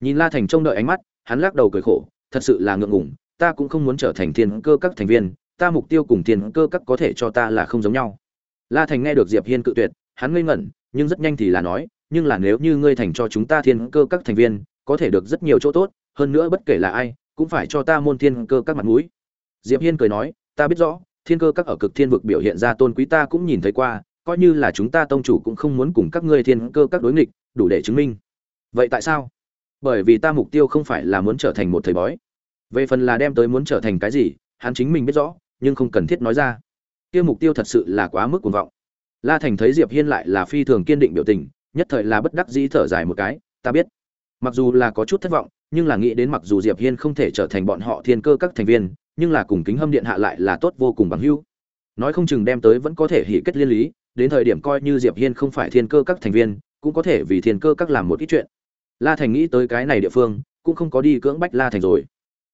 nhìn la thành trông đợi ánh mắt, hắn lắc đầu cười khổ, thật sự là ngượng ngùng, ta cũng không muốn trở thành thiên cơ các thành viên, ta mục tiêu cùng thiên cơ các có thể cho ta là không giống nhau. La thành nghe được diệp hiên cự tuyệt, hắn ngây ngẩn, nhưng rất nhanh thì là nói, nhưng là nếu như ngươi thành cho chúng ta thiên cơ các thành viên, có thể được rất nhiều chỗ tốt, hơn nữa bất kể là ai, cũng phải cho ta môn thiên cơ các mặt mũi. Diệp hiên cười nói, ta biết rõ, thiên cơ các ở cực thiên vực biểu hiện ra tôn quý ta cũng nhìn thấy qua, coi như là chúng ta tông chủ cũng không muốn cùng các ngươi thiên cơ các đối nghịch, đủ để chứng minh. Vậy tại sao? Bởi vì ta mục tiêu không phải là muốn trở thành một thầy bói. Về phần là đem tới muốn trở thành cái gì, hắn chính mình biết rõ, nhưng không cần thiết nói ra. Kia mục tiêu thật sự là quá mức cuồng vọng. La thành thấy diệp hiên lại là phi thường kiên định biểu tình, nhất thời là bất đắc dĩ thở dài một cái, ta biết. Mặc dù là có chút thất vọng, nhưng là nghĩ đến mặc dù diệp hiên không thể trở thành bọn họ thiên cơ các thành viên, nhưng là cùng kính hâm điện hạ lại là tốt vô cùng bằng hữu. Nói không chừng đem tới vẫn có thể hỉ kết liên lý, đến thời điểm coi như diệp hiên không phải thiên cơ các thành viên, cũng có thể vì thiên cơ các làm một ít chuyện la thành nghĩ tới cái này địa phương, cũng không có đi cưỡng bách la thành rồi.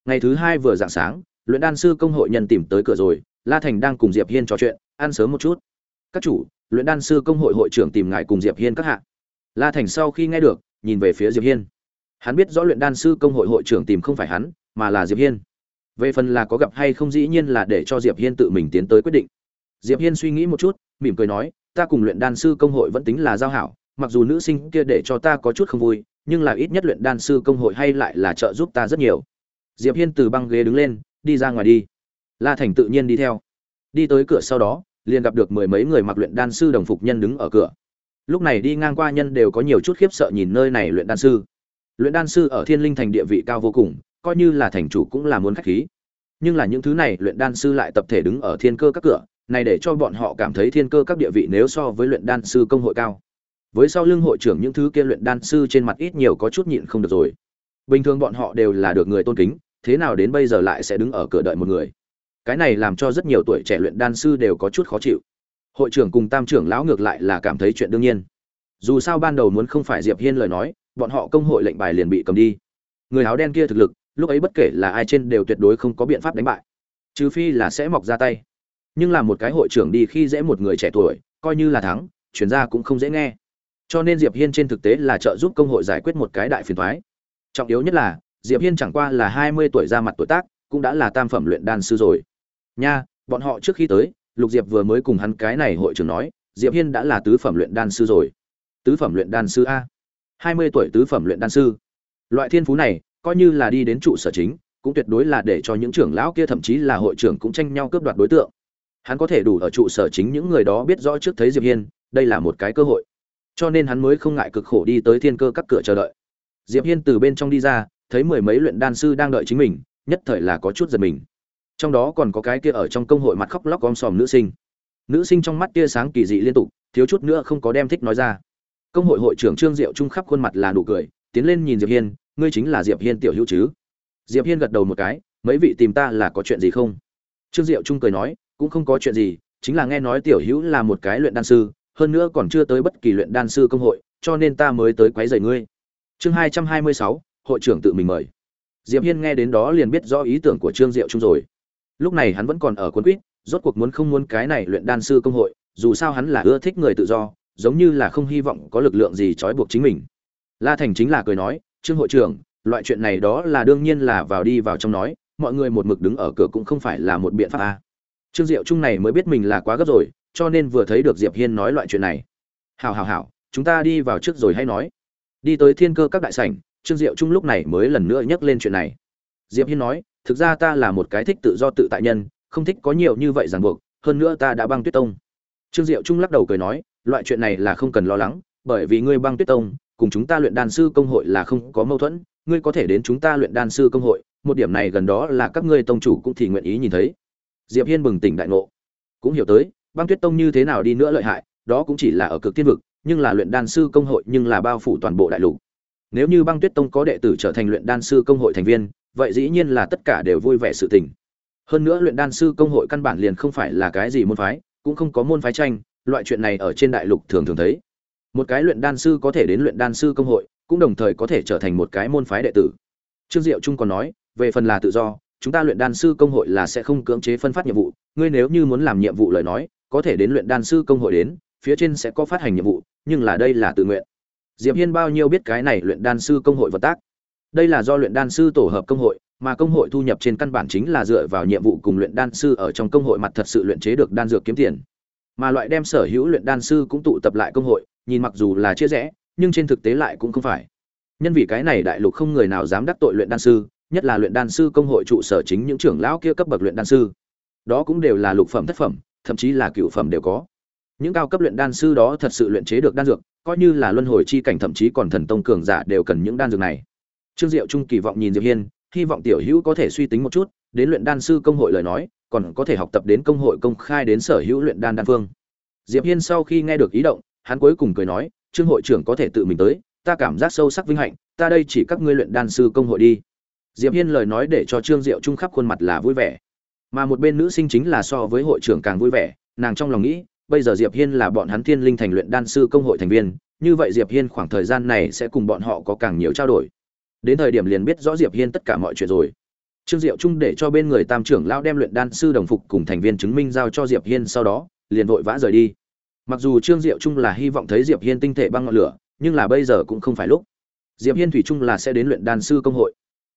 Ngày thứ hai vừa dạng sáng, luyện đan sư công hội nhân tìm tới cửa rồi, la thành đang cùng diệp hiên trò chuyện, ăn sớm một chút. Các chủ, luyện đan sư công hội hội trưởng tìm ngài cùng diệp hiên các hạ. La thành sau khi nghe được, nhìn về phía diệp hiên. Hắn biết rõ luyện đan sư công hội hội trưởng tìm không phải hắn, mà là diệp hiên. Về phần là có gặp hay không dĩ nhiên là để cho diệp hiên tự mình tiến tới quyết định. Diệp hiên suy nghĩ một chút, mỉm cười nói, ta cùng luyện đan sư công hội vẫn tính là giao hảo, mặc dù nữ sinh kia để cho ta có chút không vui nhưng là ít nhất luyện đan sư công hội hay lại là trợ giúp ta rất nhiều. Diệp hiên từ băng ghế đứng lên, đi ra ngoài đi. La thành tự nhiên đi theo. Đi tới cửa sau đó, liền gặp được mười mấy người mặc luyện đan sư đồng phục nhân đứng ở cửa. Lúc này đi ngang qua nhân đều có nhiều chút khiếp sợ nhìn nơi này luyện đan sư. Luyện đan sư ở thiên linh thành địa vị cao vô cùng, coi như là thành chủ cũng là muốn khách khí. Nhưng là những thứ này luyện đan sư lại tập thể đứng ở thiên cơ các cửa, này để cho bọn họ cảm thấy thiên cơ các địa vị nếu so với luyện đan sư công hội cao với sau lưng hội trưởng những thứ kia luyện đan sư trên mặt ít nhiều có chút nhịn không được rồi. Bình thường bọn họ đều là được người tôn kính, thế nào đến bây giờ lại sẽ đứng ở cửa đợi một người? Cái này làm cho rất nhiều tuổi trẻ luyện đan sư đều có chút khó chịu. Hội trưởng cùng tam trưởng lão ngược lại là cảm thấy chuyện đương nhiên. Dù sao ban đầu muốn không phải diệp hiên lời nói, bọn họ công hội lệnh bài liền bị cầm đi. Người áo đen kia thực lực, lúc ấy bất kể là ai trên đều tuyệt đối không có biện pháp đánh bại. Trừ phi là sẽ mọc ra tay. Nhưng là một cái hội trưởng đi khi dễ một người trẻ tuổi, coi như là thắng, chuyển ra cũng không dễ nghe cho nên diệp hiên trên thực tế là trợ giúp công hội giải quyết một cái đại phiền thoái trọng yếu nhất là, diệp hiên chẳng qua là hai mươi tuổi ra mặt tuổi tác, cũng đã là tam phẩm luyện đan sư rồi. Nha, bọn họ trước khi tới, lục diệp vừa mới cùng hắn cái này hội trưởng nói, diệp hiên đã là tứ phẩm luyện đan sư rồi. Tứ phẩm luyện đan sư a. hai mươi tuổi tứ phẩm luyện đan sư. Loại thiên phú này, coi như là đi đến trụ sở chính, cũng tuyệt đối là để cho những trưởng lão kia thậm chí là hội trưởng cũng tranh nhau cướp đoạt đối tượng. Hắn có thể đủ ở trụ sở chính những người đó biết rõ trước thấy diệp hiên, đây là một cái cơ hội cho nên hắn mới không ngại cực khổ đi tới thiên cơ các cửa chờ đợi. Diệp hiên từ bên trong đi ra, thấy mười mấy luyện đan sư đang đợi chính mình, nhất thời là có chút giật mình. Trong đó còn có cái kia ở trong công hội mặt khóc lóc om sòm nữ sinh. Nữ sinh trong mắt tia sáng kỳ dị liên tục, thiếu chút nữa không có đem thích nói ra. Công hội hội trưởng trương diệu trung khắp khuôn mặt là nụ cười, tiến lên nhìn diệp hiên, ngươi chính là diệp hiên tiểu hữu chứ? Diệp hiên gật đầu một cái, mấy vị tìm ta là có chuyện gì không? Trương diệu trung cười nói, cũng không có chuyện gì, chính là nghe nói tiểu hữu là một cái luyện đan sư hơn nữa còn chưa tới bất kỳ luyện đan sư công hội, cho nên ta mới tới quấy rầy ngươi. Chương hai trăm hai mươi sáu, hội trưởng tự mình mời. Diệp hiên nghe đến đó liền biết rõ ý tưởng của trương diệu trung rồi. Lúc này hắn vẫn còn ở cuốn quýt, rốt cuộc muốn không muốn cái này luyện đan sư công hội, dù sao hắn là ưa thích người tự do, giống như là không hy vọng có lực lượng gì trói buộc chính mình. La thành chính là cười nói, trương hội trưởng, loại chuyện này đó là đương nhiên là vào đi vào trong nói, mọi người một mực đứng ở cửa cũng không phải là một biện pháp a trương diệu trung này mới biết mình là quá gấp rồi cho nên vừa thấy được diệp hiên nói loại chuyện này. Hảo hảo hảo, chúng ta đi vào trước rồi hay nói. Đi tới thiên cơ các đại sảnh, trương diệu trung lúc này mới lần nữa nhắc lên chuyện này. Diệp hiên nói, thực ra ta là một cái thích tự do tự tại nhân, không thích có nhiều như vậy ràng buộc, hơn nữa ta đã băng tuyết tông. Trương diệu trung lắc đầu cười nói, loại chuyện này là không cần lo lắng, bởi vì ngươi băng tuyết tông, cùng chúng ta luyện đan sư công hội là không có mâu thuẫn, ngươi có thể đến chúng ta luyện đan sư công hội, một điểm này gần đó là các ngươi tông chủ cũng thì nguyện ý nhìn thấy. Diệp hiên bừng tỉnh đại ngộ. Cũng hiểu tới băng tuyết tông như thế nào đi nữa lợi hại, đó cũng chỉ là ở cực thiên vực, nhưng là luyện đan sư công hội nhưng là bao phủ toàn bộ đại lục. Nếu như băng tuyết tông có đệ tử trở thành luyện đan sư công hội thành viên, vậy dĩ nhiên là tất cả đều vui vẻ sự tình. Hơn nữa luyện đan sư công hội căn bản liền không phải là cái gì môn phái, cũng không có môn phái tranh, loại chuyện này ở trên đại lục thường thường thấy. Một cái luyện đan sư có thể đến luyện đan sư công hội, cũng đồng thời có thể trở thành một cái môn phái đệ tử. Trương diệu trung còn nói, về phần là tự do, chúng ta luyện đan sư công hội là sẽ không cưỡng chế phân phát nhiệm vụ, ngươi nếu như muốn làm nhiệm vụ lời nói có thể đến luyện đan sư công hội đến, phía trên sẽ có phát hành nhiệm vụ, nhưng là đây là tự nguyện. Diệp hiên bao nhiêu biết cái này luyện đan sư công hội vật tác. Đây là do luyện đan sư tổ hợp công hội, mà công hội thu nhập trên căn bản chính là dựa vào nhiệm vụ cùng luyện đan sư ở trong công hội mặt thật sự luyện chế được đan dược kiếm tiền. Mà loại đem sở hữu luyện đan sư cũng tụ tập lại công hội, nhìn mặc dù là chia rẽ, nhưng trên thực tế lại cũng không phải. Nhân vì cái này đại lục không người nào dám đắc tội luyện đan sư, nhất là luyện đan sư công hội trụ sở chính những trưởng lão kia cấp bậc luyện đan sư. Đó cũng đều là lục phẩm thất phẩm thậm chí là cựu phẩm đều có. Những cao cấp luyện đan sư đó thật sự luyện chế được đan dược, coi như là luân hồi chi cảnh thậm chí còn thần tông cường giả đều cần những đan dược này. Trương diệu trung kỳ vọng nhìn diệp hiên, hy vọng tiểu hữu có thể suy tính một chút, đến luyện đan sư công hội lời nói, còn có thể học tập đến công hội công khai đến sở hữu luyện đan đan phương. Diệp hiên sau khi nghe được ý động, hắn cuối cùng cười nói, trương hội trưởng có thể tự mình tới, ta cảm giác sâu sắc vinh hạnh, ta đây chỉ các ngươi luyện đan sư công hội đi. Diệp hiên lời nói để cho trương diệu trung khắp khuôn mặt là vui vẻ mà một bên nữ sinh chính là so với hội trưởng càng vui vẻ, nàng trong lòng nghĩ, bây giờ diệp hiên là bọn hắn thiên linh thành luyện đan sư công hội thành viên, như vậy diệp hiên khoảng thời gian này sẽ cùng bọn họ có càng nhiều trao đổi. Đến thời điểm liền biết rõ diệp hiên tất cả mọi chuyện rồi. Trương diệu trung để cho bên người tam trưởng lão đem luyện đan sư đồng phục cùng thành viên chứng minh giao cho diệp hiên sau đó, liền vội vã rời đi. Mặc dù trương diệu trung là hy vọng thấy diệp hiên tinh thể băng ngọn lửa, nhưng là bây giờ cũng không phải lúc. Diệp hiên thủy trung là sẽ đến luyện đan sư công hội.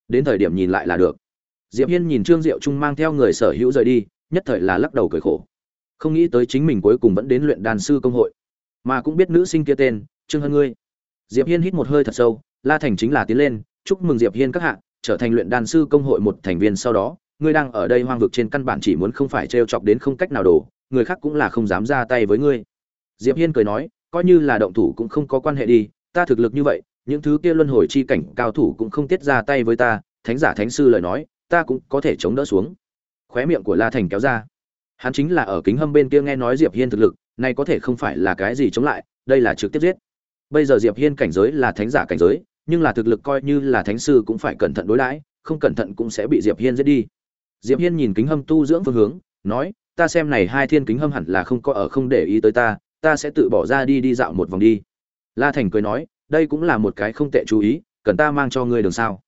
Đến thời điểm nhìn lại là được diệp hiên nhìn trương diệu trung mang theo người sở hữu rời đi, nhất thời là lắc đầu cười khổ. Không nghĩ tới chính mình cuối cùng vẫn đến luyện đan sư công hội. Mà cũng biết nữ sinh kia tên, trương hân ngươi. Diệp hiên hít một hơi thật sâu, la thành chính là tiến lên, chúc mừng diệp hiên các hạ, trở thành luyện đan sư công hội một thành viên sau đó, ngươi đang ở đây hoang vực trên căn bản chỉ muốn không phải trêu chọc đến không cách nào đổ, người khác cũng là không dám ra tay với ngươi. Diệp hiên cười nói, coi như là động thủ cũng không có quan hệ đi, ta thực lực như vậy, những thứ kia luân hồi chi cảnh cao thủ cũng không tiết ra tay với ta, thánh giả thánh sư lời nói ta cũng có thể chống đỡ xuống. Khóe miệng của la thành kéo ra. Hắn chính là ở kính hâm bên kia nghe nói diệp hiên thực lực này có thể không phải là cái gì chống lại, đây là trực tiếp giết. Bây giờ diệp hiên cảnh giới là thánh giả cảnh giới, nhưng là thực lực coi như là thánh sư cũng phải cẩn thận đối đãi, không cẩn thận cũng sẽ bị diệp hiên giết đi. Diệp hiên nhìn kính hâm tu dưỡng phương hướng, nói, ta xem này hai thiên kính hâm hẳn là không có ở không để ý tới ta ta sẽ tự bỏ ra đi đi dạo một vòng đi. La thành cười nói, đây cũng là một cái không tệ chú ý, cần ta mang cho ngươi đường sao?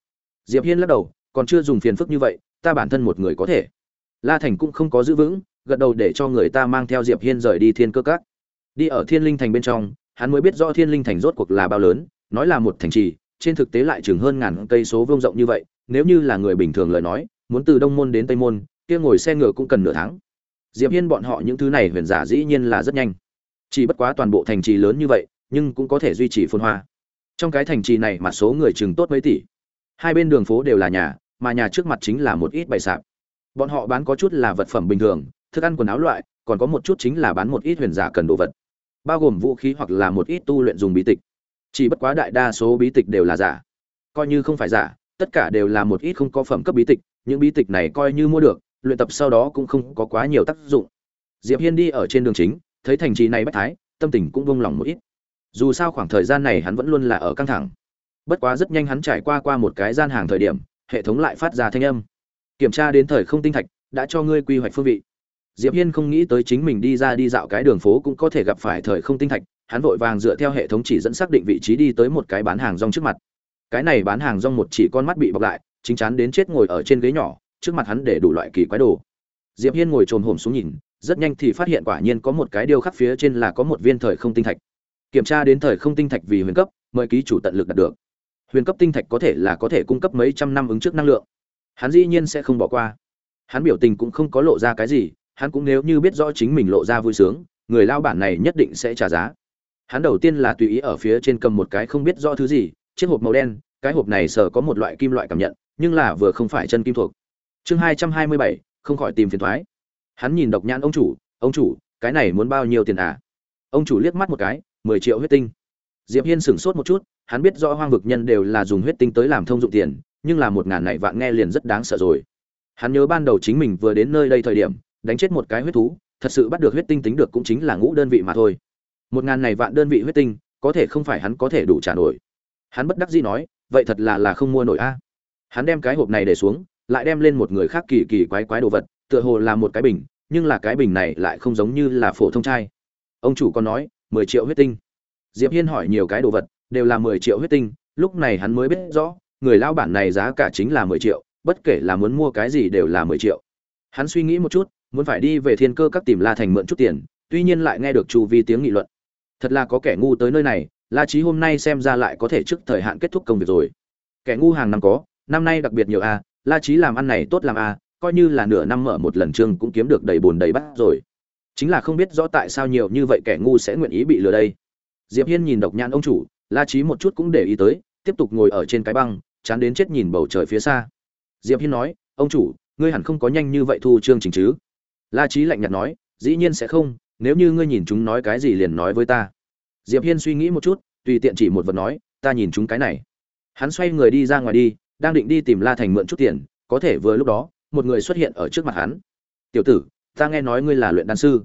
Diệp hiên lắc đầu còn chưa dùng phiền phức như vậy, ta bản thân một người có thể. La thành cũng không có giữ vững, gật đầu để cho người ta mang theo diệp hiên rời đi thiên cơ các. Đi ở thiên linh thành bên trong, hắn mới biết rõ thiên linh thành rốt cuộc là bao lớn, nói là một thành trì, trên thực tế lại chừng hơn ngàn cây số vuông rộng như vậy, nếu như là người bình thường lời nói, muốn từ đông môn đến tây môn, kia ngồi xe ngựa cũng cần nửa tháng. Diệp hiên bọn họ những thứ này huyền giả dĩ nhiên là rất nhanh. Chỉ bất quá toàn bộ thành trì lớn như vậy, nhưng cũng có thể duy trì phồn hoa. Trong cái thành trì này mà số người chừng tốt mấy tỷ hai bên đường phố đều là nhà, mà nhà trước mặt chính là một ít bày sạp. Bọn họ bán có chút là vật phẩm bình thường, thức ăn quần áo loại, còn có một chút chính là bán một ít huyền giả cần đồ vật. Bao gồm vũ khí hoặc là một ít tu luyện dùng bí tịch. Chỉ bất quá đại đa số bí tịch đều là giả. Coi như không phải giả, tất cả đều là một ít không có phẩm cấp bí tịch, những bí tịch này coi như mua được, luyện tập sau đó cũng không có quá nhiều tác dụng. Diệp hiên đi ở trên đường chính, thấy thành trì này bất thái, tâm tình cũng vung lòng một ít. Dù sao khoảng thời gian này hắn vẫn luôn là ở căng thẳng bất quá rất nhanh hắn trải qua qua một cái gian hàng thời điểm, hệ thống lại phát ra thanh âm. Kiểm tra đến thời không tinh thạch, đã cho ngươi quy hoạch phương vị. Diệp hiên không nghĩ tới chính mình đi ra đi dạo cái đường phố cũng có thể gặp phải thời không tinh thạch, hắn vội vàng dựa theo hệ thống chỉ dẫn xác định vị trí đi tới một cái bán hàng rong trước mặt. Cái này bán hàng rong một chỉ con mắt bị bọc lại, chính chắn đến chết ngồi ở trên ghế nhỏ, trước mặt hắn để đủ loại kỳ quái đồ. Diệp hiên ngồi trồm hổm xuống nhìn, rất nhanh thì phát hiện quả nhiên có một cái điêu khắc phía trên là có một viên thời không tinh thạch. Kiểm tra đến thời không tinh thạch vì huyền cấp, mời ký chủ tận lực đạt được huyền cấp tinh thạch có thể là có thể cung cấp mấy trăm năm ứng trước năng lượng. Hắn dĩ nhiên sẽ không bỏ qua. Hắn biểu tình cũng không có lộ ra cái gì, hắn cũng nếu như biết rõ chính mình lộ ra vui sướng, người lao bản này nhất định sẽ trả giá. Hắn đầu tiên là tùy ý ở phía trên cầm một cái không biết rõ thứ gì, chiếc hộp màu đen, cái hộp này sở có một loại kim loại cảm nhận, nhưng là vừa không phải chân kim thuộc. Chương hai trăm hai mươi bảy, không khỏi tìm phiền thoái. Hắn nhìn độc nhãn ông chủ ông chủ, cái này muốn bao nhiêu tiền à? Ông chủ liếc mắt một cái, mười triệu huyết tinh. Diệp hiên sửng sốt một chút hắn biết rõ hoang vực nhân đều là dùng huyết tinh tới làm thông dụng tiền, nhưng là một ngàn này vạn nghe liền rất đáng sợ rồi. Hắn nhớ ban đầu chính mình vừa đến nơi đây thời điểm, đánh chết một cái huyết thú, thật sự bắt được huyết tinh tính được cũng chính là ngũ đơn vị mà thôi. Một ngàn này vạn đơn vị huyết tinh, có thể không phải hắn có thể đủ trả nổi. Hắn bất đắc dĩ nói, vậy thật là là không mua nổi a. Hắn đem cái hộp này để xuống, lại đem lên một người khác kỳ kỳ quái quái đồ vật, tựa hồ là một cái bình, nhưng là cái bình này lại không giống như là phổ thông chai. Ông chủ còn nói, mười triệu huyết tinh. Diệp hiên hỏi nhiều cái đồ vật đều là mười triệu huyết tinh, lúc này hắn mới biết rõ, người lao bản này giá cả chính là mười triệu, bất kể là muốn mua cái gì đều là mười triệu. Hắn suy nghĩ một chút, muốn phải đi về thiên cơ các tìm la thành mượn chút tiền, tuy nhiên lại nghe được chu vi tiếng nghị luận. Thật là có kẻ ngu tới nơi này, la Chí hôm nay xem ra lại có thể trước thời hạn kết thúc công việc rồi. Kẻ ngu hàng năm có, năm nay đặc biệt nhiều a la Chí làm ăn này tốt làm a coi như là nửa năm mở một lần trương cũng kiếm được đầy bồn đầy bát rồi. Chính là không biết rõ tại sao nhiều như vậy kẻ ngu sẽ nguyện ý bị lừa đây. Diệp hiên nhìn độc nhãn ông chủ la trí một chút cũng để ý tới, tiếp tục ngồi ở trên cái băng, chán đến chết nhìn bầu trời phía xa. Diệp hiên nói, ông chủ, ngươi hẳn không có nhanh như vậy thu chương trình chứ? La trí lạnh nhạt nói, dĩ nhiên sẽ không, nếu như ngươi nhìn chúng nói cái gì liền nói với ta. Diệp hiên suy nghĩ một chút, tùy tiện chỉ một vật nói, ta nhìn chúng cái này. Hắn xoay người đi ra ngoài đi, đang định đi tìm la thành mượn chút tiền, có thể vừa lúc đó, một người xuất hiện ở trước mặt hắn. Tiểu tử, ta nghe nói ngươi là luyện đan sư.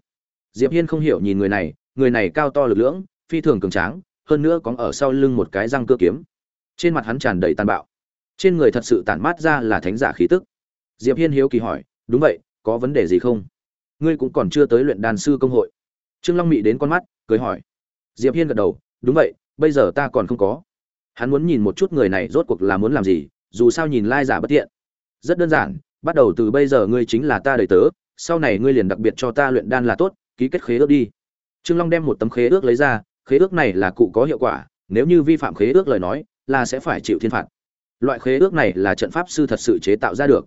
Diệp hiên không hiểu nhìn người này người này cao to lực lưỡng, phi thường cường tráng hơn nữa còn ở sau lưng một cái răng cưa kiếm. Trên mặt hắn tràn đầy tàn bạo. Trên người thật sự tản mát ra là thánh giả khí tức. Diệp hiên hiếu kỳ hỏi, đúng vậy, có vấn đề gì không? Ngươi cũng còn chưa tới luyện đan sư công hội. Trương long mị đến con mắt, cười hỏi. Diệp hiên gật đầu, đúng vậy, bây giờ ta còn không có. Hắn muốn nhìn một chút người này rốt cuộc là muốn làm gì, dù sao nhìn lai giả bất tiện rất đơn giản, bắt đầu từ bây giờ ngươi chính là ta đầy tớ, sau này ngươi liền đặc biệt cho ta luyện đan là tốt, ký kết khế ước đi. Trương long đem một tấm khế ước lấy ra khế ước này là cụ có hiệu quả, nếu như vi phạm khế ước lời nói, là sẽ phải chịu thiên phạt. Loại khế ước này là trận pháp sư thật sự chế tạo ra được.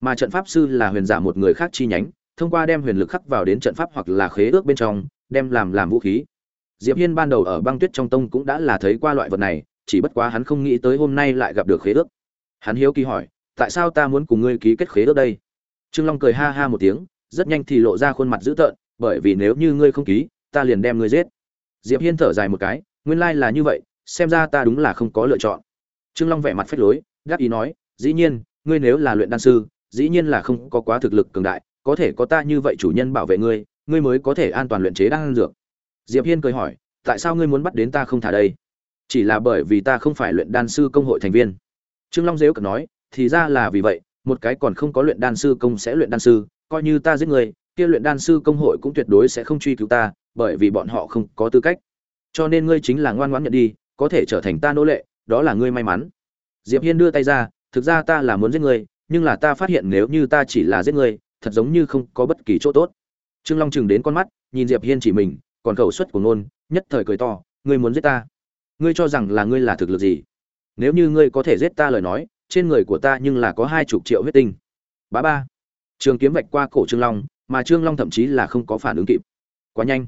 Mà trận pháp sư là huyền giả một người khác chi nhánh, thông qua đem huyền lực khắc vào đến trận pháp hoặc là khế ước bên trong, đem làm làm vũ khí. Diệp hiên ban đầu ở băng tuyết trong tông cũng đã là thấy qua loại vật này, chỉ bất quá hắn không nghĩ tới hôm nay lại gặp được khế ước. Hắn hiếu kỳ hỏi, tại sao ta muốn cùng ngươi ký kết khế ước đây? Trương long cười ha ha một tiếng, rất nhanh thì lộ ra khuôn mặt dữ tợn, bởi vì nếu như ngươi không ký, ta liền đem ngươi giết diệp hiên thở dài một cái, nguyên lai là như vậy, xem ra ta đúng là không có lựa chọn. Trương long vẻ mặt phách lối gác ý nói, dĩ nhiên, ngươi nếu là luyện đan sư, dĩ nhiên là không có quá thực lực cường đại, có thể có ta như vậy chủ nhân bảo vệ ngươi ngươi mới có thể an toàn luyện chế đan dược. Diệp hiên cười hỏi, tại sao ngươi muốn bắt đến ta không thả đây? Chỉ là bởi vì ta không phải luyện đan sư công hội thành viên. Trương long dếu cật nói, thì ra là vì vậy, một cái còn không có luyện đan sư công sẽ luyện đan sư, coi như ta giết người kia luyện đan sư công hội cũng tuyệt đối sẽ không truy cứu ta, bởi vì bọn họ không có tư cách. Cho nên ngươi chính là ngoan ngoãn nhận đi, có thể trở thành ta nô lệ, đó là ngươi may mắn. Diệp hiên đưa tay ra, thực ra ta là muốn giết ngươi, nhưng là ta phát hiện nếu như ta chỉ là giết ngươi, thật giống như không có bất kỳ chỗ tốt. Trương long chừng đến con mắt, nhìn diệp hiên chỉ mình, còn khẩu suất của ngôn, nhất thời cười to, ngươi muốn giết ta? Ngươi cho rằng là ngươi là thực lực gì? Nếu như ngươi có thể giết ta lời nói, trên người của ta nhưng là có hai chục triệu huyết tinh. Bá ba. Trường kiếm vạch qua cổ trương long mà trương long thậm chí là không có phản ứng kịp. Quá nhanh.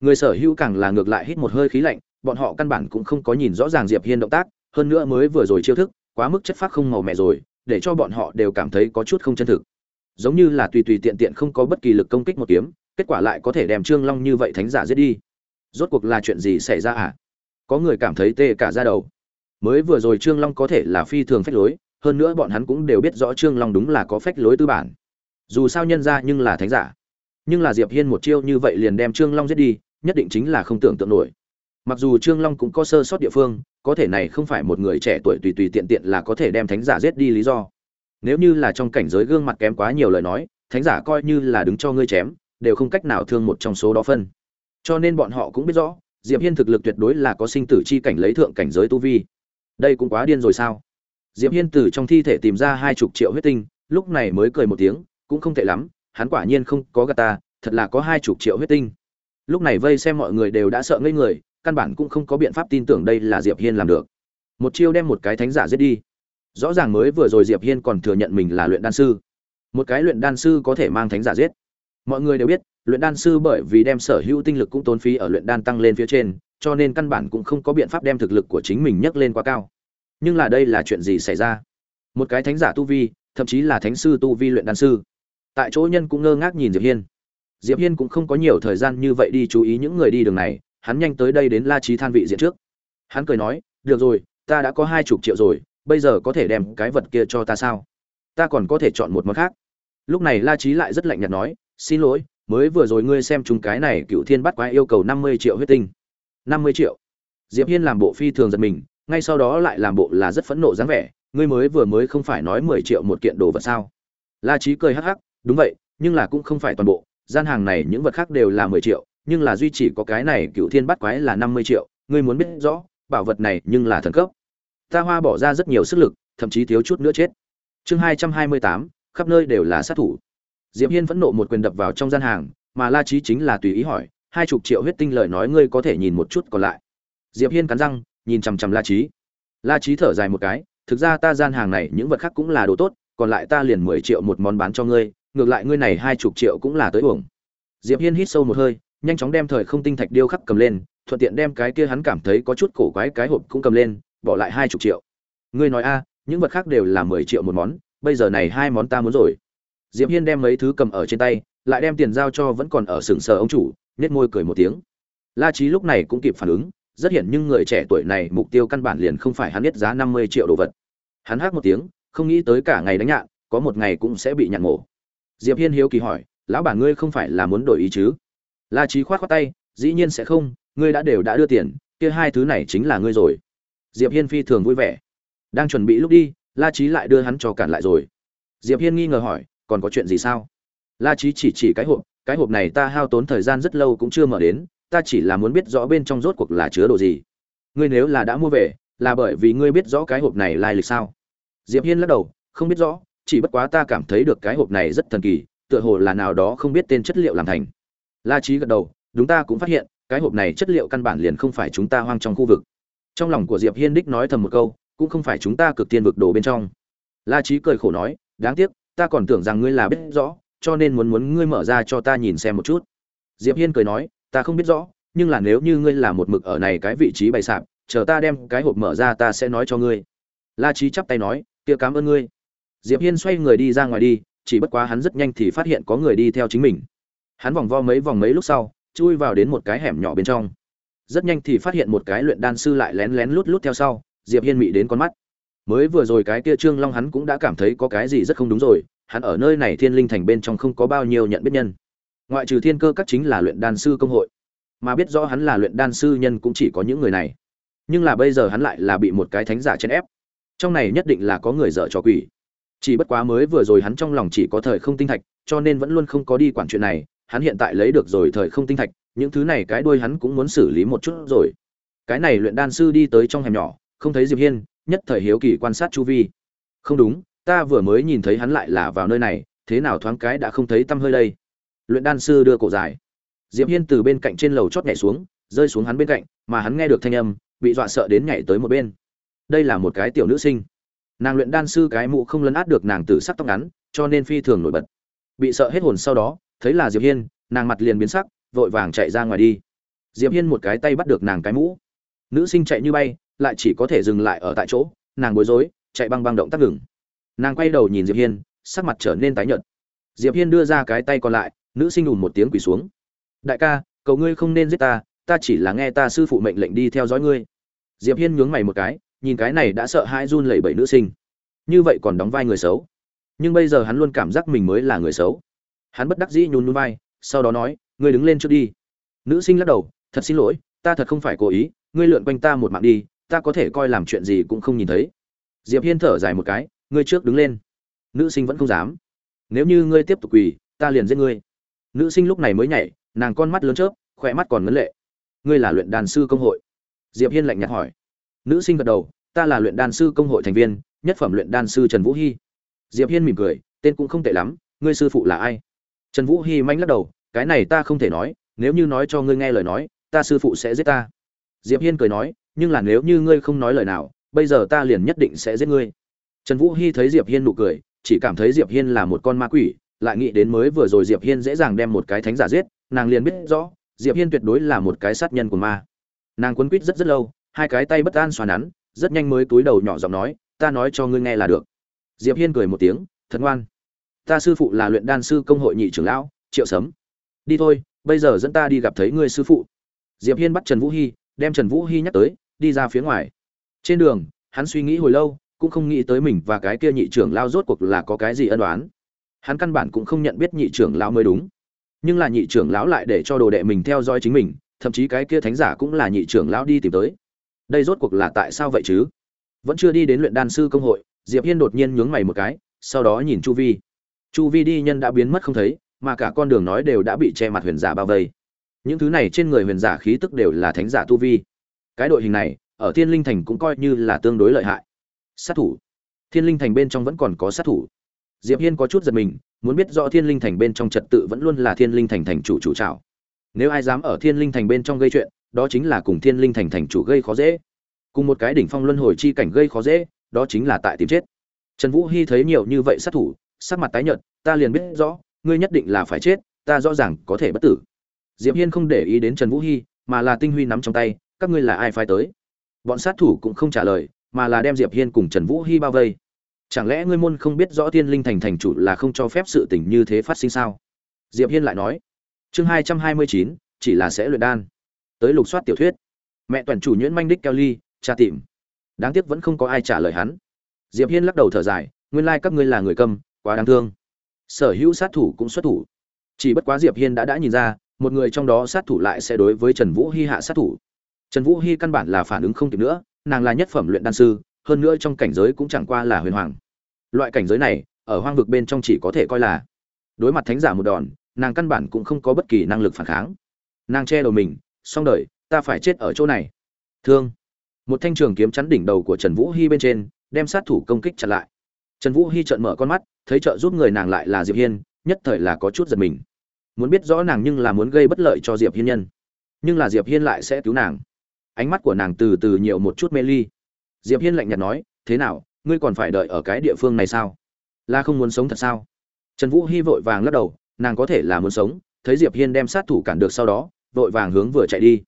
Người sở hữu càng là ngược lại hít một hơi khí lạnh, bọn họ căn bản cũng không có nhìn rõ ràng diệp hiên động tác, hơn nữa mới vừa rồi chiêu thức, quá mức chất phác không màu mẹ rồi, để cho bọn họ đều cảm thấy có chút không chân thực. Giống như là tùy tùy tiện tiện không có bất kỳ lực công kích một kiếm, kết quả lại có thể đem trương long như vậy thánh giả giết đi. Rốt cuộc là chuyện gì xảy ra à? Có người cảm thấy tê cả ra đầu. Mới vừa rồi trương long có thể là phi thường phách lối, hơn nữa bọn hắn cũng đều biết rõ trương long đúng là có phách lối tư bản dù sao nhân ra nhưng là thánh giả. Nhưng là diệp hiên một chiêu như vậy liền đem trương long giết đi, nhất định chính là không tưởng tượng nổi. Mặc dù trương long cũng có sơ sót địa phương, có thể này không phải một người trẻ tuổi tùy tùy tiện tiện là có thể đem thánh giả giết đi lý do. Nếu như là trong cảnh giới gương mặt kém quá nhiều lời nói, thánh giả coi như là đứng cho ngươi chém, đều không cách nào thương một trong số đó phân. Cho nên bọn họ cũng biết rõ, diệp hiên thực lực tuyệt đối là có sinh tử chi cảnh lấy thượng cảnh giới tu vi. Đây cũng quá điên rồi sao? Diệp hiên từ trong thi thể tìm ra hai chục triệu huyết tinh, lúc này mới cười một tiếng cũng không tệ lắm, hắn quả nhiên không có gạt ta, thật là có hai chục triệu huyết tinh. Lúc này vây xem mọi người đều đã sợ ngây người, căn bản cũng không có biện pháp tin tưởng đây là diệp hiên làm được. Một chiêu đem một cái thánh giả giết đi. Rõ ràng mới vừa rồi diệp hiên còn thừa nhận mình là luyện đan sư. Một cái luyện đan sư có thể mang thánh giả giết. Mọi người đều biết, luyện đan sư bởi vì đem sở hữu tinh lực cũng tốn phí ở luyện đan tăng lên phía trên, cho nên căn bản cũng không có biện pháp đem thực lực của chính mình nhấc lên quá cao. Nhưng là đây là chuyện gì xảy ra? Một cái thánh giả tu vi, thậm chí là thánh sư tu vi luyện đan sư tại chỗ nhân cũng ngơ ngác nhìn diệp hiên. Diệp hiên cũng không có nhiều thời gian như vậy đi chú ý những người đi đường này, hắn nhanh tới đây đến la trí than vị diện trước. Hắn cười nói, được rồi, ta đã có hai chục triệu rồi, bây giờ có thể đem cái vật kia cho ta sao? Ta còn có thể chọn một món khác. Lúc này la trí lại rất lạnh nhạt nói, xin lỗi, mới vừa rồi ngươi xem chúng cái này cựu thiên bắt quái yêu cầu năm mươi triệu huyết tinh. Năm mươi triệu? Diệp hiên làm bộ phi thường giật mình, ngay sau đó lại làm bộ là rất phẫn nộ dáng vẻ, ngươi mới vừa mới không phải nói mười triệu một kiện đồ vật sao? La trí cười hắc hắc đúng vậy, nhưng là cũng không phải toàn bộ, gian hàng này những vật khác đều là mười triệu, nhưng là duy chỉ có cái này cựu thiên bắt quái là năm mươi triệu, ngươi muốn biết rõ, bảo vật này nhưng là thần cấp. Ta hoa bỏ ra rất nhiều sức lực, thậm chí thiếu chút nữa chết. Chương hai trăm hai mươi tám, khắp nơi đều là sát thủ. Diệp hiên phẫn nộ một quyền đập vào trong gian hàng, mà la trí chính là tùy ý hỏi, hai chục triệu huyết tinh lời nói ngươi có thể nhìn một chút còn lại. Diệp hiên cắn răng, nhìn chằm chằm la trí la trí thở dài một cái, thực ra ta gian hàng này những vật khác cũng là đồ tốt, còn lại ta liền mười triệu một món bán cho ngươi ngược lại ngươi này hai chục triệu cũng là tới uổng. Diệp hiên hít sâu một hơi, nhanh chóng đem thời không tinh thạch điêu khắc cầm lên, thuận tiện đem cái kia hắn cảm thấy có chút cổ quái cái hộp cũng cầm lên, bỏ lại hai chục triệu. Ngươi nói a, những vật khác đều là mười triệu một món, bây giờ này hai món ta muốn rồi. Diệp hiên đem mấy thứ cầm ở trên tay, lại đem tiền giao cho vẫn còn ở sừng sờ ông chủ nét môi cười một tiếng. La trí lúc này cũng kịp phản ứng, rất hiển nhưng người trẻ tuổi này mục tiêu căn bản liền không phải hắn biết giá năm mươi triệu đồ vật. Hắn hát một tiếng, không nghĩ tới cả ngày đánh nhạn, có một ngày cũng sẽ bị nhạn mổ diệp hiên hiếu kỳ hỏi, lão bản ngươi không phải là muốn đổi ý chứ? La trí khoát khoát tay, dĩ nhiên sẽ không, ngươi đã đều đã đưa tiền, kia hai thứ này chính là ngươi rồi. Diệp hiên phi thường vui vẻ. Đang chuẩn bị lúc đi, la trí lại đưa hắn cho cản lại rồi. Diệp hiên nghi ngờ hỏi, còn có chuyện gì sao? La trí chỉ chỉ cái hộp cái hộp này ta hao tốn thời gian rất lâu cũng chưa mở đến, ta chỉ là muốn biết rõ bên trong rốt cuộc là chứa đồ gì. Ngươi nếu là đã mua về, là bởi vì ngươi biết rõ cái hộp này lai lịch sao? Diệp hiên lắc đầu, không biết rõ chỉ bất quá ta cảm thấy được cái hộp này rất thần kỳ, tựa hồ là nào đó không biết tên chất liệu làm thành. La trí gật đầu, đúng ta cũng phát hiện, cái hộp này chất liệu căn bản liền không phải chúng ta hoang trong khu vực. Trong lòng của diệp hiên đích nói thầm một câu, cũng không phải chúng ta cực tiên vực đồ bên trong. La trí cười khổ nói, đáng tiếc, ta còn tưởng rằng ngươi là biết rõ, cho nên muốn muốn ngươi mở ra cho ta nhìn xem một chút. Diệp hiên cười nói, ta không biết rõ, nhưng là nếu như ngươi là một mực ở này cái vị trí bày sạp, chờ ta đem cái hộp mở ra ta sẽ nói cho ngươi. La trí chắp tay nói, kia cảm ơn ngươi diệp hiên xoay người đi ra ngoài đi, chỉ bất quá hắn rất nhanh thì phát hiện có người đi theo chính mình. Hắn vòng vo mấy vòng mấy lúc sau, chui vào đến một cái hẻm nhỏ bên trong. Rất nhanh thì phát hiện một cái luyện đan sư lại lén lén lút lút theo sau, diệp hiên mị đến con mắt. Mới vừa rồi cái kia trương long hắn cũng đã cảm thấy có cái gì rất không đúng rồi, hắn ở nơi này thiên linh thành bên trong không có bao nhiêu nhận biết nhân. Ngoại trừ thiên cơ các chính là luyện đan sư công hội. Mà biết rõ hắn là luyện đan sư nhân cũng chỉ có những người này. Nhưng là bây giờ hắn lại là bị một cái thánh giả chèn ép. Trong này nhất định là có người dở trò quỷ chỉ bất quá mới vừa rồi hắn trong lòng chỉ có thời không tinh thạch, cho nên vẫn luôn không có đi quản chuyện này. Hắn hiện tại lấy được rồi thời không tinh thạch, những thứ này cái đuôi hắn cũng muốn xử lý một chút rồi. Cái này luyện đan sư đi tới trong hẻm nhỏ, không thấy diệp hiên, nhất thời hiếu kỳ quan sát chu vi. Không đúng, ta vừa mới nhìn thấy hắn lại là vào nơi này, thế nào thoáng cái đã không thấy tâm hơi đây? Luyện đan sư đưa cổ dài. Diệp hiên từ bên cạnh trên lầu chót nhảy xuống, rơi xuống hắn bên cạnh, mà hắn nghe được thanh âm, bị dọa sợ đến nhảy tới một bên. Đây là một cái tiểu nữ sinh nàng luyện đan sư cái mũ không lấn át được nàng tử sắc tóc ngắn, cho nên phi thường nổi bật. Bị sợ hết hồn sau đó, thấy là diệp hiên, nàng mặt liền biến sắc, vội vàng chạy ra ngoài đi. Diệp hiên một cái tay bắt được nàng cái mũ. Nữ sinh chạy như bay, lại chỉ có thể dừng lại ở tại chỗ, nàng bối rối, chạy băng băng động tác ngừng. Nàng quay đầu nhìn diệp hiên, sắc mặt trở nên tái nhợt. Diệp hiên đưa ra cái tay còn lại, nữ sinh ùn một tiếng quỳ xuống. Đại ca, cầu ngươi không nên giết ta ta chỉ là nghe ta sư phụ mệnh lệnh đi theo dõi ngươi. Diệp hiên nhướng mày một cái nhìn cái này đã sợ hãi run lẩy bẩy nữ sinh. Như vậy còn đóng vai người xấu. Nhưng bây giờ hắn luôn cảm giác mình mới là người xấu. Hắn bất đắc dĩ nhún nhún vai, sau đó nói, ngươi đứng lên trước đi. Nữ sinh lắc đầu, thật xin lỗi, ta thật không phải cố ý, ngươi lượn quanh ta một mạng đi, ta có thể coi làm chuyện gì cũng không nhìn thấy. Diệp hiên thở dài một cái, ngươi trước đứng lên. Nữ sinh vẫn không dám. Nếu như ngươi tiếp tục quỳ, ta liền giết ngươi. Nữ sinh lúc này mới nhảy, nàng con mắt lớn chớp, khỏe mắt còn ngấn lệ. Ngươi là luyện đàn sư công hội. Diệp hiên lạnh nhạt hỏi nữ sinh gật đầu, ta là luyện đan sư công hội thành viên, nhất phẩm luyện đan sư trần vũ hy. Diệp hiên mỉm cười, tên cũng không tệ lắm, ngươi sư phụ là ai? Trần vũ hy manh lắc đầu, cái này ta không thể nói, nếu như nói cho ngươi nghe lời nói, ta sư phụ sẽ giết ta. Diệp hiên cười nói, nhưng là nếu như ngươi không nói lời nào, bây giờ ta liền nhất định sẽ giết ngươi. Trần vũ hy thấy diệp hiên nụ cười, chỉ cảm thấy diệp hiên là một con ma quỷ, lại nghĩ đến mới vừa rồi diệp hiên dễ dàng đem một cái thánh giả giết, nàng liền biết rõ, diệp hiên tuyệt đối là một cái sát nhân của ma. Nàng quấn quýt rất rất lâu hai cái tay bất an xoa nắn, rất nhanh mới túi đầu nhỏ giọng nói, ta nói cho ngươi nghe là được. Diệp hiên cười một tiếng, thật ngoan. Ta sư phụ là luyện đan sư công hội nhị trưởng lão, triệu sấm. Đi thôi, bây giờ dẫn ta đi gặp thấy ngươi sư phụ. Diệp hiên bắt trần vũ hy, đem trần vũ hy nhắc tới, đi ra phía ngoài. Trên đường, hắn suy nghĩ hồi lâu, cũng không nghĩ tới mình và cái kia nhị trưởng lao rốt cuộc là có cái gì ân đoán hắn căn bản cũng không nhận biết nhị trưởng lão mới đúng. Nhưng là nhị trưởng lão lại để cho đồ đệ mình theo dõi chính mình, thậm chí cái kia thánh giả cũng là nhị trưởng lão đi tìm tới đây rốt cuộc là tại sao vậy chứ? Vẫn chưa đi đến luyện đan sư công hội, diệp hiên đột nhiên nhướng mày một cái, sau đó nhìn chu vi. Chu vi đi nhân đã biến mất không thấy, mà cả con đường nói đều đã bị che mặt huyền giả bao vây. Những thứ này trên người huyền giả khí tức đều là thánh giả tu vi. Cái đội hình này, ở thiên linh thành cũng coi như là tương đối lợi hại. Sát thủ. Thiên linh thành bên trong vẫn còn có sát thủ. Diệp hiên có chút giật mình, muốn biết rõ thiên linh thành bên trong trật tự vẫn luôn là thiên linh thành thành chủ chủ trào nếu ai dám ở thiên linh thành bên trong gây chuyện đó chính là cùng thiên linh thành thành chủ gây khó dễ. Cùng một cái đỉnh phong luân hồi chi cảnh gây khó dễ, đó chính là tại tìm chết. Trần vũ hy thấy nhiều như vậy sát thủ, sắc mặt tái nhợt, ta liền biết rõ, ngươi nhất định là phải chết, ta rõ ràng có thể bất tử. Diệp hiên không để ý đến trần vũ hy mà là tinh huy nắm trong tay, các ngươi là ai phái tới? Bọn sát thủ cũng không trả lời, mà là đem diệp hiên cùng trần vũ hy bao vây. Chẳng lẽ ngươi môn không biết rõ thiên linh thành thành chủ là không cho phép sự tình như thế phát sinh sao? Diệp hiên lại nói. Chương hai trăm hai mươi chín, chỉ là sẽ luyện đan tới lục soát tiểu thuyết. Mẹ toàn chủ nhuyễn manh đích keo ly tra tìm. Đáng tiếc vẫn không có ai trả lời hắn. Diệp hiên lắc đầu thở dài, nguyên lai các ngươi là người câm, quá đáng thương. Sở hữu sát thủ cũng xuất thủ. Chỉ bất quá diệp hiên đã đã nhìn ra, một người trong đó sát thủ lại sẽ đối với trần vũ hy hạ sát thủ. Trần vũ hy căn bản là phản ứng không kịp nữa, nàng là nhất phẩm luyện đan sư, hơn nữa trong cảnh giới cũng chẳng qua là huyền hoàng. Loại cảnh giới này, ở hoang vực bên trong chỉ có thể coi là đối mặt thánh giả một đòn, nàng căn bản cũng không có bất kỳ năng lực phản kháng. Nàng che đầu mình xong đời, ta phải chết ở chỗ này. Thương. Một thanh trường kiếm chắn đỉnh đầu của trần vũ hy bên trên, đem sát thủ công kích chặn lại. Trần vũ hy trợn mở con mắt, thấy trợ giúp người nàng lại là diệp hiên, nhất thời là có chút giật mình. Muốn biết rõ nàng nhưng là muốn gây bất lợi cho diệp hiên nhân. Nhưng là diệp hiên lại sẽ cứu nàng. Ánh mắt của nàng từ từ nhiều một chút mê ly. Diệp hiên lạnh nhạt nói, thế nào, ngươi còn phải đợi ở cái địa phương này sao? Là không muốn sống thật sao? Trần vũ hy vội vàng lắc đầu, nàng có thể là muốn sống. Thấy diệp hiên đem sát thủ cản được sau đó vội vàng hướng vừa chạy đi.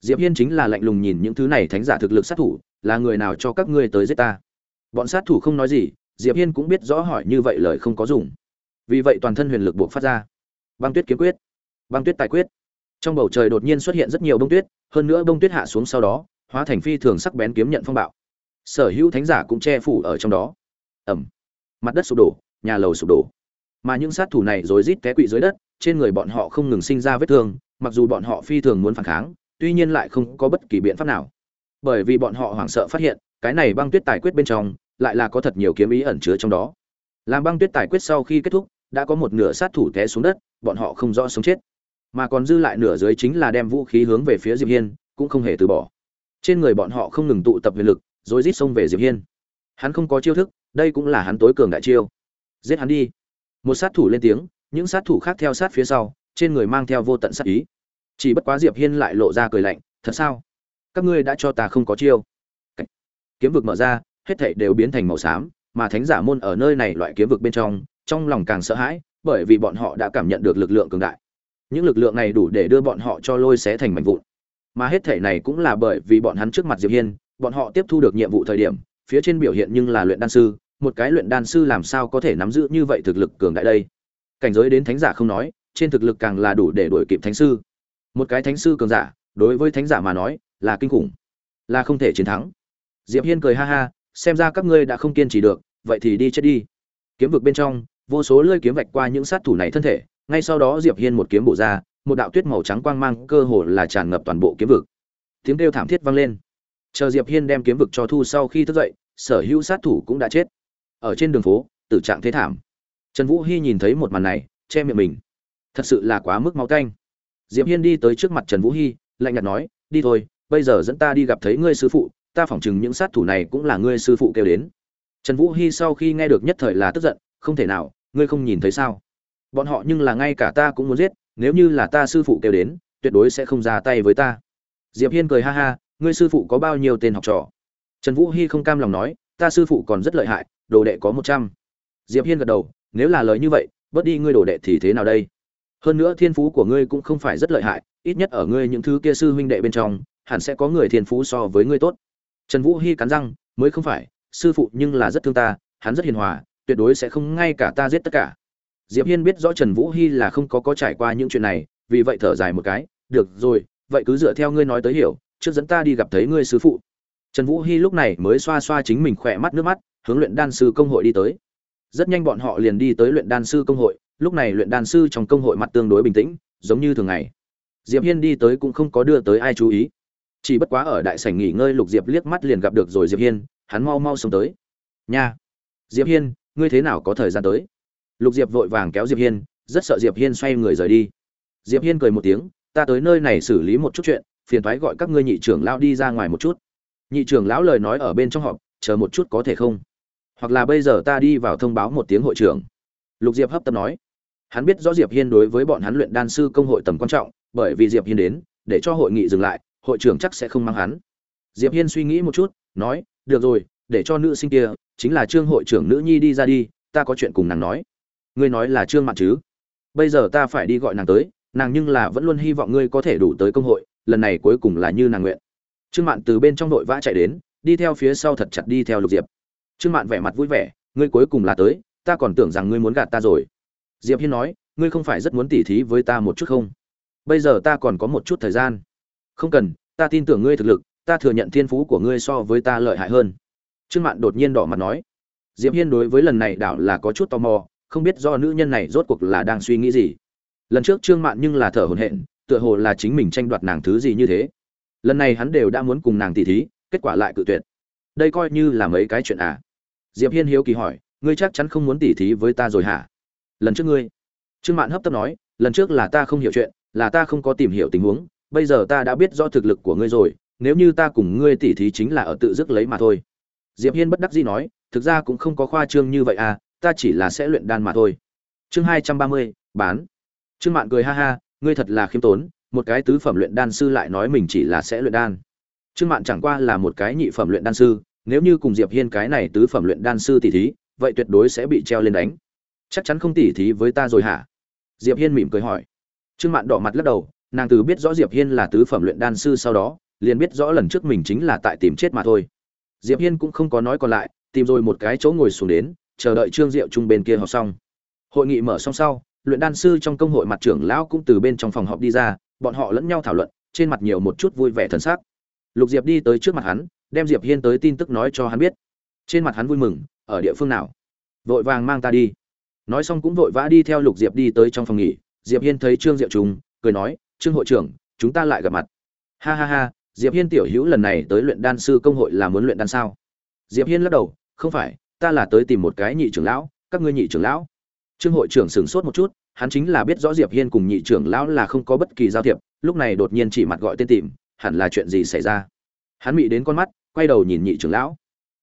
Diệp hiên chính là lạnh lùng nhìn những thứ này thánh giả thực lực sát thủ, là người nào cho các ngươi tới giết ta? Bọn sát thủ không nói gì, diệp hiên cũng biết rõ hỏi như vậy lời không có dùng. Vì vậy toàn thân huyền lực buộc phát ra. Băng tuyết kiếm quyết, băng tuyết tài quyết. Trong bầu trời đột nhiên xuất hiện rất nhiều bông tuyết, hơn nữa bông tuyết hạ xuống sau đó, hóa thành phi thường sắc bén kiếm nhận phong bạo. Sở hữu thánh giả cũng che phủ ở trong đó. Ẩm mặt đất sụp đổ, nhà lầu sụp đổ. Mà những sát thủ này rối rít té quỵ dưới đất, trên người bọn họ không ngừng sinh ra vết thương mặc dù bọn họ phi thường muốn phản kháng, tuy nhiên lại không có bất kỳ biện pháp nào. Bởi vì bọn họ hoảng sợ phát hiện, cái này băng tuyết tài quyết bên trong, lại là có thật nhiều kiếm ý ẩn chứa trong đó. Làm băng tuyết tài quyết sau khi kết thúc, đã có một nửa sát thủ té xuống đất, bọn họ không rõ sống chết. Mà còn dư lại nửa dưới chính là đem vũ khí hướng về phía diệp hiên, cũng không hề từ bỏ. Trên người bọn họ không ngừng tụ tập huyền lực, rồi rít xông về diệp hiên. Hắn không có chiêu thức, đây cũng là hắn tối cường đại chiêu. Giết hắn đi. Một sát thủ lên tiếng, những sát thủ khác theo sát phía sau trên người mang theo vô tận sát ý. Chỉ bất quá diệp hiên lại lộ ra cười lạnh, thật sao? Các ngươi đã cho ta không có chiêu. Kiếm vực mở ra, hết thảy đều biến thành màu xám, mà thánh giả môn ở nơi này loại kiếm vực bên trong trong lòng càng sợ hãi, bởi vì bọn họ đã cảm nhận được lực lượng cường đại. Những lực lượng này đủ để đưa bọn họ cho lôi xé thành mảnh vụn. Mà hết thảy này cũng là bởi vì bọn hắn trước mặt diệp hiên, bọn họ tiếp thu được nhiệm vụ thời điểm, phía trên biểu hiện nhưng là luyện đan sư, một cái luyện đan sư làm sao có thể nắm giữ như vậy thực lực cường đại đây? Cảnh giới đến thánh giả không nói trên thực lực càng là đủ để đuổi kịp thánh sư. Một cái thánh sư cường giả, đối với thánh giả mà nói, là kinh khủng, là không thể chiến thắng. Diệp hiên cười ha ha, xem ra các ngươi đã không kiên trì được, vậy thì đi chết đi. Kiếm vực bên trong, vô số lưỡi kiếm vạch qua những sát thủ này thân thể, ngay sau đó diệp hiên một kiếm bổ ra, một đạo tuyết màu trắng quang mang cơ hồ là tràn ngập toàn bộ kiếm vực. Tiếng kêu thảm thiết vang lên. Chờ diệp hiên đem kiếm vực cho thu sau khi thức dậy, sở hữu sát thủ cũng đã chết. Ở trên đường phố, tử trạng thế thảm. Trần vũ hy nhìn thấy một màn này, che miệng mình thật sự là quá mức máu canh. diệp hiên đi tới trước mặt trần vũ hy, lạnh nhạt nói, đi thôi, bây giờ dẫn ta đi gặp thấy ngươi sư phụ, ta phỏng chừng những sát thủ này cũng là ngươi sư phụ kêu đến. Trần vũ hy sau khi nghe được nhất thời là tức giận, không thể nào, ngươi không nhìn thấy sao? Bọn họ nhưng là ngay cả ta cũng muốn giết, nếu như là ta sư phụ kêu đến, tuyệt đối sẽ không ra tay với ta. Diệp hiên cười ha ha, ngươi sư phụ có bao nhiêu tên học trò? Trần vũ hy không cam lòng nói, ta sư phụ còn rất lợi hại, đồ đệ có một trăm. Diệp hiên gật đầu, nếu là lời như vậy, bớt đi ngươi đồ đệ thì thế nào đây? Hơn nữa thiên phú của ngươi cũng không phải rất lợi hại, ít nhất ở ngươi những thứ kia sư huynh đệ bên trong, hẳn sẽ có người thiên phú so với ngươi tốt. Trần vũ hy cắn răng, mới không phải, sư phụ nhưng là rất thương ta, hắn rất hiền hòa, tuyệt đối sẽ không ngay cả ta giết tất cả. Diệp hiên biết rõ trần vũ hy là không có có trải qua những chuyện này, vì vậy thở dài một cái, được rồi, vậy cứ dựa theo ngươi nói tới hiểu, trước dẫn ta đi gặp thấy ngươi sư phụ. Trần vũ hy lúc này mới xoa xoa chính mình khỏe mắt nước mắt, hướng luyện đan sư công hội đi tới. Rất nhanh bọn họ liền đi tới luyện đan sư công hội lúc này luyện đan sư trong công hội mặt tương đối bình tĩnh, giống như thường ngày. Diệp hiên đi tới cũng không có đưa tới ai chú ý. Chỉ bất quá ở đại sảnh nghỉ ngơi lục diệp liếc mắt liền gặp được rồi diệp hiên, hắn mau mau xông tới. Nha, diệp hiên, ngươi thế nào có thời gian tới? Lục diệp vội vàng kéo diệp hiên, rất sợ diệp hiên xoay người rời đi. Diệp hiên cười một tiếng, ta tới nơi này xử lý một chút chuyện, phiền thoái gọi các ngươi nhị trưởng lão đi ra ngoài một chút. Nhị trưởng lão lời nói ở bên trong họp, chờ một chút có thể không? Hoặc là bây giờ ta đi vào thông báo một tiếng hội trưởng. Lục diệp hấp tấp nói hắn biết rõ diệp hiên đối với bọn hắn luyện đan sư công hội tầm quan trọng, bởi vì diệp hiên đến, để cho hội nghị dừng lại, hội trưởng chắc sẽ không mang hắn. Diệp hiên suy nghĩ một chút, nói, được rồi, để cho nữ sinh kia, chính là trương hội trưởng nữ nhi đi ra đi, ta có chuyện cùng nàng nói. Ngươi nói là trương mạn chứ? Bây giờ ta phải đi gọi nàng tới, nàng nhưng là vẫn luôn hy vọng ngươi có thể đủ tới công hội, lần này cuối cùng là như nàng nguyện. Trương mạn từ bên trong đội vã chạy đến, đi theo phía sau thật chặt đi theo lục diệp. Trương mạn vẻ mặt vui vẻ, ngươi cuối cùng là tới, ta còn tưởng rằng ngươi muốn gạt ta rồi diệp hiên nói, ngươi không phải rất muốn tỉ thí với ta một chút không? Bây giờ ta còn có một chút thời gian. Không cần, ta tin tưởng ngươi thực lực, ta thừa nhận thiên phú của ngươi so với ta lợi hại hơn. Trương mạn đột nhiên đỏ mặt nói. Diệp hiên đối với lần này đảo là có chút tò mò, không biết do nữ nhân này rốt cuộc là đang suy nghĩ gì. Lần trước trương mạn nhưng là thở hổn hển, tựa hồ là chính mình tranh đoạt nàng thứ gì như thế. Lần này hắn đều đã muốn cùng nàng tỉ thí, kết quả lại cự tuyệt. Đây coi như là mấy cái chuyện à? Diệp hiên hiếu kỳ hỏi, ngươi chắc chắn không muốn tỉ thí với ta rồi hả? Lần trước ngươi. Trương mạn hấp tấp nói, lần trước là ta không hiểu chuyện, là ta không có tìm hiểu tình huống, bây giờ ta đã biết rõ thực lực của ngươi rồi, nếu như ta cùng ngươi tỉ thí chính là ở tự dứt lấy mà thôi. Diệp hiên bất đắc dĩ nói, thực ra cũng không có khoa trương như vậy à ta chỉ là sẽ luyện đan mà thôi. Chương hai trăm ba mươi, bán. Trương mạn cười ha ha, ngươi thật là khiêm tốn, một cái tứ phẩm luyện đan sư lại nói mình chỉ là sẽ luyện đan. Trương mạn chẳng qua là một cái nhị phẩm luyện đan sư, nếu như cùng diệp hiên cái này tứ phẩm luyện đan sư tỉ thí, vậy tuyệt đối sẽ bị treo lên đánh chắc chắn không tỉ thí với ta rồi hả? Diệp hiên mỉm cười hỏi. Trương mạn đỏ mặt lắc đầu, nàng từ biết rõ diệp hiên là tứ phẩm luyện đan sư sau đó, liền biết rõ lần trước mình chính là tại tìm chết mà thôi. Diệp hiên cũng không có nói còn lại, tìm rồi một cái chỗ ngồi xuống đến, chờ đợi trương diệu trung bên kia họp xong. Hội nghị mở xong sau, luyện đan sư trong công hội mặt trưởng lão cũng từ bên trong phòng họp đi ra, bọn họ lẫn nhau thảo luận, trên mặt nhiều một chút vui vẻ thần sắc. Lục diệp đi tới trước mặt hắn, đem diệp hiên tới tin tức nói cho hắn biết. Trên mặt hắn vui mừng, ở địa phương nào? Vội vàng mang ta đi nói xong cũng vội vã đi theo lục diệp đi tới trong phòng nghỉ. Diệp hiên thấy trương diệu trung cười nói, trương hội trưởng, chúng ta lại gặp mặt. Ha ha ha, diệp hiên tiểu hữu lần này tới luyện đan sư công hội là muốn luyện đan sao? Diệp hiên lắc đầu, không phải, ta là tới tìm một cái nhị trưởng lão, các ngươi nhị trưởng lão. Trương hội trưởng sửng sốt một chút, hắn chính là biết rõ diệp hiên cùng nhị trưởng lão là không có bất kỳ giao thiệp, lúc này đột nhiên chỉ mặt gọi tên tìm, hẳn là chuyện gì xảy ra? Hắn mị đến con mắt, quay đầu nhìn nhị trưởng lão.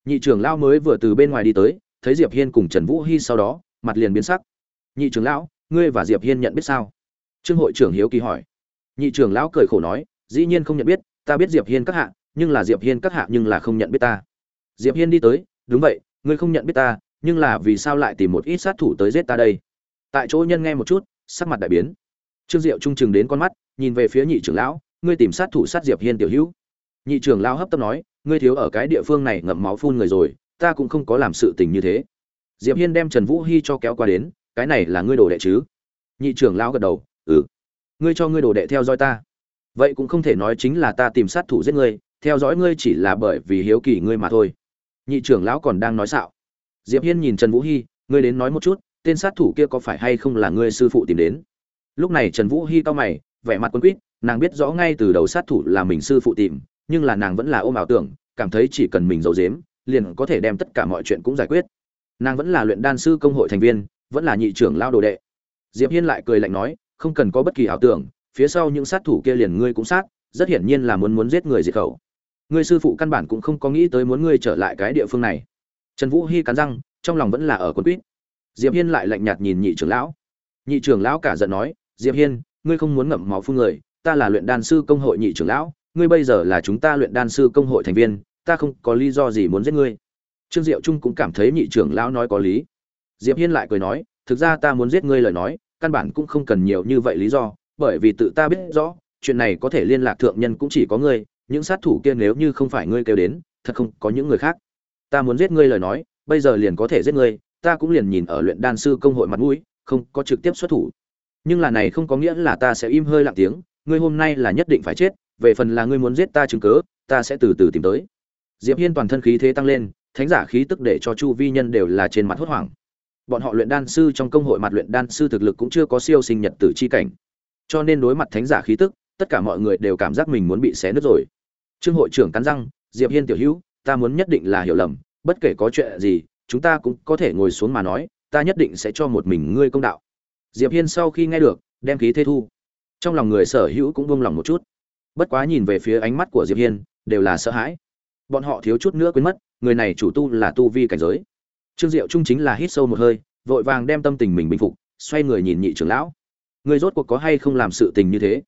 Nhị trưởng lão mới vừa từ bên ngoài đi tới, thấy diệp hiên cùng trần vũ hy sau đó mặt liền biến sắc. Nhị trưởng lão, ngươi và diệp hiên nhận biết sao? Trương hội trưởng hiếu kỳ hỏi. Nhị trưởng lão cười khổ nói, dĩ nhiên không nhận biết, ta biết diệp hiên các hạ, nhưng là diệp hiên các hạ nhưng là không nhận biết ta. Diệp hiên đi tới, đúng vậy, ngươi không nhận biết ta, nhưng là vì sao lại tìm một ít sát thủ tới giết ta đây? Tại chỗ nhân nghe một chút, sắc mặt đại biến. Trương diệu trung chừng đến con mắt, nhìn về phía nhị trưởng lão, ngươi tìm sát thủ sát diệp hiên tiểu hữu. Nhị trưởng lão hấp tấp nói, ngươi thiếu ở cái địa phương này ngậm máu phun người rồi, ta cũng không có làm sự tình như thế diệp hiên đem trần vũ hy cho kéo qua đến, cái này là ngươi đồ đệ chứ? Nhị trưởng lão gật đầu ừ. Ngươi cho ngươi đồ đệ theo dõi ta. Vậy cũng không thể nói chính là ta tìm sát thủ giết ngươi, theo dõi ngươi chỉ là bởi vì hiếu kỳ ngươi mà thôi. Nhị trưởng lão còn đang nói xạo. Diệp hiên nhìn trần vũ hy, ngươi đến nói một chút, tên sát thủ kia có phải hay không là ngươi sư phụ tìm đến? Lúc này trần vũ hy cau mày, vẻ mặt quân quýt, nàng biết rõ ngay từ đầu sát thủ là mình sư phụ tìm, nhưng là nàng vẫn là ôm ảo tưởng, cảm thấy chỉ cần mình giấu giếm, liền có thể đem tất cả mọi chuyện cũng giải quyết nàng vẫn là luyện đan sư công hội thành viên, vẫn là nhị trưởng lao đồ đệ. Diệp hiên lại cười lạnh nói, không cần có bất kỳ ảo tưởng, phía sau những sát thủ kia liền ngươi cũng sát, rất hiển nhiên là muốn muốn giết người diệt khẩu. Ngươi sư phụ căn bản cũng không có nghĩ tới muốn ngươi trở lại cái địa phương này. Trần vũ hy cắn răng, trong lòng vẫn là ở quân quýt. Diệp hiên lại lạnh nhạt nhìn nhị trưởng lão. Nhị trưởng lão cả giận nói, diệp hiên, ngươi không muốn ngậm máu phun người, ta là luyện đan sư công hội nhị trưởng lão, ngươi bây giờ là chúng ta luyện đan sư công hội thành viên, ta không có lý do gì muốn giết ngươi trương diệu trung cũng cảm thấy nhị trưởng lão nói có lý. Diệp hiên lại cười nói, thực ra ta muốn giết ngươi lời nói, căn bản cũng không cần nhiều như vậy lý do, bởi vì tự ta biết rõ, chuyện này có thể liên lạc thượng nhân cũng chỉ có ngươi, những sát thủ kia nếu như không phải ngươi kêu đến, thật không có những người khác. Ta muốn giết ngươi lời nói, bây giờ liền có thể giết ngươi, ta cũng liền nhìn ở luyện đan sư công hội mặt mũi, không có trực tiếp xuất thủ. Nhưng là này không có nghĩa là ta sẽ im hơi lặng tiếng, ngươi hôm nay là nhất định phải chết, về phần là ngươi muốn giết ta chứng cớ ta sẽ từ từ tìm tới. Diệp hiên toàn thân khí thế tăng lên thánh giả khí tức để cho chu vi nhân đều là trên mặt hốt hoảng. Bọn họ luyện đan sư trong công hội mặt luyện đan sư thực lực cũng chưa có siêu sinh nhật tử chi cảnh. Cho nên đối mặt thánh giả khí tức, tất cả mọi người đều cảm giác mình muốn bị xé nứt rồi. Trương hội trưởng cắn răng, diệp hiên tiểu hữu, ta muốn nhất định là hiểu lầm, bất kể có chuyện gì, chúng ta cũng có thể ngồi xuống mà nói, ta nhất định sẽ cho một mình ngươi công đạo. Diệp hiên sau khi nghe được, đem khí thế thu. Trong lòng người sở hữu cũng buông lòng một chút. Bất quá nhìn về phía ánh mắt của diệp hiên, đều là sợ hãi. Bọn họ thiếu chút nữa quên mất người này chủ tu là tu vi cảnh giới. Trương diệu trung chính là hít sâu một hơi, vội vàng đem tâm tình mình bình phục, xoay người nhìn nhị trưởng lão. Người rốt cuộc có hay không làm sự tình như thế?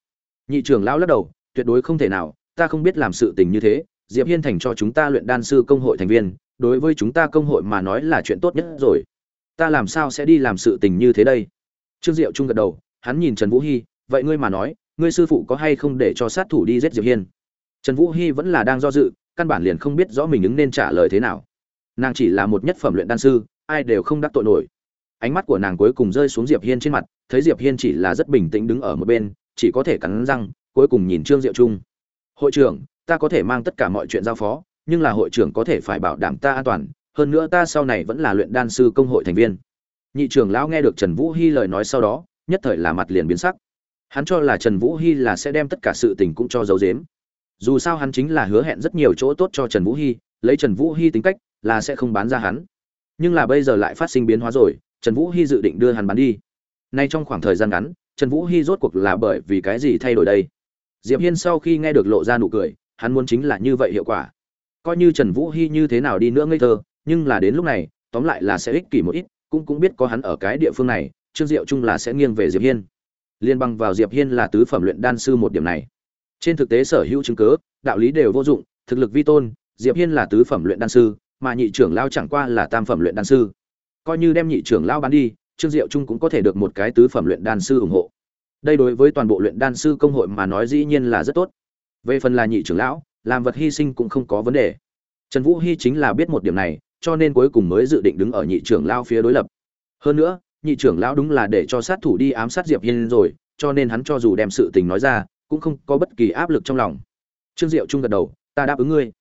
Nhị trưởng lão lắc đầu, tuyệt đối không thể nào, ta không biết làm sự tình như thế, diệp hiên thành cho chúng ta luyện đan sư công hội thành viên, đối với chúng ta công hội mà nói là chuyện tốt nhất rồi. Ta làm sao sẽ đi làm sự tình như thế đây? Trương diệu trung gật đầu, hắn nhìn trần vũ hy, vậy ngươi mà nói, ngươi sư phụ có hay không để cho sát thủ đi giết diệp hiên? Trần vũ hy vẫn là đang do dự căn bản liền không biết rõ mình ứng nên trả lời thế nào. Nàng chỉ là một nhất phẩm luyện đan sư, ai đều không đắc tội nổi. Ánh mắt của nàng cuối cùng rơi xuống diệp hiên trên mặt, thấy diệp hiên chỉ là rất bình tĩnh đứng ở một bên, chỉ có thể cắn răng, cuối cùng nhìn trương diệu trung. Hội trưởng, ta có thể mang tất cả mọi chuyện giao phó, nhưng là hội trưởng có thể phải bảo đảm ta an toàn, hơn nữa ta sau này vẫn là luyện đan sư công hội thành viên. Nhị trưởng lão nghe được trần vũ hy lời nói sau đó, nhất thời là mặt liền biến sắc. Hắn cho là trần vũ hy là sẽ đem tất cả sự tình cũng cho giấu giếm dù sao hắn chính là hứa hẹn rất nhiều chỗ tốt cho trần vũ hy, lấy trần vũ hy tính cách là sẽ không bán ra hắn. Nhưng là bây giờ lại phát sinh biến hóa rồi, trần vũ hy dự định đưa hắn bán đi. Nay trong khoảng thời gian ngắn, trần vũ hy rốt cuộc là bởi vì cái gì thay đổi đây? Diệp hiên sau khi nghe được lộ ra nụ cười, hắn muốn chính là như vậy hiệu quả. Coi như trần vũ hy như thế nào đi nữa ngây thơ, nhưng là đến lúc này, tóm lại là sẽ ích kỷ một ít, cũng cũng biết có hắn ở cái địa phương này, trương diệu trung là sẽ nghiêng về diệp hiên. Liên bằng vào diệp hiên là tứ phẩm luyện đan sư một điểm này trên thực tế sở hữu chứng cứ đạo lý đều vô dụng, thực lực vi tôn, diệp hiên là tứ phẩm luyện đan sư, mà nhị trưởng lao chẳng qua là tam phẩm luyện đan sư. Coi như đem nhị trưởng lao bán đi, trương diệu trung cũng có thể được một cái tứ phẩm luyện đan sư ủng hộ. Đây đối với toàn bộ luyện đan sư công hội mà nói dĩ nhiên là rất tốt. Về phần là nhị trưởng lão, làm vật hy sinh cũng không có vấn đề. Trần vũ hy chính là biết một điểm này, cho nên cuối cùng mới dự định đứng ở nhị trưởng lao phía đối lập. Hơn nữa, nhị trưởng lão đúng là để cho sát thủ đi ám sát diệp hiên rồi, cho nên hắn cho dù đem sự tình nói ra cũng không có bất kỳ áp lực trong lòng. Trương diệu trung gật đầu ta đáp ứng ngươi.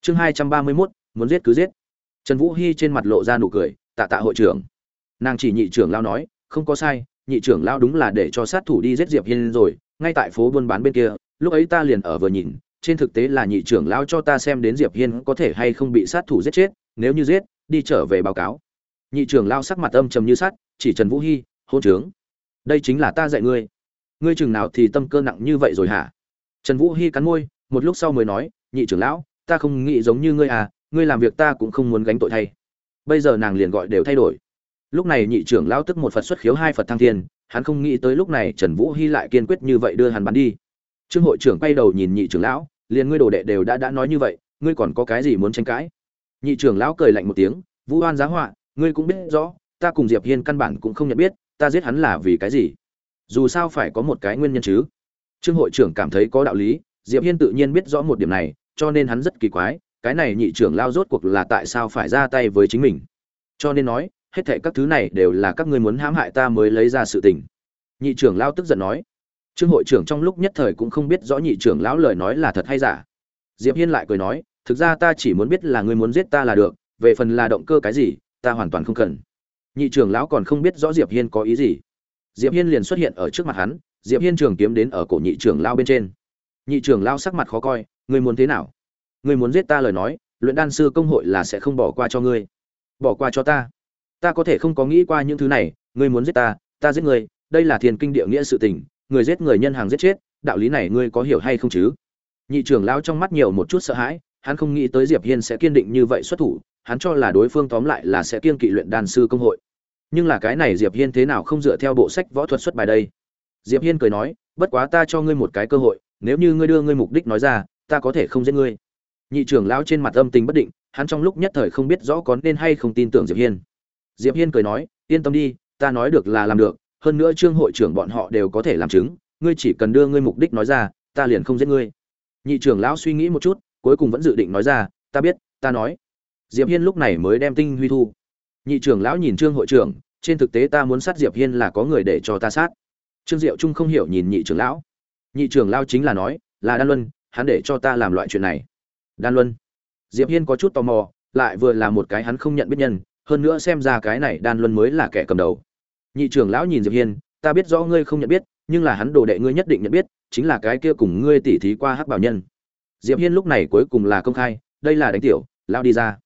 Chương hai trăm ba mươi 231, muốn giết cứ giết. Trần vũ hy trên mặt lộ ra nụ cười tạ tạ hội trưởng. Nàng chỉ nhị trưởng lao nói không có sai nhị trưởng lao đúng là để cho sát thủ đi giết diệp hiên rồi ngay tại phố buôn bán bên kia lúc ấy ta liền ở vừa nhìn trên thực tế là nhị trưởng lao cho ta xem đến diệp hiên có thể hay không bị sát thủ giết chết nếu như giết đi trở về báo cáo. Nhị trưởng lao sắc mặt âm trầm như sắt chỉ trần vũ hy hôn trướng đây chính là ta dạy ngươi ngươi chừng nào thì tâm cơ nặng như vậy rồi hả? Trần vũ hy cắn môi, một lúc sau mới nói, nhị trưởng lão, ta không nghĩ giống như ngươi à ngươi làm việc ta cũng không muốn gánh tội thay. Bây giờ nàng liền gọi đều thay đổi. Lúc này nhị trưởng lão tức một phật xuất khiếu, hai phật thăng thiên, hắn không nghĩ tới lúc này trần vũ hy lại kiên quyết như vậy đưa hắn bắn đi. Trương hội trưởng quay đầu nhìn nhị trưởng lão, liền ngươi đồ đệ đều đã đã nói như vậy, ngươi còn có cái gì muốn tranh cãi? Nhị trưởng lão cười lạnh một tiếng, vũ oan giá họa, ngươi cũng biết rõ, ta cùng diệp hiên căn bản cũng không nhận biết, ta giết hắn là vì cái gì? Dù sao phải có một cái nguyên nhân chứ. Trương hội trưởng cảm thấy có đạo lý, diệp hiên tự nhiên biết rõ một điểm này, cho nên hắn rất kỳ quái, cái này nhị trưởng lao rốt cuộc là tại sao phải ra tay với chính mình. Cho nên nói, hết thệ các thứ này đều là các ngươi muốn hãm hại ta mới lấy ra sự tình. Nhị trưởng lao tức giận nói. Trương hội trưởng trong lúc nhất thời cũng không biết rõ nhị trưởng lão lời nói là thật hay giả. Diệp hiên lại cười nói, thực ra ta chỉ muốn biết là ngươi muốn giết ta là được, về phần là động cơ cái gì, ta hoàn toàn không cần. Nhị trưởng lão còn không biết rõ diệp hiên có ý gì diệp hiên liền xuất hiện ở trước mặt hắn, diệp hiên trường kiếm đến ở cổ nhị trưởng lão bên trên. Nhị trưởng lão sắc mặt khó coi, ngươi muốn thế nào? Ngươi muốn giết ta lời nói, luyện đan sư công hội là sẽ không bỏ qua cho ngươi. Bỏ qua cho ta. Ta có thể không có nghĩ qua những thứ này, ngươi muốn giết ta ta giết ngươi, đây là thiền kinh địa nghĩa sự tình, người giết người nhân hàng giết chết, đạo lý này ngươi có hiểu hay không chứ? Nhị trưởng lão trong mắt nhiều một chút sợ hãi, hắn không nghĩ tới diệp hiên sẽ kiên định như vậy xuất thủ, hắn cho là đối phương tóm lại là sẽ kiên kỵ luyện đan sư công hội nhưng là cái này diệp hiên thế nào không dựa theo bộ sách võ thuật xuất bài đây? Diệp hiên cười nói, bất quá ta cho ngươi một cái cơ hội, nếu như ngươi đưa ngươi mục đích nói ra, ta có thể không giết ngươi. Nhị trưởng lão trên mặt âm tình bất định, hắn trong lúc nhất thời không biết rõ có nên hay không tin tưởng diệp hiên. Diệp hiên cười nói, yên tâm đi, ta nói được là làm được, hơn nữa trương hội trưởng bọn họ đều có thể làm chứng, ngươi chỉ cần đưa ngươi mục đích nói ra, ta liền không giết ngươi. Nhị trưởng lão suy nghĩ một chút, cuối cùng vẫn dự định nói ra, ta biết, ta nói. Diệp hiên lúc này mới đem tinh huy thu. Nhị trưởng lão nhìn trương hội trưởng trên thực tế ta muốn sát diệp hiên là có người để cho ta sát. Trương diệu trung không hiểu nhìn nhị trưởng lão. Nhị trưởng lão chính là nói, là đan luân, hắn để cho ta làm loại chuyện này. Đan luân. Diệp hiên có chút tò mò, lại vừa là một cái hắn không nhận biết nhân, hơn nữa xem ra cái này đan luân mới là kẻ cầm đầu. Nhị trưởng lão nhìn diệp hiên, ta biết rõ ngươi không nhận biết, nhưng là hắn đồ đệ ngươi nhất định nhận biết, chính là cái kia cùng ngươi tỉ thí qua hắc bảo nhân. Diệp hiên lúc này cuối cùng là công khai, đây là đánh tiểu, lão đi ra.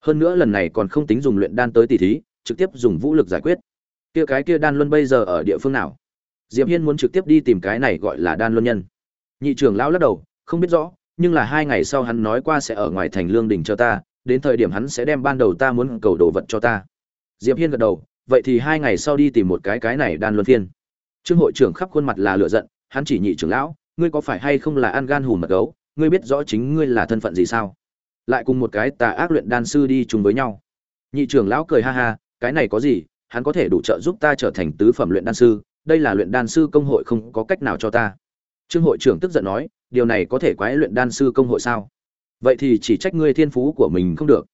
Hơn nữa lần này còn không tính dùng luyện đan tới tỉ thí trực tiếp dùng vũ lực giải quyết. Kia cái kia đan luân bây giờ ở địa phương nào? Diệp hiên muốn trực tiếp đi tìm cái này gọi là đan luân nhân. Nhị trưởng lão lắc đầu, không biết rõ, nhưng là hai ngày sau hắn nói qua sẽ ở ngoài thành lương đình cho ta, đến thời điểm hắn sẽ đem ban đầu ta muốn cầu đồ vật cho ta. Diệp hiên gật đầu, vậy thì hai ngày sau đi tìm một cái cái này đan luân phiên. Trương hội trưởng khắp khuôn mặt là lửa giận, hắn chỉ nhị trưởng lão, ngươi có phải hay không là ăn gan hùm mật gấu, ngươi biết rõ chính ngươi là thân phận gì sao? Lại cùng một cái tà ác luyện đan sư đi chung với nhau. Nhị trưởng lão cười ha ha cái này có gì, hắn có thể đủ trợ giúp ta trở thành tứ phẩm luyện đan sư, đây là luyện đan sư công hội không có cách nào cho ta. Trương hội trưởng tức giận nói, điều này có thể quái luyện đan sư công hội sao? Vậy thì chỉ trách ngươi thiên phú của mình không được.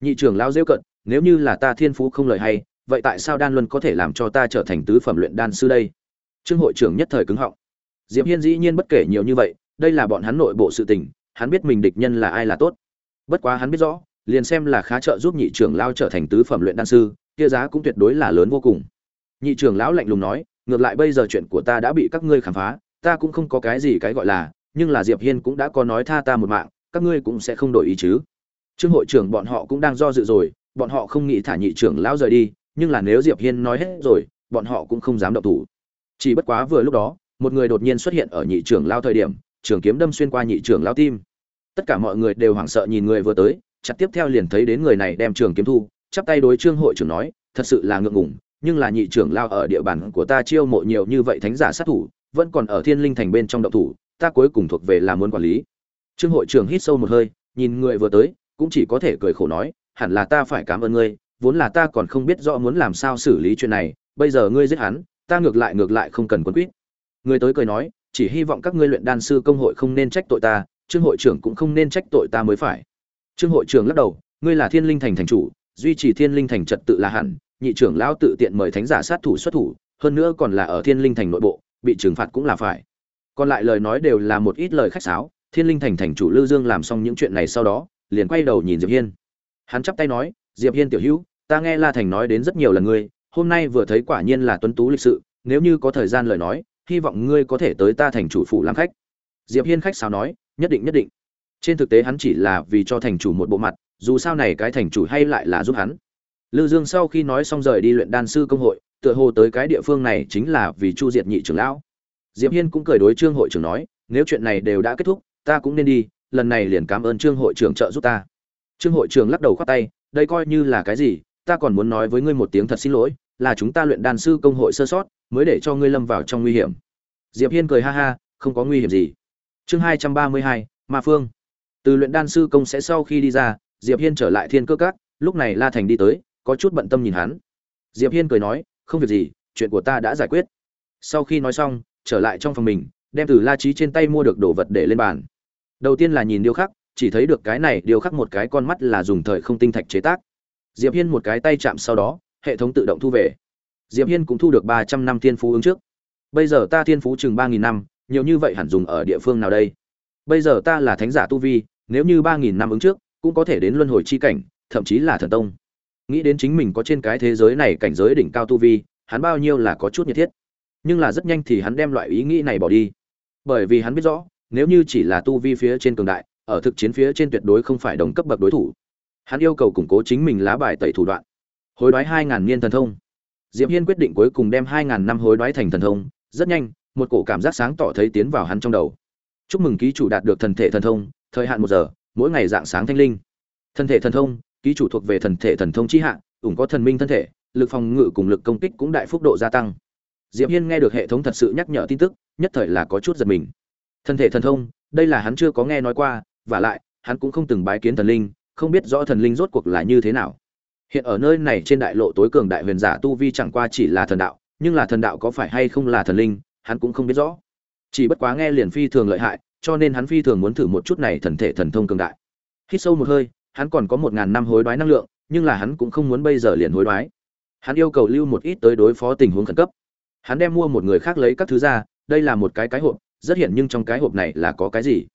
Nhị trưởng lao rêu cận nếu như là ta thiên phú không lời hay, vậy tại sao đan luân có thể làm cho ta trở thành tứ phẩm luyện đan sư đây? Trương hội trưởng nhất thời cứng họng. Diệp hiên dĩ nhiên bất kể nhiều như vậy, đây là bọn hắn nội bộ sự tình, hắn biết mình địch nhân là ai là tốt. Bất quá hắn biết rõ, liền xem là khá trợ giúp nhị trưởng lao trở thành tứ phẩm luyện đan sư kia giá cũng tuyệt đối là lớn vô cùng. Nhị trưởng lão lạnh lùng nói, ngược lại bây giờ chuyện của ta đã bị các ngươi khám phá, ta cũng không có cái gì cái gọi là, nhưng là diệp hiên cũng đã có nói tha ta một mạng, các ngươi cũng sẽ không đổi ý chứ. Trương hội trưởng bọn họ cũng đang do dự rồi, bọn họ không nghĩ thả nhị trưởng lão rời đi, nhưng là nếu diệp hiên nói hết rồi, bọn họ cũng không dám động thủ. Chỉ bất quá vừa lúc đó, một người đột nhiên xuất hiện ở nhị trưởng lão thời điểm, trường kiếm đâm xuyên qua nhị trưởng lão tim. Tất cả mọi người đều hoảng sợ nhìn người vừa tới, chặt tiếp theo liền thấy đến người này đem trường kiếm thu chắp tay đối trương hội trưởng nói, thật sự là ngượng ngùng, nhưng là nhị trưởng lao ở địa bàn của ta chiêu mộ nhiều như vậy thánh giả sát thủ, vẫn còn ở thiên linh thành bên trong động thủ, ta cuối cùng thuộc về là muốn quản lý. Trương hội trưởng hít sâu một hơi, nhìn người vừa tới, cũng chỉ có thể cười khổ nói, hẳn là ta phải cảm ơn ngươi, vốn là ta còn không biết rõ muốn làm sao xử lý chuyện này, bây giờ ngươi giết hắn, ta ngược lại ngược lại không cần quân quýt. Người tới cười nói, chỉ hy vọng các ngươi luyện đan sư công hội không nên trách tội ta, trương hội trưởng cũng không nên trách tội ta mới phải. Trương hội trưởng lắc đầu, ngươi là thiên linh thành thành chủ duy trì thiên linh thành trật tự là hẳn, nhị trưởng lão tự tiện mời thánh giả sát thủ xuất thủ, hơn nữa còn là ở thiên linh thành nội bộ, bị trừng phạt cũng là phải. Còn lại lời nói đều là một ít lời khách sáo, thiên linh thành thành chủ lư dương làm xong những chuyện này sau đó, liền quay đầu nhìn diệp hiên. Hắn chắp tay nói, diệp hiên tiểu hữu, ta nghe la thành nói đến rất nhiều lần ngươi, hôm nay vừa thấy quả nhiên là tuấn tú lịch sự, nếu như có thời gian lời nói, hy vọng ngươi có thể tới ta thành chủ phủ làm khách. Diệp hiên khách sáo nói, nhất định nhất định trên thực tế hắn chỉ là vì cho thành chủ một bộ mặt, dù sao này cái thành chủ hay lại là giúp hắn. Lư dương sau khi nói xong rời đi luyện đan sư công hội, tựa hồ tới cái địa phương này chính là vì chu diệt nhị trưởng lão. Diệp hiên cũng cười đối trương hội trưởng nói, nếu chuyện này đều đã kết thúc, ta cũng nên đi, lần này liền cảm ơn trương hội trưởng trợ giúp ta. Trương hội trưởng lắc đầu khoát tay, đây coi như là cái gì, ta còn muốn nói với ngươi một tiếng thật xin lỗi, là chúng ta luyện đan sư công hội sơ sót, mới để cho ngươi lâm vào trong nguy hiểm. Diệp hiên cười ha ha, không có nguy hiểm gì. Chương hai trăm ba mươi hai, ma phương từ luyện đan sư công sẽ sau khi đi ra, diệp hiên trở lại thiên cơ các, lúc này la thành đi tới, có chút bận tâm nhìn hắn. Diệp hiên cười nói, không việc gì, chuyện của ta đã giải quyết. Sau khi nói xong, trở lại trong phòng mình, đem từ la trí trên tay mua được đồ vật để lên bàn. Đầu tiên là nhìn điêu khắc, chỉ thấy được cái này, điêu khắc một cái con mắt là dùng thời không tinh thạch chế tác. Diệp hiên một cái tay chạm sau đó, hệ thống tự động thu về. Diệp hiên cũng thu được ba trăm năm thiên phú ứng trước. Bây giờ ta thiên phú chừng ba nghìn năm, nhiều như vậy hẳn dùng ở địa phương nào đây? Bây giờ ta là thánh giả tu vi nếu như ba nghìn năm ứng trước, cũng có thể đến luân hồi chi cảnh, thậm chí là thần tông. Nghĩ đến chính mình có trên cái thế giới này cảnh giới đỉnh cao tu vi, hắn bao nhiêu là có chút nhiệt thiết. Nhưng là rất nhanh thì hắn đem loại ý nghĩ này bỏ đi. Bởi vì hắn biết rõ, nếu như chỉ là tu vi phía trên cường đại, ở thực chiến phía trên tuyệt đối không phải đồng cấp bậc đối thủ. Hắn yêu cầu củng cố chính mình lá bài tẩy thủ đoạn. Hối đoái hai ngàn niên thần thông. Diệp hiên quyết định cuối cùng đem hai ngàn năm hối đoái thành thần thông. Rất nhanh, một cổ cảm giác sáng tỏ thấy tiến vào hắn trong đầu. Chúc mừng ký chủ đạt được thần thể thần thông thời hạn một giờ, mỗi ngày dạng sáng thanh linh. Thân thể thần thông, ký chủ thuộc về thần thể thần thông chi hạng ủng có thần minh thân thể, lực phòng ngự cùng lực công kích cũng đại phúc độ gia tăng. Diệp hiên nghe được hệ thống thật sự nhắc nhở tin tức, nhất thời là có chút giật mình. Thân thể thần thông, đây là hắn chưa có nghe nói qua, và lại, hắn cũng không từng bái kiến thần linh, không biết rõ thần linh rốt cuộc là như thế nào. Hiện ở nơi này trên đại lộ tối cường đại huyền giả tu vi chẳng qua chỉ là thần đạo, nhưng là thần đạo có phải hay không là thần linh, hắn cũng không biết rõ. Chỉ bất quá nghe liền phi thường lợi hại cho nên hắn phi thường muốn thử một chút này thần thể thần thông cường đại. Hít sâu một hơi, hắn còn có một ngàn năm hối đoái năng lượng, nhưng là hắn cũng không muốn bây giờ liền hối đoái. Hắn yêu cầu lưu một ít tới đối phó tình huống khẩn cấp. Hắn đem mua một người khác lấy các thứ ra, đây là một cái cái hộp, rất hiện nhưng trong cái hộp này là có cái gì?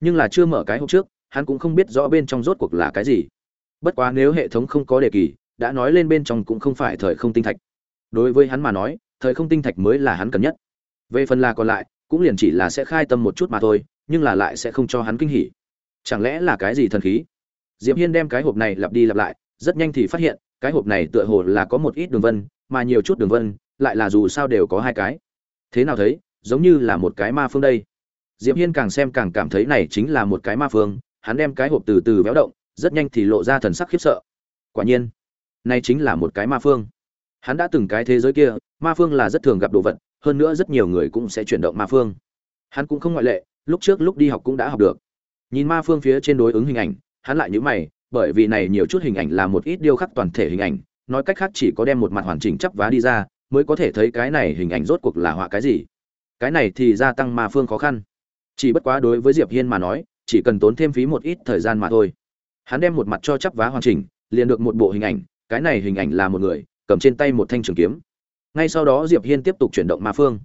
Nhưng là chưa mở cái hộp trước, hắn cũng không biết rõ bên trong rốt cuộc là cái gì. Bất quá nếu hệ thống không có đề kỳ, đã nói lên bên trong cũng không phải thời không tinh thạch. Đối với hắn mà nói, thời không tinh thạch mới là hắn cần nhất. Về phần là còn lại cũng liền chỉ là sẽ khai tâm một chút mà thôi, nhưng là lại sẽ không cho hắn kinh hỉ. Chẳng lẽ là cái gì thần khí? Diệp hiên đem cái hộp này lặp đi lặp lại, rất nhanh thì phát hiện, cái hộp này tựa hồ là có một ít đường vân, mà nhiều chút đường vân, lại là dù sao đều có hai cái. Thế nào thấy, giống như là một cái ma phương đây. Diệp hiên càng xem càng cảm thấy này chính là một cái ma phương, hắn đem cái hộp từ từ véo động, rất nhanh thì lộ ra thần sắc khiếp sợ. Quả nhiên, này chính là một cái ma phương. Hắn đã từng cái thế giới kia, ma phương là rất thường gặp đồ vật hơn nữa rất nhiều người cũng sẽ chuyển động ma phương. Hắn cũng không ngoại lệ, lúc trước lúc đi học cũng đã học được. Nhìn ma phương phía trên đối ứng hình ảnh, hắn lại nhữ mày, bởi vì này nhiều chút hình ảnh là một ít điêu khắc toàn thể hình ảnh, nói cách khác chỉ có đem một mặt hoàn chỉnh chắp vá đi ra, mới có thể thấy cái này hình ảnh rốt cuộc là họa cái gì. Cái này thì gia tăng ma phương khó khăn. Chỉ bất quá đối với diệp hiên mà nói, chỉ cần tốn thêm phí một ít thời gian mà thôi. Hắn đem một mặt cho chắp vá hoàn chỉnh, liền được một bộ hình ảnh, cái này hình ảnh là một người, cầm trên tay một thanh trường kiếm ngay sau đó diệp hiên tiếp tục chuyển động ma phương.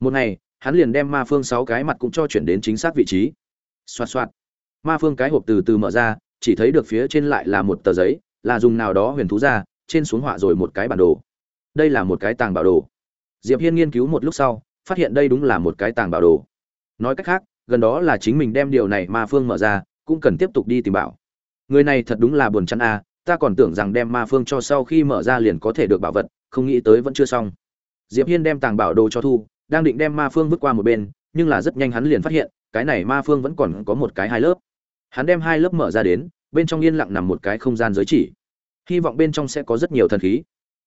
Một ngày, hắn liền đem ma phương sáu cái mặt cũng cho chuyển đến chính xác vị trí. Xoạt xoạt. Ma phương cái hộp từ từ mở ra, chỉ thấy được phía trên lại là một tờ giấy, là dùng nào đó huyền thú ra, trên xuống họa rồi một cái bản đồ. Đây là một cái tàng bảo đồ. Diệp hiên nghiên cứu một lúc sau, phát hiện đây đúng là một cái tàng bảo đồ. Nói cách khác, gần đó là chính mình đem điều này ma phương mở ra, cũng cần tiếp tục đi tìm bảo. Người này thật đúng là buồn chán a ta còn tưởng rằng đem ma phương cho sau khi mở ra liền có thể được bảo vật không nghĩ tới vẫn chưa xong. Diệp hiên đem tàng bảo đồ cho thu, đang định đem ma phương vứt qua một bên, nhưng là rất nhanh hắn liền phát hiện, cái này ma phương vẫn còn có một cái hai lớp. Hắn đem hai lớp mở ra đến, bên trong yên lặng nằm một cái không gian giới chỉ. Hy vọng bên trong sẽ có rất nhiều thần khí.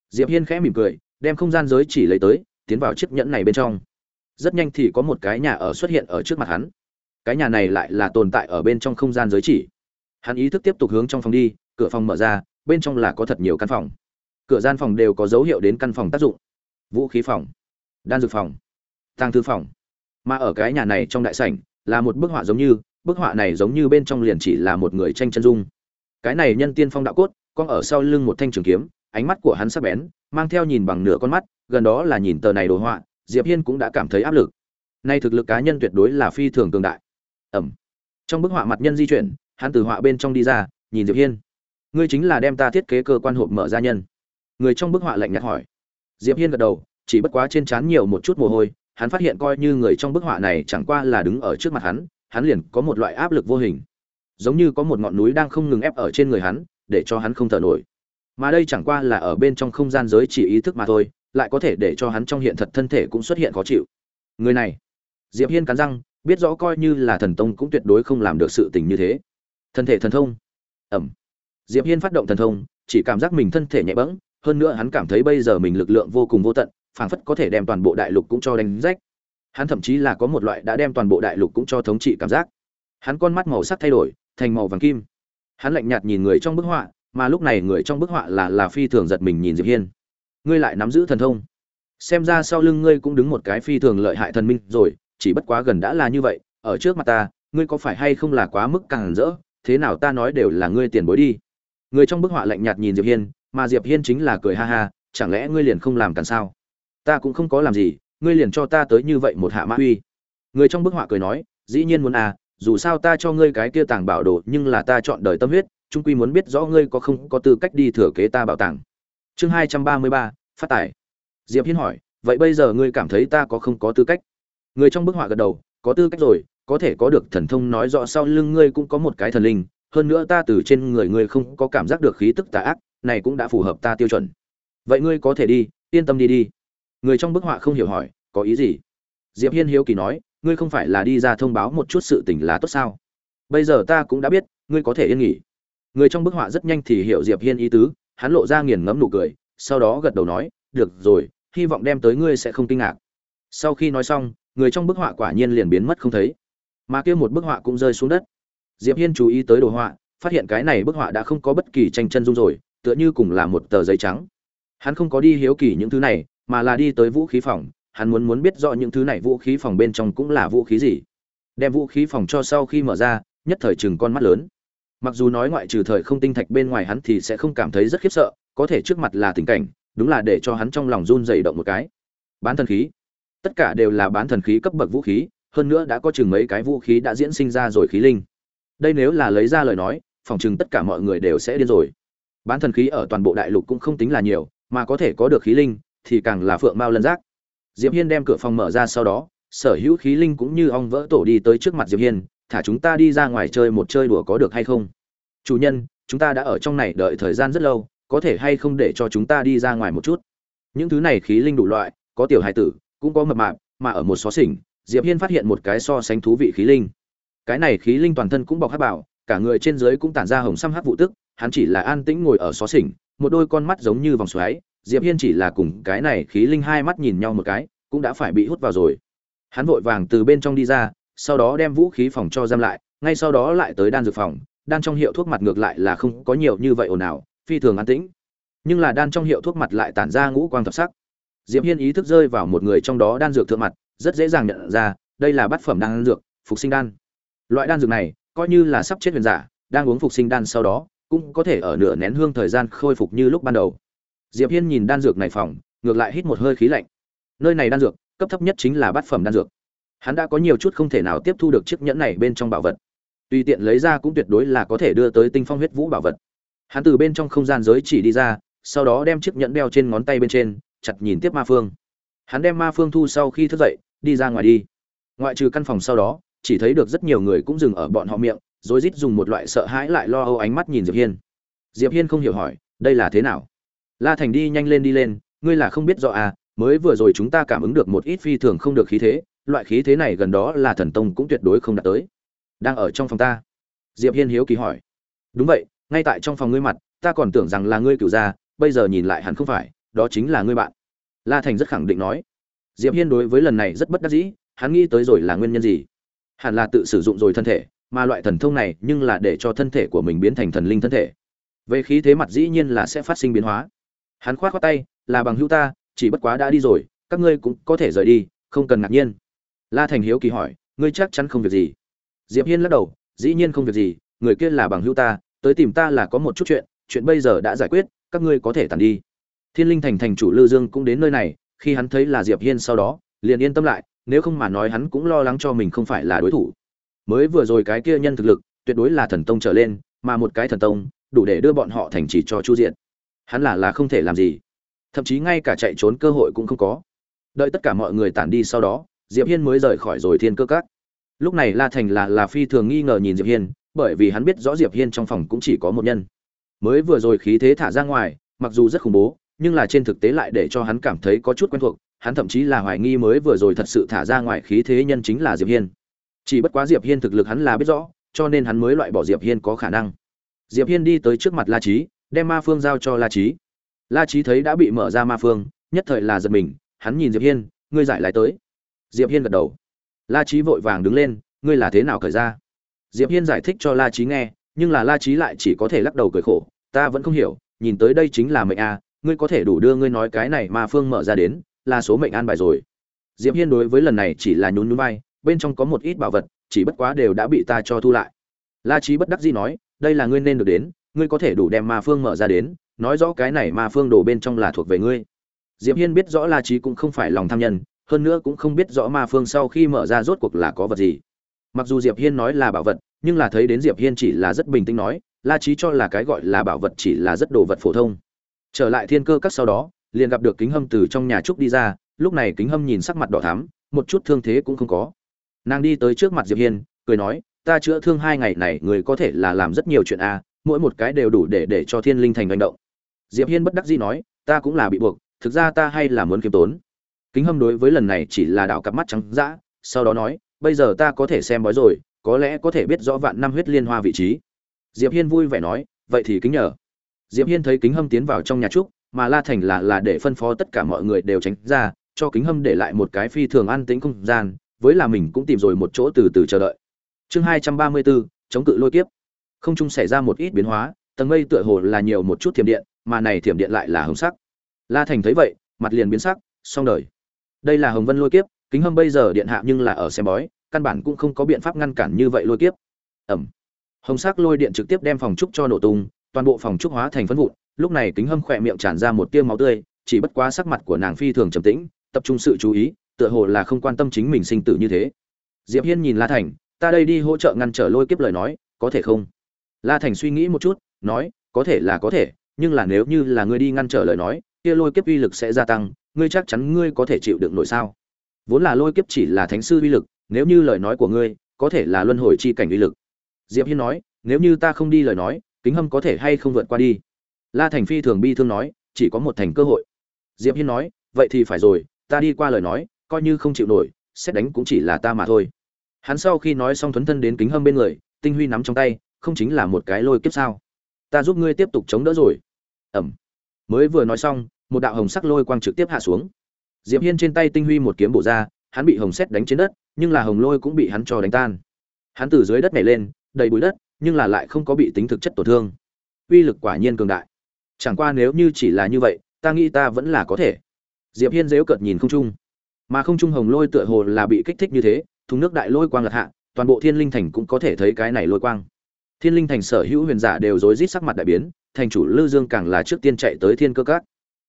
Diệp hiên khẽ mỉm cười, đem không gian giới chỉ lấy tới, tiến vào chiếc nhẫn này bên trong. Rất nhanh thì có một cái nhà ở xuất hiện ở trước mặt hắn. Cái nhà này lại là tồn tại ở bên trong không gian giới chỉ. Hắn ý thức tiếp tục hướng trong phòng đi, cửa phòng mở ra, bên trong là có thật nhiều căn phòng cửa gian phòng đều có dấu hiệu đến căn phòng tác dụng. Vũ khí phòng, đan dược phòng tăng thư phòng. Mà ở cái nhà này trong đại sảnh là một bức họa giống như, bức họa này giống như bên trong liền chỉ là một người tranh chân dung. Cái này nhân tiên phong đạo cốt, con ở sau lưng một thanh trường kiếm, ánh mắt của hắn sắc bén, mang theo nhìn bằng nửa con mắt, gần đó là nhìn tờ này đồ họa, diệp hiên cũng đã cảm thấy áp lực. Nay thực lực cá nhân tuyệt đối là phi thường cường đại. Ẩm. Trong bức họa mặt nhân di chuyển, hắn từ họa bên trong đi ra, nhìn diệp hiên. Ngươi chính là đem ta thiết kế cơ quan hộp mở ra nhân người trong bức họa lạnh nhạt hỏi. Diệp hiên gật đầu, chỉ bất quá trên trán nhiều một chút mồ hôi, hắn phát hiện coi như người trong bức họa này chẳng qua là đứng ở trước mặt hắn hắn liền có một loại áp lực vô hình. Giống như có một ngọn núi đang không ngừng ép ở trên người hắn, để cho hắn không thở nổi. Mà đây chẳng qua là ở bên trong không gian giới chỉ ý thức mà thôi, lại có thể để cho hắn trong hiện thật thân thể cũng xuất hiện khó chịu. Người này. Diệp hiên cắn răng, biết rõ coi như là thần tông cũng tuyệt đối không làm được sự tình như thế. Thân thể thần thông. Ẩm. Diệp hiên phát động thần thông, chỉ cảm giác mình thân thể nhẹ bẫng hơn nữa hắn cảm thấy bây giờ mình lực lượng vô cùng vô tận, phảng phất có thể đem toàn bộ đại lục cũng cho đánh rách. Hắn thậm chí là có một loại đã đem toàn bộ đại lục cũng cho thống trị cảm giác. Hắn con mắt màu sắc thay đổi, thành màu vàng kim. Hắn lạnh nhạt nhìn người trong bức họa, mà lúc này người trong bức họa là là phi thường giật mình nhìn diệp hiên. Ngươi lại nắm giữ thần thông. Xem ra sau lưng ngươi cũng đứng một cái phi thường lợi hại thần minh rồi, chỉ bất quá gần đã là như vậy, ở trước mặt ta, ngươi có phải hay không là quá mức càng rỡ, thế nào ta nói đều là ngươi tiền bối đi. Người trong bức họa lạnh nhạt nhìn diệp hiên mà diệp hiên chính là cười ha ha, chẳng lẽ ngươi liền không làm cản sao? Ta cũng không có làm gì, ngươi liền cho ta tới như vậy một hạ mã uy. Người trong bức họa cười nói, dĩ nhiên muốn à dù sao ta cho ngươi cái kia tàng bảo đồ nhưng là ta chọn đời tâm huyết trung quy muốn biết rõ ngươi có không có tư cách đi thừa kế ta bảo tàng. Chương hai trăm ba mươi ba, phát tài. Diệp hiên hỏi, vậy bây giờ ngươi cảm thấy ta có không có tư cách? Người trong bức họa gật đầu, có tư cách rồi, có thể có được thần thông nói rõ sau lưng ngươi cũng có một cái thần linh, hơn nữa ta từ trên người ngươi không có cảm giác được khí tức tà ác này cũng đã phù hợp ta tiêu chuẩn. Vậy ngươi có thể đi, yên tâm đi đi. Người trong bức họa không hiểu hỏi, có ý gì? Diệp hiên hiếu kỳ nói, ngươi không phải là đi ra thông báo một chút sự tình là tốt sao? Bây giờ ta cũng đã biết, ngươi có thể yên nghỉ. Người trong bức họa rất nhanh thì hiểu diệp hiên ý tứ, hắn lộ ra nghiền ngẫm nụ cười, sau đó gật đầu nói, được rồi, hy vọng đem tới ngươi sẽ không kinh ngạc. Sau khi nói xong, người trong bức họa quả nhiên liền biến mất không thấy. Mà kia một bức họa cũng rơi xuống đất. Diệp hiên chú ý tới đồ họa, phát hiện cái này bức họa đã không có bất kỳ tranh chân dung rồi tựa như cùng là một tờ giấy trắng. Hắn không có đi hiếu kỳ những thứ này, mà là đi tới vũ khí phòng. Hắn muốn muốn biết rõ những thứ này vũ khí phòng bên trong cũng là vũ khí gì. Đem vũ khí phòng cho sau khi mở ra, nhất thời chừng con mắt lớn. Mặc dù nói ngoại trừ thời không tinh thạch bên ngoài hắn thì sẽ không cảm thấy rất khiếp sợ, có thể trước mặt là tình cảnh, đúng là để cho hắn trong lòng run dày động một cái. Bán thần khí. Tất cả đều là bán thần khí cấp bậc vũ khí, hơn nữa đã có chừng mấy cái vũ khí đã diễn sinh ra rồi khí linh. Đây nếu là lấy ra lời nói, phòng chừng tất cả mọi người đều sẽ điên rồi bán thần khí ở toàn bộ đại lục cũng không tính là nhiều, mà có thể có được khí linh thì càng là phượng mao lân giác. Diệp hiên đem cửa phòng mở ra sau đó, sở hữu khí linh cũng như ong vỡ tổ đi tới trước mặt diệp hiên, thả chúng ta đi ra ngoài chơi một chơi đùa có được hay không? Chủ nhân, chúng ta đã ở trong này đợi thời gian rất lâu, có thể hay không để cho chúng ta đi ra ngoài một chút? Những thứ này khí linh đủ loại, có tiểu hài tử, cũng có mập mạp, mà ở một xó xỉnh, diệp hiên phát hiện một cái so sánh thú vị khí linh. Cái này khí linh toàn thân cũng bọc hát bảo, cả người trên dưới cũng tản ra hồng xăm hắc vụ tức hắn chỉ là an tĩnh ngồi ở xó xỉnh, một đôi con mắt giống như vòng xoáy, diệp hiên chỉ là cùng cái này khí linh hai mắt nhìn nhau một cái, cũng đã phải bị hút vào rồi. Hắn vội vàng từ bên trong đi ra, sau đó đem vũ khí phòng cho giam lại, ngay sau đó lại tới đan dược phòng, đan trong hiệu thuốc mặt ngược lại là không có nhiều như vậy ồn ào, phi thường an tĩnh. Nhưng là đan trong hiệu thuốc mặt lại tản ra ngũ quang thập sắc. Diệp hiên ý thức rơi vào một người trong đó đan dược thượng mặt, rất dễ dàng nhận ra, đây là bát phẩm đan dược, phục sinh đan. Loại đan dược này, coi như là sắp chết huyền giả, đang uống phục sinh đan sau đó cũng có thể ở nửa nén hương thời gian khôi phục như lúc ban đầu. Diệp hiên nhìn đan dược này phòng, ngược lại hít một hơi khí lạnh. Nơi này đan dược, cấp thấp nhất chính là bát phẩm đan dược. Hắn đã có nhiều chút không thể nào tiếp thu được chiếc nhẫn này bên trong bảo vật. Tùy tiện lấy ra cũng tuyệt đối là có thể đưa tới tinh phong huyết vũ bảo vật. Hắn từ bên trong không gian giới chỉ đi ra, sau đó đem chiếc nhẫn đeo trên ngón tay bên trên, chặt nhìn tiếp ma phương. Hắn đem ma phương thu sau khi thức dậy, đi ra ngoài đi. Ngoại trừ căn phòng sau đó, chỉ thấy được rất nhiều người cũng dừng ở bọn họ miệng rồi rít dùng một loại sợ hãi lại lo âu ánh mắt nhìn diệp hiên. Diệp hiên không hiểu hỏi, đây là thế nào? La thành đi nhanh lên đi lên, ngươi là không biết rõ à mới vừa rồi chúng ta cảm ứng được một ít phi thường không được khí thế, loại khí thế này gần đó là thần tông cũng tuyệt đối không đạt tới. Đang ở trong phòng ta? Diệp hiên hiếu kỳ hỏi. Đúng vậy, ngay tại trong phòng ngươi mặt, ta còn tưởng rằng là ngươi cửu gia, bây giờ nhìn lại hẳn không phải, đó chính là ngươi bạn. La thành rất khẳng định nói. Diệp hiên đối với lần này rất bất đắc dĩ, hắn nghĩ tới rồi là nguyên nhân gì? Hẳn là tự sử dụng rồi thân thể mà loại thần thông này nhưng là để cho thân thể của mình biến thành thần linh thân thể. Về khí thế mặt dĩ nhiên là sẽ phát sinh biến hóa. Hắn khoát khoát tay, là bằng hữu ta, chỉ bất quá đã đi rồi, các ngươi cũng có thể rời đi, không cần ngạc nhiên. La thành hiếu kỳ hỏi, ngươi chắc chắn không việc gì? Diệp hiên lắc đầu, dĩ nhiên không việc gì, người kia là bằng hữu ta, tới tìm ta là có một chút chuyện chuyện bây giờ đã giải quyết, các ngươi có thể tàn đi. Thiên linh thành thành chủ lư dương cũng đến nơi này, khi hắn thấy là diệp hiên sau đó, liền yên tâm lại, nếu không mà nói hắn cũng lo lắng cho mình không phải là đối thủ mới vừa rồi cái kia nhân thực lực, tuyệt đối là thần tông trở lên, mà một cái thần tông, đủ để đưa bọn họ thành chỉ cho chu diện hắn là là không thể làm gì. Thậm chí ngay cả chạy trốn cơ hội cũng không có. Đợi tất cả mọi người tản đi sau đó, diệp hiên mới rời khỏi rồi thiên cơ các. Lúc này la thành là là phi thường nghi ngờ nhìn diệp hiên, bởi vì hắn biết rõ diệp hiên trong phòng cũng chỉ có một nhân. Mới vừa rồi khí thế thả ra ngoài, mặc dù rất khủng bố, nhưng là trên thực tế lại để cho hắn cảm thấy có chút quen thuộc. Hắn thậm chí là hoài nghi mới vừa rồi thật sự thả ra ngoài khí thế nhân chính là diệp hiên chỉ bất quá diệp hiên thực lực hắn là biết rõ, cho nên hắn mới loại bỏ diệp hiên có khả năng. Diệp hiên đi tới trước mặt la trí đem ma phương giao cho la trí la trí thấy đã bị mở ra ma phương, nhất thời là giật mình, hắn nhìn diệp hiên, ngươi giải lại tới. Diệp hiên gật đầu. La trí vội vàng đứng lên, ngươi là thế nào cởi ra? Diệp hiên giải thích cho la trí nghe, nhưng là la trí lại chỉ có thể lắc đầu cười khổ, ta vẫn không hiểu, nhìn tới đây chính là mệnh a, ngươi có thể đủ đưa ngươi nói cái này ma phương mở ra đến, là số mệnh an bài rồi. Diệp hiên đối với lần này chỉ là nhún nhún vai bên trong có một ít bảo vật, chỉ bất quá đều đã bị ta cho thu lại. La trí bất đắc dĩ nói, đây là ngươi nên được đến, ngươi có thể đủ đem ma phương mở ra đến, nói rõ cái này ma phương đồ bên trong là thuộc về ngươi. Diệp hiên biết rõ la trí cũng không phải lòng tham nhân, hơn nữa cũng không biết rõ ma phương sau khi mở ra rốt cuộc là có vật gì. Mặc dù diệp hiên nói là bảo vật, nhưng là thấy đến diệp hiên chỉ là rất bình tĩnh nói, la trí cho là cái gọi là bảo vật chỉ là rất đồ vật phổ thông. Trở lại thiên cơ các sau đó, liền gặp được kính hâm từ trong nhà trúc đi ra, lúc này kính hâm nhìn sắc mặt đỏ thắm, một chút thương thế cũng không có nàng đi tới trước mặt diệp hiên, cười nói, ta chữa thương hai ngày này, người có thể là làm rất nhiều chuyện a mỗi một cái đều đủ để để cho thiên linh thành hành động. Diệp hiên bất đắc dĩ nói, ta cũng là bị buộc, thực ra ta hay là muốn kiếm tốn. Kính hâm đối với lần này chỉ là đảo cặp mắt trắng dã, sau đó nói, bây giờ ta có thể xem bói rồi, có lẽ có thể biết rõ vạn năm huyết liên hoa vị trí. Diệp hiên vui vẻ nói, vậy thì kính nhờ. Diệp hiên thấy kính hâm tiến vào trong nhà trúc, mà la thành là là để phân phó tất cả mọi người đều tránh ra, cho kính hâm để lại một cái phi thường an tĩnh không gian với là mình cũng tìm rồi một chỗ từ từ chờ đợi. Chương hai trăm ba mươi bốn chống cự lôi kiếp. Không trung xảy ra một ít biến hóa, tầng mây tựa hồ là nhiều một chút thiểm điện, mà này thiểm điện lại là hồng sắc. La thành thấy vậy, mặt liền biến sắc, xong đời. Đây là hồng vân lôi kiếp, kính hâm bây giờ điện hạ nhưng là ở xem bói, căn bản cũng không có biện pháp ngăn cản như vậy lôi kiếp. Ẩm. Hồng sắc lôi điện trực tiếp đem phòng trúc cho nổ tung, toàn bộ phòng trúc hóa thành phân vụn, lúc này kính hâm khỏe miệng tràn ra một tia máu tươi, chỉ bất quá sắc mặt của nàng phi thường trầm tĩnh, tập trung sự chú ý tựa hồ là không quan tâm chính mình sinh tử như thế. Diệp hiên nhìn la thành, ta đây đi hỗ trợ ngăn trở lôi kiếp lời nói, có thể không? La thành suy nghĩ một chút, nói, có thể là có thể, nhưng là nếu như là ngươi đi ngăn trở lời nói, kia lôi kiếp uy lực sẽ gia tăng, ngươi chắc chắn ngươi có thể chịu đựng nổi sao? Vốn là lôi kiếp chỉ là thánh sư uy lực, nếu như lời nói của ngươi, có thể là luân hồi chi cảnh uy lực. Diệp hiên nói, nếu như ta không đi lời nói, kính hâm có thể hay không vượt qua đi? La thành phi thường bi thương nói, chỉ có một thành cơ hội. Diệp hiên nói, vậy thì phải rồi, ta đi qua lời nói coi như không chịu nổi, xét đánh cũng chỉ là ta mà thôi. Hắn sau khi nói xong thuấn thân đến kính hâm bên người, tinh huy nắm trong tay, không chính là một cái lôi kiếp sao? Ta giúp ngươi tiếp tục chống đỡ rồi. Ẩm. Mới vừa nói xong, một đạo hồng sắc lôi quang trực tiếp hạ xuống. Diệp hiên trên tay tinh huy một kiếm bổ ra, hắn bị hồng xét đánh trên đất, nhưng là hồng lôi cũng bị hắn cho đánh tan. Hắn từ dưới đất này lên, đầy bụi đất, nhưng là lại không có bị tính thực chất tổn thương. Uy lực quả nhiên cường đại. Chẳng qua nếu như chỉ là như vậy, ta nghĩ ta vẫn là có thể. Diệp hiên dếu cợt nhìn không trung mà không trung hồng lôi tựa hồ là bị kích thích như thế, thùng nước đại lôi quang lật hạ, toàn bộ thiên linh thành cũng có thể thấy cái này lôi quang. Thiên linh thành sở hữu huyền giả đều rối rít sắc mặt đại biến, thành chủ lư dương càng là trước tiên chạy tới thiên cơ các.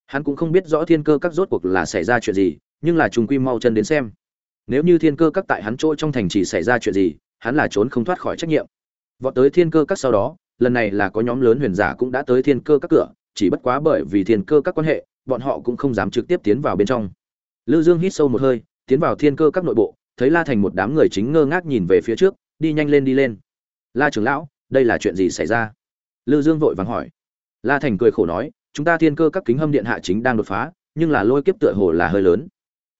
Hắn cũng không biết rõ thiên cơ các rốt cuộc là xảy ra chuyện gì, nhưng là trùng quy mau chân đến xem. Nếu như thiên cơ các tại hắn chỗ trong thành chỉ xảy ra chuyện gì, hắn là trốn không thoát khỏi trách nhiệm. Vọt tới thiên cơ các sau đó, lần này là có nhóm lớn huyền giả cũng đã tới thiên cơ các cửa, chỉ bất quá bởi vì thiên cơ các quan hệ, bọn họ cũng không dám trực tiếp tiến vào bên trong lư dương hít sâu một hơi, tiến vào thiên cơ các nội bộ, thấy la thành một đám người chính ngơ ngác nhìn về phía trước, đi nhanh lên đi lên. La trưởng lão, đây là chuyện gì xảy ra? Lư dương vội vàng hỏi. La thành cười khổ nói, chúng ta thiên cơ các kính hâm điện hạ chính đang đột phá, nhưng là lôi kiếp tựa hồ là hơi lớn.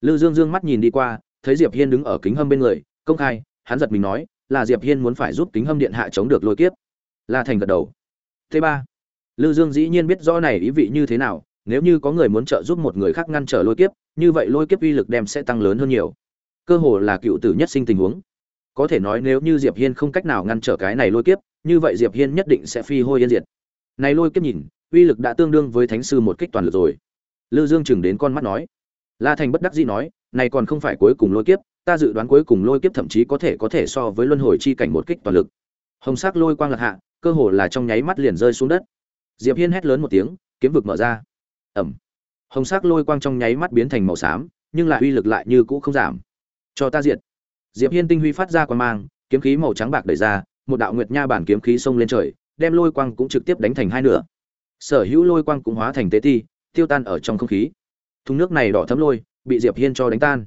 Lư dương dương mắt nhìn đi qua, thấy diệp hiên đứng ở kính hâm bên người, công khai, hắn giật mình nói, là diệp hiên muốn phải giúp kính hâm điện hạ chống được lôi kiếp. La thành gật đầu. Thế ba. Lư dương dĩ nhiên biết rõ này ý vị như thế nào nếu như có người muốn trợ giúp một người khác ngăn trở lôi kiếp, như vậy lôi kiếp uy lực đem sẽ tăng lớn hơn nhiều. Cơ hồ là cựu tử nhất sinh tình huống. Có thể nói nếu như diệp hiên không cách nào ngăn trở cái này lôi kiếp, như vậy diệp hiên nhất định sẽ phi hôi yên diệt. Này lôi kiếp nhìn, uy lực đã tương đương với thánh sư một kích toàn lực rồi. Lư dương chừng đến con mắt nói. La thành bất đắc dĩ nói, này còn không phải cuối cùng lôi kiếp, ta dự đoán cuối cùng lôi kiếp thậm chí có thể có thể so với luân hồi chi cảnh một kích toàn lực. Hồng sắc lôi quang lật hạ, cơ hồ là trong nháy mắt liền rơi xuống đất. Diệp hiên hét lớn một tiếng, kiếm vực mở ra ẩm. Hồng sắc lôi quang trong nháy mắt biến thành màu xám, nhưng lại uy lực lại như cũ không giảm. Cho ta diệt. Diệp hiên tinh huy phát ra quang mang, kiếm khí màu trắng bạc đẩy ra, một đạo nguyệt nha bản kiếm khí xông lên trời, đem lôi quang cũng trực tiếp đánh thành hai nửa. Sở hữu lôi quang cũng hóa thành tế ti, tiêu tan ở trong không khí. Thùng nước này đỏ thấm lôi, bị diệp hiên cho đánh tan.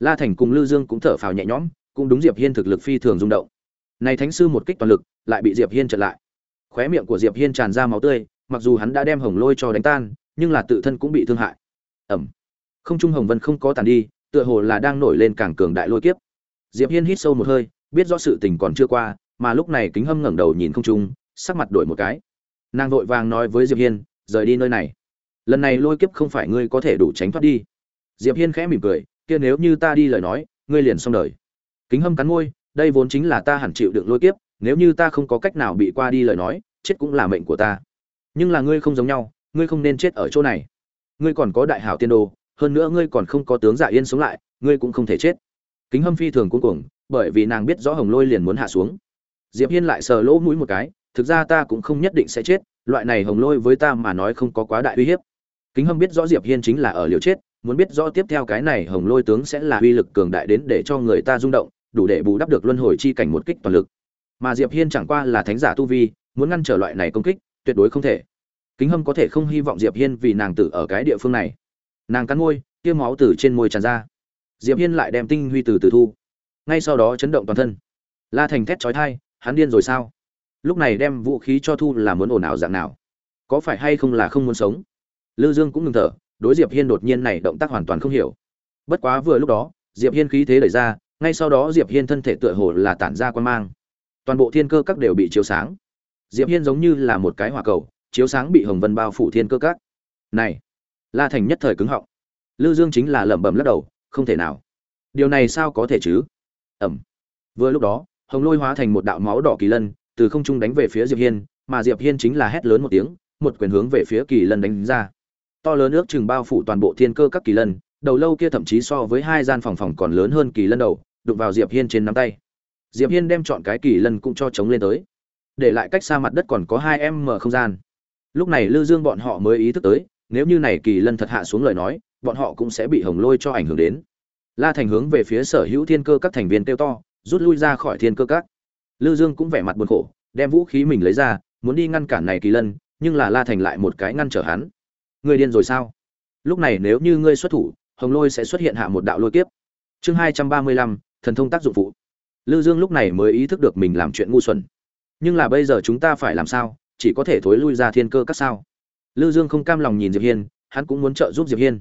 La thành cùng lư dương cũng thở phào nhẹ nhõm, cũng đúng diệp hiên thực lực phi thường rung động. Này thánh sư một kích toàn lực, lại bị diệp hiên chặn lại. Khóe miệng của diệp hiên tràn ra máu tươi, mặc dù hắn đã đem hồng lôi cho đánh tan nhưng là tự thân cũng bị thương hại. Ẩm. Không trung hồng vân không có tàn đi, tựa hồ là đang nổi lên càng cường đại lôi kiếp. Diệp hiên hít sâu một hơi, biết rõ sự tình còn chưa qua, mà lúc này kính hâm ngẩng đầu nhìn không trung, sắc mặt đổi một cái. Nàng vội vàng nói với diệp hiên, rời đi nơi này. Lần này lôi kiếp không phải ngươi có thể đủ tránh thoát đi. Diệp hiên khẽ mỉm cười, kia nếu như ta đi lời nói, ngươi liền xong đời. Kính hâm cắn môi, đây vốn chính là ta hẳn chịu đựng lôi kiếp, nếu như ta không có cách nào bị qua đi lời nói, chết cũng là mệnh của ta. Nhưng là ngươi không giống nhau ngươi không nên chết ở chỗ này. Ngươi còn có đại hảo tiên đồ, hơn nữa ngươi còn không có tướng giả yên sống lại, ngươi cũng không thể chết. Kính hâm phi thường cuống cuồng, bởi vì nàng biết rõ hồng lôi liền muốn hạ xuống. Diệp hiên lại sờ lỗ mũi một cái, thực ra ta cũng không nhất định sẽ chết, loại này hồng lôi với ta mà nói không có quá đại uy hiếp. Kính hâm biết rõ diệp hiên chính là ở liều chết, muốn biết rõ tiếp theo cái này hồng lôi tướng sẽ là uy lực cường đại đến để cho người ta rung động, đủ để bù đắp được luân hồi chi cảnh một kích toàn lực. Mà diệp hiên chẳng qua là thánh giả tu vi, muốn ngăn trở loại này công kích, tuyệt đối không thể kính hâm có thể không hy vọng diệp hiên vì nàng tử ở cái địa phương này. Nàng cắn môi, kia máu từ trên môi tràn ra. Diệp hiên lại đem tinh huy từ từ thu. Ngay sau đó chấn động toàn thân. La thành thét chói tai, hắn điên rồi sao? Lúc này đem vũ khí cho thu là muốn ồn ào dạng nào? Có phải hay không là không muốn sống? Lư dương cũng ngừng thở, đối diệp hiên đột nhiên này động tác hoàn toàn không hiểu. Bất quá vừa lúc đó, diệp hiên khí thế đẩy ra, ngay sau đó diệp hiên thân thể tựa hồ là tản ra quan mang. Toàn bộ thiên cơ các đều bị chiếu sáng. Diệp hiên giống như là một cái hỏa cầu chiếu sáng bị hồng vân bao phủ thiên cơ các. Này, la thành nhất thời cứng họng. Lư dương chính là lẩm bẩm lắc đầu, không thể nào. Điều này sao có thể chứ? Ẩm. Vừa lúc đó, hồng lôi hóa thành một đạo máu đỏ kỳ lân, từ không trung đánh về phía diệp hiên, mà diệp hiên chính là hét lớn một tiếng, một quyền hướng về phía kỳ lân đánh ra. To lớn ước chừng bao phủ toàn bộ thiên cơ các kỳ lân, đầu lâu kia thậm chí so với hai gian phòng phòng còn lớn hơn kỳ lân đầu, đụng vào diệp hiên trên nắm tay. Diệp hiên đem chọn cái kỳ lân cũng cho chống lên tới. Để lại cách xa mặt đất còn có hai em mở không gian lúc này lư dương bọn họ mới ý thức tới, nếu như này kỳ lân thật hạ xuống lời nói, bọn họ cũng sẽ bị hồng lôi cho ảnh hưởng đến. La thành hướng về phía sở hữu thiên cơ các thành viên kêu to, rút lui ra khỏi thiên cơ các. Lư dương cũng vẻ mặt buồn khổ, đem vũ khí mình lấy ra, muốn đi ngăn cản này kỳ lân, nhưng là la thành lại một cái ngăn trở hắn. Ngươi điên rồi sao? Lúc này nếu như ngươi xuất thủ, hồng lôi sẽ xuất hiện hạ một đạo lôi kiếp. Chương hai trăm ba mươi lăm, thần thông tác dụng phụ. Lư dương lúc này mới ý thức được mình làm chuyện ngu xuẩn. Nhưng là bây giờ chúng ta phải làm sao? Chỉ có thể thối lui ra thiên cơ các sao. Lư dương không cam lòng nhìn diệp hiên, hắn cũng muốn trợ giúp diệp hiên.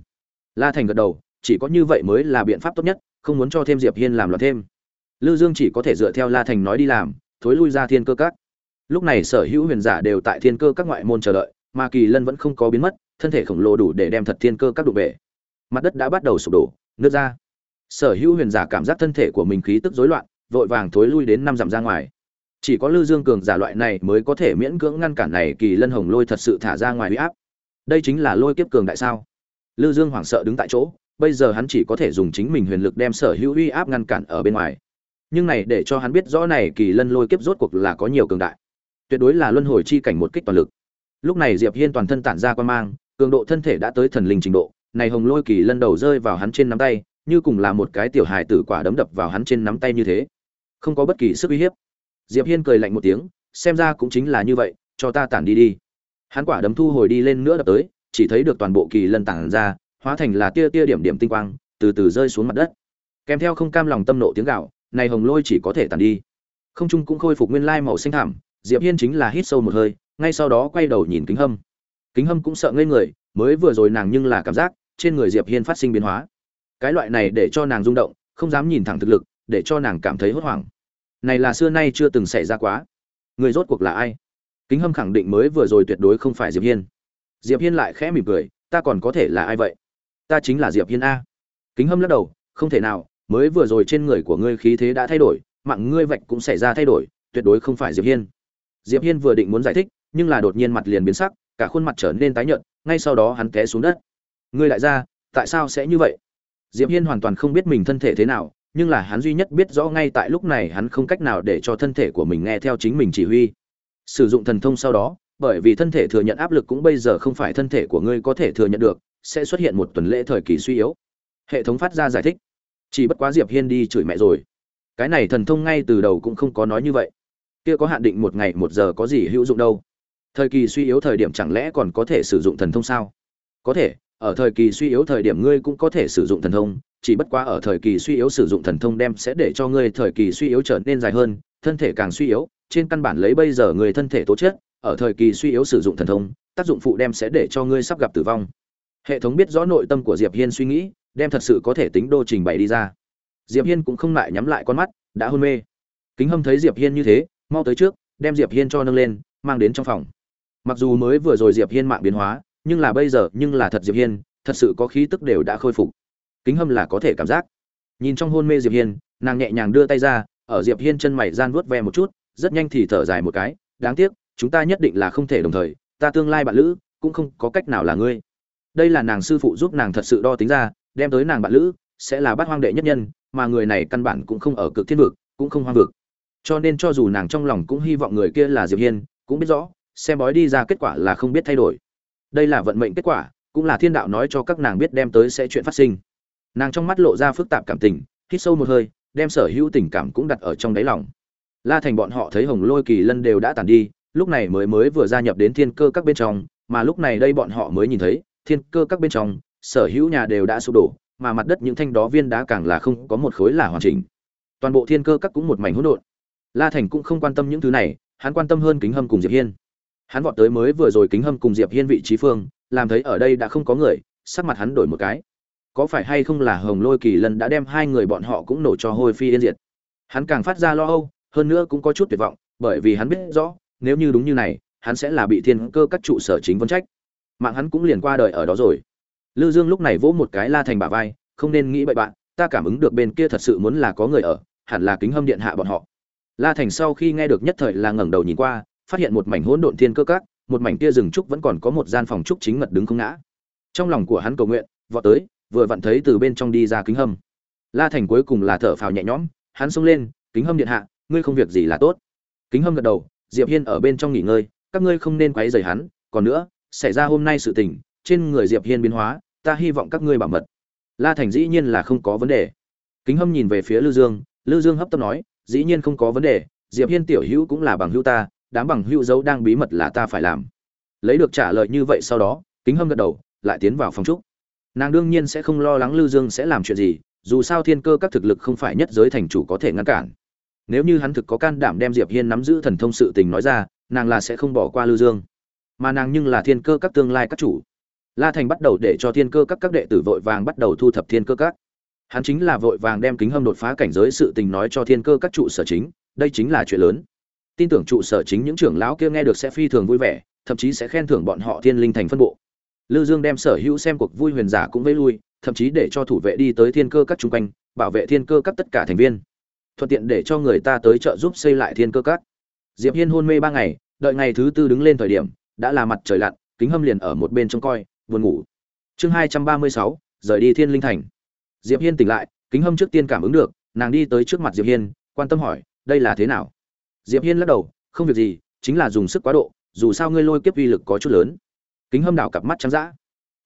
La thành gật đầu, chỉ có như vậy mới là biện pháp tốt nhất, không muốn cho thêm diệp hiên làm loạn thêm. Lư dương chỉ có thể dựa theo la thành nói đi làm, thối lui ra thiên cơ các. Lúc này sở hữu huyền giả đều tại thiên cơ các ngoại môn chờ đợi, mà kỳ lân vẫn không có biến mất, thân thể khổng lồ đủ để đem thật thiên cơ các đụng về. mặt đất đã bắt đầu sụp đổ nước ra. Sở hữu huyền giả cảm giác thân thể của mình khí tức rối loạn, vội vàng thối lui đến năm dặm ra ngoài chỉ có lư dương cường giả loại này mới có thể miễn cưỡng ngăn cản này kỳ lân hồng lôi thật sự thả ra ngoài huy áp. Đây chính là lôi kiếp cường đại sao? Lư dương hoảng sợ đứng tại chỗ, bây giờ hắn chỉ có thể dùng chính mình huyền lực đem sở hữu uy áp ngăn cản ở bên ngoài. Nhưng này để cho hắn biết rõ này kỳ lân lôi kiếp rốt cuộc là có nhiều cường đại. Tuyệt đối là luân hồi chi cảnh một kích toàn lực. Lúc này diệp hiên toàn thân tản ra quan mang, cường độ thân thể đã tới thần linh trình độ, này hồng lôi kỳ lân đầu rơi vào hắn trên nắm tay, như cùng là một cái tiểu hài tử quả đấm đập vào hắn trên nắm tay như thế. Không có bất kỳ sức uy hiếp diệp hiên cười lạnh một tiếng, xem ra cũng chính là như vậy, cho ta tản đi đi. Hắn quả đấm thu hồi đi lên nữa đập tới, chỉ thấy được toàn bộ kỳ lân tản ra, hóa thành là tia tia điểm điểm tinh quang, từ từ rơi xuống mặt đất. Kèm theo không cam lòng tâm nộ tiếng gạo này hồng lôi chỉ có thể tàn đi. Không trung cũng khôi phục nguyên lai màu xanh thảm diệp hiên chính là hít sâu một hơi, ngay sau đó quay đầu nhìn kính hâm. Kính hâm cũng sợ ngây người, mới vừa rồi nàng nhưng là cảm giác, trên người diệp hiên phát sinh biến hóa. Cái loại này để cho nàng rung động, không dám nhìn thẳng thực lực, để cho nàng cảm thấy hốt hoảng này là xưa nay chưa từng xảy ra quá. Người rốt cuộc là ai? Kính hâm khẳng định mới vừa rồi tuyệt đối không phải diệp hiên. Diệp hiên lại khẽ mỉm cười, ta còn có thể là ai vậy? Ta chính là diệp hiên a. Kính hâm lắc đầu, không thể nào, mới vừa rồi trên người của ngươi khí thế đã thay đổi, mạng ngươi vạch cũng xảy ra thay đổi, tuyệt đối không phải diệp hiên. Diệp hiên vừa định muốn giải thích, nhưng là đột nhiên mặt liền biến sắc, cả khuôn mặt trở nên tái nhợt, ngay sau đó hắn té xuống đất. Ngươi lại ra tại sao sẽ như vậy? Diệp hiên hoàn toàn không biết mình thân thể thế nào nhưng là hắn duy nhất biết rõ ngay tại lúc này hắn không cách nào để cho thân thể của mình nghe theo chính mình chỉ huy. Sử dụng thần thông sau đó, bởi vì thân thể thừa nhận áp lực cũng bây giờ không phải thân thể của ngươi có thể thừa nhận được, sẽ xuất hiện một tuần lễ thời kỳ suy yếu. Hệ thống phát ra giải thích. Chỉ bất quá diệp hiên đi chửi mẹ rồi. Cái này thần thông ngay từ đầu cũng không có nói như vậy. Kia có hạn định một ngày một giờ có gì hữu dụng đâu. Thời kỳ suy yếu thời điểm chẳng lẽ còn có thể sử dụng thần thông sao? Có thể, ở thời kỳ suy yếu thời điểm ngươi cũng có thể sử dụng thần thông chỉ bất quá ở thời kỳ suy yếu sử dụng thần thông đem sẽ để cho ngươi thời kỳ suy yếu trở nên dài hơn, thân thể càng suy yếu, trên căn bản lấy bây giờ người thân thể tố chất, ở thời kỳ suy yếu sử dụng thần thông, tác dụng phụ đem sẽ để cho ngươi sắp gặp tử vong. Hệ thống biết rõ nội tâm của diệp hiên suy nghĩ, đem thật sự có thể tính đô trình bày đi ra. Diệp hiên cũng không lại nhắm lại con mắt, đã hôn mê. Kính hâm thấy diệp hiên như thế, mau tới trước, đem diệp hiên cho nâng lên, mang đến trong phòng. Mặc dù mới vừa rồi diệp hiên mạng biến hóa, nhưng là bây giờ, nhưng là thật diệp hiên, thật sự có khí tức đều đã khôi phục kính hâm là có thể cảm giác. Nhìn trong hôn mê diệp hiên, nàng nhẹ nhàng đưa tay ra, ở diệp hiên chân mày gian vuốt ve một chút, rất nhanh thì thở dài một cái, đáng tiếc, chúng ta nhất định là không thể đồng thời, ta tương lai bạn lữ, cũng không có cách nào là ngươi. Đây là nàng sư phụ giúp nàng thật sự đo tính ra, đem tới nàng bạn lữ, sẽ là bát hoang đệ nhất nhân, mà người này căn bản cũng không ở cực thiên vực, cũng không hoang vực. Cho nên cho dù nàng trong lòng cũng hy vọng người kia là diệp hiên, cũng biết rõ, xem bói đi ra kết quả là không biết thay đổi. Đây là vận mệnh kết quả, cũng là thiên đạo nói cho các nàng biết đem tới sẽ chuyện phát sinh nàng trong mắt lộ ra phức tạp cảm tình, hít sâu một hơi, đem sở hữu tình cảm cũng đặt ở trong đáy lòng. La thành bọn họ thấy hồng lôi kỳ lân đều đã tàn đi, lúc này mới mới vừa gia nhập đến thiên cơ các bên trong, mà lúc này đây bọn họ mới nhìn thấy, thiên cơ các bên trong, sở hữu nhà đều đã sụp đổ, mà mặt đất những thanh đó viên đá càng là không có một khối là hoàn chỉnh. Toàn bộ thiên cơ các cũng một mảnh hỗn độn. La thành cũng không quan tâm những thứ này, hắn quan tâm hơn kính hâm cùng diệp hiên. Hắn vọt tới mới vừa rồi kính hâm cùng diệp hiên vị trí phương, làm thấy ở đây đã không có người, sắc mặt hắn đổi một cái có phải hay không là hồng lôi kỳ lân đã đem hai người bọn họ cũng nổ cho hôi phi yên diệt? Hắn càng phát ra lo âu, hơn nữa cũng có chút tuyệt vọng, bởi vì hắn biết rõ, nếu như đúng như này, hắn sẽ là bị thiên cơ các trụ sở chính vấn trách. Mạng hắn cũng liền qua đời ở đó rồi. Lư dương lúc này vỗ một cái la thành bả vai, không nên nghĩ bậy bạn, ta cảm ứng được bên kia thật sự muốn là có người ở, hẳn là kính hâm điện hạ bọn họ. La thành sau khi nghe được nhất thời là ngẩng đầu nhìn qua, phát hiện một mảnh hỗn độn thiên cơ các, một mảnh kia rừng trúc vẫn còn có một gian phòng trúc chính mật đứng không ngã. Trong lòng của hắn cầu nguyện, vọt tới vừa vặn thấy từ bên trong đi ra kính hâm. La thành cuối cùng là thở phào nhẹ nhõm, hắn xông lên, kính hâm điện hạ, ngươi không việc gì là tốt. Kính hâm gật đầu, diệp hiên ở bên trong nghỉ ngơi, các ngươi không nên quấy rầy hắn, còn nữa, xảy ra hôm nay sự tình, trên người diệp hiên biến hóa, ta hy vọng các ngươi bảo mật. La thành dĩ nhiên là không có vấn đề. Kính hâm nhìn về phía lư dương lư dương hấp tấp nói, dĩ nhiên không có vấn đề, diệp hiên tiểu hữu cũng là bằng hữu ta, đám bằng hữu dấu đang bí mật là ta phải làm. Lấy được trả lời như vậy sau đó, kính hâm gật đầu, lại tiến vào phòng trúc nàng đương nhiên sẽ không lo lắng lư dương sẽ làm chuyện gì, dù sao thiên cơ các thực lực không phải nhất giới thành chủ có thể ngăn cản. Nếu như hắn thực có can đảm đem diệp hiên nắm giữ thần thông sự tình nói ra, nàng là sẽ không bỏ qua lư dương. Mà nàng nhưng là thiên cơ các tương lai các chủ. La thành bắt đầu để cho thiên cơ các các đệ tử vội vàng bắt đầu thu thập thiên cơ các. Hắn chính là vội vàng đem kính hâm đột phá cảnh giới sự tình nói cho thiên cơ các trụ sở chính, đây chính là chuyện lớn. Tin tưởng trụ sở chính những trưởng lão kia nghe được sẽ phi thường vui vẻ, thậm chí sẽ khen thưởng bọn họ thiên linh thành phân bộ lư dương đem sở hữu xem cuộc vui huyền giả cũng vây lui, thậm chí để cho thủ vệ đi tới thiên cơ các chung quanh, bảo vệ thiên cơ các tất cả thành viên. Thuận tiện để cho người ta tới trợ giúp xây lại thiên cơ các. Diệp hiên hôn mê ba ngày, đợi ngày thứ tư đứng lên thời điểm, đã là mặt trời lặn, kính hâm liền ở một bên trông coi, buồn ngủ. Chương hai trăm ba mươi sáu, rời đi thiên linh thành. Diệp hiên tỉnh lại, kính hâm trước tiên cảm ứng được, nàng đi tới trước mặt diệp hiên, quan tâm hỏi, đây là thế nào? Diệp hiên lắc đầu, không việc gì, chính là dùng sức quá độ, dù sao ngươi lôi kiếp uy lực có chút lớn kính hâm đảo cặp mắt trắng dã.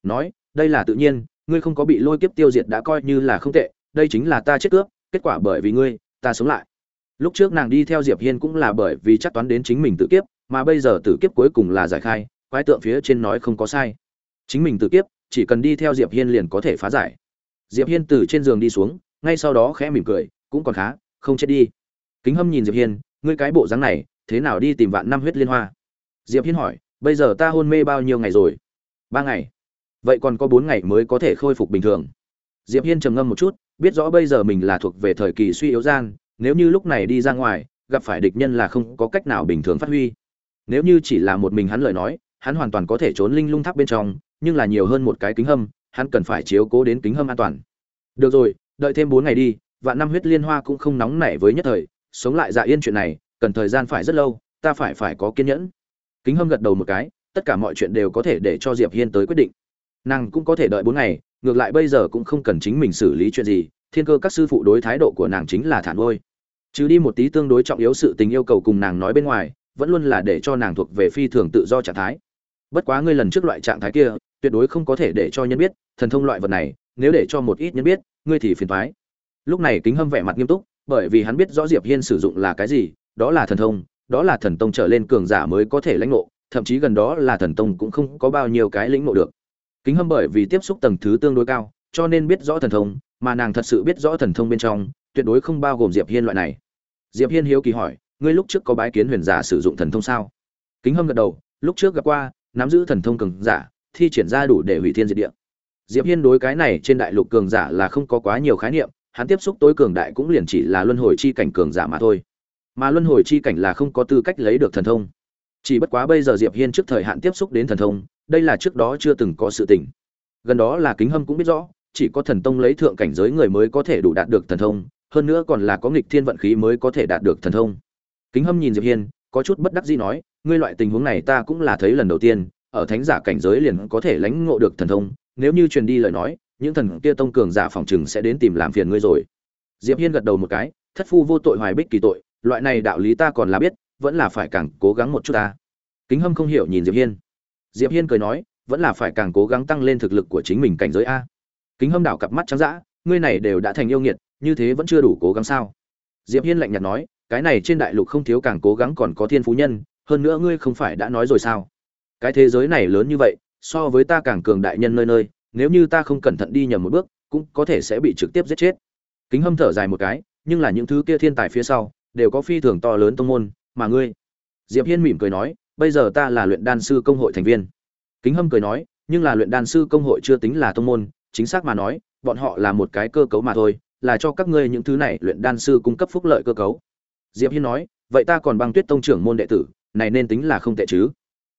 Nói, đây là tự nhiên, ngươi không có bị lôi kiếp tiêu diệt đã coi như là không tệ, đây chính là ta chết cướp, kết quả bởi vì ngươi, ta sống lại. Lúc trước nàng đi theo diệp hiên cũng là bởi vì chắc toán đến chính mình tự kiếp, mà bây giờ tử kiếp cuối cùng là giải khai, quái tượng phía trên nói không có sai. Chính mình tự kiếp, chỉ cần đi theo diệp hiên liền có thể phá giải. Diệp hiên từ trên giường đi xuống, ngay sau đó khẽ mỉm cười, cũng còn khá, không chết đi. Kính hâm nhìn diệp hiên, ngươi cái bộ dáng này, thế nào đi tìm vạn năm huyết liên hoa? Diệp hiên hỏi bây giờ ta hôn mê bao nhiêu ngày rồi? Ba ngày. Vậy còn có bốn ngày mới có thể khôi phục bình thường. Diệp hiên trầm ngâm một chút, biết rõ bây giờ mình là thuộc về thời kỳ suy yếu gian, nếu như lúc này đi ra ngoài, gặp phải địch nhân là không có cách nào bình thường phát huy. Nếu như chỉ là một mình hắn lời nói, hắn hoàn toàn có thể trốn linh lung tháp bên trong, nhưng là nhiều hơn một cái kính hâm, hắn cần phải chiếu cố đến kính hâm an toàn. Được rồi, đợi thêm bốn ngày đi, vạn năm huyết liên hoa cũng không nóng nảy với nhất thời, sống lại dạ yên chuyện này, cần thời gian phải rất lâu, ta phải phải có kiên nhẫn kính hâm gật đầu một cái, tất cả mọi chuyện đều có thể để cho diệp hiên tới quyết định. Nàng cũng có thể đợi bốn ngày, ngược lại bây giờ cũng không cần chính mình xử lý chuyện gì, thiên cơ các sư phụ đối thái độ của nàng chính là thản ôi chứ đi một tí tương đối trọng yếu sự tình yêu cầu cùng nàng nói bên ngoài, vẫn luôn là để cho nàng thuộc về phi thường tự do trạng thái. Bất quá ngươi lần trước loại trạng thái kia, tuyệt đối không có thể để cho nhân biết, thần thông loại vật này, nếu để cho một ít nhân biết, ngươi thì phiền thoái lúc này kính hâm vẻ mặt nghiêm túc, bởi vì hắn biết rõ diệp hiên sử dụng là cái gì, đó là thần thông đó là thần tông trở lên cường giả mới có thể lãnh ngộ, thậm chí gần đó là thần tông cũng không có bao nhiêu cái lĩnh ngộ được. Kính hâm bởi vì tiếp xúc tầng thứ tương đối cao, cho nên biết rõ thần thông, mà nàng thật sự biết rõ thần thông bên trong, tuyệt đối không bao gồm diệp hiên loại này. Diệp hiên hiếu kỳ hỏi, ngươi lúc trước có bái kiến huyền giả sử dụng thần thông sao? Kính hâm gật đầu, lúc trước gặp qua, nắm giữ thần thông cường giả, thi triển ra đủ để hủy thiên diệt địa. Diệp hiên đối cái này trên đại lục cường giả là không có quá nhiều khái niệm, hắn tiếp xúc tối cường đại cũng liền chỉ là luân hồi chi cảnh cường giả mà thôi mà luân hồi chi cảnh là không có tư cách lấy được thần thông. Chỉ bất quá bây giờ diệp hiên trước thời hạn tiếp xúc đến thần thông, đây là trước đó chưa từng có sự tình. Gần đó là kính hâm cũng biết rõ, chỉ có thần tông lấy thượng cảnh giới người mới có thể đủ đạt được thần thông, hơn nữa còn là có nghịch thiên vận khí mới có thể đạt được thần thông. Kính hâm nhìn diệp hiên, có chút bất đắc dĩ nói, ngươi loại tình huống này ta cũng là thấy lần đầu tiên, ở thánh giả cảnh giới liền có thể lãnh ngộ được thần thông, nếu như truyền đi lời nói, những thần kia tông cường giả phòng chừng sẽ đến tìm làm phiền ngươi rồi. Diệp hiên gật đầu một cái, thất phu vô tội hoài bích kỳ tội loại này đạo lý ta còn là biết, vẫn là phải càng cố gắng một chút ta. Kính hâm không hiểu nhìn diệp hiên. Diệp hiên cười nói, vẫn là phải càng cố gắng tăng lên thực lực của chính mình cảnh giới a. Kính hâm đảo cặp mắt trắng dã, ngươi này đều đã thành yêu nghiệt, như thế vẫn chưa đủ cố gắng sao? Diệp hiên lạnh nhạt nói, cái này trên đại lục không thiếu càng cố gắng còn có thiên phú nhân, hơn nữa ngươi không phải đã nói rồi sao? Cái thế giới này lớn như vậy, so với ta càng cường đại nhân nơi nơi, nếu như ta không cẩn thận đi nhầm một bước, cũng có thể sẽ bị trực tiếp giết chết. Kính hâm thở dài một cái, nhưng là những thứ kia thiên tài phía sau đều có phi thường to lớn tông môn, mà ngươi? Diệp hiên mỉm cười nói, bây giờ ta là luyện đan sư công hội thành viên. Kính hâm cười nói, nhưng là luyện đan sư công hội chưa tính là tông môn, chính xác mà nói, bọn họ là một cái cơ cấu mà thôi, là cho các ngươi những thứ này luyện đan sư cung cấp phúc lợi cơ cấu. Diệp hiên nói, vậy ta còn băng tuyết tông trưởng môn đệ tử, này nên tính là không tệ chứ?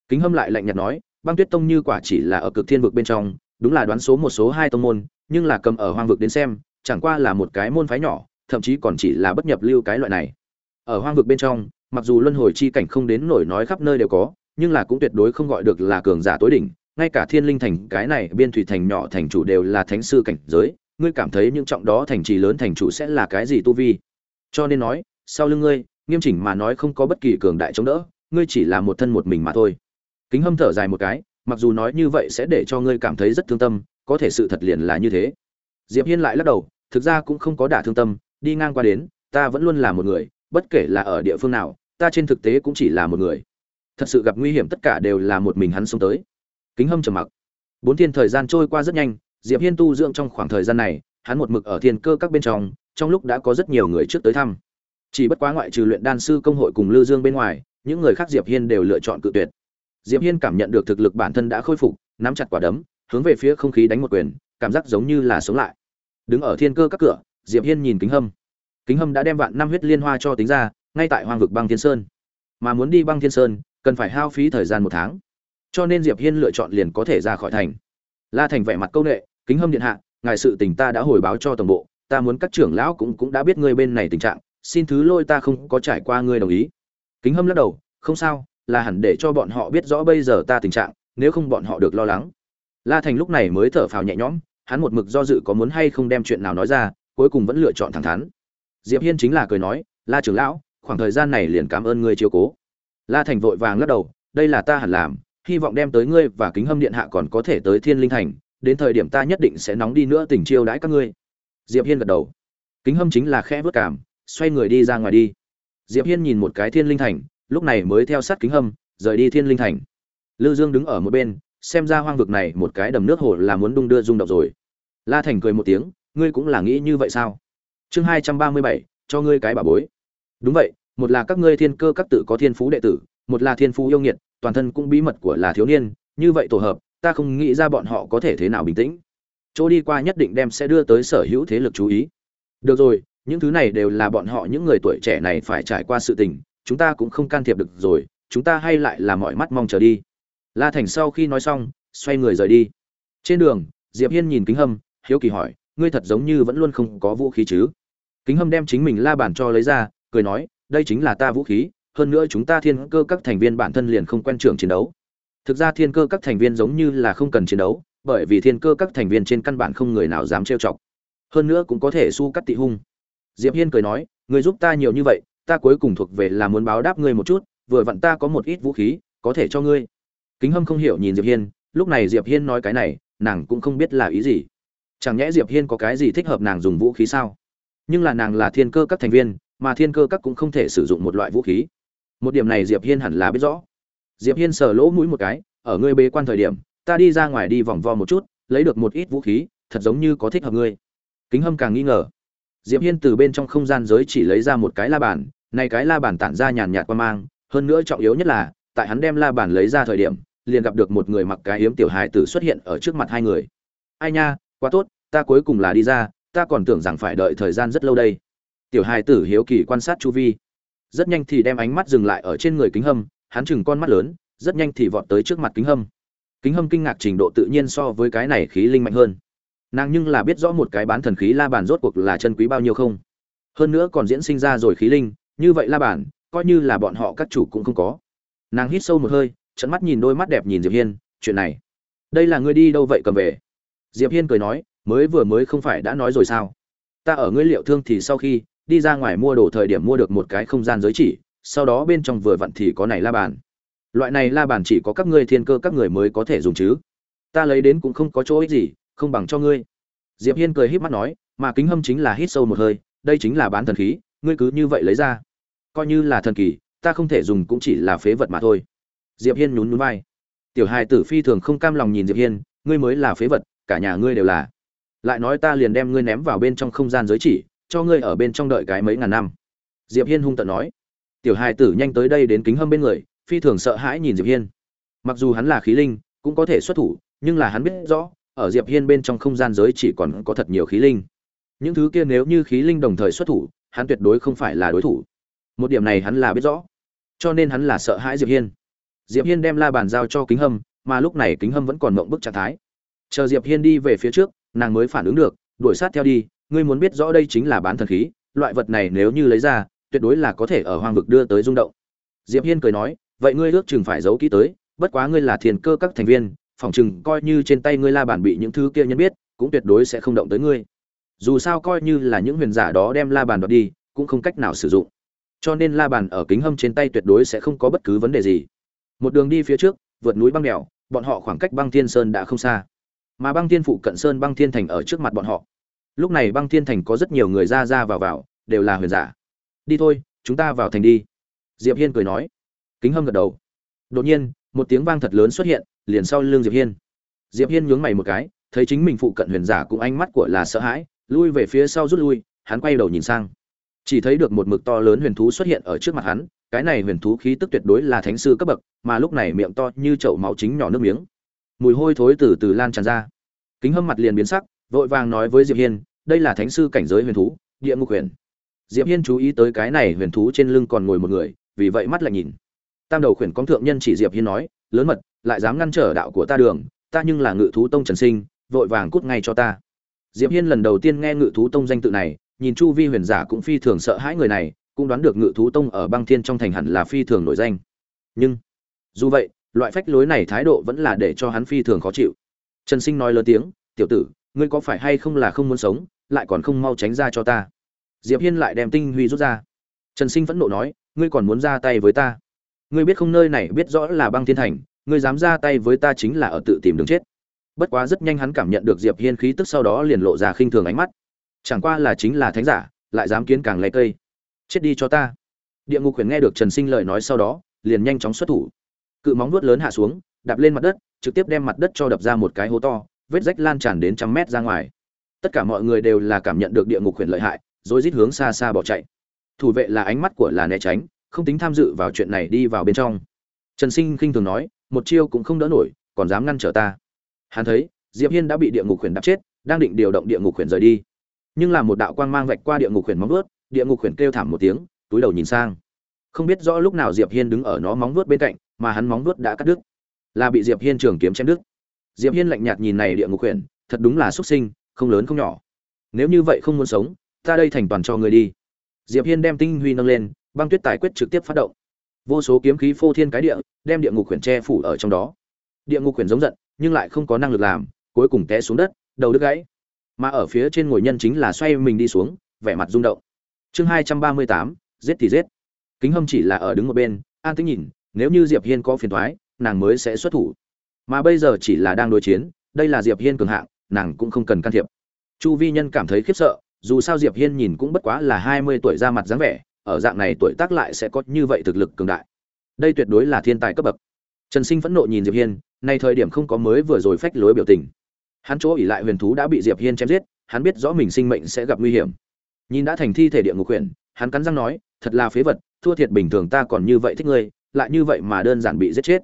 Kính hâm lại lạnh nhạt nói, băng tuyết tông như quả chỉ là ở cực thiên vực bên trong, đúng là đoán số một số hai tông môn, nhưng là cầm ở hoang vực đến xem, chẳng qua là một cái môn phái nhỏ, thậm chí còn chỉ là bất nhập lưu cái loại này ở hoang vực bên trong, mặc dù luân hồi chi cảnh không đến nổi nói khắp nơi đều có, nhưng là cũng tuyệt đối không gọi được là cường giả tối đỉnh. Ngay cả thiên linh thành, cái này biên thủy thành nhỏ thành chủ đều là thánh sư cảnh giới, ngươi cảm thấy những trọng đó thành trì lớn thành chủ sẽ là cái gì tu vi? Cho nên nói, sau lưng ngươi, nghiêm chỉnh mà nói không có bất kỳ cường đại chống đỡ, ngươi chỉ là một thân một mình mà thôi. Kính hâm thở dài một cái, mặc dù nói như vậy sẽ để cho ngươi cảm thấy rất thương tâm, có thể sự thật liền là như thế. Diệp hiên lại lắc đầu, thực ra cũng không có đả thương tâm, đi ngang qua đến, ta vẫn luôn là một người bất kể là ở địa phương nào, ta trên thực tế cũng chỉ là một người. Thật sự gặp nguy hiểm tất cả đều là một mình hắn xuống tới. Kính hâm trầm mặc. Bốn thiên thời gian trôi qua rất nhanh, diệp hiên tu dưỡng trong khoảng thời gian này, hắn một mực ở thiên cơ các bên trong trong lúc đã có rất nhiều người trước tới thăm. Chỉ bất quá ngoại trừ luyện đan sư công hội cùng lư dương bên ngoài, những người khác diệp hiên đều lựa chọn cự tuyệt. Diệp hiên cảm nhận được thực lực bản thân đã khôi phục, nắm chặt quả đấm, hướng về phía không khí đánh một quyền, cảm giác giống như là sống lại. Đứng ở thiên cơ các cửa, diệp hiên nhìn kính hâm kính hâm đã đem vạn năm huyết liên hoa cho tính ra, ngay tại hoang vực băng thiên sơn. Mà muốn đi băng thiên sơn, cần phải hao phí thời gian một tháng. Cho nên diệp hiên lựa chọn liền có thể ra khỏi thành. La thành vẻ mặt câu nệ, kính hâm điện hạ, ngài sự tình ta đã hồi báo cho tổng bộ, ta muốn các trưởng lão cũng cũng đã biết ngươi bên này tình trạng, xin thứ lôi ta không có trải qua ngươi đồng ý. Kính hâm lắc đầu, không sao, là hẳn để cho bọn họ biết rõ bây giờ ta tình trạng, nếu không bọn họ được lo lắng. La thành lúc này mới thở phào nhẹ nhõm, hắn một mực do dự có muốn hay không đem chuyện nào nói ra, cuối cùng vẫn lựa chọn thẳng thắn diệp hiên chính là cười nói, la trưởng lão, khoảng thời gian này liền cảm ơn ngươi chiếu cố. La thành vội vàng lắc đầu, đây là ta hẳn làm, hy vọng đem tới ngươi và kính hâm điện hạ còn có thể tới thiên linh thành, đến thời điểm ta nhất định sẽ nóng đi nữa tình chiêu đãi các ngươi. Diệp hiên gật đầu. Kính hâm chính là khẽ vớt cảm, xoay người đi ra ngoài đi. Diệp hiên nhìn một cái thiên linh thành, lúc này mới theo sát kính hâm, rời đi thiên linh thành. Lư dương đứng ở một bên, xem ra hoang vực này một cái đầm nước hồ là muốn đung đưa rung động rồi. La thành cười một tiếng, ngươi cũng là nghĩ như vậy sao? Chương hai trăm ba mươi bảy, cho ngươi cái bà bối. Đúng vậy, một là các ngươi thiên cơ các tự có thiên phú đệ tử, một là thiên phú yêu nghiệt, toàn thân cũng bí mật của là thiếu niên, như vậy tổ hợp, ta không nghĩ ra bọn họ có thể thế nào bình tĩnh. Chỗ đi qua nhất định đem sẽ đưa tới sở hữu thế lực chú ý. Được rồi, những thứ này đều là bọn họ những người tuổi trẻ này phải trải qua sự tình, chúng ta cũng không can thiệp được rồi, chúng ta hay lại là mọi mắt mong chờ đi. La thành sau khi nói xong, xoay người rời đi. Trên đường, diệp hiên nhìn kính hâm, hiếu kỳ hỏi, ngươi thật giống như vẫn luôn không có vũ khí chứ? Kính hâm đem chính mình la bàn cho lấy ra, cười nói, đây chính là ta vũ khí, hơn nữa chúng ta thiên cơ các thành viên bản thân liền không quen trưởng chiến đấu. Thực ra thiên cơ các thành viên giống như là không cần chiến đấu, bởi vì thiên cơ các thành viên trên căn bản không người nào dám trêu chọc. Hơn nữa cũng có thể su cắt tị hung. Diệp hiên cười nói, người giúp ta nhiều như vậy, ta cuối cùng thuộc về là muốn báo đáp ngươi một chút, vừa vặn ta có một ít vũ khí, có thể cho ngươi. Kính hâm không hiểu nhìn diệp hiên, lúc này diệp hiên nói cái này, nàng cũng không biết là ý gì. Chẳng nhẽ diệp hiên có cái gì thích hợp nàng dùng vũ khí sao? Nhưng là nàng là thiên cơ các thành viên, mà thiên cơ các cũng không thể sử dụng một loại vũ khí. Một điểm này diệp hiên hẳn là biết rõ. Diệp hiên sờ lỗ mũi một cái, ở ngươi bế quan thời điểm, ta đi ra ngoài đi vòng vo một chút, lấy được một ít vũ khí, thật giống như có thích hợp ngươi. Kính hâm càng nghi ngờ. Diệp hiên từ bên trong không gian giới chỉ lấy ra một cái la bàn, này cái la bàn tản ra nhàn nhạt qua mang, hơn nữa trọng yếu nhất là, tại hắn đem la bàn lấy ra thời điểm, liền gặp được một người mặc cái yếm tiểu hài tử xuất hiện ở trước mặt hai người. Ai nha, quá tốt, ta cuối cùng là đi ra ta còn tưởng rằng phải đợi thời gian rất lâu đây. Tiểu hài tử hiếu kỳ quan sát chu vi. Rất nhanh thì đem ánh mắt dừng lại ở trên người kính hâm, hắn chừng con mắt lớn, rất nhanh thì vọt tới trước mặt kính hâm. Kính hâm kinh ngạc trình độ tự nhiên so với cái này khí linh mạnh hơn. Nàng nhưng là biết rõ một cái bán thần khí la bàn rốt cuộc là chân quý bao nhiêu không. Hơn nữa còn diễn sinh ra rồi khí linh, như vậy la bàn, coi như là bọn họ các chủ cũng không có. Nàng hít sâu một hơi trận mắt nhìn đôi mắt đẹp nhìn diệp hiên, chuyện này, đây là ngươi đi đâu vậy cầm về? Diệp hiên cười nói mới vừa mới không phải đã nói rồi sao? Ta ở ngươi liệu thương thì sau khi đi ra ngoài mua đồ thời điểm mua được một cái không gian giới chỉ, sau đó bên trong vừa vặn thì có này la bàn. Loại này la bàn chỉ có các ngươi thiên cơ các người mới có thể dùng chứ. Ta lấy đến cũng không có chỗ ích gì, không bằng cho ngươi. Diệp hiên cười híp mắt nói, mà kính hâm chính là hít sâu một hơi, đây chính là bán thần khí, ngươi cứ như vậy lấy ra. Coi như là thần kỳ, ta không thể dùng cũng chỉ là phế vật mà thôi. Diệp hiên nhún nhún vai. Tiểu hài tử phi thường không cam lòng nhìn diệp hiên, ngươi mới là phế vật, cả nhà ngươi đều là lại nói ta liền đem ngươi ném vào bên trong không gian giới chỉ, cho ngươi ở bên trong đợi cái mấy ngàn năm. Diệp hiên hung tợn nói. Tiểu hài tử nhanh tới đây đến kính hâm bên người, phi thường sợ hãi nhìn diệp hiên. Mặc dù hắn là khí linh, cũng có thể xuất thủ, nhưng là hắn biết rõ, ở diệp hiên bên trong không gian giới chỉ còn có thật nhiều khí linh. Những thứ kia nếu như khí linh đồng thời xuất thủ, hắn tuyệt đối không phải là đối thủ. Một điểm này hắn là biết rõ. Cho nên hắn là sợ hãi diệp hiên. Diệp hiên đem la bàn giao cho kính hâm, mà lúc này kính hâm vẫn còn mộng bức trạng thái. Chờ diệp hiên đi về phía trước nàng mới phản ứng được, đuổi sát theo đi, ngươi muốn biết rõ đây chính là bán thần khí, loại vật này nếu như lấy ra, tuyệt đối là có thể ở hoang vực đưa tới rung động. Diệp hiên cười nói, vậy ngươi ước chừng phải giấu kỹ tới, bất quá ngươi là thiền cơ các thành viên phỏng chừng coi như trên tay ngươi la bản bị những thứ kia nhân biết, cũng tuyệt đối sẽ không động tới ngươi. Dù sao coi như là những huyền giả đó đem la bàn đoạt đi, cũng không cách nào sử dụng. Cho nên la bàn ở kính hâm trên tay tuyệt đối sẽ không có bất cứ vấn đề gì. Một đường đi phía trước, vượt núi băng đèo, bọn họ khoảng cách băng thiên sơn đã không xa mà băng thiên phụ cận sơn băng thiên thành ở trước mặt bọn họ. Lúc này băng thiên thành có rất nhiều người ra ra vào vào, đều là huyền giả. Đi thôi, chúng ta vào thành đi. Diệp hiên cười nói. Kính hâm gật đầu. Đột nhiên, một tiếng vang thật lớn xuất hiện, liền sau lưng diệp hiên. Diệp hiên nhướng mày một cái, thấy chính mình phụ cận huyền giả cũng ánh mắt của là sợ hãi, lui về phía sau rút lui, hắn quay đầu nhìn sang. Chỉ thấy được một mực to lớn huyền thú xuất hiện ở trước mặt hắn, cái này huyền thú khí tức tuyệt đối là thánh sư cấp bậc, mà lúc này miệng to như chậu máu chính nhỏ nước miếng mùi hôi thối từ từ lan tràn ra. Kính hâm mặt liền biến sắc, vội vàng nói với diệp hiên, đây là thánh sư cảnh giới huyền thú, địa ngục huyền. Diệp hiên chú ý tới cái này huyền thú trên lưng còn ngồi một người, vì vậy mắt lại nhìn. Tam đầu khuyển Con thượng nhân chỉ diệp hiên nói, lớn mật, lại dám ngăn trở đạo của ta đường, ta nhưng là ngự thú tông trần sinh, vội vàng cút ngay cho ta. Diệp hiên lần đầu tiên nghe ngự thú tông danh tự này, nhìn chu vi huyền giả cũng phi thường sợ hãi người này, cũng đoán được ngự thú tông ở băng thiên trong thành hẳn là phi thường nổi danh. Nhưng, dù vậy loại phách lối này thái độ vẫn là để cho hắn phi thường khó chịu. Trần sinh nói lớn tiếng, tiểu tử, ngươi có phải hay không là không muốn sống, lại còn không mau tránh ra cho ta? Diệp hiên lại đem tinh huy rút ra. Trần sinh phẫn nộ nói, ngươi còn muốn ra tay với ta? Ngươi biết không nơi này biết rõ là băng thiên thành, ngươi dám ra tay với ta chính là ở tự tìm đường chết. Bất quá rất nhanh hắn cảm nhận được diệp hiên khí tức sau đó liền lộ ra khinh thường ánh mắt. Chẳng qua là chính là thánh giả, lại dám kiến càng lấy cây. Chết đi cho ta. Địa ngục huyền nghe được trần sinh lời nói sau đó, liền nhanh chóng xuất thủ cự móng vuốt lớn hạ xuống, đạp lên mặt đất, trực tiếp đem mặt đất cho đập ra một cái hố to, vết rách lan tràn đến trăm mét ra ngoài. Tất cả mọi người đều là cảm nhận được địa ngục huyền lợi hại, rồi rít hướng xa xa bỏ chạy. Thủ vệ là ánh mắt của là né tránh, không tính tham dự vào chuyện này đi vào bên trong. Trần sinh khinh thường nói, một chiêu cũng không đỡ nổi, còn dám ngăn trở ta. Hắn thấy, diệp hiên đã bị địa ngục huyền đập chết, đang định điều động địa ngục huyền rời đi. Nhưng là một đạo quang mang vạch qua địa ngục huyền móng vuốt, địa ngục huyền kêu thảm một tiếng, túi đầu nhìn sang. Không biết rõ lúc nào diệp hiên đứng ở nó móng vuốt bên cạnh mà hắn móng vuốt đã cắt đứt. Là bị diệp hiên trường kiếm chém đứt. Diệp hiên lạnh nhạt nhìn này địa ngục huyền, thật đúng là xuất sinh, không lớn không nhỏ. Nếu như vậy không muốn sống, ta đây thành toàn cho người đi. Diệp hiên đem tinh huy nâng lên, băng tuyết tài quyết trực tiếp phát động. Vô số kiếm khí phô thiên cái địa, đem địa ngục quyển che phủ ở trong đó. Địa ngục quyển giống giận, nhưng lại không có năng lực làm, cuối cùng té xuống đất, đầu đứt gãy. Mà ở phía trên ngồi nhân chính là xoay mình đi xuống, vẻ mặt rung động. Chương hai trăm ba mươi tám, giết thì giết. Kính hâm chỉ là ở đứng một bên, an tĩnh nhìn nếu như diệp hiên có phiền thoái nàng mới sẽ xuất thủ. Mà bây giờ chỉ là đang đối chiến, đây là diệp hiên cường hạng, nàng cũng không cần can thiệp. Chu vi nhân cảm thấy khiếp sợ, dù sao diệp hiên nhìn cũng bất quá là hai mươi tuổi ra mặt dáng vẻ, ở dạng này tuổi tác lại sẽ có như vậy thực lực cường đại. Đây tuyệt đối là thiên tài cấp bậc. Trần sinh phẫn nộ nhìn diệp hiên, nay thời điểm không có mới vừa rồi phách lối biểu tình. Hắn chỗ ỉ lại huyền thú đã bị diệp hiên chém giết, hắn biết rõ mình sinh mệnh sẽ gặp nguy hiểm. Nhìn đã thành thi thể địa ngục huyện, hắn cắn răng nói, thật là phế vật, thua thiệt bình thường ta còn như vậy thích ngươi lại như vậy mà đơn giản bị giết chết.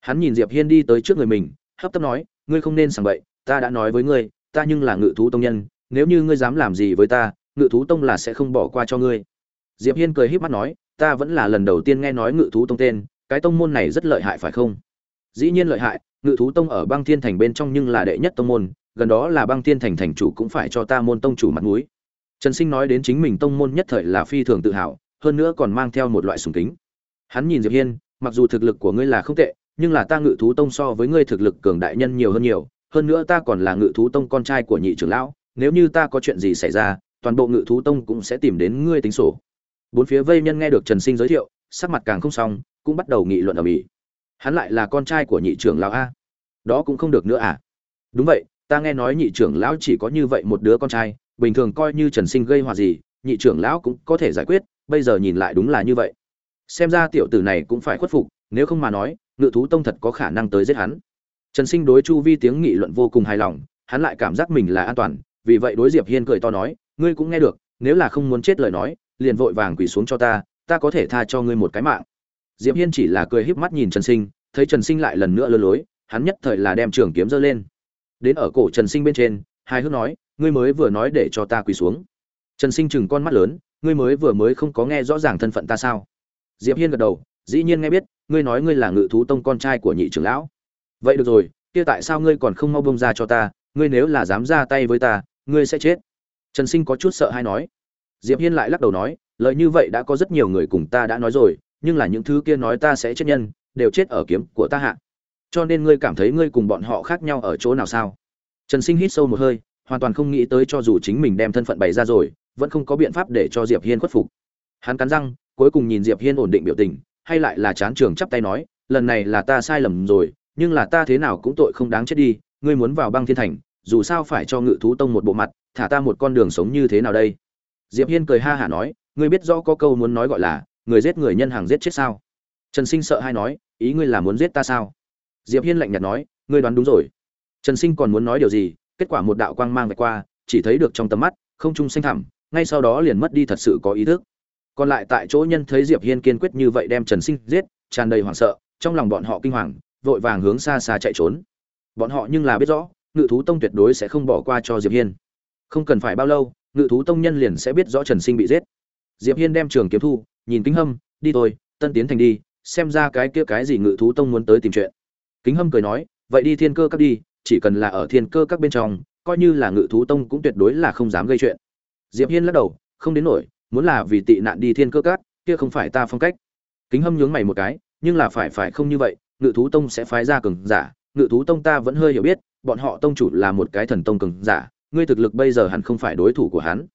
Hắn nhìn diệp hiên đi tới trước người mình, hấp tấp nói, ngươi không nên sảng bậy, ta đã nói với ngươi, ta nhưng là ngự thú tông nhân, nếu như ngươi dám làm gì với ta, ngự thú tông là sẽ không bỏ qua cho ngươi. Diệp hiên cười híp mắt nói, ta vẫn là lần đầu tiên nghe nói ngự thú tông tên, cái tông môn này rất lợi hại phải không? Dĩ nhiên lợi hại, ngự thú tông ở băng thiên thành bên trong nhưng là đệ nhất tông môn, gần đó là băng thiên thành thành chủ cũng phải cho ta môn tông chủ mặt mũi. Trần sinh nói đến chính mình tông môn nhất thời là phi thường tự hào, hơn nữa còn mang theo một loại sùng kính hắn nhìn diệp hiên, mặc dù thực lực của ngươi là không tệ, nhưng là ta ngự thú tông so với ngươi thực lực cường đại nhân nhiều hơn nhiều, hơn nữa ta còn là ngự thú tông con trai của nhị trưởng lão, nếu như ta có chuyện gì xảy ra, toàn bộ ngự thú tông cũng sẽ tìm đến ngươi tính sổ. Bốn phía vây nhân nghe được trần sinh giới thiệu, sắc mặt càng không xong, cũng bắt đầu nghị luận ở mỹ. Hắn lại là con trai của nhị trưởng lão a. Đó cũng không được nữa à? Đúng vậy, ta nghe nói nhị trưởng lão chỉ có như vậy một đứa con trai, bình thường coi như trần sinh gây họa gì, nhị trưởng lão cũng có thể giải quyết, bây giờ nhìn lại đúng là như vậy xem ra tiểu tử này cũng phải khuất phục, nếu không mà nói, ngự thú tông thật có khả năng tới giết hắn. Trần sinh đối chu vi tiếng nghị luận vô cùng hài lòng, hắn lại cảm giác mình là an toàn, vì vậy đối diệp hiên cười to nói, ngươi cũng nghe được, nếu là không muốn chết lời nói, liền vội vàng quỳ xuống cho ta ta có thể tha cho ngươi một cái mạng. Diệp hiên chỉ là cười híp mắt nhìn trần sinh, thấy trần sinh lại lần nữa lơ lối, hắn nhất thời là đem trường kiếm giơ lên. Đến ở cổ trần sinh bên trên hai hước nói, ngươi mới vừa nói để cho ta quỳ xuống. Trần sinh chừng con mắt lớn, ngươi mới vừa mới không có nghe rõ ràng thân phận ta sao? Diệp hiên gật đầu, dĩ nhiên nghe biết, ngươi nói ngươi là ngự thú tông con trai của nhị trưởng lão. Vậy được rồi, kia tại sao ngươi còn không mau bông ra cho ta, ngươi nếu là dám ra tay với ta, ngươi sẽ chết. Trần sinh có chút sợ hay nói. Diệp hiên lại lắc đầu nói, lời như vậy đã có rất nhiều người cùng ta đã nói rồi, nhưng là những thứ kia nói ta sẽ chết nhân, đều chết ở kiếm của ta hạ. Cho nên ngươi cảm thấy ngươi cùng bọn họ khác nhau ở chỗ nào sao? Trần sinh hít sâu một hơi, hoàn toàn không nghĩ tới cho dù chính mình đem thân phận bày ra rồi, vẫn không có biện pháp để cho diệp hiên khuất phục. Hắn cắn răng cuối cùng nhìn diệp hiên ổn định biểu tình, hay lại là chán trường chắp tay nói, lần này là ta sai lầm rồi, nhưng là ta thế nào cũng tội không đáng chết đi, ngươi muốn vào băng thiên thành, dù sao phải cho ngự thú tông một bộ mặt, thả ta một con đường sống như thế nào đây? Diệp hiên cười ha hả nói, ngươi biết rõ có câu muốn nói gọi là, người giết người nhân hàng giết chết sao? Trần sinh sợ hay nói, ý ngươi là muốn giết ta sao? Diệp hiên lạnh nhạt nói, ngươi đoán đúng rồi. Trần sinh còn muốn nói điều gì, kết quả một đạo quang mang vạch qua, chỉ thấy được trong tầm mắt, không trung xanh thẳm, ngay sau đó liền mất đi thật sự có ý thức còn lại tại chỗ nhân thấy diệp hiên kiên quyết như vậy đem trần sinh giết, tràn đầy hoảng sợ, trong lòng bọn họ kinh hoàng, vội vàng hướng xa xa chạy trốn. Bọn họ nhưng là biết rõ, ngự thú tông tuyệt đối sẽ không bỏ qua cho diệp hiên. Không cần phải bao lâu, ngự thú tông nhân liền sẽ biết rõ trần sinh bị giết. Diệp hiên đem trường kiếm thu, nhìn kính hâm, đi thôi, tân tiến thành đi, xem ra cái kia cái gì ngự thú tông muốn tới tìm chuyện. Kính hâm cười nói, vậy đi thiên cơ các đi, chỉ cần là ở thiên cơ các bên trong, coi như là ngự thú tông cũng tuyệt đối là không dám gây chuyện. Diệp hiên lắc đầu, không đến nổi muốn là vì tị nạn đi thiên cơ cát kia không phải ta phong cách. Kính hâm nhướng mày một cái, nhưng là phải phải không như vậy, ngự thú tông sẽ phái ra cường giả, ngự thú tông ta vẫn hơi hiểu biết, bọn họ tông chủ là một cái thần tông cường giả, ngươi thực lực bây giờ hẳn không phải đối thủ của hắn.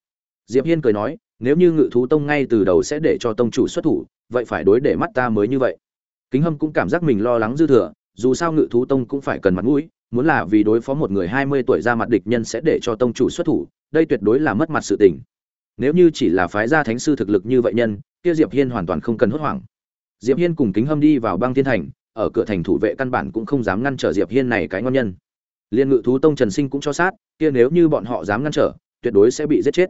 Diệp hiên cười nói, nếu như ngự thú tông ngay từ đầu sẽ để cho tông chủ xuất thủ, vậy phải đối để mắt ta mới như vậy. Kính hâm cũng cảm giác mình lo lắng dư thừa, dù sao ngự thú tông cũng phải cần mặt mũi, muốn là vì đối phó một người hai mươi tuổi ra mặt địch nhân sẽ để cho tông chủ xuất thủ, đây tuyệt đối là mất mặt sự tình nếu như chỉ là phái gia thánh sư thực lực như vậy nhân, kia diệp hiên hoàn toàn không cần hốt hoảng. Diệp hiên cùng kính hâm đi vào băng thiên thành, ở cửa thành thủ vệ căn bản cũng không dám ngăn trở diệp hiên này cái ngon nhân. Liên ngự thú tông trần sinh cũng cho sát, kia nếu như bọn họ dám ngăn trở, tuyệt đối sẽ bị giết chết.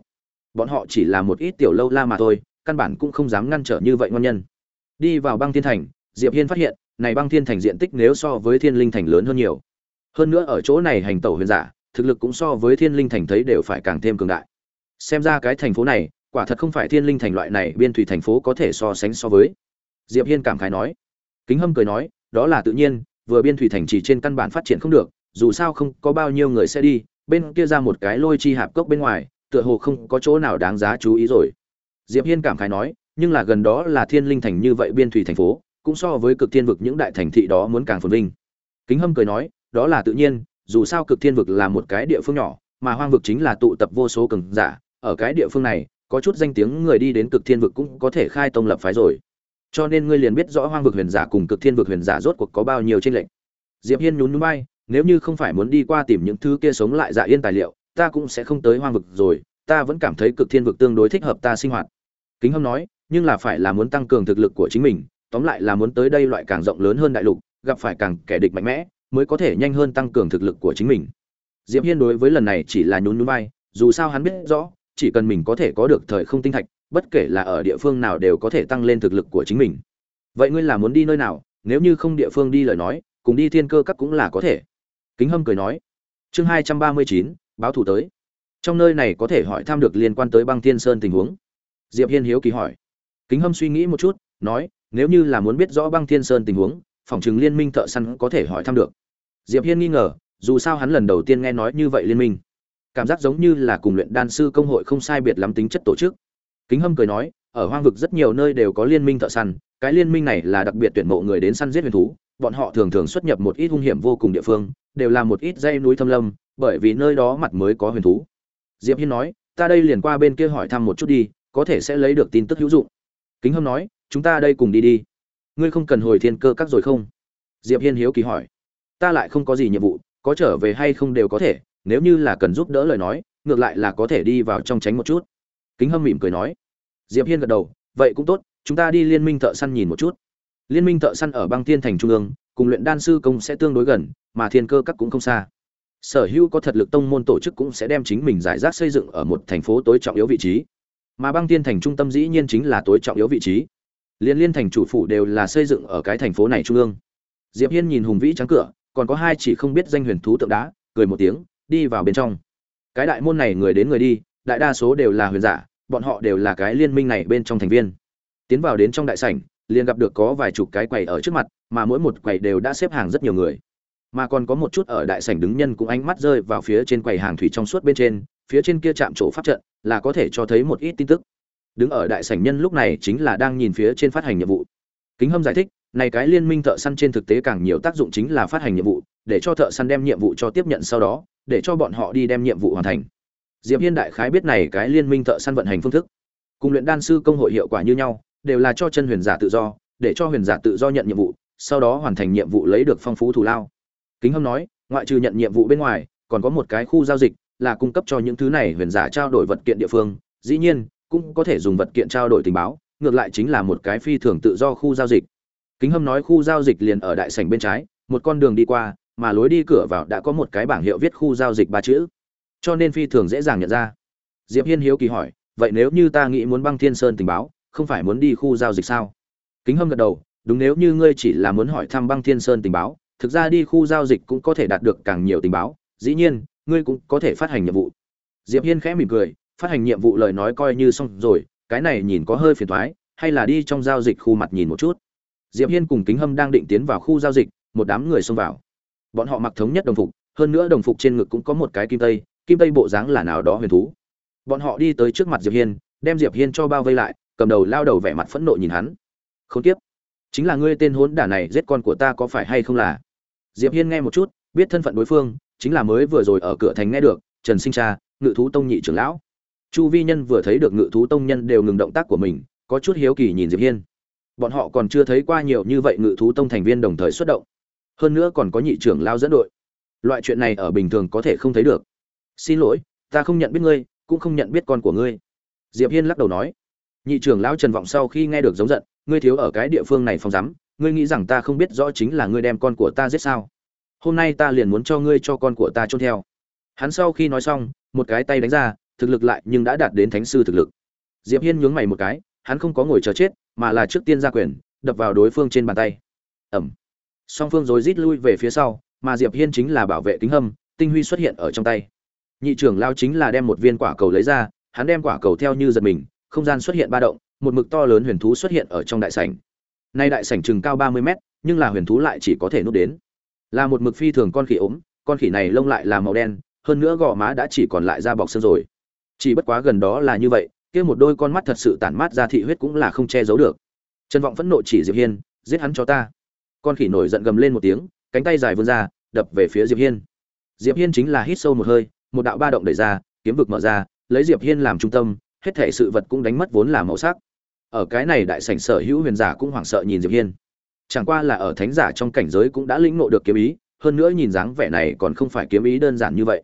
Bọn họ chỉ là một ít tiểu lâu la mà thôi, căn bản cũng không dám ngăn trở như vậy ngon nhân. Đi vào băng thiên thành, diệp hiên phát hiện, này băng thiên thành diện tích nếu so với thiên linh thành lớn hơn nhiều. Hơn nữa ở chỗ này hành tẩu huyền giả, thực lực cũng so với thiên linh thành thấy đều phải càng thêm cường đại xem ra cái thành phố này, quả thật không phải thiên linh thành loại này, biên thủy thành phố có thể so sánh so với. Diệp hiên cảm khái nói. Kính hâm cười nói, đó là tự nhiên, vừa biên thủy thành chỉ trên căn bản phát triển không được, dù sao không có bao nhiêu người sẽ đi, bên kia ra một cái lôi chi hạp cốc bên ngoài, tựa hồ không có chỗ nào đáng giá chú ý rồi. Diệp hiên cảm khái nói, nhưng là gần đó là thiên linh thành như vậy biên thủy thành phố, cũng so với cực thiên vực những đại thành thị đó muốn càng phồn vinh. Kính hâm cười nói, đó là tự nhiên, dù sao cực thiên vực là một cái địa phương nhỏ, mà hoang vực chính là tụ tập vô số cường giả ở cái địa phương này, có chút danh tiếng người đi đến cực thiên vực cũng có thể khai tông lập phái rồi. Cho nên ngươi liền biết rõ hoang vực huyền giả cùng cực thiên vực huyền giả rốt cuộc có bao nhiêu tranh lệch. Diệp hiên nhún nhún bay nếu như không phải muốn đi qua tìm những thứ kia sống lại dạ yên tài liệu, ta cũng sẽ không tới hoang vực rồi, ta vẫn cảm thấy cực thiên vực tương đối thích hợp ta sinh hoạt. Kính hâm nói, nhưng là phải là muốn tăng cường thực lực của chính mình, tóm lại là muốn tới đây loại càng rộng lớn hơn đại lục, gặp phải càng kẻ địch mạnh mẽ, mới có thể nhanh hơn tăng cường thực lực của chính mình. Diệp hiên đối với lần này chỉ là nhún nhún vai, dù sao hắn biết rõ chỉ cần mình có thể có được thời không tinh thạch, bất kể là ở địa phương nào đều có thể tăng lên thực lực của chính mình. Vậy ngươi là muốn đi nơi nào? Nếu như không địa phương đi lời nói, cùng đi thiên cơ các cũng là có thể. Kính hâm cười nói. Chương hai trăm ba mươi chín, báo thủ tới. Trong nơi này có thể hỏi thăm được liên quan tới băng thiên sơn tình huống. Diệp hiên hiếu kỳ hỏi. Kính hâm suy nghĩ một chút, nói, nếu như là muốn biết rõ băng thiên sơn tình huống, phòng chứng liên minh thợ săn có thể hỏi thăm được. Diệp hiên nghi ngờ, dù sao hắn lần đầu tiên nghe nói như vậy liên minh cảm giác giống như là cùng luyện đan sư công hội không sai biệt lắm tính chất tổ chức. Kính hâm cười nói, ở hoang vực rất nhiều nơi đều có liên minh thợ săn, cái liên minh này là đặc biệt tuyển mộ người đến săn giết huyền thú, bọn họ thường thường xuất nhập một ít hung hiểm vô cùng địa phương, đều là một ít dây núi thâm lâm, bởi vì nơi đó mặt mới có huyền thú. Diệp hiên nói, ta đây liền qua bên kia hỏi thăm một chút đi, có thể sẽ lấy được tin tức hữu dụng. Kính hâm nói, chúng ta đây cùng đi đi. Ngươi không cần hồi thiên cơ các rồi không? Diệp hiên hiếu kỳ hỏi, ta lại không có gì nhiệm vụ, có trở về hay không đều có thể nếu như là cần giúp đỡ lời nói, ngược lại là có thể đi vào trong tránh một chút. Kính hâm mỉm cười nói. Diệp hiên gật đầu, vậy cũng tốt, chúng ta đi liên minh thợ săn nhìn một chút. Liên minh thợ săn ở băng thiên thành trung ương, cùng luyện đan sư công sẽ tương đối gần, mà thiên cơ các cũng không xa. Sở hữu có thật lực tông môn tổ chức cũng sẽ đem chính mình giải rác xây dựng ở một thành phố tối trọng yếu vị trí. Mà băng thiên thành trung tâm dĩ nhiên chính là tối trọng yếu vị trí. Liên liên thành chủ phủ đều là xây dựng ở cái thành phố này trung ương. Diệp hiên nhìn hùng vĩ trắng cửa, còn có hai chỉ không biết danh huyền thú tượng đá, cười một tiếng đi vào bên trong. Cái đại môn này người đến người đi, đại đa số đều là huyền giả, bọn họ đều là cái liên minh này bên trong thành viên. Tiến vào đến trong đại sảnh, liền gặp được có vài chục cái quầy ở trước mặt, mà mỗi một quầy đều đã xếp hàng rất nhiều người. Mà còn có một chút ở đại sảnh đứng nhân cũng ánh mắt rơi vào phía trên quầy hàng thủy trong suốt bên trên, phía trên kia chạm chỗ pháp trận, là có thể cho thấy một ít tin tức. Đứng ở đại sảnh nhân lúc này chính là đang nhìn phía trên phát hành nhiệm vụ. Kính hâm giải thích, này cái liên minh thợ săn trên thực tế càng nhiều tác dụng chính là phát hành nhiệm vụ để cho thợ săn đem nhiệm vụ cho tiếp nhận sau đó, để cho bọn họ đi đem nhiệm vụ hoàn thành. Diệp hiên đại khái biết này cái liên minh thợ săn vận hành phương thức. Cùng luyện đan sư công hội hiệu quả như nhau, đều là cho chân huyền giả tự do, để cho huyền giả tự do nhận nhiệm vụ, sau đó hoàn thành nhiệm vụ lấy được phong phú thù lao. Kính hâm nói, ngoại trừ nhận nhiệm vụ bên ngoài, còn có một cái khu giao dịch là cung cấp cho những thứ này huyền giả trao đổi vật kiện địa phương. Dĩ nhiên, cũng có thể dùng vật kiện trao đổi tình báo, ngược lại chính là một cái phi thường tự do khu giao dịch. Kính hâm nói khu giao dịch liền ở đại sảnh bên trái, một con đường đi qua mà lối đi cửa vào đã có một cái bảng hiệu viết khu giao dịch ba chữ. Cho nên phi thường dễ dàng nhận ra. Diệp hiên hiếu kỳ hỏi, vậy nếu như ta nghĩ muốn băng thiên sơn tình báo, không phải muốn đi khu giao dịch sao? Kính hâm gật đầu, đúng nếu như ngươi chỉ là muốn hỏi thăm băng thiên sơn tình báo, thực ra đi khu giao dịch cũng có thể đạt được càng nhiều tình báo, dĩ nhiên, ngươi cũng có thể phát hành nhiệm vụ. Diệp hiên khẽ mỉm cười, phát hành nhiệm vụ lời nói coi như xong rồi, cái này nhìn có hơi phiền thoái hay là đi trong giao dịch khu mặt nhìn một chút. Diệp hiên cùng kính hâm đang định tiến vào khu giao dịch, một đám người xông vào bọn họ mặc thống nhất đồng phục, hơn nữa đồng phục trên ngực cũng có một cái kim tây kim tây bộ dáng là nào đó huyền thú. Bọn họ đi tới trước mặt diệp hiên, đem diệp hiên cho bao vây lại, cầm đầu lao đầu vẻ mặt phẫn nộ nhìn hắn. Không tiếp chính là ngươi tên hốn đả này giết con của ta có phải hay không là? Diệp hiên nghe một chút, biết thân phận đối phương, chính là mới vừa rồi ở cửa thành nghe được, trần sinh cha, ngự thú tông nhị trưởng lão. Chu vi nhân vừa thấy được ngự thú tông nhân đều ngừng động tác của mình, có chút hiếu kỳ nhìn diệp hiên. Bọn họ còn chưa thấy qua nhiều như vậy ngự thú tông thành viên đồng thời xuất động hơn nữa còn có nhị trưởng lao dẫn đội. Loại chuyện này ở bình thường có thể không thấy được. Xin lỗi, ta không nhận biết ngươi, cũng không nhận biết con của ngươi. Diệp hiên lắc đầu nói. Nhị trưởng lão trần vọng sau khi nghe được giống giận, ngươi thiếu ở cái địa phương này phong rắm ngươi nghĩ rằng ta không biết rõ chính là ngươi đem con của ta giết sao? Hôm nay ta liền muốn cho ngươi cho con của ta trôn theo. Hắn sau khi nói xong, một cái tay đánh ra, thực lực lại nhưng đã đạt đến thánh sư thực lực. Diệp hiên nhướng mày một cái, hắn không có ngồi chờ chết, mà là trước tiên ra quyền, đập vào đối phương trên bàn tay. Ẩm song phương rồi rít lui về phía sau, mà diệp hiên chính là bảo vệ kính hâm, tinh huy xuất hiện ở trong tay. Nhị trưởng lao chính là đem một viên quả cầu lấy ra, hắn đem quả cầu theo như giật mình, không gian xuất hiện ba động, một mực to lớn huyền thú xuất hiện ở trong đại sảnh. Nay đại sảnh chừng cao ba mươi mét, nhưng là huyền thú lại chỉ có thể núp đến. Là một mực phi thường con khỉ ốm, con khỉ này lông lại là màu đen, hơn nữa gò má đã chỉ còn lại da bọc xương rồi. Chỉ bất quá gần đó là như vậy, kia một đôi con mắt thật sự tản mát ra thị huyết cũng là không che giấu được. Trần vọng phẫn nộ chỉ diệp hiên, giết hắn cho ta con khỉ nổi giận gầm lên một tiếng, cánh tay dài vươn ra, đập về phía diệp hiên. Diệp hiên chính là hít sâu một hơi, một đạo ba động đẩy ra, kiếm vực mở ra, lấy diệp hiên làm trung tâm, hết thể sự vật cũng đánh mất vốn là màu sắc. Ở cái này đại sảnh sở hữu huyền giả cũng hoảng sợ nhìn diệp hiên. Chẳng qua là ở thánh giả trong cảnh giới cũng đã lĩnh ngộ được kiếm ý, hơn nữa nhìn dáng vẻ này còn không phải kiếm ý đơn giản như vậy.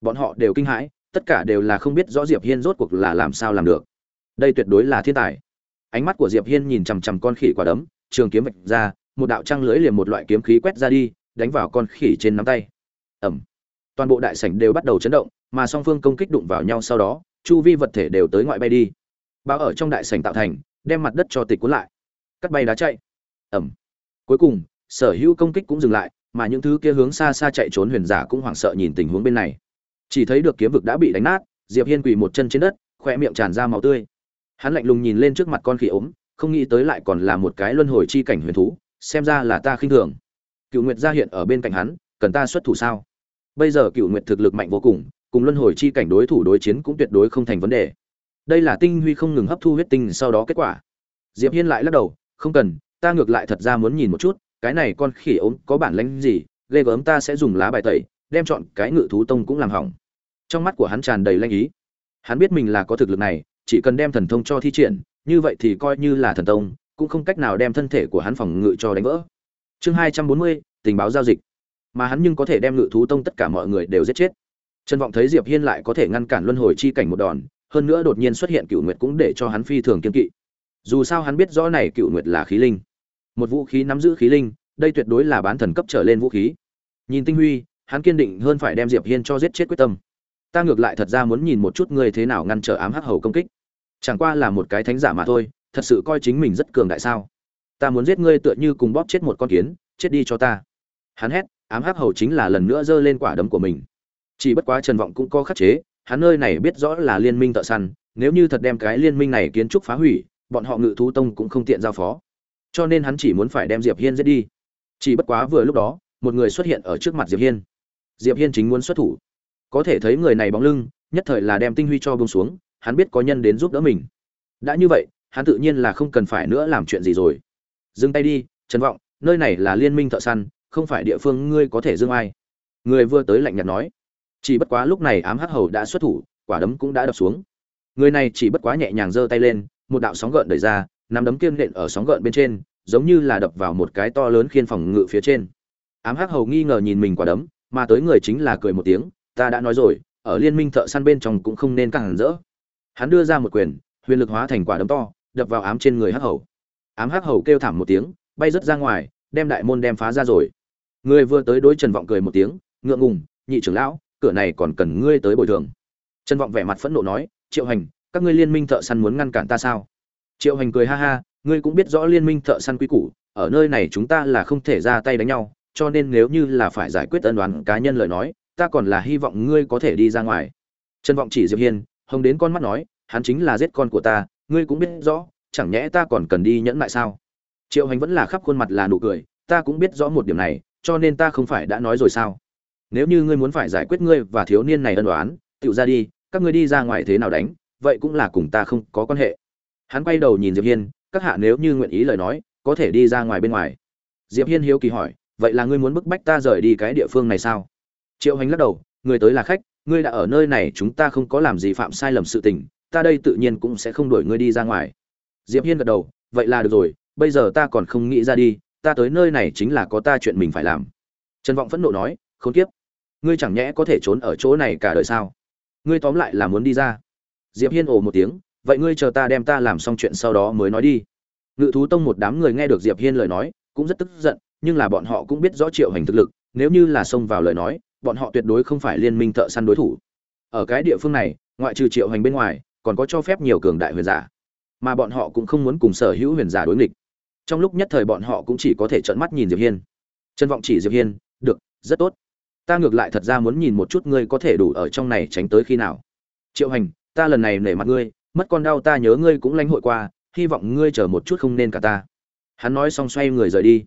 Bọn họ đều kinh hãi, tất cả đều là không biết rõ diệp hiên rốt cuộc là làm sao làm được. Đây tuyệt đối là thiên tài. Ánh mắt của diệp hiên nhìn chằm chằm con khỉ quả đấm, trường kiếm vạch ra một đạo trăng lưỡi liền một loại kiếm khí quét ra đi, đánh vào con khỉ trên nắm tay. Ẩm toàn bộ đại sảnh đều bắt đầu chấn động, mà song phương công kích đụng vào nhau sau đó, chu vi vật thể đều tới ngoại bay đi. Bao ở trong đại sảnh tạo thành, đem mặt đất cho tịch cuốn lại. Cắt bay đá chạy. Ẩm cuối cùng, sở hữu công kích cũng dừng lại, mà những thứ kia hướng xa xa chạy trốn huyền giả cũng hoảng sợ nhìn tình huống bên này. Chỉ thấy được kiếm vực đã bị đánh nát, diệp hiên quỳ một chân trên đất khoe miệng tràn ra máu tươi. Hắn lạnh lùng nhìn lên trước mặt con khỉ ốm, không nghĩ tới lại còn là một cái luân hồi chi cảnh huyền thú xem ra là ta khinh thường. Cựu nguyệt gia hiện ở bên cạnh hắn, cần ta xuất thủ sao? Bây giờ cựu nguyệt thực lực mạnh vô cùng cùng luân hồi chi cảnh đối thủ đối chiến cũng tuyệt đối không thành vấn đề. Đây là tinh huy không ngừng hấp thu huyết tinh sau đó kết quả. Diệp hiên lại lắc đầu, không cần, ta ngược lại thật ra muốn nhìn một chút, cái này con khỉ ốm có bản lĩnh gì, ghê gớm ta sẽ dùng lá bài tẩy, đem chọn cái ngự thú tông cũng làm hỏng. Trong mắt của hắn tràn đầy lanh ý. Hắn biết mình là có thực lực này, chỉ cần đem thần thông cho thi triển, như vậy thì coi như là thần tông cũng không cách nào đem thân thể của hắn phòng ngự cho đánh vỡ. Chương hai trăm bốn mươi, tình báo giao dịch. Mà hắn nhưng có thể đem ngự thú tông tất cả mọi người đều giết chết. Trần vọng thấy diệp hiên lại có thể ngăn cản luân hồi chi cảnh một đòn, hơn nữa đột nhiên xuất hiện cựu nguyệt cũng để cho hắn phi thường kiên kỵ. Dù sao hắn biết rõ này cựu nguyệt là khí linh. Một vũ khí nắm giữ khí linh, đây tuyệt đối là bán thần cấp trở lên vũ khí. Nhìn tinh huy, hắn kiên định hơn phải đem diệp hiên cho giết chết quyết tâm. Ta ngược lại thật ra muốn nhìn một chút ngươi thế nào ngăn trở ám hắc hầu công kích. Chẳng qua là một cái thánh giả mà thôi thật sự coi chính mình rất cường đại sao? Ta muốn giết ngươi tựa như cùng bóp chết một con kiến, chết đi cho ta. Hắn hét, ám hắc hầu chính là lần nữa giơ lên quả đấm của mình. Chỉ bất quá trần vọng cũng có khắc chế, hắn nơi này biết rõ là liên minh thợ săn, nếu như thật đem cái liên minh này kiến trúc phá hủy, bọn họ ngự thú tông cũng không tiện giao phó. Cho nên hắn chỉ muốn phải đem diệp hiên giết đi. Chỉ bất quá vừa lúc đó, một người xuất hiện ở trước mặt diệp hiên. Diệp hiên chính muốn xuất thủ. Có thể thấy người này bóng lưng, nhất thời là đem tinh huy cho bông xuống, hắn biết có nhân đến giúp đỡ mình. Đã như vậy hắn tự nhiên là không cần phải nữa làm chuyện gì rồi. Dừng tay đi, trần vọng, nơi này là liên minh thợ săn, không phải địa phương ngươi có thể dương ai. Người vừa tới lạnh nhạt nói. Chỉ bất quá lúc này ám hắc hầu đã xuất thủ, quả đấm cũng đã đập xuống. Người này chỉ bất quá nhẹ nhàng giơ tay lên, một đạo sóng gợn đẩy ra, nắm đấm kiên nện ở sóng gợn bên trên, giống như là đập vào một cái to lớn khiên phòng ngự phía trên. Ám hắc hầu nghi ngờ nhìn mình quả đấm, mà tới người chính là cười một tiếng, ta đã nói rồi, ở liên minh thợ săn bên trong cũng không nên càng rỡ. Hắn đưa ra một quyền, huyền lực hóa thành quả đấm to đập vào ám trên người hắc hầu. Ám hắc hầu kêu thảm một tiếng, bay rớt ra ngoài, đem đại môn đem phá ra rồi. Người vừa tới đối trần vọng cười một tiếng, ngượng ngùng, nhị trưởng lão, cửa này còn cần ngươi tới bồi thường. Trần vọng vẻ mặt phẫn nộ nói, triệu hành, các ngươi liên minh thợ săn muốn ngăn cản ta sao? Triệu hành cười ha ha, ngươi cũng biết rõ liên minh thợ săn quy củ, ở nơi này chúng ta là không thể ra tay đánh nhau, cho nên nếu như là phải giải quyết ân đoán cá nhân lời nói, ta còn là hy vọng ngươi có thể đi ra ngoài. Trần vọng chỉ diệp hiên, hồng đến con mắt nói, hắn chính là giết con của ta ngươi cũng biết rõ, chẳng nhẽ ta còn cần đi nhẫn lại sao? Triệu hành vẫn là khắp khuôn mặt là nụ cười, ta cũng biết rõ một điểm này, cho nên ta không phải đã nói rồi sao? Nếu như ngươi muốn phải giải quyết ngươi và thiếu niên này ân đoán tự ra đi, các ngươi đi ra ngoài thế nào đánh, vậy cũng là cùng ta không có quan hệ. Hắn quay đầu nhìn diệp hiên, các hạ nếu như nguyện ý lời nói, có thể đi ra ngoài bên ngoài. Diệp hiên hiếu kỳ hỏi, vậy là ngươi muốn bức bách ta rời đi cái địa phương này sao? Triệu hành lắc đầu, người tới là khách, ngươi đã ở nơi này, chúng ta không có làm gì phạm sai lầm sự tình ta đây tự nhiên cũng sẽ không đuổi ngươi đi ra ngoài. Diệp hiên gật đầu, vậy là được rồi, bây giờ ta còn không nghĩ ra đi, ta tới nơi này chính là có ta chuyện mình phải làm. Trần vọng phẫn nộ nói, khốn kiếp, ngươi chẳng nhẽ có thể trốn ở chỗ này cả đời sao? Ngươi tóm lại là muốn đi ra. Diệp hiên ồ một tiếng, vậy ngươi chờ ta đem ta làm xong chuyện sau đó mới nói đi. Ngự thú tông một đám người nghe được diệp hiên lời nói, cũng rất tức giận, nhưng là bọn họ cũng biết rõ triệu hành thực lực, nếu như là xông vào lời nói, bọn họ tuyệt đối không phải liên minh thợ săn đối thủ. Ở cái địa phương này, ngoại trừ triệu hành bên ngoài còn có cho phép nhiều cường đại huyền giả, mà bọn họ cũng không muốn cùng sở hữu huyền giả đối nghịch. Trong lúc nhất thời bọn họ cũng chỉ có thể trợn mắt nhìn diệp hiên. Trân vọng chỉ diệp hiên, được, rất tốt. Ta ngược lại thật ra muốn nhìn một chút ngươi có thể đủ ở trong này tránh tới khi nào. Triệu hành, ta lần này nể mặt ngươi, mất con đau ta nhớ ngươi cũng lãnh hội qua, hy vọng ngươi chờ một chút không nên cả ta. Hắn nói xong xoay người rời đi.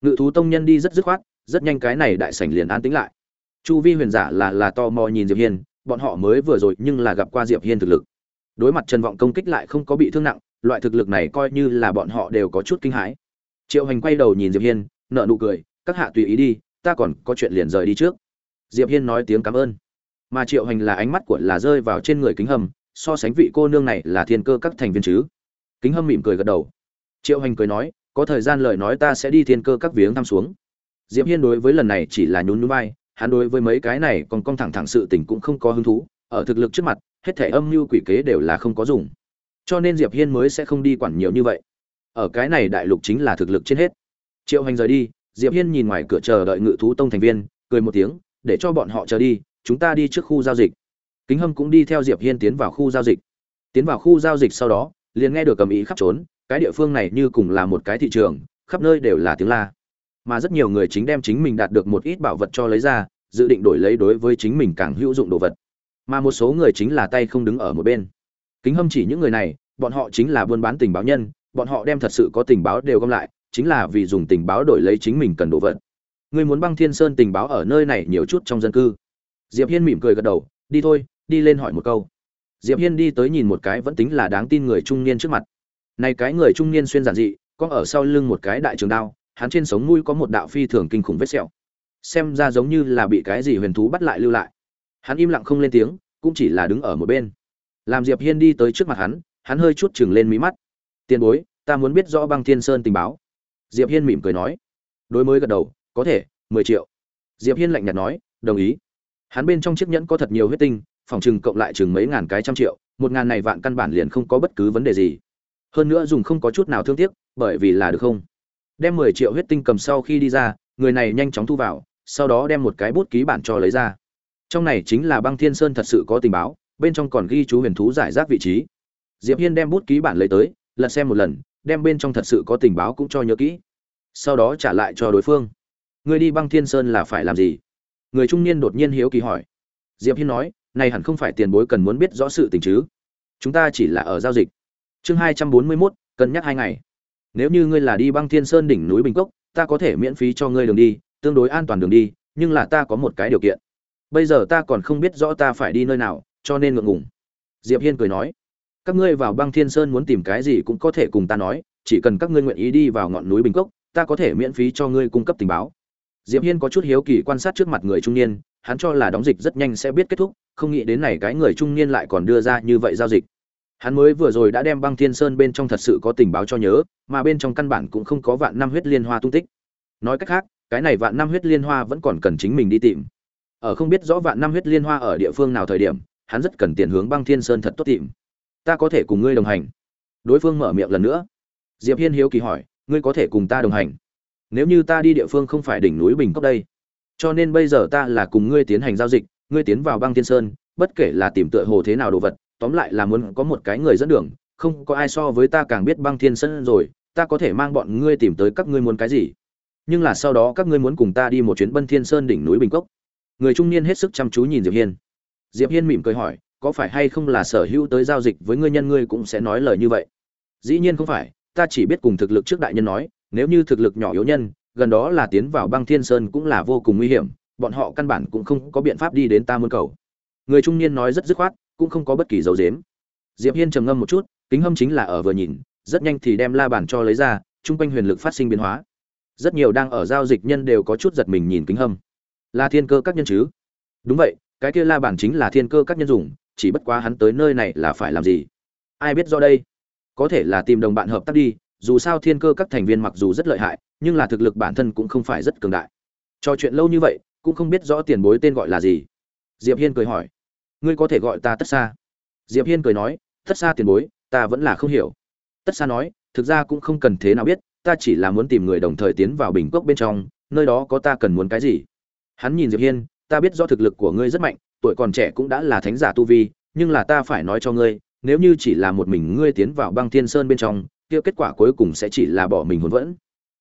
Ngự thú tông nhân đi rất dứt khoát, rất nhanh cái này đại sảnh liền an tĩnh lại. Chu vi huyền giả là là to mò nhìn diệp hiên, bọn họ mới vừa rồi nhưng là gặp qua diệp hiên thực lực đối mặt trần vọng công kích lại không có bị thương nặng, loại thực lực này coi như là bọn họ đều có chút kinh hãi. Triệu hành quay đầu nhìn diệp hiên nợ nụ cười, các hạ tùy ý đi, ta còn có chuyện liền rời đi trước. Diệp hiên nói tiếng cảm ơn. Mà triệu hành là ánh mắt của là rơi vào trên người kính hầm so sánh vị cô nương này là thiên cơ các thành viên chứ. Kính hâm mỉm cười gật đầu. Triệu hành cười nói, có thời gian lời nói ta sẽ đi thiên cơ các viếng thăm xuống. Diệp hiên đối với lần này chỉ là nhún nhún vai, hắn đối với mấy cái này còn cong thẳng thẳng sự tình cũng không có hứng thú, ở thực lực trước mặt hết thể âm mưu quỷ kế đều là không có dùng. Cho nên diệp hiên mới sẽ không đi quản nhiều như vậy. Ở cái này đại lục chính là thực lực trên hết. Triệu hành rời đi, diệp hiên nhìn ngoài cửa chờ đợi ngự thú tông thành viên, cười một tiếng, để cho bọn họ chờ đi, chúng ta đi trước khu giao dịch. Kính hâm cũng đi theo diệp hiên tiến vào khu giao dịch. Tiến vào khu giao dịch sau đó, liền nghe được cầm ý khắp trốn, cái địa phương này như cùng là một cái thị trường, khắp nơi đều là tiếng la. Mà rất nhiều người chính đem chính mình đạt được một ít bảo vật cho lấy ra, dự định đổi lấy đối với chính mình càng hữu dụng đồ vật mà một số người chính là tay không đứng ở một bên. Kính hâm chỉ những người này, bọn họ chính là buôn bán tình báo nhân, bọn họ đem thật sự có tình báo đều gom lại, chính là vì dùng tình báo đổi lấy chính mình cần đồ vật. Người muốn băng thiên sơn tình báo ở nơi này nhiều chút trong dân cư. Diệp hiên mỉm cười gật đầu, đi thôi, đi lên hỏi một câu. Diệp hiên đi tới nhìn một cái vẫn tính là đáng tin người trung niên trước mặt. Này cái người trung niên xuyên giản dị, có ở sau lưng một cái đại trường đao, hắn trên sống mũi có một đạo phi thường kinh khủng vết sẹo. Xem ra giống như là bị cái gì huyền thú bắt lại lưu lại hắn im lặng không lên tiếng, cũng chỉ là đứng ở một bên. Làm diệp hiên đi tới trước mặt hắn hắn hơi chút chừng lên mí mắt. Tiền bối, ta muốn biết rõ băng thiên sơn tình báo. Diệp hiên mỉm cười nói. Đối mới gật đầu, có thể, mười triệu. Diệp hiên lạnh nhạt nói, đồng ý. Hắn bên trong chiếc nhẫn có thật nhiều huyết tinh, phòng chừng cộng lại chừng mấy ngàn cái trăm triệu, một ngàn này vạn căn bản liền không có bất cứ vấn đề gì. Hơn nữa dùng không có chút nào thương tiếc, bởi vì là được không? Đem mười triệu huyết tinh cầm sau khi đi ra, người này nhanh chóng thu vào, sau đó đem một cái bút ký bản cho lấy ra trong này chính là băng thiên sơn thật sự có tình báo bên trong còn ghi chú huyền thú giải rác vị trí. Diệp hiên đem bút ký bản lấy tới lật xem một lần đem bên trong thật sự có tình báo cũng cho nhớ kỹ. Sau đó trả lại cho đối phương. Người đi băng thiên sơn là phải làm gì? Người trung niên đột nhiên hiếu kỳ hỏi. Diệp hiên nói này hẳn không phải tiền bối cần muốn biết rõ sự tình chứ? Chúng ta chỉ là ở giao dịch. Chương hai trăm bốn mươi 241, cân nhắc hai ngày. Nếu như ngươi là đi băng thiên sơn đỉnh núi bình cốc ta có thể miễn phí cho ngươi đường đi tương đối an toàn đường đi nhưng là ta có một cái điều kiện bây giờ ta còn không biết rõ ta phải đi nơi nào, cho nên ngượng ngùng. Diệp hiên cười nói, các ngươi vào băng thiên sơn muốn tìm cái gì cũng có thể cùng ta nói, chỉ cần các ngươi nguyện ý đi vào ngọn núi bình cốc, ta có thể miễn phí cho ngươi cung cấp tình báo. Diệp hiên có chút hiếu kỳ quan sát trước mặt người trung niên, hắn cho là đóng dịch rất nhanh sẽ biết kết thúc, không nghĩ đến này cái người trung niên lại còn đưa ra như vậy giao dịch. Hắn mới vừa rồi đã đem băng thiên sơn bên trong thật sự có tình báo cho nhớ, mà bên trong căn bản cũng không có vạn năm huyết liên hoa tung tích. Nói cách khác, cái này vạn năm huyết liên hoa vẫn còn cần chính mình đi tìm ở không biết rõ vạn năm huyết liên hoa ở địa phương nào thời điểm, hắn rất cần tiền hướng băng thiên sơn thật tốt tìm. Ta có thể cùng ngươi đồng hành. Đối phương mở miệng lần nữa. Diệp hiên hiếu kỳ hỏi, ngươi có thể cùng ta đồng hành? Nếu như ta đi địa phương không phải đỉnh núi bình cốc đây, cho nên bây giờ ta là cùng ngươi tiến hành giao dịch, ngươi tiến vào băng thiên sơn, bất kể là tìm tựa hồ thế nào đồ vật, tóm lại là muốn có một cái người dẫn đường, không có ai so với ta càng biết băng thiên sơn rồi, ta có thể mang bọn ngươi tìm tới các ngươi muốn cái gì. Nhưng là sau đó các ngươi muốn cùng ta đi một chuyến bân thiên sơn đỉnh núi bình cốc người trung niên hết sức chăm chú nhìn diệp hiên. Diệp hiên mỉm cười hỏi, có phải hay không là sở hữu tới giao dịch với ngươi nhân ngươi cũng sẽ nói lời như vậy? Dĩ nhiên không phải, ta chỉ biết cùng thực lực trước đại nhân nói, nếu như thực lực nhỏ yếu nhân, gần đó là tiến vào băng thiên sơn cũng là vô cùng nguy hiểm, bọn họ căn bản cũng không có biện pháp đi đến ta muốn cầu. Người trung niên nói rất dứt khoát, cũng không có bất kỳ dấu dếm. Diệp hiên trầm ngâm một chút, kính hâm chính là ở vừa nhìn, rất nhanh thì đem la bàn cho lấy ra trung quanh huyền lực phát sinh biến hóa. Rất nhiều đang ở giao dịch nhân đều có chút giật mình nhìn kính hâm là thiên cơ các nhân chứ? Đúng vậy, cái kia la bản chính là thiên cơ các nhân dùng, chỉ bất quá hắn tới nơi này là phải làm gì? Ai biết do đây? Có thể là tìm đồng bạn hợp tác đi, dù sao thiên cơ các thành viên mặc dù rất lợi hại, nhưng là thực lực bản thân cũng không phải rất cường đại. Trò chuyện lâu như vậy, cũng không biết rõ tiền bối tên gọi là gì. Diệp hiên cười hỏi, ngươi có thể gọi ta tất xa diệp hiên cười nói, tất xa tiền bối, ta vẫn là không hiểu. Tất xa nói, thực ra cũng không cần thế nào biết, ta chỉ là muốn tìm người đồng thời tiến vào bình cốc bên trong, nơi đó có ta cần muốn cái gì? Hắn nhìn diệp hiên, ta biết do thực lực của ngươi rất mạnh, tuổi còn trẻ cũng đã là thánh giả tu vi, nhưng là ta phải nói cho ngươi, nếu như chỉ là một mình ngươi tiến vào băng thiên sơn bên trong, kia kết quả cuối cùng sẽ chỉ là bỏ mình hồn vẫn.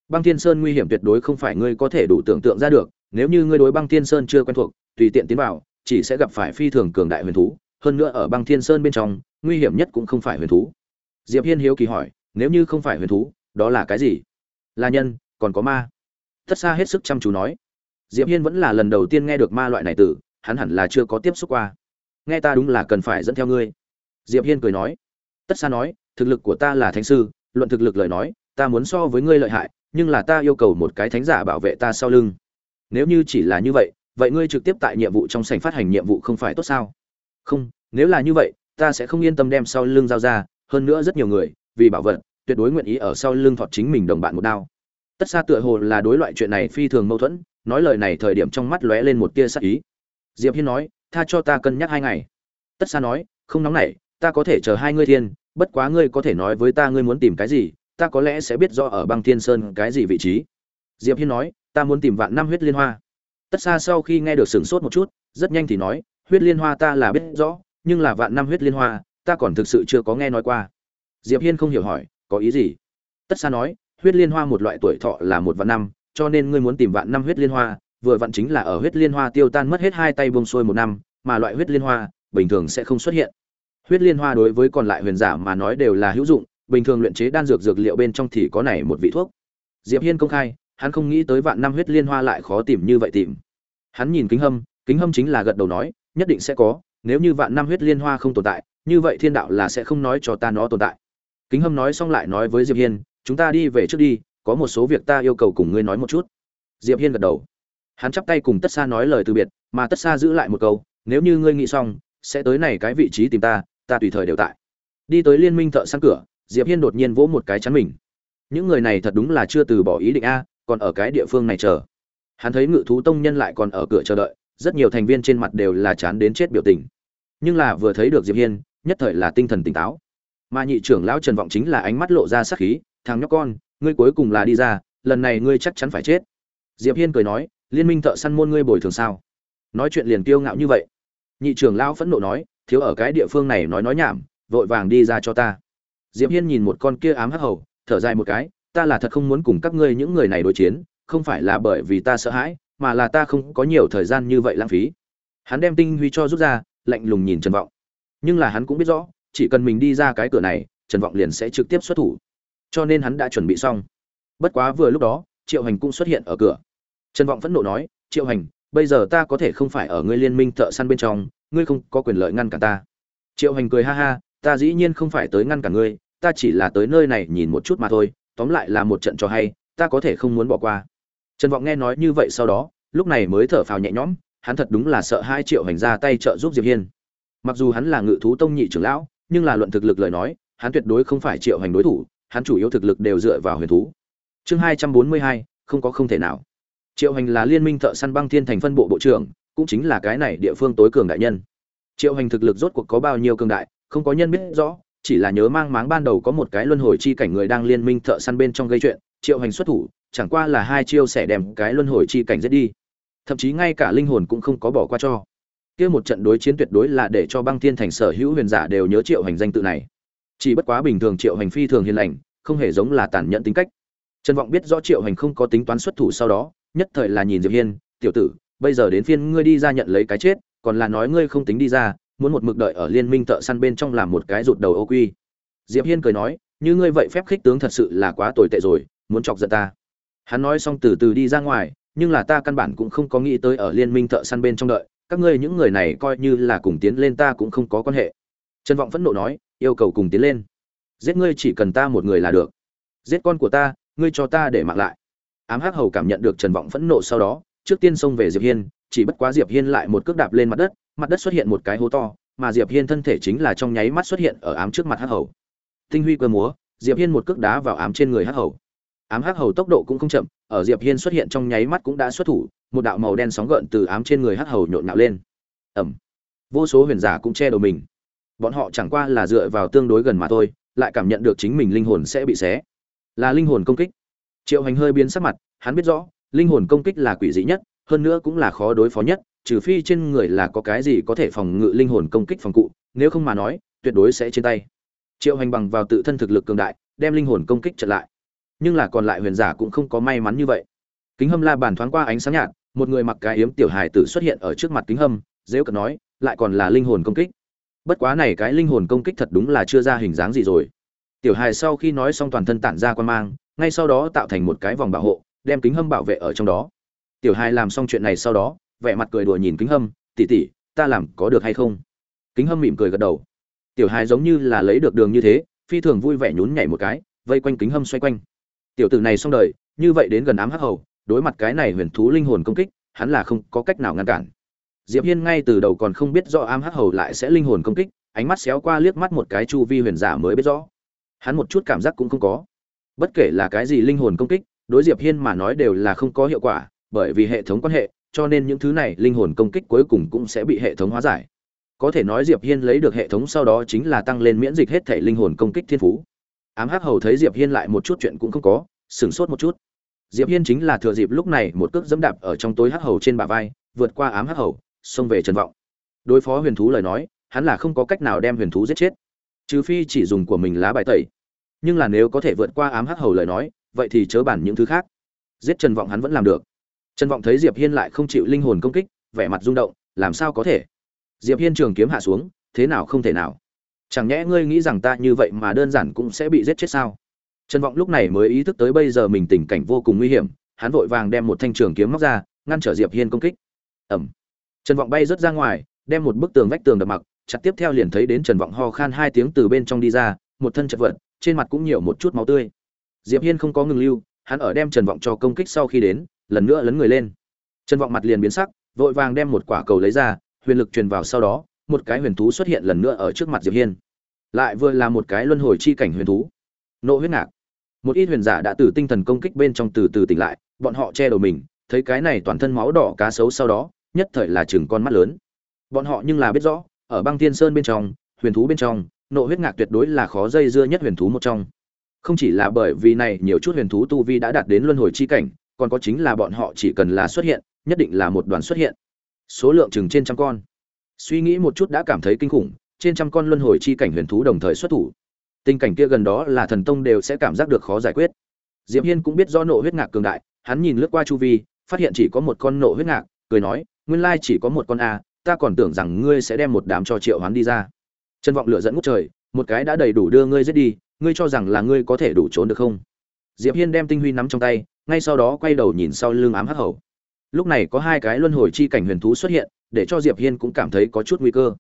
Băng thiên sơn nguy hiểm tuyệt đối không phải ngươi có thể đủ tưởng tượng ra được, nếu như ngươi đối băng thiên sơn chưa quen thuộc, tùy tiện tiến vào, chỉ sẽ gặp phải phi thường cường đại huyền thú, hơn nữa ở băng thiên sơn bên trong, nguy hiểm nhất cũng không phải huyền thú. Diệp hiên hiếu kỳ hỏi, nếu như không phải huyền thú, đó là cái gì? Là nhân, còn có ma. Tất xa hết sức chăm chú nói diệp hiên vẫn là lần đầu tiên nghe được ma loại này từ, hắn hẳn là chưa có tiếp xúc qua. Nghe ta đúng là cần phải dẫn theo ngươi. Diệp hiên cười nói. Tất xa nói, thực lực của ta là thánh sư, luận thực lực lời nói, ta muốn so với ngươi lợi hại, nhưng là ta yêu cầu một cái thánh giả bảo vệ ta sau lưng. Nếu như chỉ là như vậy vậy ngươi trực tiếp tại nhiệm vụ trong sảnh phát hành nhiệm vụ không phải tốt sao? Không, nếu là như vậy, ta sẽ không yên tâm đem sau lưng giao ra, hơn nữa rất nhiều người, vì bảo vật, tuyệt đối nguyện ý ở sau lưng thọt chính mình đồng bạn một đao. Tất xa tựa hồ là đối loại chuyện này phi thường mâu thuẫn nói lời này thời điểm trong mắt lóe lên một tia sắc ý. Diệp hiên nói, tha cho ta cân nhắc hai ngày. Tất xa nói, không nóng nảy, ta có thể chờ hai ngươi thiên, bất quá ngươi có thể nói với ta ngươi muốn tìm cái gì, ta có lẽ sẽ biết rõ ở băng thiên sơn cái gì vị trí. Diệp hiên nói, ta muốn tìm vạn năm huyết liên hoa. Tất xa sau khi nghe được sửng sốt một chút, rất nhanh thì nói, huyết liên hoa ta là biết rõ, nhưng là vạn năm huyết liên hoa, ta còn thực sự chưa có nghe nói qua. Diệp hiên không hiểu hỏi, có ý gì? Tất xa nói, huyết liên hoa một loại tuổi thọ là một vạn năm cho nên ngươi muốn tìm vạn năm huyết liên hoa, vừa vặn chính là ở huyết liên hoa tiêu tan mất hết hai tay buông xuôi một năm, mà loại huyết liên hoa, bình thường sẽ không xuất hiện. Huyết liên hoa đối với còn lại huyền giả mà nói đều là hữu dụng, bình thường luyện chế đan dược dược liệu bên trong thì có này một vị thuốc. Diệp hiên công khai, hắn không nghĩ tới vạn năm huyết liên hoa lại khó tìm như vậy tìm. Hắn nhìn kính hâm kính hâm chính là gật đầu nói, nhất định sẽ có, nếu như vạn năm huyết liên hoa không tồn tại, như vậy thiên đạo là sẽ không nói cho ta nó tồn tại. Kính hâm nói xong lại nói với diệp hiên, chúng ta đi về trước đi có một số việc ta yêu cầu cùng ngươi nói một chút. Diệp hiên gật đầu. Hắn chắp tay cùng tất xa nói lời từ biệt, mà tất xa giữ lại một câu, nếu như ngươi nghĩ xong, sẽ tới này cái vị trí tìm ta ta tùy thời đều tại. Đi tới liên minh thợ săn cửa, diệp hiên đột nhiên vỗ một cái chắn mình. Những người này thật đúng là chưa từ bỏ ý định a, còn ở cái địa phương này chờ. Hắn thấy ngự thú tông nhân lại còn ở cửa chờ đợi, rất nhiều thành viên trên mặt đều là chán đến chết biểu tình. Nhưng là vừa thấy được diệp hiên, nhất thời là tinh thần tỉnh táo. Mà nhị trưởng lão trần vọng chính là ánh mắt lộ ra sắc khí, thằng nhóc con ngươi cuối cùng là đi ra, lần này ngươi chắc chắn phải chết. Diệp hiên cười nói, liên minh thợ săn môn ngươi bồi thường sao? Nói chuyện liền kiêu ngạo như vậy. Nhị trưởng lão phẫn nộ nói, thiếu ở cái địa phương này nói nói nhảm, vội vàng đi ra cho ta. Diệp hiên nhìn một con kia ám hắc hầu, thở dài một cái, ta là thật không muốn cùng các ngươi những người này đối chiến, không phải là bởi vì ta sợ hãi, mà là ta không có nhiều thời gian như vậy lãng phí. Hắn đem tinh huy cho rút ra, lạnh lùng nhìn trần vọng. Nhưng là hắn cũng biết rõ, chỉ cần mình đi ra cái cửa này, trần vọng liền sẽ trực tiếp xuất thủ cho nên hắn đã chuẩn bị xong. Bất quá vừa lúc đó, triệu hành cũng xuất hiện ở cửa. Trần vọng phẫn nộ nói, triệu hành, bây giờ ta có thể không phải ở ngươi liên minh thợ săn bên trong, ngươi không có quyền lợi ngăn cản ta. Triệu hành cười ha ha, ta dĩ nhiên không phải tới ngăn cản ngươi, ta chỉ là tới nơi này nhìn một chút mà thôi, tóm lại là một trận cho hay, ta có thể không muốn bỏ qua. Trần vọng nghe nói như vậy sau đó, lúc này mới thở phào nhẹ nhõm, hắn thật đúng là sợ hai triệu hành ra tay trợ giúp diệp hiên. Mặc dù hắn là ngự thú tông nhị trưởng lão, nhưng là luận thực lực lời nói, hắn tuyệt đối không phải triệu hành đối thủ hắn chủ yếu thực lực đều dựa vào huyền thú. Chương hai trăm bốn mươi hai, không có không thể nào. Triệu hành là liên minh thợ săn băng thiên thành phân bộ bộ trưởng, cũng chính là cái này địa phương tối cường đại nhân. Triệu hành thực lực rốt cuộc có bao nhiêu cường đại, không có nhân biết rõ, chỉ là nhớ mang máng ban đầu có một cái luân hồi chi cảnh người đang liên minh thợ săn bên trong gây chuyện, triệu hành xuất thủ, chẳng qua là hai chiêu sẽ đem cái luân hồi chi cảnh giết đi. Thậm chí ngay cả linh hồn cũng không có bỏ qua cho. Kia một trận đối chiến tuyệt đối là để cho băng thiên thành sở hữu huyền giả đều nhớ triệu hành danh tự này chỉ bất quá bình thường triệu hành phi thường hiền lành, không hề giống là tàn nhẫn tính cách. Trần vọng biết rõ triệu hành không có tính toán xuất thủ sau đó, nhất thời là nhìn diệp hiên, tiểu tử, bây giờ đến phiên ngươi đi ra nhận lấy cái chết, còn là nói ngươi không tính đi ra, muốn một mực đợi ở liên minh thợ săn bên trong làm một cái rụt đầu ô quy. Diệp hiên cười nói, như ngươi vậy phép khích tướng thật sự là quá tồi tệ rồi, muốn chọc giận ta. Hắn nói xong từ từ đi ra ngoài, nhưng là ta căn bản cũng không có nghĩ tới ở liên minh thợ săn bên trong đợi, các ngươi những người này coi như là cùng tiến lên ta cũng không có quan hệ. Trần vọng phẫn nộ nói yêu cầu cùng tiến lên. Giết ngươi chỉ cần ta một người là được. Giết con của ta, ngươi cho ta để mặc lại. Ám hắc hầu cảm nhận được trần vọng phẫn nộ sau đó, trước tiên xông về diệp hiên, chỉ bất quá diệp hiên lại một cước đạp lên mặt đất mặt đất xuất hiện một cái hố to, mà diệp hiên thân thể chính là trong nháy mắt xuất hiện ở ám trước mặt hắc hầu. Tinh huy cơ múa, diệp hiên một cước đá vào ám trên người hắc hầu. Ám hắc hầu tốc độ cũng không chậm, ở diệp hiên xuất hiện trong nháy mắt cũng đã xuất thủ, một đạo màu đen sóng gợn từ ám trên người hắc hầu nhộn nhạo lên. Ẩm vô số huyền giả cũng che đầu mình bọn họ chẳng qua là dựa vào tương đối gần mà thôi, lại cảm nhận được chính mình linh hồn sẽ bị xé. Là linh hồn công kích. Triệu hành hơi biến sắc mặt, hắn biết rõ, linh hồn công kích là quỷ dị nhất, hơn nữa cũng là khó đối phó nhất, trừ phi trên người là có cái gì có thể phòng ngự linh hồn công kích phòng cụ, nếu không mà nói, tuyệt đối sẽ trên tay. Triệu hành bằng vào tự thân thực lực cường đại, đem linh hồn công kích trở lại. Nhưng là còn lại huyền giả cũng không có may mắn như vậy. Kính hâm la bàn thoáng qua ánh sáng nhạt, một người mặc cái yếm tiểu hài tử xuất hiện ở trước mặt kính hâm dễ cận nói, lại còn là linh hồn công kích bất quá này cái linh hồn công kích thật đúng là chưa ra hình dáng gì rồi. Tiểu hài sau khi nói xong toàn thân tản ra quan mang, ngay sau đó tạo thành một cái vòng bảo hộ, đem kính hâm bảo vệ ở trong đó. Tiểu hài làm xong chuyện này sau đó, vẻ mặt cười đùa nhìn kính hâm tỉ tỉ ta làm có được hay không? Kính hâm mỉm cười gật đầu. Tiểu hài giống như là lấy được đường như thế, phi thường vui vẻ nhún nhảy một cái, vây quanh kính hâm xoay quanh. Tiểu tử này xong đời, như vậy đến gần ám hắc hầu, đối mặt cái này huyền thú linh hồn công kích, hắn là không có cách nào ngăn cản diệp hiên ngay từ đầu còn không biết rõ ám hắc hầu lại sẽ linh hồn công kích, ánh mắt xéo qua liếc mắt một cái chu vi huyền giả mới biết rõ. Hắn một chút cảm giác cũng không có. Bất kể là cái gì linh hồn công kích, đối diệp hiên mà nói đều là không có hiệu quả, bởi vì hệ thống quan hệ, cho nên những thứ này linh hồn công kích cuối cùng cũng sẽ bị hệ thống hóa giải. Có thể nói diệp hiên lấy được hệ thống sau đó chính là tăng lên miễn dịch hết thể linh hồn công kích thiên phú. Ám hắc hầu thấy diệp hiên lại một chút chuyện cũng không có, sửng sốt một chút. Diệp hiên chính là thừa dịp lúc này một cước dẫm đạp ở trong tối hắc hầu trên bả vai, vượt qua ám hắc hầu xông về trần vọng. Đối phó huyền thú lời nói, hắn là không có cách nào đem huyền thú giết chết, trừ phi chỉ dùng của mình lá bài tẩy. Nhưng là nếu có thể vượt qua ám hắc hầu lời nói, vậy thì chớ bản những thứ khác. Giết trần vọng hắn vẫn làm được. Trần vọng thấy diệp hiên lại không chịu linh hồn công kích, vẻ mặt rung động, làm sao có thể? Diệp hiên trường kiếm hạ xuống, thế nào không thể nào. Chẳng nhẽ ngươi nghĩ rằng ta như vậy mà đơn giản cũng sẽ bị giết chết sao? Trần vọng lúc này mới ý thức tới bây giờ mình tình cảnh vô cùng nguy hiểm, hắn vội vàng đem một thanh trường kiếm móc ra, ngăn trở diệp hiên công kích. Ẩm trần vọng bay rớt ra ngoài, đem một bức tường vách tường đập mặc, chặt tiếp theo liền thấy đến trần vọng ho khan hai tiếng từ bên trong đi ra, một thân chật vật, trên mặt cũng nhiều một chút máu tươi. Diệp hiên không có ngừng lưu, hắn ở đem trần vọng cho công kích sau khi đến, lần nữa lấn người lên. Trần vọng mặt liền biến sắc, vội vàng đem một quả cầu lấy ra, huyền lực truyền vào sau đó, một cái huyền thú xuất hiện lần nữa ở trước mặt diệp hiên. Lại vừa là một cái luân hồi chi cảnh huyền thú. Nộ huyết ngạc. Một ít huyền giả đã từ tinh thần công kích bên trong từ từ tỉnh lại, bọn họ che đầu mình, thấy cái này toàn thân máu đỏ cá sấu sau đó nhất thời là chừng con mắt lớn. Bọn họ nhưng là biết rõ, ở băng thiên sơn bên trong, huyền thú bên trong, nộ huyết ngạc tuyệt đối là khó dây dưa nhất huyền thú một trong. Không chỉ là bởi vì này nhiều chút huyền thú tu vi đã đạt đến luân hồi chi cảnh, còn có chính là bọn họ chỉ cần là xuất hiện, nhất định là một đoàn xuất hiện. Số lượng chừng trên trăm con. Suy nghĩ một chút đã cảm thấy kinh khủng, trên trăm con luân hồi chi cảnh huyền thú đồng thời xuất thủ. Tình cảnh kia gần đó là thần tông đều sẽ cảm giác được khó giải quyết. Diệp hiên cũng biết do nộ huyết ngạc cường đại, hắn nhìn lướt qua chu vi, phát hiện chỉ có một con nộ huyết ngạc cười nói, nguyên lai chỉ có một con a, ta còn tưởng rằng ngươi sẽ đem một đám cho triệu hoán đi ra. Trân vọng lửa dẫn ngút trời, một cái đã đầy đủ đưa ngươi giết đi, ngươi cho rằng là ngươi có thể đủ trốn được không? Diệp hiên đem tinh huy nắm trong tay, ngay sau đó quay đầu nhìn sau lưng ám hắc hầu. Lúc này có hai cái luân hồi chi cảnh huyền thú xuất hiện, để cho diệp hiên cũng cảm thấy có chút nguy cơ.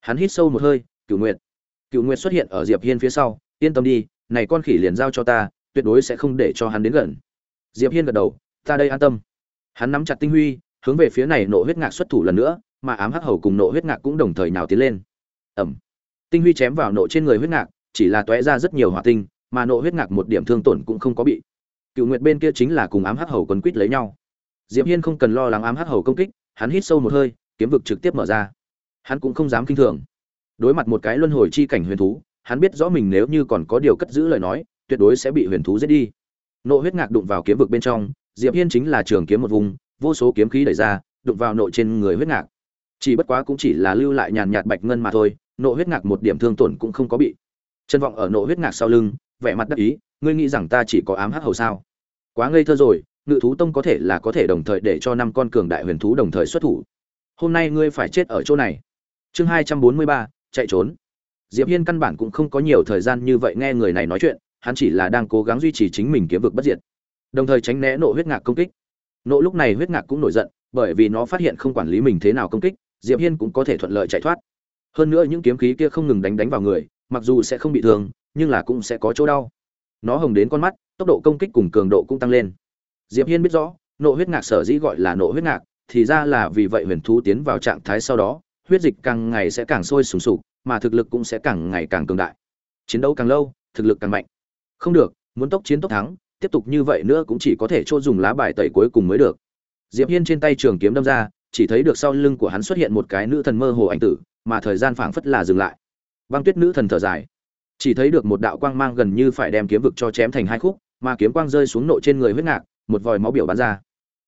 Hắn hít sâu một hơi, cửu nguyệt cửu nguyệt xuất hiện ở diệp hiên phía sau, yên tâm đi, này con khỉ liền giao cho ta, tuyệt đối sẽ không để cho hắn đến gần. Diệp hiên gật đầu, ta đây an tâm. Hắn nắm chặt tinh huy hướng về phía này nộ huyết ngạc xuất thủ lần nữa, mà ám hắc hầu cùng nộ huyết ngạc cũng đồng thời nào tiến lên. Ẩm. Tinh huy chém vào nộ trên người huyết ngạc, chỉ là tóe ra rất nhiều hỏa tinh, mà nộ huyết ngạc một điểm thương tổn cũng không có bị. Cựu nguyệt bên kia chính là cùng ám hắc hầu quấn quýt lấy nhau. Diệp hiên không cần lo lắng ám hắc hầu công kích, hắn hít sâu một hơi, kiếm vực trực tiếp mở ra. Hắn cũng không dám kinh thường. Đối mặt một cái luân hồi chi cảnh huyền thú, hắn biết rõ mình nếu như còn có điều cất giữ lời nói, tuyệt đối sẽ bị huyền thú giết đi. Nộ huyết ngạc đụng vào kiếm vực bên trong, diệp hiên chính là trường kiếm một vùng vô số kiếm khí đẩy ra, đụng vào nộ trên người huyết ngạc. Chỉ bất quá cũng chỉ là lưu lại nhàn nhạt bạch ngân mà thôi, nộ huyết ngạc một điểm thương tổn cũng không có bị. Chân vọng ở nộ huyết ngạc sau lưng, vẻ mặt đắc ý, ngươi nghĩ rằng ta chỉ có ám hắc hầu sao? Quá ngây thơ rồi, ngự thú tông có thể là có thể đồng thời để cho năm con cường đại huyền thú đồng thời xuất thủ. Hôm nay ngươi phải chết ở chỗ này. Chương hai trăm bốn mươi ba, chạy trốn. Diệp hiên căn bản cũng không có nhiều thời gian như vậy nghe người này nói chuyện, hắn chỉ là đang cố gắng duy trì chính mình kiếm vực bất diệt. Đồng thời tránh né nộ huyết ngạc công kích nộ lúc này huyết ngạc cũng nổi giận, bởi vì nó phát hiện không quản lý mình thế nào công kích, diệp hiên cũng có thể thuận lợi chạy thoát. Hơn nữa những kiếm khí kia không ngừng đánh đánh vào người, mặc dù sẽ không bị thương, nhưng là cũng sẽ có chỗ đau. Nó hồng đến con mắt, tốc độ công kích cùng cường độ cũng tăng lên. Diệp hiên biết rõ, nộ huyết ngạc sở dĩ gọi là nộ huyết ngạc, thì ra là vì vậy huyền thú tiến vào trạng thái sau đó, huyết dịch càng ngày sẽ càng sôi sùng sục, mà thực lực cũng sẽ càng ngày càng cường đại. Chiến đấu càng lâu, thực lực càng mạnh. Không được, muốn tốc chiến tốc thắng tiếp tục như vậy nữa cũng chỉ có thể chỗ dùng lá bài tẩy cuối cùng mới được. Diệp hiên trên tay trường kiếm đâm ra, chỉ thấy được sau lưng của hắn xuất hiện một cái nữ thần mơ hồ ảnh tử, mà thời gian phảng phất là dừng lại. Băng tuyết nữ thần thở dài. Chỉ thấy được một đạo quang mang gần như phải đem kiếm vực cho chém thành hai khúc, mà kiếm quang rơi xuống nộ trên người huyết ngạc, một vòi máu biểu bắn ra.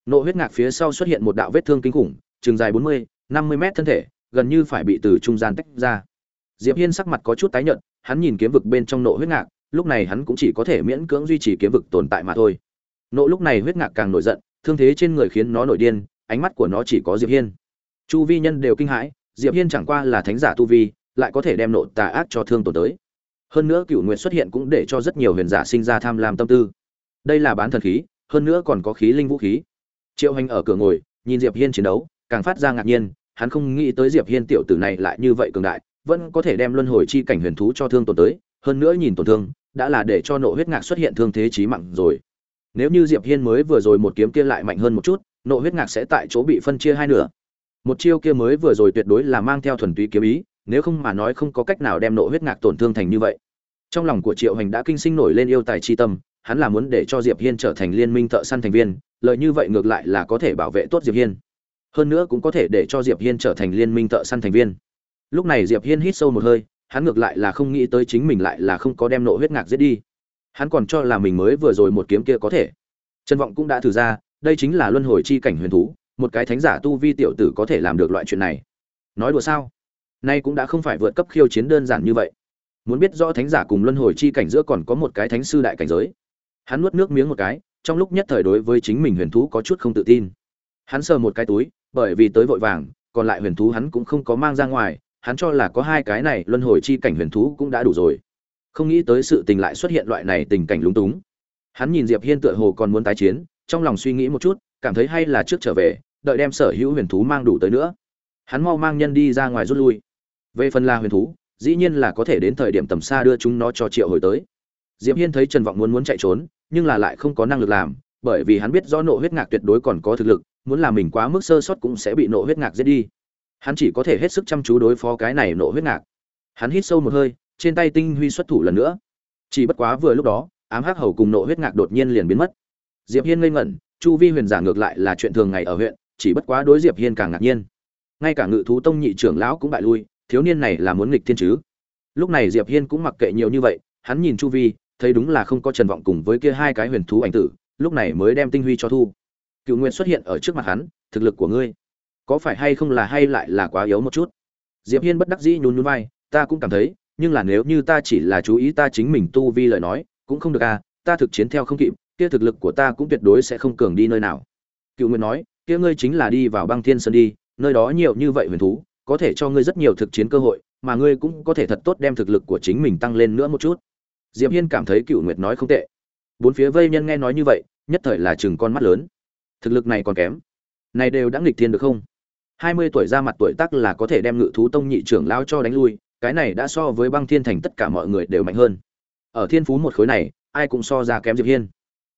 Nộ huyết ngạc phía sau xuất hiện một đạo vết thương kinh khủng trường dài bốn mươi, năm mươi mét thân thể, gần như phải bị từ trung gian tách ra. Diệp hiên sắc mặt có chút tái nhợt, hắn nhìn kiếm vực bên trong nộ huyết ngạc lúc này hắn cũng chỉ có thể miễn cưỡng duy trì kiếm vực tồn tại mà thôi. Nộ lúc này huyết ngạc càng nổi giận, thương thế trên người khiến nó nổi điên, ánh mắt của nó chỉ có diệp hiên. Chu vi nhân đều kinh hãi, diệp hiên chẳng qua là thánh giả tu vi, lại có thể đem nộ tà ác cho thương tổn tới. Hơn nữa cựu nguyện xuất hiện cũng để cho rất nhiều huyền giả sinh ra tham lam tâm tư. Đây là bán thần khí, hơn nữa còn có khí linh vũ khí. Triệu hành ở cửa ngồi, nhìn diệp hiên chiến đấu, càng phát ra ngạc nhiên, hắn không nghĩ tới diệp hiên tiểu tử này lại như vậy cường đại, vẫn có thể đem luân hồi chi cảnh huyền thú cho thương tổn tới, hơn nữa nhìn tổn thương đã là để cho nộ huyết ngạc xuất hiện thương thế chí mạng rồi. Nếu như diệp hiên mới vừa rồi một kiếm kia lại mạnh hơn một chút, nộ huyết ngạc sẽ tại chỗ bị phân chia hai nửa. Một chiêu kia mới vừa rồi tuyệt đối là mang theo thuần túy kiếm ý, nếu không mà nói không có cách nào đem nộ huyết ngạc tổn thương thành như vậy. Trong lòng của triệu hành đã kinh sinh nổi lên yêu tài chi tâm, hắn là muốn để cho diệp hiên trở thành liên minh thợ săn thành viên, lợi như vậy ngược lại là có thể bảo vệ tốt diệp hiên. Hơn nữa cũng có thể để cho diệp hiên trở thành liên minh thợ săn thành viên. Lúc này diệp hiên hít sâu một hơi hắn ngược lại là không nghĩ tới chính mình lại là không có đem nộ huyết ngạc giết đi. Hắn còn cho là mình mới vừa rồi một kiếm kia có thể. Trần vọng cũng đã thử ra, đây chính là luân hồi chi cảnh huyền thú, một cái thánh giả tu vi tiểu tử có thể làm được loại chuyện này. Nói đùa sao? Nay cũng đã không phải vượt cấp khiêu chiến đơn giản như vậy. Muốn biết rõ thánh giả cùng luân hồi chi cảnh giữa còn có một cái thánh sư đại cảnh giới. Hắn nuốt nước miếng một cái, trong lúc nhất thời đối với chính mình huyền thú có chút không tự tin. Hắn sờ một cái túi, bởi vì tới vội vàng, còn lại huyền thú hắn cũng không có mang ra ngoài hắn cho là có hai cái này luân hồi chi cảnh huyền thú cũng đã đủ rồi. Không nghĩ tới sự tình lại xuất hiện loại này tình cảnh lúng túng. Hắn nhìn diệp hiên tựa hồ còn muốn tái chiến, trong lòng suy nghĩ một chút, cảm thấy hay là trước trở về, đợi đem sở hữu huyền thú mang đủ tới nữa. Hắn mau mang nhân đi ra ngoài rút lui. Về phần là huyền thú, dĩ nhiên là có thể đến thời điểm tầm xa đưa chúng nó cho triệu hồi tới. Diệp hiên thấy trần vọng muốn muốn chạy trốn, nhưng là lại không có năng lực làm, bởi vì hắn biết rõ nộ huyết ngạc tuyệt đối còn có thực lực, muốn làm mình quá mức sơ sót cũng sẽ bị nộ huyết ngạc giết đi hắn chỉ có thể hết sức chăm chú đối phó cái này nộ huyết ngạc. Hắn hít sâu một hơi, trên tay tinh huy xuất thủ lần nữa. Chỉ bất quá vừa lúc đó, ám hắc hầu cùng nộ huyết ngạc đột nhiên liền biến mất. Diệp hiên ngây ngẩn, chu vi huyền giả ngược lại là chuyện thường ngày ở huyện, chỉ bất quá đối diệp hiên càng ngạc nhiên. Ngay cả ngự thú tông nhị trưởng lão cũng bại lui, thiếu niên này là muốn nghịch thiên chứ. Lúc này diệp hiên cũng mặc kệ nhiều như vậy, hắn nhìn chu vi, thấy đúng là không có trần vọng cùng với kia hai cái huyền thú ảnh tử, lúc này mới đem tinh huy cho thu. Cựu nguyện xuất hiện ở trước mặt hắn, thực lực của ngươi có phải hay không là hay lại là quá yếu một chút? Diệp hiên bất đắc dĩ nhún nhún vai, ta cũng cảm thấy, nhưng là nếu như ta chỉ là chú ý ta chính mình tu vi lời nói, cũng không được à ta thực chiến theo không kịp, kia thực lực của ta cũng tuyệt đối sẽ không cường đi nơi nào. Cựu nguyện nói, kia ngươi chính là đi vào băng thiên sơn đi, nơi đó nhiều như vậy huyền thú, có thể cho ngươi rất nhiều thực chiến cơ hội, mà ngươi cũng có thể thật tốt đem thực lực của chính mình tăng lên nữa một chút. Diệp hiên cảm thấy cựu nguyệt nói không tệ. Bốn phía vây nhân nghe nói như vậy, nhất thời là chừng con mắt lớn. Thực lực này còn kém. Này đều đã nghịch thiên được không? Hai mươi tuổi ra mặt tuổi tác là có thể đem ngự thú tông nhị trưởng lao cho đánh lui, cái này đã so với băng thiên thành tất cả mọi người đều mạnh hơn. Ở thiên phú một khối này, ai cũng so ra kém diệp hiên.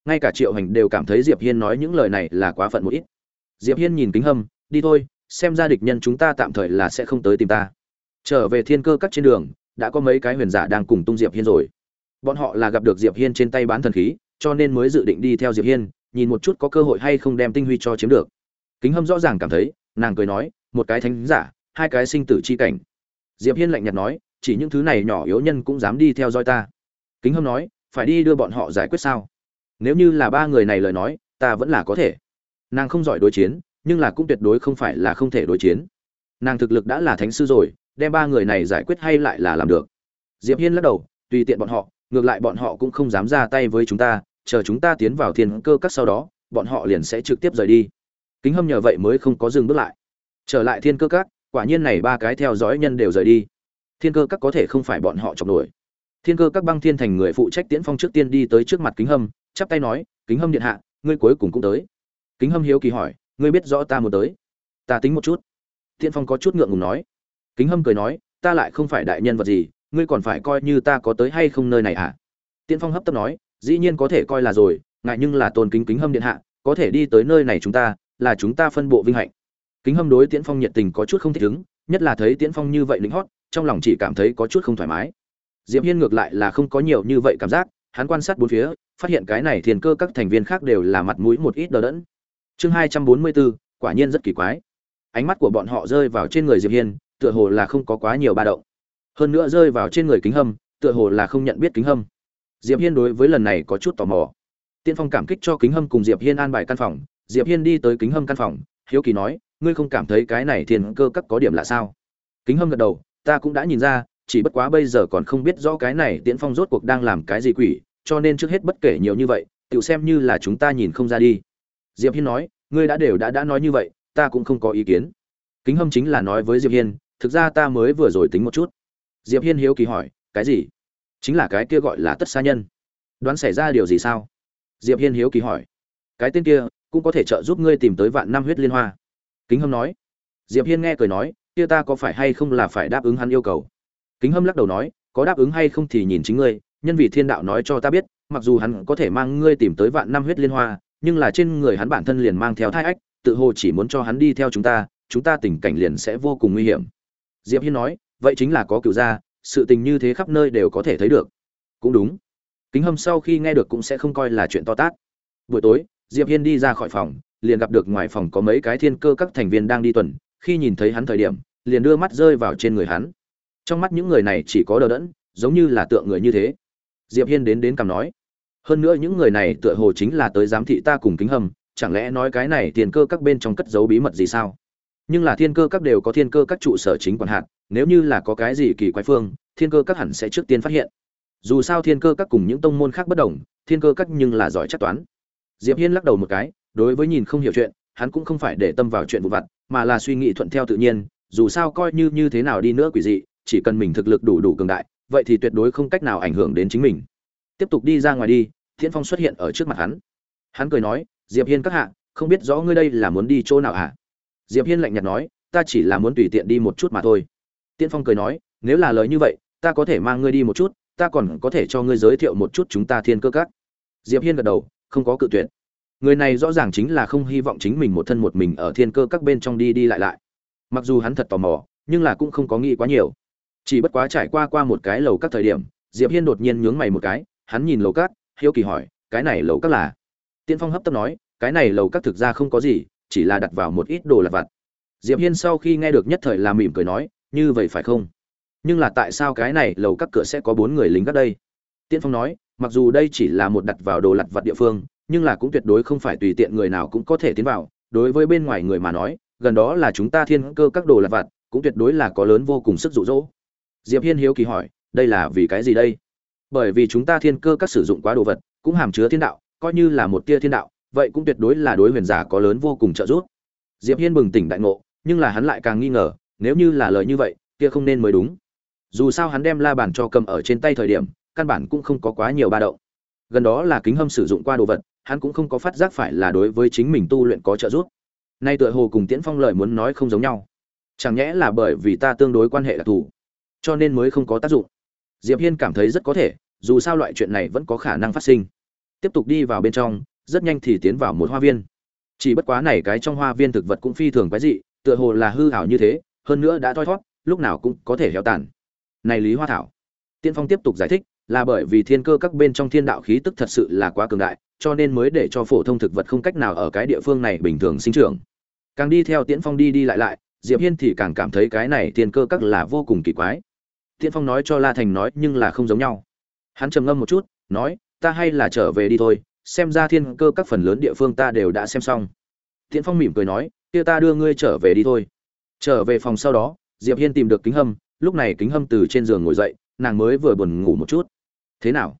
Ngay cả triệu hành đều cảm thấy diệp hiên nói những lời này là quá phận một ít. Diệp hiên nhìn kính hâm, đi thôi, xem ra địch nhân chúng ta tạm thời là sẽ không tới tìm ta. Trở về thiên cơ các trên đường, đã có mấy cái huyền giả đang cùng tung diệp hiên rồi. Bọn họ là gặp được diệp hiên trên tay bán thần khí, cho nên mới dự định đi theo diệp hiên, nhìn một chút có cơ hội hay không đem tinh huy cho chiếm được. Kính hâm rõ ràng cảm thấy nàng cười nói, một cái thánh giả, hai cái sinh tử chi cảnh. Diệp hiên lạnh nhạt nói, chỉ những thứ này nhỏ yếu nhân cũng dám đi theo dõi ta. Kính hâm nói, phải đi đưa bọn họ giải quyết sao? Nếu như là ba người này lời nói, ta vẫn là có thể. Nàng không giỏi đối chiến, nhưng là cũng tuyệt đối không phải là không thể đối chiến. Nàng thực lực đã là thánh sư rồi, đem ba người này giải quyết hay lại là làm được? Diệp hiên lắc đầu, tùy tiện bọn họ, ngược lại bọn họ cũng không dám ra tay với chúng ta, chờ chúng ta tiến vào thiên cơ các sau đó, bọn họ liền sẽ trực tiếp rời đi kính hâm nhờ vậy mới không có dừng bước lại. Trở lại thiên cơ các, quả nhiên này ba cái theo dõi nhân đều rời đi. Thiên cơ các có thể không phải bọn họ chọc nổi thiên cơ các băng thiên thành người phụ trách tiễn phong trước tiên đi tới trước mặt kính hâm, chắp tay nói, kính hâm điện hạ, ngươi cuối cùng cũng tới. Kính hâm hiếu kỳ hỏi, ngươi biết rõ ta muốn tới? Ta tính một chút. Tiễn phong có chút ngượng ngùng nói. Kính hâm cười nói, ta lại không phải đại nhân vật gì, ngươi còn phải coi như ta có tới hay không nơi này hả? Tiễn phong hấp tấp nói, dĩ nhiên có thể coi là rồi, ngại nhưng là tôn kính kính hâm điện hạ, có thể đi tới nơi này chúng ta là chúng ta phân bộ vinh hạnh. Kính hâm đối tiễn phong nhiệt tình có chút không thích ứng, nhất là thấy tiễn phong như vậy lính hót, trong lòng chỉ cảm thấy có chút không thoải mái. Diệp hiên ngược lại là không có nhiều như vậy cảm giác, hắn quan sát bốn phía, phát hiện cái này thiên cơ các thành viên khác đều là mặt mũi một ít đờ đẫn. Chương hai trăm bốn mươi bốn, quả nhiên rất kỳ quái. Ánh mắt của bọn họ rơi vào trên người diệp hiên, tựa hồ là không có quá nhiều ba động. Hơn nữa rơi vào trên người kính hâm, tựa hồ là không nhận biết kính hâm. Diệp hiên đối với lần này có chút tò mò. Tiên phong cảm kích cho kính hâm cùng diệp hiên an bài căn phòng diệp hiên đi tới kính hâm căn phòng, hiếu kỳ nói, ngươi không cảm thấy cái này thiên cơ các có điểm lạ sao? Kính hâm gật đầu, ta cũng đã nhìn ra, chỉ bất quá bây giờ còn không biết rõ cái này tiễn phong rốt cuộc đang làm cái gì quỷ, cho nên trước hết bất kể nhiều như vậy, tự xem như là chúng ta nhìn không ra đi. Diệp hiên nói, ngươi đã đều đã đã nói như vậy, ta cũng không có ý kiến. Kính hâm chính là nói với diệp hiên, thực ra ta mới vừa rồi tính một chút. Diệp hiên hiếu kỳ hỏi, cái gì? Chính là cái kia gọi là tất xa nhân. Đoán xảy ra điều gì sao? Diệp hiên hiếu kỳ hỏi, cái tên kia cũng có thể trợ giúp ngươi tìm tới vạn năm huyết liên hoa. Kính hâm nói. Diệp hiên nghe cười nói, kia ta có phải hay không là phải đáp ứng hắn yêu cầu? Kính hâm lắc đầu nói, có đáp ứng hay không thì nhìn chính ngươi, nhân vì thiên đạo nói cho ta biết, mặc dù hắn có thể mang ngươi tìm tới vạn năm huyết liên hoa, nhưng là trên người hắn bản thân liền mang theo thai ách, tự hồ chỉ muốn cho hắn đi theo chúng ta chúng ta tình cảnh liền sẽ vô cùng nguy hiểm. Diệp hiên nói, vậy chính là có cựu gia sự tình như thế khắp nơi đều có thể thấy được. Cũng đúng. Kính hâm sau khi nghe được cũng sẽ không coi là chuyện to tát. Buổi tối diệp hiên đi ra khỏi phòng, liền gặp được ngoài phòng có mấy cái thiên cơ các thành viên đang đi tuần. Khi nhìn thấy hắn thời điểm, liền đưa mắt rơi vào trên người hắn. Trong mắt những người này chỉ có đờ đẫn, giống như là tượng người như thế. Diệp hiên đến đến cầm nói, hơn nữa những người này tựa hồ chính là tới giám thị ta cùng kính hâm, chẳng lẽ nói cái này thiên cơ các bên trong cất giấu bí mật gì sao? Nhưng là thiên cơ các đều có thiên cơ các trụ sở chính quản hạt, nếu như là có cái gì kỳ quái phương, thiên cơ các hẳn sẽ trước tiên phát hiện. Dù sao thiên cơ các cùng những tông môn khác bất đồng, thiên cơ các nhưng là giỏi chắc toán diệp hiên lắc đầu một cái, đối với nhìn không hiểu chuyện, hắn cũng không phải để tâm vào chuyện vụ vặt, mà là suy nghĩ thuận theo tự nhiên, dù sao coi như như thế nào đi nữa quỷ dị, chỉ cần mình thực lực đủ đủ cường đại, vậy thì tuyệt đối không cách nào ảnh hưởng đến chính mình. Tiếp tục đi ra ngoài đi thiên phong xuất hiện ở trước mặt hắn. Hắn cười nói, diệp hiên các hạ, không biết rõ ngươi đây là muốn đi chỗ nào hả? Diệp hiên lạnh nhạt nói, ta chỉ là muốn tùy tiện đi một chút mà thôi. Tiễn phong cười nói, nếu là lời như vậy, ta có thể mang ngươi đi một chút, ta còn có thể cho ngươi giới thiệu một chút chúng ta thiên cơ các. Diệp hiên gật đầu không có cự tuyệt. Người này rõ ràng chính là không hy vọng chính mình một thân một mình ở thiên cơ các bên trong đi đi lại lại. Mặc dù hắn thật tò mò, nhưng là cũng không có nghĩ quá nhiều. Chỉ bất quá trải qua qua một cái lầu các thời điểm, diệp hiên đột nhiên nhướng mày một cái, hắn nhìn lầu các, hiếu kỳ hỏi, cái này lầu các là? Tiên phong hấp tấp nói, cái này lầu các thực ra không có gì, chỉ là đặt vào một ít đồ lặt vặt. Diệp hiên sau khi nghe được nhất thời là mỉm cười nói, như vậy phải không? Nhưng là tại sao cái này lầu các cửa sẽ có bốn người lính gác đây? Tiên phong nói mặc dù đây chỉ là một đặt vào đồ lặt vặt địa phương, nhưng là cũng tuyệt đối không phải tùy tiện người nào cũng có thể tiến vào. Đối với bên ngoài người mà nói, gần đó là chúng ta thiên cơ các đồ lặt vặt, cũng tuyệt đối là có lớn vô cùng sức dụ dỗ. Diệp hiên hiếu kỳ hỏi, đây là vì cái gì đây? Bởi vì chúng ta thiên cơ các sử dụng quá đồ vật, cũng hàm chứa thiên đạo, coi như là một tia thiên đạo, vậy cũng tuyệt đối là đối huyền giả có lớn vô cùng trợ giúp. Diệp hiên bừng tỉnh đại ngộ, nhưng là hắn lại càng nghi ngờ, nếu như là lời như vậy, kia không nên mới đúng. Dù sao hắn đem la bàn cho cầm ở trên tay thời điểm căn bản cũng không có quá nhiều ba động. Gần đó là kính hâm sử dụng qua đồ vật, hắn cũng không có phát giác phải là đối với chính mình tu luyện có trợ giúp. Nay tựa hồ cùng tiễn phong lời muốn nói không giống nhau. Chẳng nhẽ là bởi vì ta tương đối quan hệ đặc thù, cho nên mới không có tác dụng. Diệp hiên cảm thấy rất có thể, dù sao loại chuyện này vẫn có khả năng phát sinh. Tiếp tục đi vào bên trong, rất nhanh thì tiến vào một hoa viên. Chỉ bất quá này cái trong hoa viên thực vật cũng phi thường quái dị, tựa hồ là hư ảo như thế, hơn nữa đã thoi thoát, lúc nào cũng có thể héo tàn. Này lý hoa thảo. Tiên phong tiếp tục giải thích là bởi vì thiên cơ các bên trong thiên đạo khí tức thật sự là quá cường đại, cho nên mới để cho phổ thông thực vật không cách nào ở cái địa phương này bình thường sinh trưởng. Càng đi theo tiễn phong đi đi lại lại, diệp hiên thì càng cảm thấy cái này thiên cơ các là vô cùng kỳ quái. Tiễn phong nói cho la thành nói nhưng là không giống nhau. Hắn trầm ngâm một chút, nói, ta hay là trở về đi thôi, xem ra thiên cơ các phần lớn địa phương ta đều đã xem xong. Tiễn phong mỉm cười nói, kia ta đưa ngươi trở về đi thôi. Trở về phòng sau đó, diệp hiên tìm được kính hâm, lúc này kính hâm từ trên giường ngồi dậy, nàng mới vừa buồn ngủ một chút thế nào?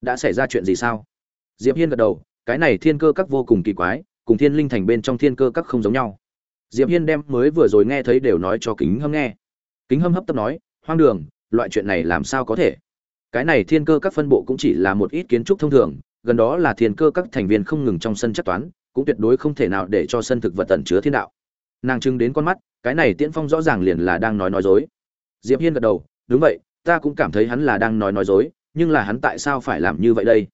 Đã xảy ra chuyện gì sao? Diệp hiên gật đầu, cái này thiên cơ các vô cùng kỳ quái, cùng thiên linh thành bên trong thiên cơ các không giống nhau. Diệp hiên đem mới vừa rồi nghe thấy đều nói cho kính hâm nghe. Kính hâm hấp tấp nói, hoang đường, loại chuyện này làm sao có thể? Cái này thiên cơ các phân bộ cũng chỉ là một ít kiến trúc thông thường, gần đó là thiên cơ các thành viên không ngừng trong sân chất toán, cũng tuyệt đối không thể nào để cho sân thực vật tẩn chứa thiên đạo. Nàng trưng đến con mắt, cái này tiễn phong rõ ràng liền là đang nói nói dối. Diệp hiên gật đầu, đúng vậy, ta cũng cảm thấy hắn là đang nói nói dối nhưng là hắn tại sao phải làm như vậy đây?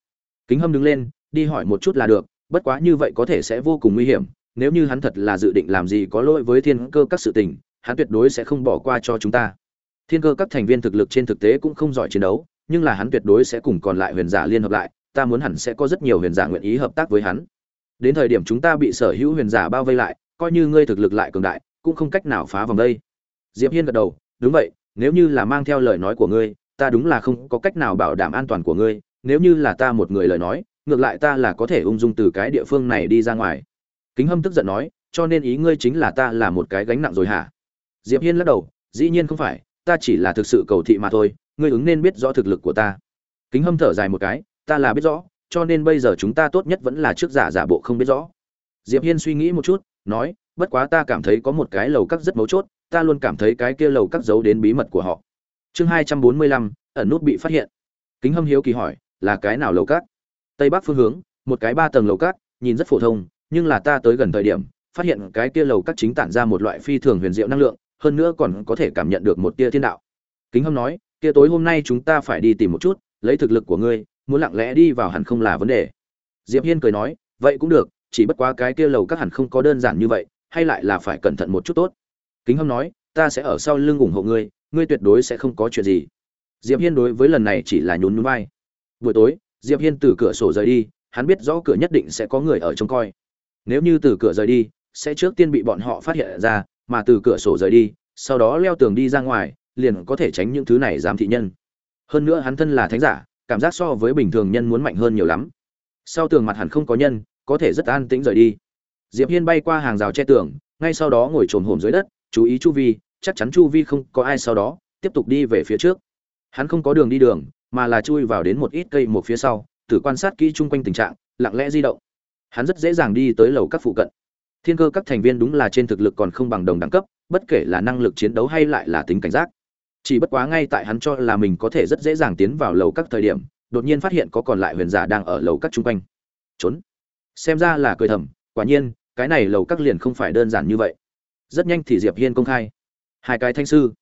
Kính hâm đứng lên, đi hỏi một chút là được, bất quá như vậy có thể sẽ vô cùng nguy hiểm, nếu như hắn thật là dự định làm gì có lỗi với thiên cơ các sự tình, hắn tuyệt đối sẽ không bỏ qua cho chúng ta. Thiên cơ các thành viên thực lực trên thực tế cũng không giỏi chiến đấu, nhưng là hắn tuyệt đối sẽ cùng còn lại huyền giả liên hợp lại, ta muốn hẳn sẽ có rất nhiều huyền giả nguyện ý hợp tác với hắn. Đến thời điểm chúng ta bị sở hữu huyền giả bao vây lại, coi như ngươi thực lực lại cường đại, cũng không cách nào phá vòng đây. Diệp hiên gật đầu, đúng vậy, nếu như là mang theo lời nói của ngươi ta đúng là không có cách nào bảo đảm an toàn của ngươi, nếu như là ta một người lời nói, ngược lại ta là có thể ung dung từ cái địa phương này đi ra ngoài. Kính hâm tức giận nói, cho nên ý ngươi chính là ta là một cái gánh nặng rồi hả? Diệp hiên lắc đầu, dĩ nhiên không phải, ta chỉ là thực sự cầu thị mà thôi, ngươi ứng nên biết rõ thực lực của ta. Kính hâm thở dài một cái, ta là biết rõ, cho nên bây giờ chúng ta tốt nhất vẫn là trước giả giả bộ không biết rõ. Diệp hiên suy nghĩ một chút, nói, bất quá ta cảm thấy có một cái lầu cắt rất mấu chốt, ta luôn cảm thấy cái kia lầu cắt giấu đến bí mật của họ chương hai trăm bốn mươi lăm ẩn nút bị phát hiện. Kính hâm hiếu kỳ hỏi là cái nào lầu cát? tây bắc phương hướng một cái ba tầng lầu cát, nhìn rất phổ thông nhưng là ta tới gần thời điểm phát hiện cái kia lầu cát chính tản ra một loại phi thường huyền diệu năng lượng hơn nữa còn có thể cảm nhận được một tia thiên đạo. Kính hâm nói kia tối hôm nay chúng ta phải đi tìm một chút lấy thực lực của ngươi muốn lặng lẽ đi vào hẳn không là vấn đề. Diệp hiên cười nói vậy cũng được chỉ bất quá cái kia lầu các hẳn không có đơn giản như vậy hay lại là phải cẩn thận một chút tốt. Kính hâm nói ta sẽ ở sau lưng ủng hộ ngươi ngươi tuyệt đối sẽ không có chuyện gì. Diệp hiên đối với lần này chỉ là nhún nhún vai. Buổi tối, diệp hiên từ cửa sổ rời đi, hắn biết rõ cửa nhất định sẽ có người ở trông coi. Nếu như từ cửa rời đi, sẽ trước tiên bị bọn họ phát hiện ra, mà từ cửa sổ rời đi, sau đó leo tường đi ra ngoài, liền có thể tránh những thứ này giám thị nhân. Hơn nữa hắn thân là thánh giả, cảm giác so với bình thường nhân muốn mạnh hơn nhiều lắm. Sau tường mặt hẳn không có nhân, có thể rất an tĩnh rời đi. Diệp hiên bay qua hàng rào che tường, ngay sau đó ngồi trồn hổm dưới đất, chú ý chu vi chắc chắn chu vi không có ai sau đó, tiếp tục đi về phía trước. Hắn không có đường đi đường, mà là chui vào đến một ít cây một phía sau, thử quan sát kỹ chung quanh tình trạng, lặng lẽ di động. Hắn rất dễ dàng đi tới lầu các phụ cận. Thiên cơ các thành viên đúng là trên thực lực còn không bằng đồng đẳng cấp, bất kể là năng lực chiến đấu hay lại là tính cảnh giác. Chỉ bất quá ngay tại hắn cho là mình có thể rất dễ dàng tiến vào lầu các thời điểm, đột nhiên phát hiện có còn lại huyền giả đang ở lầu các chung quanh. Trốn. Xem ra là cười thầm, quả nhiên, cái này lầu các liền không phải đơn giản như vậy. Rất nhanh thì diệp hiên công khai hai cái thanh sư.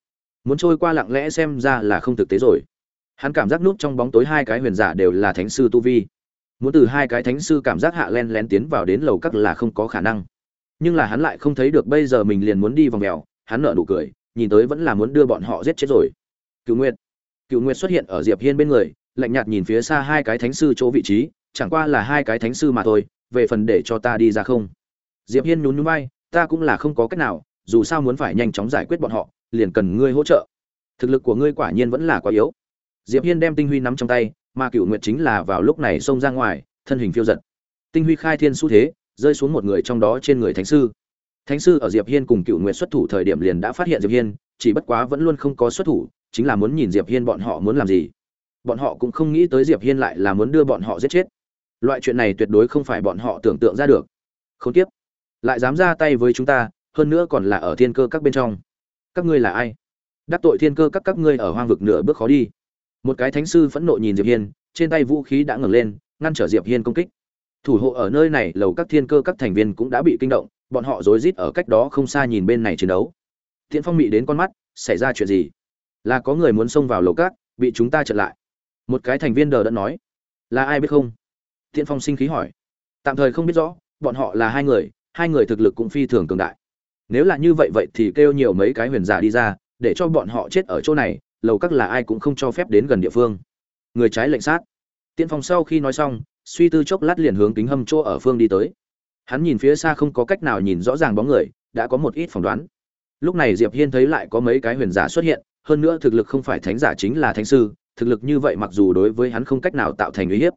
Muốn trôi qua lặng lẽ xem ra là không thực tế rồi. Hắn cảm giác nút trong bóng tối hai cái huyền giả đều là thánh sư tu vi. Muốn từ hai cái thánh sư cảm giác hạ len lén tiến vào đến lầu các là không có khả năng. Nhưng là hắn lại không thấy được bây giờ mình liền muốn đi vòng mèo, hắn nở nụ cười, nhìn tới vẫn là muốn đưa bọn họ giết chết rồi. Cựu nguyệt. Cựu nguyệt xuất hiện ở diệp hiên bên người, lạnh nhạt nhìn phía xa hai cái thánh sư chỗ vị trí, chẳng qua là hai cái thánh sư mà thôi, về phần để cho ta đi ra không? Diệp hiên nhún nhún vai, ta cũng là không có cách nào dù sao muốn phải nhanh chóng giải quyết bọn họ, liền cần ngươi hỗ trợ. Thực lực của ngươi quả nhiên vẫn là quá yếu. Diệp hiên đem tinh huy nắm trong tay, mà cựu nguyệt chính là vào lúc này xông ra ngoài, thân hình phiêu giật. Tinh huy khai thiên xu thế, rơi xuống một người trong đó trên người thánh sư. Thánh sư ở diệp hiên cùng cựu nguyệt xuất thủ thời điểm liền đã phát hiện diệp hiên, chỉ bất quá vẫn luôn không có xuất thủ, chính là muốn nhìn diệp hiên bọn họ muốn làm gì. Bọn họ cũng không nghĩ tới diệp hiên lại là muốn đưa bọn họ giết chết. Loại chuyện này tuyệt đối không phải bọn họ tưởng tượng ra được. Không tiếp lại dám ra tay với chúng ta hơn nữa còn là ở thiên cơ các bên trong. Các ngươi là ai? Đắc tội thiên cơ các các ngươi ở hoang vực nửa bước khó đi. Một cái thánh sư phẫn nộ nhìn diệp hiên, trên tay vũ khí đã ngẩng lên, ngăn trở diệp hiên công kích. Thủ hộ ở nơi này, lầu các thiên cơ các thành viên cũng đã bị kinh động, bọn họ rối rít ở cách đó không xa nhìn bên này chiến đấu. Tiễn phong mị đến con mắt, xảy ra chuyện gì? Là có người muốn xông vào lầu các, bị chúng ta chặn lại. Một cái thành viên đờ đẫn nói, là ai biết không? Tiễn phong sinh khí hỏi. Tạm thời không biết rõ, bọn họ là hai người hai người thực lực cũng phi thường cường đại nếu là như vậy vậy thì kêu nhiều mấy cái huyền giả đi ra, để cho bọn họ chết ở chỗ này, lầu các là ai cũng không cho phép đến gần địa phương. Người trái lệnh sát. Tiễn phong sau khi nói xong, suy tư chốc lát liền hướng kính hâm chỗ ở phương đi tới. Hắn nhìn phía xa không có cách nào nhìn rõ ràng bóng người, đã có một ít phỏng đoán. Lúc này diệp hiên thấy lại có mấy cái huyền giả xuất hiện, hơn nữa thực lực không phải thánh giả chính là thánh sư, thực lực như vậy mặc dù đối với hắn không cách nào tạo thành uy hiếp,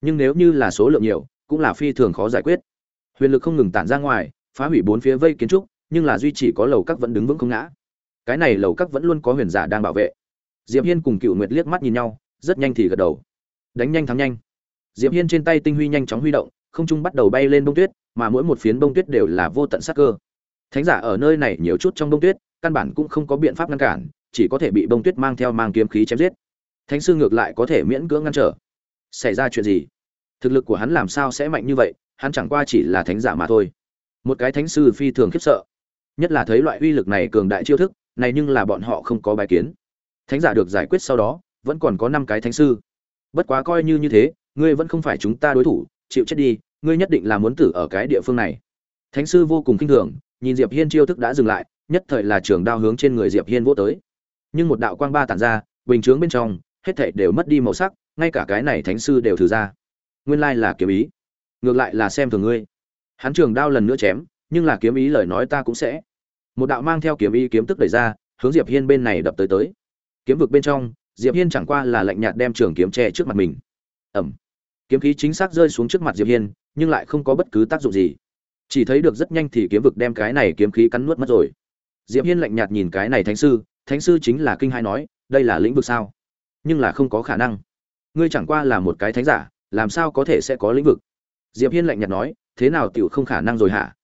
nhưng nếu như là số lượng nhiều, cũng là phi thường khó giải quyết. Huyền lực không ngừng tản ra ngoài, phá hủy bốn phía vây kiến trúc nhưng là duy chỉ có lầu các vẫn đứng vững không ngã. Cái này lầu các vẫn luôn có huyền giả đang bảo vệ. Diệp hiên cùng cựu nguyệt liếc mắt nhìn nhau, rất nhanh thì gật đầu. Đánh nhanh thắng nhanh. Diệp hiên trên tay tinh huy nhanh chóng huy động, không trung bắt đầu bay lên bông tuyết, mà mỗi một phiến bông tuyết đều là vô tận sát cơ. Thánh giả ở nơi này nhiều chút trong bông tuyết, căn bản cũng không có biện pháp ngăn cản, chỉ có thể bị bông tuyết mang theo mang kiếm khí chém giết. Thánh sư ngược lại có thể miễn cưỡng ngăn trở. Xảy ra chuyện gì? Thực lực của hắn làm sao sẽ mạnh như vậy? Hắn chẳng qua chỉ là thánh giả mà thôi. Một cái thánh sư phi thường khiếp sợ nhất là thấy loại uy lực này cường đại chiêu thức, này nhưng là bọn họ không có bài kiến. Thánh giả được giải quyết sau đó, vẫn còn có năm cái thánh sư. Bất quá coi như như thế, ngươi vẫn không phải chúng ta đối thủ, chịu chết đi, ngươi nhất định là muốn tử ở cái địa phương này. Thánh sư vô cùng kinh thường, nhìn diệp hiên chiêu thức đã dừng lại, nhất thời là trường đao hướng trên người diệp hiên vỗ tới. Nhưng một đạo quang ba tản ra, bình chướng bên trong, hết thảy đều mất đi màu sắc, ngay cả cái này thánh sư đều thử ra. Nguyên lai là kiếm ý. Ngược lại là xem thường ngươi. Hắn trường đao lần nữa chém nhưng là kiếm ý lời nói ta cũng sẽ. Một đạo mang theo kiếm ý kiếm tức đẩy ra, hướng diệp hiên bên này đập tới tới. Kiếm vực bên trong, diệp hiên chẳng qua là lạnh nhạt đem trường kiếm che trước mặt mình. Ẩm. Kiếm khí chính xác rơi xuống trước mặt diệp hiên, nhưng lại không có bất cứ tác dụng gì. Chỉ thấy được rất nhanh thì kiếm vực đem cái này kiếm khí cắn nuốt mất rồi. Diệp hiên lạnh nhạt nhìn cái này thánh sư thánh sư chính là kinh hai nói, đây là lĩnh vực sao? Nhưng là không có khả năng. Ngươi chẳng qua là một cái thánh giả, làm sao có thể sẽ có lĩnh vực? Diệp hiên lạnh nhạt nói, thế nào tiểu không khả năng rồi hả?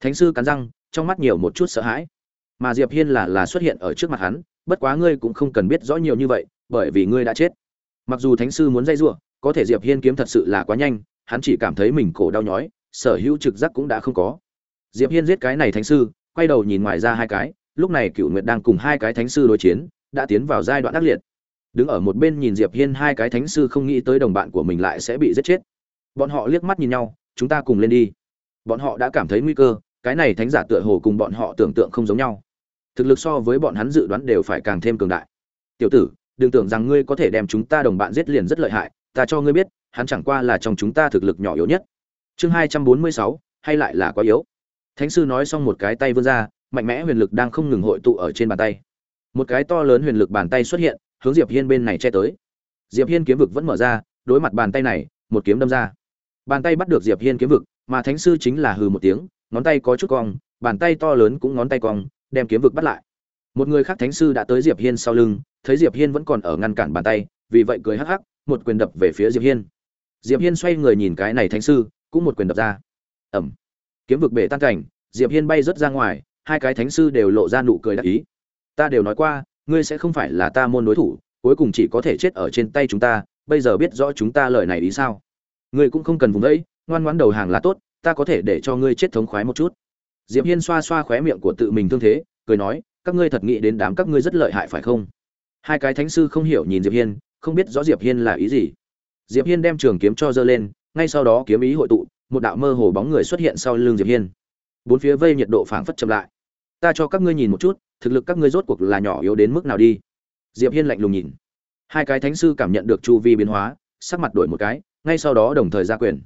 Thánh sư cắn răng trong mắt nhiều một chút sợ hãi. Mà diệp hiên là là xuất hiện ở trước mặt hắn bất quá ngươi cũng không cần biết rõ nhiều như vậy bởi vì ngươi đã chết. Mặc dù thánh sư muốn dây rủa, có thể diệp hiên kiếm thật sự là quá nhanh hắn chỉ cảm thấy mình cổ đau nhói sở hữu trực giác cũng đã không có. Diệp hiên giết cái này thánh sư quay đầu nhìn ngoài ra hai cái lúc này cựu nguyệt đang cùng hai cái thánh sư đối chiến đã tiến vào giai đoạn ác liệt. Đứng ở một bên nhìn diệp hiên hai cái thánh sư không nghĩ tới đồng bạn của mình lại sẽ bị giết chết. Bọn họ liếc mắt nhìn nhau chúng ta cùng lên đi. Bọn họ đã cảm thấy nguy cơ cái này thánh giả tựa hồ cùng bọn họ tưởng tượng không giống nhau. Thực lực so với bọn hắn dự đoán đều phải càng thêm cường đại. Tiểu tử, đừng tưởng rằng ngươi có thể đem chúng ta đồng bạn giết liền rất lợi hại, ta cho ngươi biết, hắn chẳng qua là trong chúng ta thực lực nhỏ yếu nhất. Chương hai trăm bốn mươi sáu, hay lại là quá yếu. Thánh sư nói xong một cái tay vươn ra, mạnh mẽ huyền lực đang không ngừng hội tụ ở trên bàn tay. Một cái to lớn huyền lực bàn tay xuất hiện, hướng diệp hiên bên này che tới. Diệp hiên kiếm vực vẫn mở ra, đối mặt bàn tay này, một kiếm đâm ra. Bàn tay bắt được diệp hiên kiếm vực, mà thánh sư chính là hừ một tiếng ngón tay có chút cong, bàn tay to lớn cũng ngón tay cong, đem kiếm vực bắt lại. Một người khác thánh sư đã tới diệp hiên sau lưng, thấy diệp hiên vẫn còn ở ngăn cản bàn tay, vì vậy cười hắc hắc, một quyền đập về phía diệp hiên. Diệp hiên xoay người nhìn cái này thánh sư, cũng một quyền đập ra. Ẩm kiếm vực bể tan cảnh, diệp hiên bay rất ra ngoài, hai cái thánh sư đều lộ ra nụ cười đắc ý. Ta đều nói qua, ngươi sẽ không phải là ta môn đối thủ, cuối cùng chỉ có thể chết ở trên tay chúng ta, bây giờ biết rõ chúng ta lời này ý sao. Ngươi cũng không cần vùng đấy ngoan ngoãn đầu hàng là tốt ta có thể để cho ngươi chết thống khoái một chút. Diệp hiên xoa xoa khóe miệng của tự mình thương thế, cười nói, các ngươi thật nghĩ đến đám các ngươi rất lợi hại phải không? Hai cái thánh sư không hiểu nhìn diệp hiên, không biết rõ diệp hiên là ý gì. Diệp hiên đem trường kiếm cho giơ lên, ngay sau đó kiếm ý hội tụ, một đạo mơ hồ bóng người xuất hiện sau lưng diệp hiên. Bốn phía vây nhiệt độ phảng phất chậm lại. Ta cho các ngươi nhìn một chút, thực lực các ngươi rốt cuộc là nhỏ yếu đến mức nào đi. Diệp hiên lạnh lùng nhìn. Hai cái thánh sư cảm nhận được chu vi biến hóa, sắc mặt đổi một cái, ngay sau đó đồng thời ra quyền.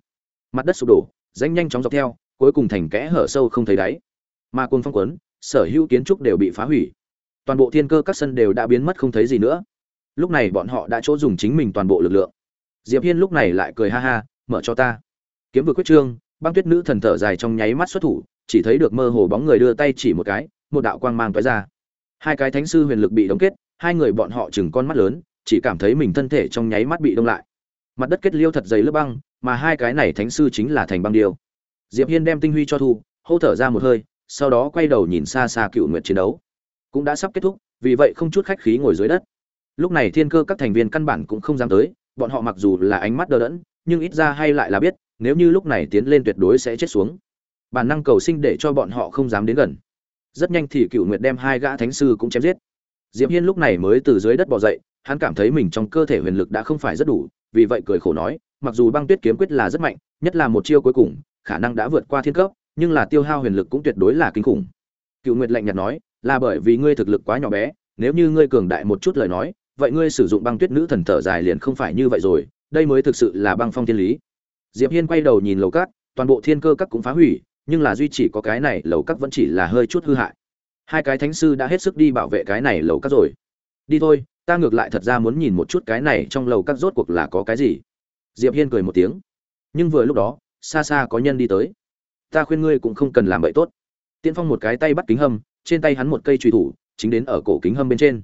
Mặt đất sụp đổ danh nhanh chóng dọc theo, cuối cùng thành kẽ hở sâu không thấy đáy. Mà côn phong quấn, sở hữu kiến trúc đều bị phá hủy. Toàn bộ thiên cơ các sân đều đã biến mất không thấy gì nữa. Lúc này bọn họ đã chỗ dùng chính mình toàn bộ lực lượng. Diệp hiên lúc này lại cười ha ha, mở cho ta. Kiếm vừa quyết trương, băng tuyết nữ thần thở dài trong nháy mắt xuất thủ, chỉ thấy được mơ hồ bóng người đưa tay chỉ một cái, một đạo quang mang tóe ra. Hai cái thánh sư huyền lực bị đóng kết, hai người bọn họ chừng con mắt lớn, chỉ cảm thấy mình thân thể trong nháy mắt bị đông lại mặt đất kết liêu thật dày lớp băng, mà hai cái này thánh sư chính là thành băng điêu. Diệp hiên đem tinh huy cho thu, hô thở ra một hơi, sau đó quay đầu nhìn xa xa cựu nguyệt chiến đấu. Cũng đã sắp kết thúc, vì vậy không chút khách khí ngồi dưới đất. Lúc này thiên cơ các thành viên căn bản cũng không dám tới, bọn họ mặc dù là ánh mắt đờ đẫn, nhưng ít ra hay lại là biết, nếu như lúc này tiến lên tuyệt đối sẽ chết xuống. Bản năng cầu sinh để cho bọn họ không dám đến gần. Rất nhanh thì cựu nguyệt đem hai gã thánh sư cũng chém giết. Diệp hiên lúc này mới từ dưới đất bò dậy, hắn cảm thấy mình trong cơ thể huyền lực đã không phải rất đủ vì vậy cười khổ nói, mặc dù băng tuyết kiếm quyết là rất mạnh, nhất là một chiêu cuối cùng, khả năng đã vượt qua thiên cấp, nhưng là tiêu hao huyền lực cũng tuyệt đối là kinh khủng. Cựu nguyệt lạnh nhạt nói, là bởi vì ngươi thực lực quá nhỏ bé, nếu như ngươi cường đại một chút lời nói, vậy ngươi sử dụng băng tuyết nữ thần thở dài liền không phải như vậy rồi, đây mới thực sự là băng phong thiên lý. Diệp hiên quay đầu nhìn lầu cát, toàn bộ thiên cơ các cũng phá hủy, nhưng là duy chỉ có cái này lầu các vẫn chỉ là hơi chút hư hại. Hai cái thánh sư đã hết sức đi bảo vệ cái này lầu các rồi. Đi thôi ta ngược lại thật ra muốn nhìn một chút cái này trong lầu các rốt cuộc là có cái gì. Diệp hiên cười một tiếng. Nhưng vừa lúc đó, xa xa có nhân đi tới. Ta khuyên ngươi cũng không cần làm vậy tốt. Tiên phong một cái tay bắt kính hâm, trên tay hắn một cây trùy thủ, chính đến ở cổ kính hâm bên trên.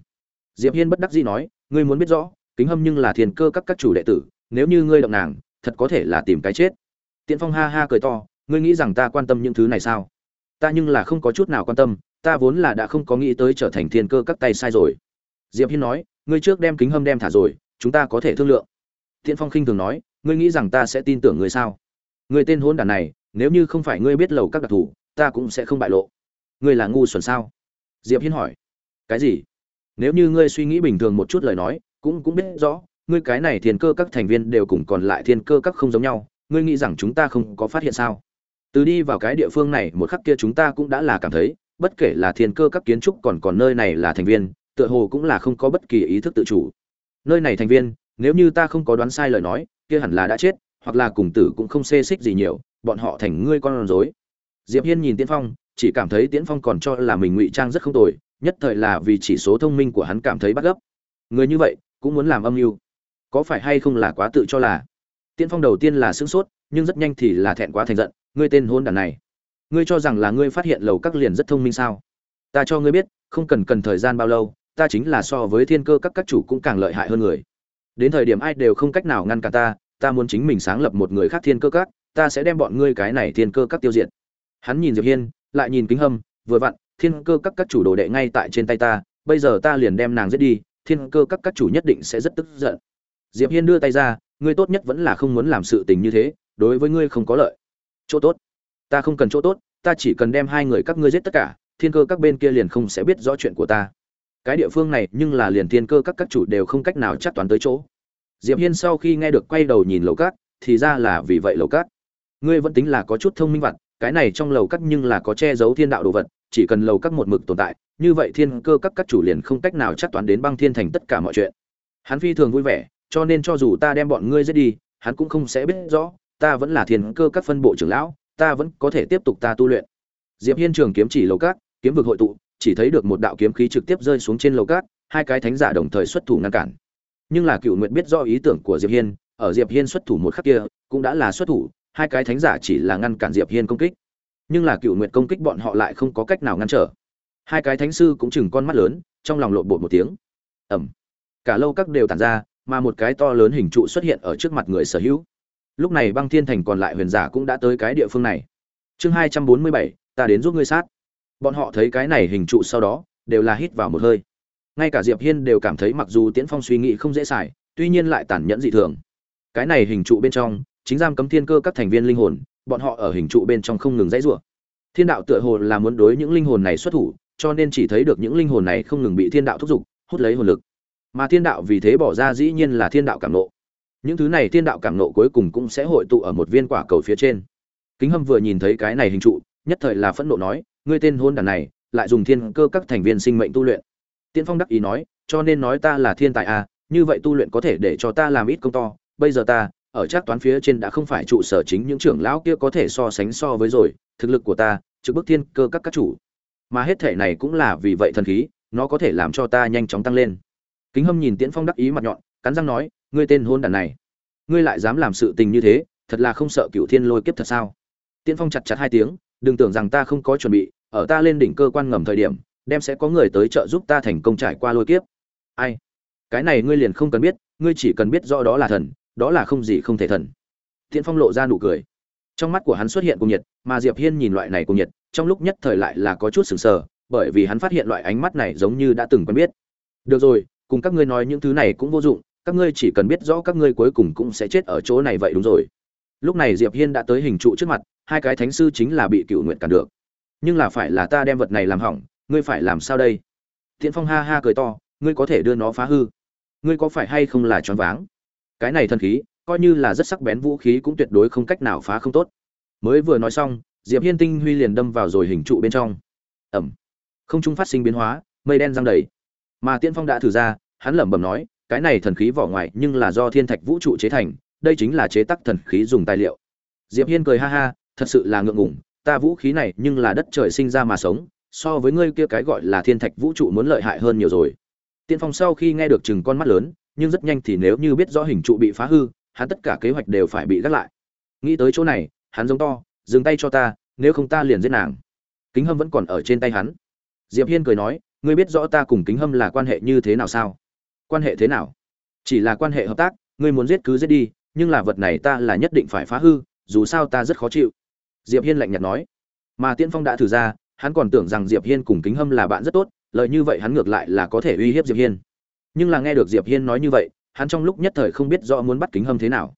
Diệp hiên bất đắc dĩ nói, ngươi muốn biết rõ, kính hâm nhưng là thiền cơ các các chủ đệ tử, nếu như ngươi động nàng, thật có thể là tìm cái chết. Tiễn phong ha ha cười to, ngươi nghĩ rằng ta quan tâm những thứ này sao? Ta nhưng là không có chút nào quan tâm, ta vốn là đã không có nghĩ tới trở thành thiên cơ các tay sai rồi diệp hiên nói, ngươi trước đem kính hâm đem thả rồi, chúng ta có thể thương lượng. Tiễn phong khinh thường nói, ngươi nghĩ rằng ta sẽ tin tưởng ngươi sao? Ngươi tên hôn đàn này, nếu như không phải ngươi biết lầu các đặc thù, ta cũng sẽ không bại lộ. Ngươi là ngu xuẩn sao? Diệp hiên hỏi, cái gì? Nếu như ngươi suy nghĩ bình thường một chút lời nói, cũng cũng biết rõ, ngươi cái này thiên cơ các thành viên đều cùng còn lại thiên cơ các không giống nhau, ngươi nghĩ rằng chúng ta không có phát hiện sao? Từ đi vào cái địa phương này, một khắc kia chúng ta cũng đã là cảm thấy, bất kể là thiên cơ các kiến trúc còn còn nơi này là thành viên tựa hồ cũng là không có bất kỳ ý thức tự chủ. Nơi này thành viên, nếu như ta không có đoán sai lời nói, kia hẳn là đã chết, hoặc là cùng tử cũng không xê xích gì nhiều, bọn họ thành ngươi con rối. Diệp hiên nhìn tiễn phong, chỉ cảm thấy tiễn phong còn cho là mình ngụy trang rất không tồi, nhất thời là vì chỉ số thông minh của hắn cảm thấy bắt gấp. Người như vậy, cũng muốn làm âm mưu. Có phải hay không là quá tự cho là? Tiễn phong đầu tiên là sửng sốt, nhưng rất nhanh thì là thẹn quá thành giận, ngươi tên hôn đàn này. Ngươi cho rằng là ngươi phát hiện lầu các liền rất thông minh sao? Ta cho ngươi biết, không cần cần thời gian bao lâu ta chính là so với thiên cơ các các chủ cũng càng lợi hại hơn người. Đến thời điểm ai đều không cách nào ngăn cản ta ta muốn chính mình sáng lập một người khác thiên cơ các, ta sẽ đem bọn ngươi cái này thiên cơ các tiêu diệt. Hắn nhìn diệp hiên, lại nhìn kính hâm, vừa vặn, thiên cơ các các chủ đồ đệ ngay tại trên tay ta, bây giờ ta liền đem nàng giết đi, thiên cơ các các chủ nhất định sẽ rất tức giận. Diệp hiên đưa tay ra, ngươi tốt nhất vẫn là không muốn làm sự tình như thế, đối với ngươi không có lợi. Chỗ tốt. Ta không cần chỗ tốt, ta chỉ cần đem hai người các ngươi giết tất cả, thiên cơ các bên kia liền không sẽ biết rõ chuyện của ta cái địa phương này nhưng là liền thiên cơ các các chủ đều không cách nào chắc toán tới chỗ. Diệp hiên sau khi nghe được quay đầu nhìn lầu cát, thì ra là vì vậy lầu cát. Ngươi vẫn tính là có chút thông minh vặt, cái này trong lầu cát nhưng là có che giấu thiên đạo đồ vật, chỉ cần lầu cát một mực tồn tại, như vậy thiên cơ các các chủ liền không cách nào chắc toán đến băng thiên thành tất cả mọi chuyện. Hắn phi thường vui vẻ, cho nên cho dù ta đem bọn ngươi giết đi, hắn cũng không sẽ biết rõ, ta vẫn là thiên cơ các phân bộ trưởng lão, ta vẫn có thể tiếp tục ta tu luyện. Diệp hiên trường kiếm chỉ lầu cát, kiếm vực hội tụ chỉ thấy được một đạo kiếm khí trực tiếp rơi xuống trên lầu cát, hai cái thánh giả đồng thời xuất thủ ngăn cản. Nhưng là cựu nguyệt biết do ý tưởng của diệp hiên, ở diệp hiên xuất thủ một khắc kia, cũng đã là xuất thủ, hai cái thánh giả chỉ là ngăn cản diệp hiên công kích. Nhưng là cựu nguyệt công kích bọn họ lại không có cách nào ngăn trở. Hai cái thánh sư cũng chừng con mắt lớn, trong lòng lộn bột một tiếng. Ẩm cả lâu các đều tản ra, mà một cái to lớn hình trụ xuất hiện ở trước mặt người sở hữu. Lúc này băng thiên thành còn lại huyền giả cũng đã tới cái địa phương này. Chương hai trăm bốn mươi bảy, ta đến giúp ngươi sát bọn họ thấy cái này hình trụ sau đó, đều là hít vào một hơi. Ngay cả diệp hiên đều cảm thấy mặc dù tiễn phong suy nghĩ không dễ xài, tuy nhiên lại tàn nhẫn dị thường. Cái này hình trụ bên trong, chính giam cấm thiên cơ các thành viên linh hồn, bọn họ ở hình trụ bên trong không ngừng dãy rủa. Thiên đạo tựa hồ là muốn đối những linh hồn này xuất thủ, cho nên chỉ thấy được những linh hồn này không ngừng bị thiên đạo thúc giục, hút lấy hồn lực. Mà thiên đạo vì thế bỏ ra dĩ nhiên là thiên đạo cảm nộ. Những thứ này thiên đạo cảm nộ cuối cùng cũng sẽ hội tụ ở một viên quả cầu phía trên. Kính hâm vừa nhìn thấy cái này hình trụ, nhất thời là phẫn nộ nói ngươi tên hôn đàn này, lại dùng thiên cơ các thành viên sinh mệnh tu luyện. Tiễn phong đắc ý nói, cho nên nói ta là thiên tài à như vậy tu luyện có thể để cho ta làm ít công to. Bây giờ ta, ở chắc toán phía trên đã không phải trụ sở chính những trưởng lão kia có thể so sánh so với rồi, thực lực của ta, trực bức thiên cơ các các chủ. Mà hết thể này cũng là vì vậy thần khí, nó có thể làm cho ta nhanh chóng tăng lên. Kính hâm nhìn tiễn phong đắc ý mặt nhọn, cắn răng nói, ngươi tên hôn đàn này, ngươi lại dám làm sự tình như thế, thật là không sợ cựu thiên lôi kiếp thật sao? Tiễn phong chặt chặt hai tiếng đừng tưởng rằng ta không có chuẩn bị, ở ta lên đỉnh cơ quan ngầm thời điểm, đem sẽ có người tới trợ giúp ta thành công trải qua lôi kiếp. Ai? Cái này ngươi liền không cần biết, ngươi chỉ cần biết rõ đó là thần, đó là không gì không thể thần. Tiễn phong lộ ra nụ cười. Trong mắt của hắn xuất hiện cùng nhiệt, mà diệp hiên nhìn loại này cùng nhiệt, trong lúc nhất thời lại là có chút sừng sờ, bởi vì hắn phát hiện loại ánh mắt này giống như đã từng quen biết. Được rồi, cùng các ngươi nói những thứ này cũng vô dụng, các ngươi chỉ cần biết rõ các ngươi cuối cùng cũng sẽ chết ở chỗ này vậy đúng rồi lúc này diệp hiên đã tới hình trụ trước mặt, hai cái thánh sư chính là bị cựu nguyện cản được. Nhưng là phải là ta đem vật này làm hỏng, ngươi phải làm sao đây? Tiễn phong ha ha cười to, ngươi có thể đưa nó phá hư. Ngươi có phải hay không là choáng váng? Cái này thần khí, coi như là rất sắc bén vũ khí cũng tuyệt đối không cách nào phá không tốt. Mới vừa nói xong, diệp hiên tinh huy liền đâm vào rồi hình trụ bên trong. Ẩm. Không trung phát sinh biến hóa, mây đen giăng đầy. Mà Tiễn phong đã thử ra, hắn lẩm bẩm nói, cái này thần khí vỏ ngoài nhưng là do thiên thạch vũ trụ chế thành đây chính là chế tác thần khí dùng tài liệu. Diệp hiên cười ha ha, thật sự là ngượng ngùng, ta vũ khí này nhưng là đất trời sinh ra mà sống, so với ngươi kia cái gọi là thiên thạch vũ trụ muốn lợi hại hơn nhiều rồi. Tiên phong sau khi nghe được chừng con mắt lớn, nhưng rất nhanh thì nếu như biết rõ hình trụ bị phá hư, hắn tất cả kế hoạch đều phải bị gác lại. Nghĩ tới chỗ này, hắn giống to, dừng tay cho ta, nếu không ta liền giết nàng. Kính hâm vẫn còn ở trên tay hắn. Diệp hiên cười nói, ngươi biết rõ ta cùng kính hâm là quan hệ như thế nào sao? Quan hệ thế nào? Chỉ là quan hệ hợp tác, ngươi muốn giết cứ giết đi nhưng là vật này ta là nhất định phải phá hư, dù sao ta rất khó chịu. Diệp hiên lạnh nhạt nói. Mà tiễn phong đã thử ra, hắn còn tưởng rằng diệp hiên cùng kính hâm là bạn rất tốt lợi như vậy hắn ngược lại là có thể uy hiếp diệp hiên. Nhưng là nghe được diệp hiên nói như vậy, hắn trong lúc nhất thời không biết rõ muốn bắt kính hâm thế nào.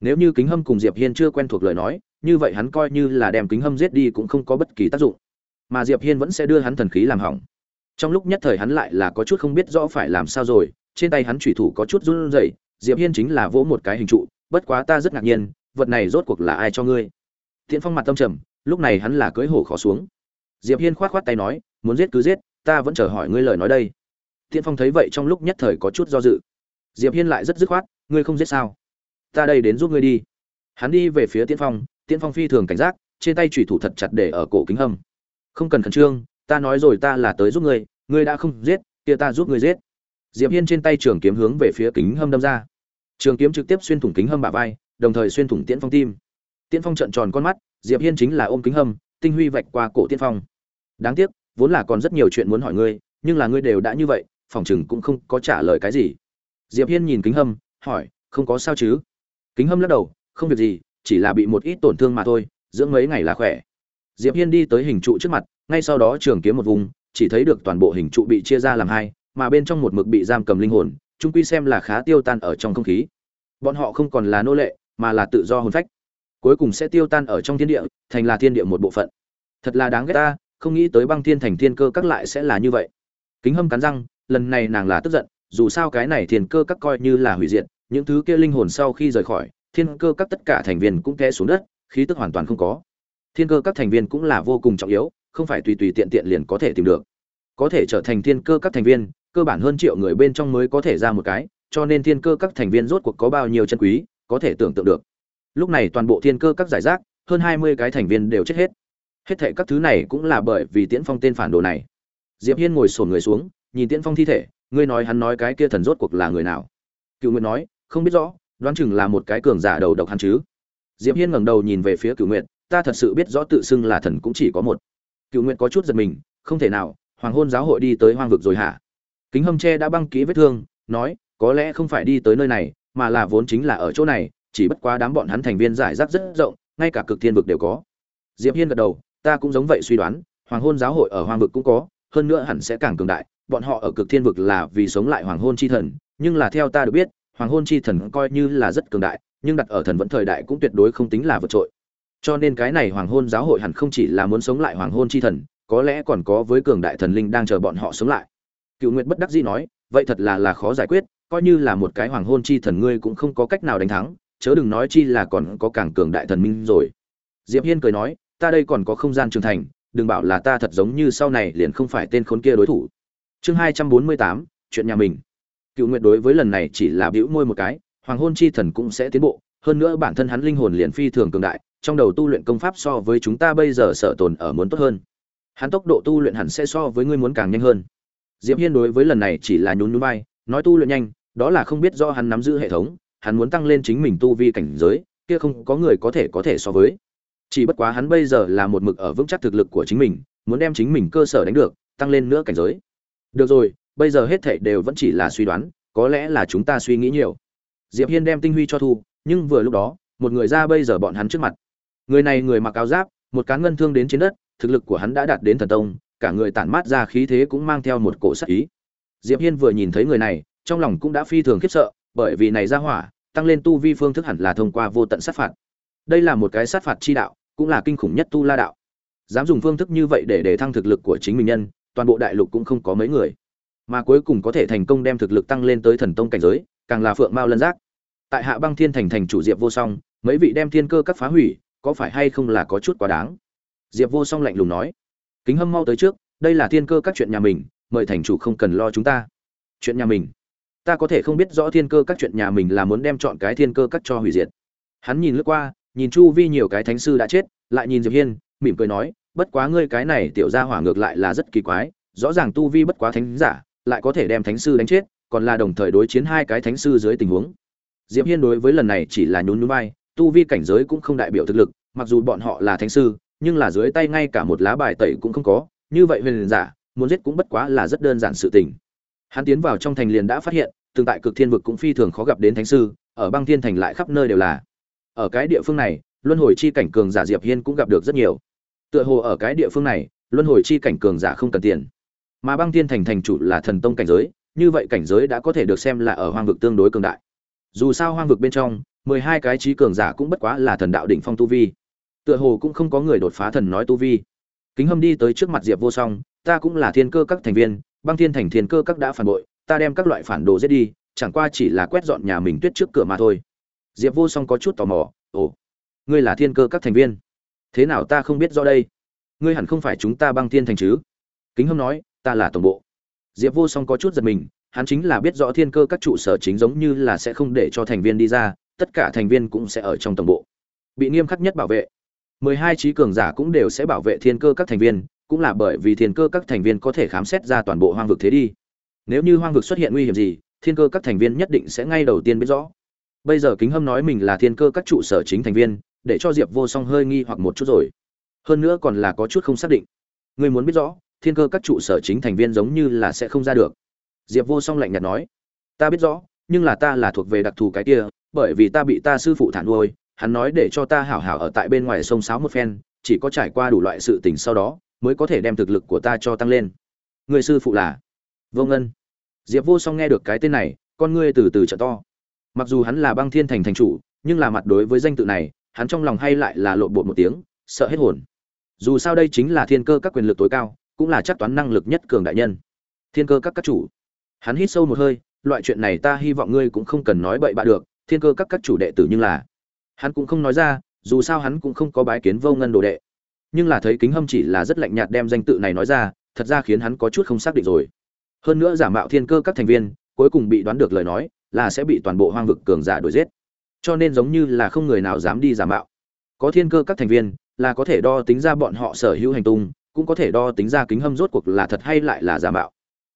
Nếu như kính hâm cùng diệp hiên chưa quen thuộc lời nói, như vậy hắn coi như là đem kính hâm giết đi cũng không có bất kỳ tác dụng. Mà diệp hiên vẫn sẽ đưa hắn thần khí làm hỏng. Trong lúc nhất thời hắn lại là có chút không biết rõ phải làm sao rồi, trên tay hắn chủy thủ có chút run rẩy, diệp hiên chính là vỗ một cái hình trụ bất quá ta rất ngạc nhiên, vật này rốt cuộc là ai cho ngươi? Tiễn phong mặt tâm trầm, lúc này hắn là cưỡi hổ khó xuống. Diệp hiên khoát khoát tay nói, muốn giết cứ giết, ta vẫn chờ hỏi ngươi lời nói đây. Tiễn phong thấy vậy trong lúc nhất thời có chút do dự. Diệp hiên lại rất dứt khoát, ngươi không giết sao? Ta đây đến giúp ngươi đi. Hắn đi về phía tiễn phong tiễn phong phi thường cảnh giác, trên tay chủy thủ thật chặt để ở cổ kính hầm. không cần khẩn trương, ta nói rồi ta là tới giúp ngươi ngươi đã không giết, kia ta giúp ngươi giết. Diệp hiên trên tay trường kiếm hướng về phía kính hâm đâm ra trường kiếm trực tiếp xuyên thủng kính hâm bả vai, đồng thời xuyên thủng tiễn phong tim. Tiễn phong trợn tròn con mắt, diệp hiên chính là ôm kính hâm, tinh huy vạch qua cổ tiễn phong. Đáng tiếc, vốn là còn rất nhiều chuyện muốn hỏi ngươi, nhưng là ngươi đều đã như vậy, phòng chừng cũng không có trả lời cái gì. Diệp hiên nhìn kính hâm, hỏi, không có sao chứ? Kính hâm lắc đầu, không việc gì, chỉ là bị một ít tổn thương mà thôi, dưỡng mấy ngày là khỏe. Diệp hiên đi tới hình trụ trước mặt, ngay sau đó trường kiếm một vùng, chỉ thấy được toàn bộ hình trụ bị chia ra làm hai, mà bên trong một mực bị giam cầm linh hồn trung quy xem là khá tiêu tan ở trong không khí. Bọn họ không còn là nô lệ, mà là tự do hồn phách. Cuối cùng sẽ tiêu tan ở trong thiên địa, thành là thiên địa một bộ phận. Thật là đáng ghét ta, không nghĩ tới băng thiên thành thiên cơ các lại sẽ là như vậy. Kính hâm cắn răng, lần này nàng là tức giận, dù sao cái này thiên cơ các coi như là hủy diệt, những thứ kia linh hồn sau khi rời khỏi, thiên cơ các tất cả thành viên cũng té xuống đất, khí tức hoàn toàn không có. Thiên cơ các thành viên cũng là vô cùng trọng yếu, không phải tùy tùy tiện tiện liền có thể tìm được. Có thể trở thành thiên cơ các thành viên cơ bản hơn triệu người bên trong mới có thể ra một cái cho nên thiên cơ các thành viên rốt cuộc có bao nhiêu chân quý có thể tưởng tượng được. Lúc này toàn bộ thiên cơ các giải rác hơn hai mươi cái thành viên đều chết hết. Hết thảy các thứ này cũng là bởi vì tiễn phong tên phản đồ này. Diệp hiên ngồi xổm người xuống nhìn tiễn phong thi thể ngươi nói hắn nói cái kia thần rốt cuộc là người nào? Cựu nguyệt nói không biết rõ đoán chừng là một cái cường giả đầu độc hắn chứ. Diệp hiên ngẩng đầu nhìn về phía cựu nguyệt, ta thật sự biết rõ tự xưng là thần cũng chỉ có một. Cựu nguyệt có chút giật mình không thể nào hoàng hôn giáo hội đi tới hoang vực rồi hả? Kính hâm tre đã băng kỹ vết thương, nói, có lẽ không phải đi tới nơi này, mà là vốn chính là ở chỗ này, chỉ bất quá đám bọn hắn thành viên giải rác rất rộng, ngay cả cực thiên vực đều có. Diệp hiên gật đầu, ta cũng giống vậy suy đoán, hoàng hôn giáo hội ở hoang vực cũng có, hơn nữa hẳn sẽ càng cường đại, bọn họ ở cực thiên vực là vì sống lại hoàng hôn chi thần, nhưng là theo ta được biết, hoàng hôn chi thần coi như là rất cường đại, nhưng đặt ở thần vẫn thời đại cũng tuyệt đối không tính là vượt trội. Cho nên cái này hoàng hôn giáo hội hẳn không chỉ là muốn sống lại hoàng hôn chi thần, có lẽ còn có với cường đại thần linh đang chờ bọn họ sống lại cựu nguyệt bất đắc dĩ nói, vậy thật là là khó giải quyết, coi như là một cái hoàng hôn chi thần ngươi cũng không có cách nào đánh thắng, chớ đừng nói chi là còn có càng cường đại thần minh rồi. Diệp hiên cười nói, ta đây còn có không gian trưởng thành, đừng bảo là ta thật giống như sau này liền không phải tên khốn kia đối thủ. Chương hai trăm bốn mươi tám, chuyện nhà mình. Cựu nguyệt đối với lần này chỉ là bĩu môi một cái, hoàng hôn chi thần cũng sẽ tiến bộ, hơn nữa bản thân hắn linh hồn liền phi thường cường đại, trong đầu tu luyện công pháp so với chúng ta bây giờ sở tồn ở muốn tốt hơn. Hắn tốc độ tu luyện hẳn sẽ so với ngươi muốn càng nhanh hơn diệp hiên đối với lần này chỉ là nhún nhún vai, nói tu luyện nhanh, đó là không biết do hắn nắm giữ hệ thống, hắn muốn tăng lên chính mình tu vi cảnh giới, kia không có người có thể có thể so với. Chỉ bất quá hắn bây giờ là một mực ở vững chắc thực lực của chính mình, muốn đem chính mình cơ sở đánh được, tăng lên nữa cảnh giới. Được rồi, bây giờ hết thảy đều vẫn chỉ là suy đoán, có lẽ là chúng ta suy nghĩ nhiều. Diệp hiên đem tinh huy cho thu, nhưng vừa lúc đó, một người ra bây giờ bọn hắn trước mặt. Người này người mặc áo giáp, một cán ngân thương đến trên đất, thực lực của hắn đã đạt đến thần tông cả người tản mát ra khí thế cũng mang theo một cổ sát ý. Diệp hiên vừa nhìn thấy người này, trong lòng cũng đã phi thường khiếp sợ, bởi vì này ra hỏa, tăng lên tu vi phương thức hẳn là thông qua vô tận sát phạt. Đây là một cái sát phạt chi đạo, cũng là kinh khủng nhất tu la đạo. Dám dùng phương thức như vậy để để thăng thực lực của chính mình nhân, toàn bộ đại lục cũng không có mấy người. Mà cuối cùng có thể thành công đem thực lực tăng lên tới thần tông cảnh giới, càng là phượng mao lân giác. Tại hạ băng thiên thành thành chủ diệp vô song, mấy vị đem thiên cơ các phá hủy, có phải hay không là có chút quá đáng? Diệp vô song lạnh lùng nói kính hâm mau tới trước, đây là thiên cơ các chuyện nhà mình, mời thành chủ không cần lo chúng ta. Chuyện nhà mình. Ta có thể không biết rõ thiên cơ các chuyện nhà mình là muốn đem chọn cái thiên cơ các cho hủy diệt. Hắn nhìn lướt qua, nhìn chu vi nhiều cái thánh sư đã chết, lại nhìn diệp hiên, mỉm cười nói, bất quá ngươi cái này tiểu gia hỏa ngược lại là rất kỳ quái, rõ ràng tu vi bất quá thánh giả, lại có thể đem thánh sư đánh chết, còn là đồng thời đối chiến hai cái thánh sư dưới tình huống. Diệp hiên đối với lần này chỉ là nhún nhún vai, tu vi cảnh giới cũng không đại biểu thực lực, mặc dù bọn họ là thánh sư nhưng là dưới tay ngay cả một lá bài tẩy cũng không có, như vậy huyền giả, muốn giết cũng bất quá là rất đơn giản sự tình. Hắn tiến vào trong thành liền đã phát hiện, tương tại cực thiên vực cũng phi thường khó gặp đến thánh sư, ở băng thiên thành lại khắp nơi đều là. Ở cái địa phương này, luân hồi chi cảnh cường giả diệp hiên cũng gặp được rất nhiều. Tựa hồ ở cái địa phương này, luân hồi chi cảnh cường giả không cần tiền. Mà băng thiên thành thành chủ là thần tông cảnh giới, như vậy cảnh giới đã có thể được xem là ở hoang vực tương đối cường đại. Dù sao hoang vực bên trong, mười hai cái trí cường giả cũng bất quá là thần đạo đỉnh phong tu vi tựa hồ cũng không có người đột phá thần nói tu vi. Kính hâm đi tới trước mặt diệp vô song, ta cũng là thiên cơ các thành viên, băng thiên thành thiên cơ các đã phản bội, ta đem các loại phản đồ giết đi, chẳng qua chỉ là quét dọn nhà mình tuyết trước cửa mà thôi. Diệp vô song có chút tò mò, ồ, ngươi là thiên cơ các thành viên? Thế nào ta không biết rõ đây? Ngươi hẳn không phải chúng ta băng thiên thành chứ? Kính hâm nói, ta là tổng bộ. Diệp vô song có chút giật mình, hắn chính là biết rõ thiên cơ các trụ sở chính giống như là sẽ không để cho thành viên đi ra, tất cả thành viên cũng sẽ ở trong tổng bộ. Bị nghiêm khắc nhất bảo vệ mười hai trí cường giả cũng đều sẽ bảo vệ thiên cơ các thành viên, cũng là bởi vì thiên cơ các thành viên có thể khám xét ra toàn bộ hoang vực thế đi. Nếu như hoang vực xuất hiện nguy hiểm gì, thiên cơ các thành viên nhất định sẽ ngay đầu tiên biết rõ. Bây giờ kính hâm nói mình là thiên cơ các trụ sở chính thành viên, để cho diệp vô song hơi nghi hoặc một chút rồi. Hơn nữa còn là có chút không xác định. Người muốn biết rõ, thiên cơ các trụ sở chính thành viên giống như là sẽ không ra được. Diệp vô song lạnh nhạt nói. Ta biết rõ, nhưng là ta là thuộc về đặc thù cái kia, bởi vì ta bị ta sư phụ thản nuôi hắn nói để cho ta hảo hảo ở tại bên ngoài sông sáo một phen, chỉ có trải qua đủ loại sự tình sau đó, mới có thể đem thực lực của ta cho tăng lên. Người sư phụ là vô ngân. Diệp vô song nghe được cái tên này, con ngươi từ từ trợ to. Mặc dù hắn là băng thiên thành thành chủ, nhưng là mặt đối với danh tự này, hắn trong lòng hay lại là lộn bột một tiếng, sợ hết hồn. Dù sao đây chính là thiên cơ các quyền lực tối cao, cũng là chắc toán năng lực nhất cường đại nhân. Thiên cơ các các chủ. Hắn hít sâu một hơi, loại chuyện này ta hy vọng ngươi cũng không cần nói bậy bạ được, thiên cơ các các chủ đệ tử nhưng là hắn cũng không nói ra, dù sao hắn cũng không có bái kiến vô ngân đồ đệ. Nhưng là thấy kính hâm chỉ là rất lạnh nhạt đem danh tự này nói ra, thật ra khiến hắn có chút không xác định rồi. Hơn nữa giả mạo thiên cơ các thành viên, cuối cùng bị đoán được lời nói, là sẽ bị toàn bộ hoang vực cường giả đuổi giết. Cho nên giống như là không người nào dám đi giả mạo. Có thiên cơ các thành viên, là có thể đo tính ra bọn họ sở hữu hành tung, cũng có thể đo tính ra kính hâm rốt cuộc là thật hay lại là giả mạo.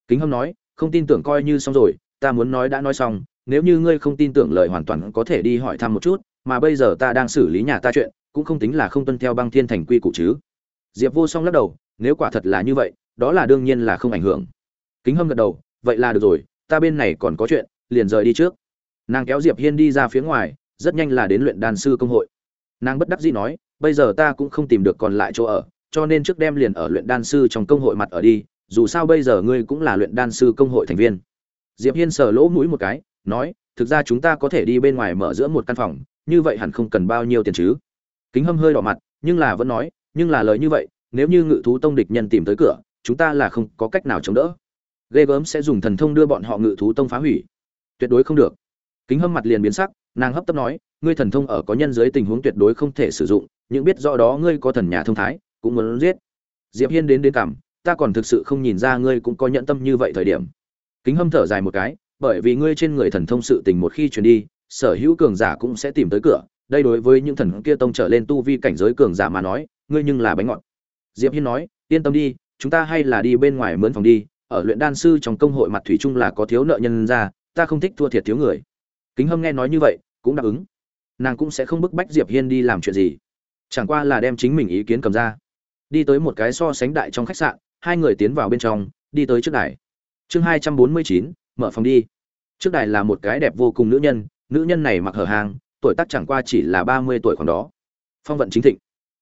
Kính hâm nói, không tin tưởng coi như xong rồi, ta muốn nói đã nói xong, nếu như ngươi không tin tưởng lời hoàn toàn có thể đi hỏi thăm một chút mà bây giờ ta đang xử lý nhà ta chuyện, cũng không tính là không tuân theo băng thiên thành quy củ chứ. Diệp vô song lắc đầu, nếu quả thật là như vậy, đó là đương nhiên là không ảnh hưởng. Kính hâm gật đầu, vậy là được rồi, ta bên này còn có chuyện, liền rời đi trước. Nàng kéo diệp hiên đi ra phía ngoài, rất nhanh là đến luyện đan sư công hội. Nàng bất đắc dĩ nói, bây giờ ta cũng không tìm được còn lại chỗ ở, cho nên trước đem liền ở luyện đan sư trong công hội mặt ở đi, dù sao bây giờ ngươi cũng là luyện đan sư công hội thành viên. Diệp hiên sờ lỗ mũi một cái, nói, thực ra chúng ta có thể đi bên ngoài mở giữa một căn phòng như vậy hẳn không cần bao nhiêu tiền chứ? Kính hâm hơi đỏ mặt, nhưng là vẫn nói, nhưng là lời như vậy, nếu như ngự thú tông địch nhân tìm tới cửa, chúng ta là không có cách nào chống đỡ. Ghê gớm sẽ dùng thần thông đưa bọn họ ngự thú tông phá hủy. Tuyệt đối không được. Kính hâm mặt liền biến sắc, nàng hấp tấp nói, ngươi thần thông ở có nhân dưới tình huống tuyệt đối không thể sử dụng những biết rõ đó ngươi có thần nhà thông thái, cũng muốn giết. Diệp hiên đến đến cảm, ta còn thực sự không nhìn ra ngươi cũng có nhận tâm như vậy thời điểm. Kính hâm thở dài một cái, bởi vì ngươi trên người thần thông sự tình một khi truyền đi sở hữu cường giả cũng sẽ tìm tới cửa. Đây đối với những thần kia tông trở lên tu vi cảnh giới cường giả mà nói, ngươi nhưng là bánh ngọt. Diệp hiên nói, yên tâm đi, chúng ta hay là đi bên ngoài mướn phòng đi. Ở luyện đan sư trong công hội mặt thủy chung là có thiếu nợ nhân ra ta không thích thua thiệt thiếu người. Kính hâm nghe nói như vậy, cũng đáp ứng. Nàng cũng sẽ không bức bách diệp hiên đi làm chuyện gì. Chẳng qua là đem chính mình ý kiến cầm ra. Đi tới một cái so sánh đại trong khách sạn, hai người tiến vào bên trong, đi tới trước đài. Chương hai trăm bốn mươi chín, mở phòng đi. Trước đài là một cái đẹp vô cùng nữ nhân nữ nhân này mặc hở hàng tuổi tác chẳng qua chỉ là ba mươi tuổi khoảng đó. Phong vận chính thịnh.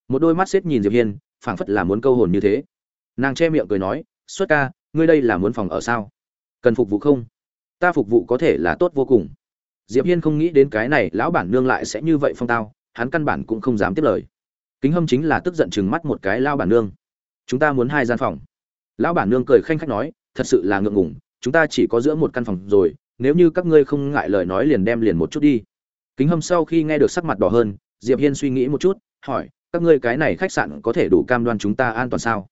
Một đôi mắt xếp nhìn diệp hiên, phảng phất là muốn câu hồn như thế. Nàng che miệng cười nói, xuất ca, ngươi đây là muốn phòng ở sao? Cần phục vụ không? Ta phục vụ có thể là tốt vô cùng. Diệp hiên không nghĩ đến cái này, lão bản nương lại sẽ như vậy phong tao, hắn căn bản cũng không dám tiếp lời. Kính hâm chính là tức giận chừng mắt một cái lão bản nương. Chúng ta muốn hai gian phòng. Lão bản nương cười khanh khách nói, thật sự là ngượng ngùng, chúng ta chỉ có giữa một căn phòng rồi nếu như các ngươi không ngại lời nói liền đem liền một chút đi. Kính hâm sau khi nghe được sắc mặt đỏ hơn, diệp hiên suy nghĩ một chút, hỏi, các ngươi cái này khách sạn có thể đủ cam đoan chúng ta an toàn sao?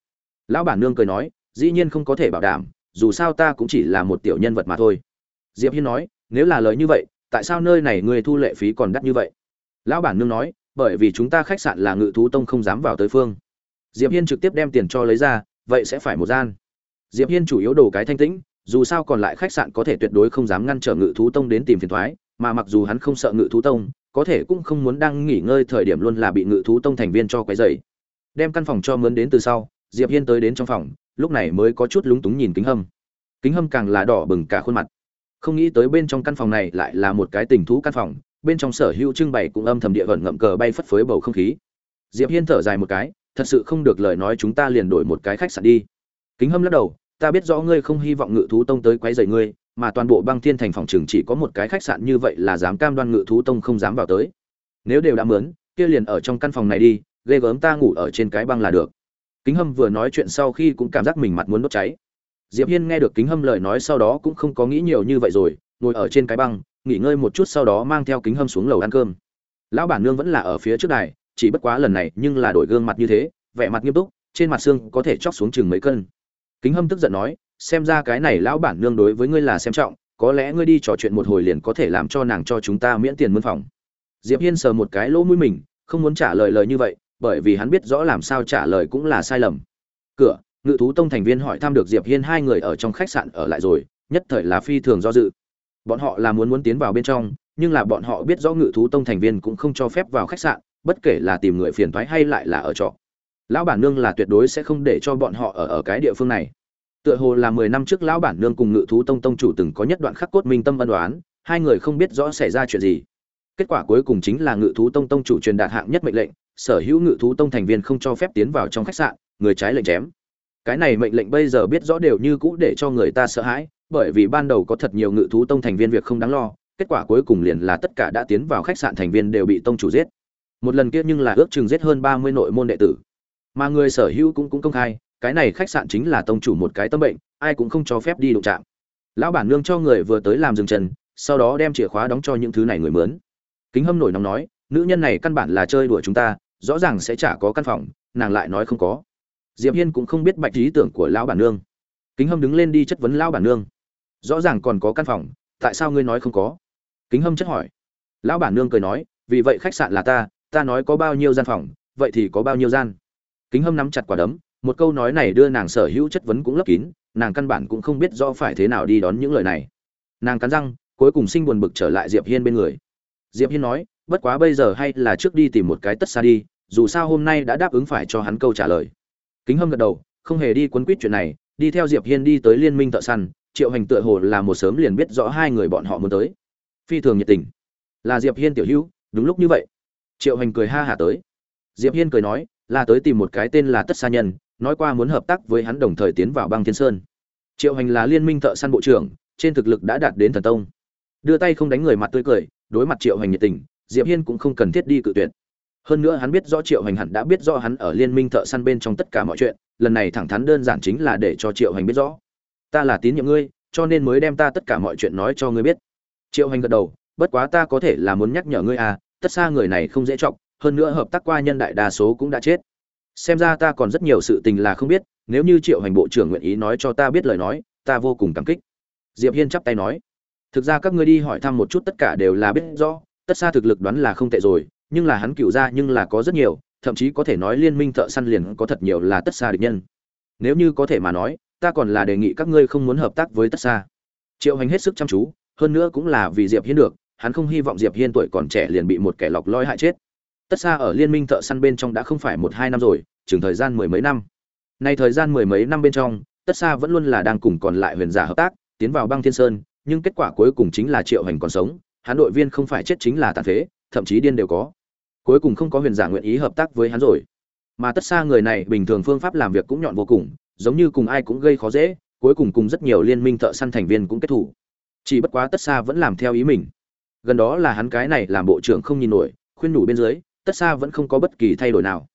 Lão bản nương cười nói, dĩ nhiên không có thể bảo đảm, dù sao ta cũng chỉ là một tiểu nhân vật mà thôi. Diệp hiên nói, nếu là lời như vậy, tại sao nơi này người thu lệ phí còn đắt như vậy? Lão bản nương nói, bởi vì chúng ta khách sạn là ngự thú tông không dám vào tới phương. Diệp hiên trực tiếp đem tiền cho lấy ra, vậy sẽ phải một gian. Diệp hiên chủ yếu đồ cái thanh tĩnh dù sao còn lại khách sạn có thể tuyệt đối không dám ngăn trở ngự thú tông đến tìm phiền thoái, mà mặc dù hắn không sợ ngự thú tông, có thể cũng không muốn đang nghỉ ngơi thời điểm luôn là bị ngự thú tông thành viên cho quấy rầy. Đem căn phòng cho mướn đến từ sau, diệp hiên tới đến trong phòng, lúc này mới có chút lúng túng nhìn kính hâm. Kính hâm càng là đỏ bừng cả khuôn mặt. Không nghĩ tới bên trong căn phòng này lại là một cái tình thú căn phòng, bên trong sở hữu trưng bày cũng âm thầm địa vẩn ngậm cờ bay phất phới bầu không khí. Diệp hiên thở dài một cái, thật sự không được lời nói chúng ta liền đổi một cái khách sạn đi. Kính hâm lắc đầu ta biết rõ ngươi không hy vọng ngự thú tông tới quấy rầy ngươi, mà toàn bộ băng thiên thành phòng trường chỉ có một cái khách sạn như vậy là dám cam đoan ngự thú tông không dám vào tới. Nếu đều đã mướn, kia liền ở trong căn phòng này đi, ghê gớm ta ngủ ở trên cái băng là được. Kính hâm vừa nói chuyện sau khi cũng cảm giác mình mặt muốn đốt cháy. Diệp hiên nghe được kính hâm lời nói sau đó cũng không có nghĩ nhiều như vậy rồi, ngồi ở trên cái băng, nghỉ ngơi một chút sau đó mang theo kính hâm xuống lầu ăn cơm. Lão bản nương vẫn là ở phía trước đài, chỉ bất quá lần này nhưng là đổi gương mặt như thế, vẻ mặt nghiêm túc, trên mặt xương có thể chóc xuống chừng mấy cân kính hâm tức giận nói, xem ra cái này lão bản nương đối với ngươi là xem trọng, có lẽ ngươi đi trò chuyện một hồi liền có thể làm cho nàng cho chúng ta miễn tiền mướn phòng. Diệp hiên sờ một cái lỗ mũi mình, không muốn trả lời lời như vậy, bởi vì hắn biết rõ làm sao trả lời cũng là sai lầm. Cửa, ngự thú tông thành viên hỏi thăm được diệp hiên hai người ở trong khách sạn ở lại rồi, nhất thời là phi thường do dự. Bọn họ là muốn muốn tiến vào bên trong, nhưng là bọn họ biết rõ ngự thú tông thành viên cũng không cho phép vào khách sạn, bất kể là tìm người phiền thoái hay lại là ở trọ lão bản nương là tuyệt đối sẽ không để cho bọn họ ở ở cái địa phương này. Tựa hồ là mười năm trước lão bản nương cùng ngự thú tông tông chủ từng có nhất đoạn khắc cốt minh tâm văn đoán hai người không biết rõ xảy ra chuyện gì. Kết quả cuối cùng chính là ngự thú tông tông chủ truyền đạt hạng nhất mệnh lệnh, sở hữu ngự thú tông thành viên không cho phép tiến vào trong khách sạn, người trái lệnh chém. Cái này mệnh lệnh bây giờ biết rõ đều như cũ để cho người ta sợ hãi, bởi vì ban đầu có thật nhiều ngự thú tông thành viên việc không đáng lo, kết quả cuối cùng liền là tất cả đã tiến vào khách sạn thành viên đều bị tông chủ giết. Một lần kia nhưng là ước chừng giết hơn ba mươi nội môn đệ tử mà người sở hữu cũng cũng công khai, cái này khách sạn chính là tông chủ một cái tâm bệnh, ai cũng không cho phép đi đụng chạm. Lão bản nương cho người vừa tới làm dừng chân, sau đó đem chìa khóa đóng cho những thứ này người mướn. Kính hâm nổi nóng nói, nữ nhân này căn bản là chơi đùa chúng ta, rõ ràng sẽ chả có căn phòng, nàng lại nói không có. Diệp hiên cũng không biết bạch ý tưởng của lão bản nương. Kính hâm đứng lên đi chất vấn lão bản nương. Rõ ràng còn có căn phòng, tại sao ngươi nói không có? Kính hâm chất hỏi. Lão bản nương cười nói, vì vậy khách sạn là ta ta nói có bao nhiêu gian phòng, vậy thì có bao nhiêu gian? Kính hâm nắm chặt quả đấm, một câu nói này đưa nàng sở hữu chất vấn cũng lấp kín, nàng căn bản cũng không biết rõ phải thế nào đi đón những lời này. Nàng cắn răng, cuối cùng sinh buồn bực trở lại diệp hiên bên người. Diệp hiên nói, bất quá bây giờ hay là trước đi tìm một cái tất xa đi, dù sao hôm nay đã đáp ứng phải cho hắn câu trả lời. Kính hâm gật đầu, không hề đi quấn quýt chuyện này, đi theo diệp hiên đi tới liên minh thợ săn, triệu hành tựa hồ là một sớm liền biết rõ hai người bọn họ muốn tới. Phi thường nhiệt tình. Là diệp hiên tiểu hữu, đúng lúc như vậy. Triệu hành cười ha hả tới. Diệp hiên cười nói là tới tìm một cái tên là tất sa nhân, nói qua muốn hợp tác với hắn đồng thời tiến vào băng thiên sơn. Triệu hành là liên minh thợ săn bộ trưởng, trên thực lực đã đạt đến thần tông. Đưa tay không đánh người mặt tươi cười, đối mặt triệu hành nhiệt tình, diệp hiên cũng không cần thiết đi cự tuyệt. Hơn nữa hắn biết rõ triệu hành hẳn đã biết rõ hắn ở liên minh thợ săn bên trong tất cả mọi chuyện, lần này thẳng thắn đơn giản chính là để cho triệu hành biết rõ. Ta là tín nhiệm ngươi, cho nên mới đem ta tất cả mọi chuyện nói cho ngươi biết. Triệu hành gật đầu, bất quá ta có thể là muốn nhắc nhở ngươi à tất xa người này không dễ trọng hơn nữa hợp tác qua nhân đại đa số cũng đã chết. Xem ra ta còn rất nhiều sự tình là không biết, nếu như triệu hành bộ trưởng nguyện ý nói cho ta biết lời nói, ta vô cùng cảm kích. Diệp hiên chắp tay nói. Thực ra các ngươi đi hỏi thăm một chút tất cả đều là biết rõ, tất xa thực lực đoán là không tệ rồi, nhưng là hắn cựu ra nhưng là có rất nhiều, thậm chí có thể nói liên minh thợ săn liền có thật nhiều là tất xa địch nhân. Nếu như có thể mà nói, ta còn là đề nghị các ngươi không muốn hợp tác với tất xa. Triệu hành hết sức chăm chú, hơn nữa cũng là vì diệp hiên được, hắn không hy vọng diệp hiên tuổi còn trẻ liền bị một kẻ lọc loi hại chết tất xa ở liên minh thợ săn bên trong đã không phải một hai năm rồi, chừng thời gian mười mấy năm. Nay thời gian mười mấy năm bên trong, tất xa vẫn luôn là đang cùng còn lại huyền giả hợp tác, tiến vào băng thiên sơn, nhưng kết quả cuối cùng chính là triệu hành còn sống, hắn đội viên không phải chết chính là tàn phế, thậm chí điên đều có. Cuối cùng không có huyền giả nguyện ý hợp tác với hắn rồi. Mà tất xa người này bình thường phương pháp làm việc cũng nhọn vô cùng, giống như cùng ai cũng gây khó dễ, cuối cùng cùng rất nhiều liên minh thợ săn thành viên cũng kết thủ. Chỉ bất quá tất xa vẫn làm theo ý mình. Gần đó là hắn cái này làm bộ trưởng không nhìn nổi, khuyên nhủ bên dưới tất xa vẫn không có bất kỳ thay đổi nào.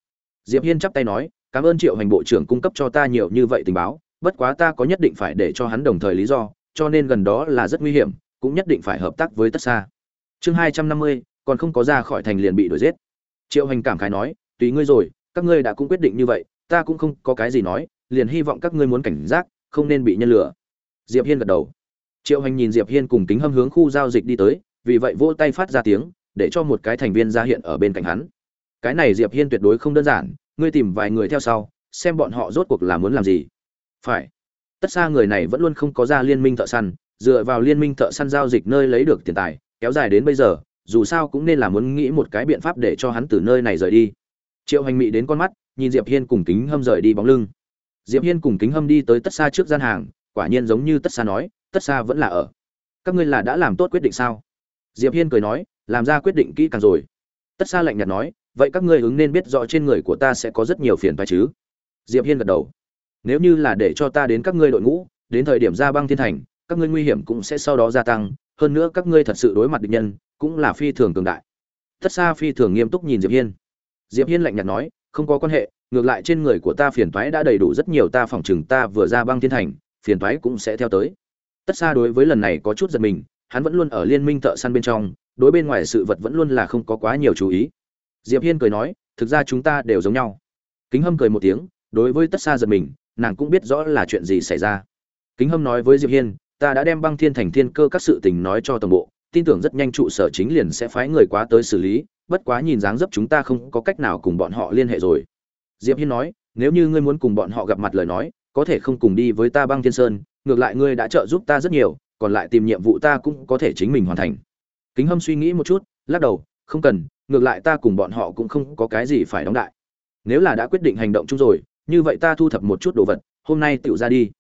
Diệp hiên chắp tay nói, cảm ơn triệu hành bộ trưởng cung cấp cho ta nhiều như vậy tình báo, bất quá ta có nhất định phải để cho hắn đồng thời lý do, cho nên gần đó là rất nguy hiểm, cũng nhất định phải hợp tác với tất xa. Chương hai trăm năm mươi, còn không có ra khỏi thành liền bị đuổi giết. Triệu hành cảm khái nói, tùy ngươi rồi, các ngươi đã cũng quyết định như vậy, ta cũng không có cái gì nói, liền hy vọng các ngươi muốn cảnh giác, không nên bị nhân lửa diệp hiên gật đầu. Triệu hành nhìn diệp hiên cùng kính hâm hướng khu giao dịch đi tới, vì vậy vỗ tay phát ra tiếng để cho một cái thành viên ra hiện ở bên cạnh hắn. Cái này diệp hiên tuyệt đối không đơn giản, ngươi tìm vài người theo sau, xem bọn họ rốt cuộc là muốn làm gì. Phải. Tất xa người này vẫn luôn không có ra liên minh thợ săn, dựa vào liên minh thợ săn giao dịch nơi lấy được tiền tài, kéo dài đến bây giờ, dù sao cũng nên là muốn nghĩ một cái biện pháp để cho hắn từ nơi này rời đi. Triệu hành mị đến con mắt, nhìn diệp hiên cùng kính hâm rời đi bóng lưng. Diệp hiên cùng kính hâm đi tới tất xa trước gian hàng, quả nhiên giống như tất xa nói, tất xa vẫn là ở. Các ngươi là đã làm tốt quyết định sao? Diệp hiên cười nói làm ra quyết định kỹ càng rồi. Tất xa lạnh nhạt nói, vậy các ngươi ứng nên biết rõ trên người của ta sẽ có rất nhiều phiền phải chứ? Diệp hiên gật đầu. Nếu như là để cho ta đến các ngươi đội ngũ, đến thời điểm ra băng thiên thành, các ngươi nguy hiểm cũng sẽ sau đó gia tăng, hơn nữa các ngươi thật sự đối mặt địch nhân, cũng là phi thường cường đại. Tất xa phi thường nghiêm túc nhìn diệp hiên. Diệp hiên lạnh nhạt nói, không có quan hệ, ngược lại trên người của ta phiền toái đã đầy đủ rất nhiều, ta phỏng chừng ta vừa ra băng thiên thành, phiền toái cũng sẽ theo tới. Tất xa đối với lần này có chút giật mình, hắn vẫn luôn ở liên minh thợ săn bên trong đối bên ngoài sự vật vẫn luôn là không có quá nhiều chú ý. Diệp hiên cười nói, thực ra chúng ta đều giống nhau. Kính hâm cười một tiếng, đối với tất xa giật mình, nàng cũng biết rõ là chuyện gì xảy ra. Kính hâm nói với diệp hiên, ta đã đem băng thiên thành thiên cơ các sự tình nói cho toàn bộ, tin tưởng rất nhanh trụ sở chính liền sẽ phái người quá tới xử lý, bất quá nhìn dáng dấp chúng ta không có cách nào cùng bọn họ liên hệ rồi. Diệp hiên nói, nếu như ngươi muốn cùng bọn họ gặp mặt lời nói, có thể không cùng đi với ta băng thiên sơn, ngược lại ngươi đã trợ giúp ta rất nhiều, còn lại tìm nhiệm vụ ta cũng có thể chính mình hoàn thành kính hâm suy nghĩ một chút, lắc đầu, không cần, ngược lại ta cùng bọn họ cũng không có cái gì phải đóng đại. Nếu là đã quyết định hành động chung rồi, như vậy ta thu thập một chút đồ vật, hôm nay tựu ra đi.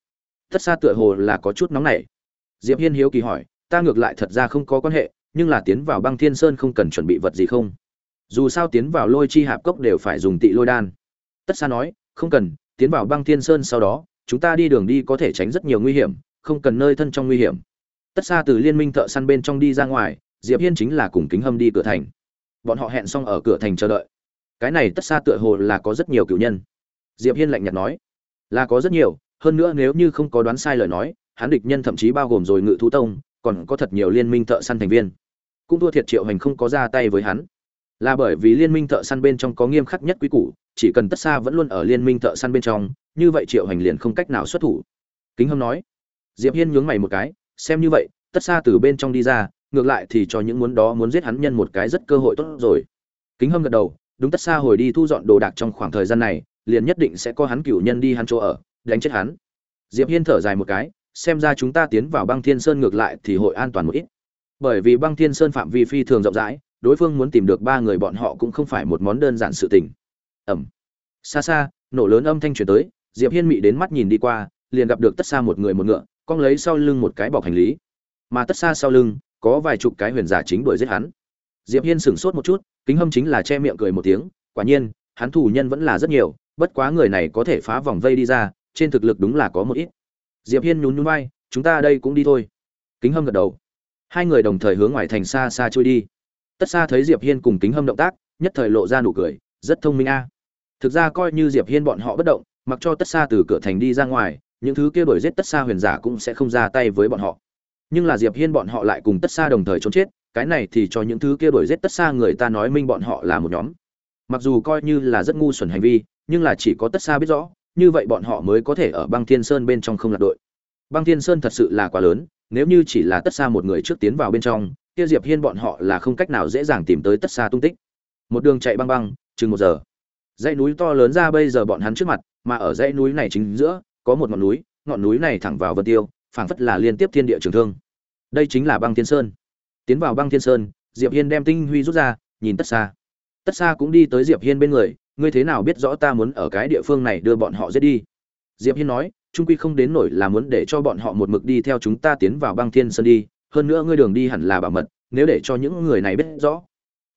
Tất xa tựa hồ là có chút nóng nảy. Diệp hiên hiếu kỳ hỏi, ta ngược lại thật ra không có quan hệ, nhưng là tiến vào băng thiên sơn không cần chuẩn bị vật gì không? Dù sao tiến vào lôi chi hạp cốc đều phải dùng tị lôi đan. Tất xa nói, không cần, tiến vào băng thiên sơn sau đó, chúng ta đi đường đi có thể tránh rất nhiều nguy hiểm, không cần nơi thân trong nguy hiểm. Tất xa từ liên minh thợ săn bên trong đi ra ngoài diệp hiên chính là cùng kính hâm đi cửa thành. Bọn họ hẹn xong ở cửa thành chờ đợi. Cái này tất xa tựa hồ là có rất nhiều cựu nhân. Diệp hiên lạnh nhạt nói, là có rất nhiều, hơn nữa nếu như không có đoán sai lời nói, hắn địch nhân thậm chí bao gồm rồi ngự thú tông, còn có thật nhiều liên minh thợ săn thành viên. Cũng thua thiệt triệu hành không có ra tay với hắn. Là bởi vì liên minh thợ săn bên trong có nghiêm khắc nhất quý củ, chỉ cần tất xa vẫn luôn ở liên minh thợ săn bên trong, như vậy triệu hành liền không cách nào xuất thủ. Kính hâm nói. Diệp hiên nhướng mày một cái, xem như vậy, tất xa từ bên trong đi ra ngược lại thì cho những muốn đó muốn giết hắn nhân một cái rất cơ hội tốt rồi. Kính hâm gật đầu, đúng tất xa hồi đi thu dọn đồ đạc trong khoảng thời gian này, liền nhất định sẽ có hắn cửu nhân đi hắn chỗ ở, đánh chết hắn. Diệp hiên thở dài một cái, xem ra chúng ta tiến vào băng thiên sơn ngược lại thì hội an toàn một ít. Bởi vì băng thiên sơn phạm vi phi thường rộng rãi, đối phương muốn tìm được ba người bọn họ cũng không phải một món đơn giản sự tình. Ẩm. Xa xa, nổ lớn âm thanh truyền tới, diệp hiên mị đến mắt nhìn đi qua, liền gặp được tất xa một người một ngựa, cong lấy sau lưng một cái bọc hành lý. Mà tất xa sau lưng có vài chục cái huyền giả chính đuổi giết hắn. Diệp hiên sửng sốt một chút, kính hâm chính là che miệng cười một tiếng, quả nhiên, hắn thủ nhân vẫn là rất nhiều, bất quá người này có thể phá vòng vây đi ra, trên thực lực đúng là có một ít. Diệp hiên nhún nhún vai, chúng ta đây cũng đi thôi. Kính hâm gật đầu. Hai người đồng thời hướng ngoài thành xa xa trôi đi. Tất xa thấy diệp hiên cùng kính hâm động tác, nhất thời lộ ra nụ cười, rất thông minh a. Thực ra coi như diệp hiên bọn họ bất động, mặc cho tất xa từ cửa thành đi ra ngoài, những thứ kia đuổi giết tất xa huyền giả cũng sẽ không ra tay với bọn họ nhưng là diệp hiên bọn họ lại cùng tất xa đồng thời trốn chết, cái này thì cho những thứ kia đuổi giết tất xa người ta nói minh bọn họ là một nhóm. Mặc dù coi như là rất ngu xuẩn hành vi, nhưng là chỉ có tất xa biết rõ, như vậy bọn họ mới có thể ở băng thiên sơn bên trong không lạc đội. Băng thiên sơn thật sự là quá lớn, nếu như chỉ là tất xa một người trước tiến vào bên trong, kia diệp hiên bọn họ là không cách nào dễ dàng tìm tới tất xa tung tích. Một đường chạy băng băng, chừng một giờ. Dãy núi to lớn ra bây giờ bọn hắn trước mặt, mà ở dãy núi này chính giữa, có một ngọn núi ngọn núi này thẳng vào vân tiêu phảng phất là liên tiếp thiên địa trường thương. Đây chính là băng thiên sơn. Tiến vào băng thiên sơn, diệp hiên đem tinh huy rút ra, nhìn tất xa tất xa cũng đi tới diệp hiên bên người, ngươi thế nào biết rõ ta muốn ở cái địa phương này đưa bọn họ giết đi? Diệp hiên nói, trung quy không đến nổi là muốn để cho bọn họ một mực đi theo chúng ta tiến vào băng thiên sơn đi, hơn nữa ngươi đường đi hẳn là bảo mật, nếu để cho những người này biết rõ,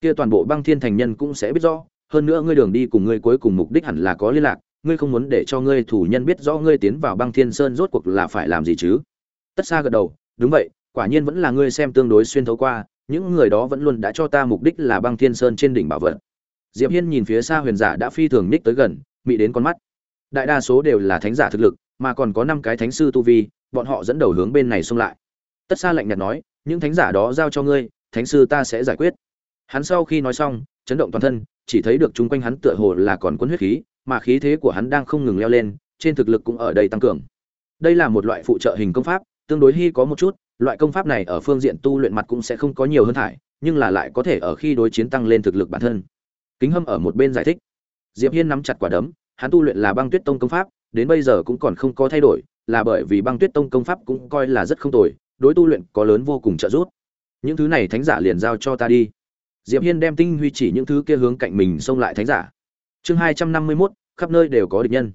kia toàn bộ băng thiên thành nhân cũng sẽ biết rõ, hơn nữa ngươi đường đi cùng ngươi cuối cùng mục đích hẳn là có liên lạc ngươi không muốn để cho ngươi thủ nhân biết rõ ngươi tiến vào băng thiên sơn rốt cuộc là phải làm gì chứ? Tất xa gật đầu, đúng vậy, quả nhiên vẫn là ngươi xem tương đối xuyên thấu qua, những người đó vẫn luôn đã cho ta mục đích là băng thiên sơn trên đỉnh bảo vật. Diệp hiên nhìn phía xa huyền giả đã phi thường ních tới gần, mị đến con mắt. Đại đa số đều là thánh giả thực lực, mà còn có năm cái thánh sư tu vi, bọn họ dẫn đầu hướng bên này xông lại. Tất xa lạnh nhạt nói, những thánh giả đó giao cho ngươi, thánh sư ta sẽ giải quyết. Hắn sau khi nói xong, chấn động toàn thân, chỉ thấy được chung quanh hắn tựa hồ là còn quân huyết khí mà khí thế của hắn đang không ngừng leo lên, trên thực lực cũng ở đây tăng cường. Đây là một loại phụ trợ hình công pháp, tương đối hy có một chút, loại công pháp này ở phương diện tu luyện mặt cũng sẽ không có nhiều hơn thải, nhưng là lại có thể ở khi đối chiến tăng lên thực lực bản thân. Kính hâm ở một bên giải thích. Diệp hiên nắm chặt quả đấm, hắn tu luyện là băng tuyết tông công pháp, đến bây giờ cũng còn không có thay đổi, là bởi vì băng tuyết tông công pháp cũng coi là rất không tồi, đối tu luyện có lớn vô cùng trợ giúp. Những thứ này thánh giả liền giao cho ta đi. Diệp hiên đem tinh huy chỉ những thứ kia hướng cạnh mình xông lại thánh giả chương hai trăm năm mươi 251, khắp nơi đều có địch nhân.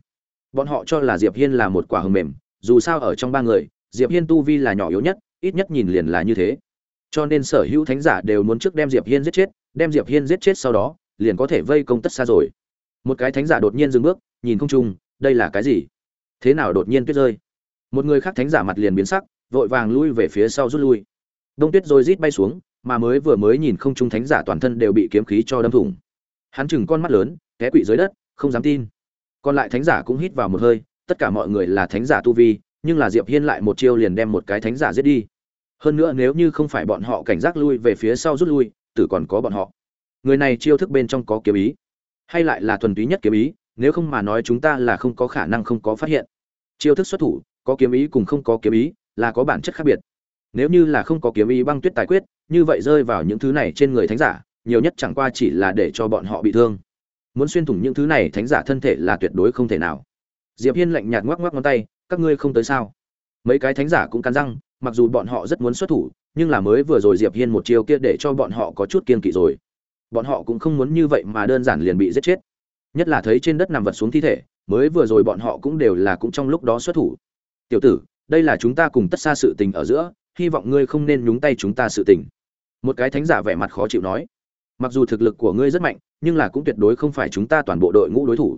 Bọn họ cho là diệp hiên là một quả hồng mềm dù sao ở trong ba người diệp hiên tu vi là nhỏ yếu nhất ít nhất nhìn liền là như thế. Cho nên sở hữu thánh giả đều muốn trước đem diệp hiên giết chết đem diệp hiên giết chết sau đó liền có thể vây công tất xa rồi. Một cái thánh giả đột nhiên dừng bước nhìn không trung đây là cái gì? Thế nào đột nhiên tuyết rơi? Một người khác thánh giả mặt liền biến sắc vội vàng lui về phía sau rút lui. Đông tuyết rồi rít bay xuống mà mới vừa mới nhìn không trung thánh giả toàn thân đều bị kiếm khí cho đâm thủng. Hắn chừng con mắt lớn té quỵ dưới đất, không dám tin. Còn lại thánh giả cũng hít vào một hơi, tất cả mọi người là thánh giả tu vi, nhưng là diệp hiên lại một chiêu liền đem một cái thánh giả giết đi. Hơn nữa nếu như không phải bọn họ cảnh giác lui về phía sau rút lui, tử còn có bọn họ. Người này chiêu thức bên trong có kiếm ý, hay lại là thuần túy nhất kiếm ý, nếu không mà nói chúng ta là không có khả năng không có phát hiện. Chiêu thức xuất thủ, có kiếm ý cùng không có kiếm ý, là có bản chất khác biệt. Nếu như là không có kiếm ý băng tuyết tài quyết, như vậy rơi vào những thứ này trên người thánh giả, nhiều nhất chẳng qua chỉ là để cho bọn họ bị thương muốn xuyên thủng những thứ này, thánh giả thân thể là tuyệt đối không thể nào. Diệp hiên lạnh nhạt ngoắc ngoắc ngón tay, các ngươi không tới sao? Mấy cái thánh giả cũng cắn răng, mặc dù bọn họ rất muốn xuất thủ, nhưng là mới vừa rồi diệp hiên một chiêu kia để cho bọn họ có chút kiên kỵ rồi. Bọn họ cũng không muốn như vậy mà đơn giản liền bị giết chết. Nhất là thấy trên đất nằm vật xuống thi thể, mới vừa rồi bọn họ cũng đều là cũng trong lúc đó xuất thủ. Tiểu tử, đây là chúng ta cùng tất xa sự tình ở giữa, hy vọng ngươi không nên nhúng tay chúng ta sự tình. Một cái thánh giả vẻ mặt khó chịu nói mặc dù thực lực của ngươi rất mạnh, nhưng là cũng tuyệt đối không phải chúng ta toàn bộ đội ngũ đối thủ.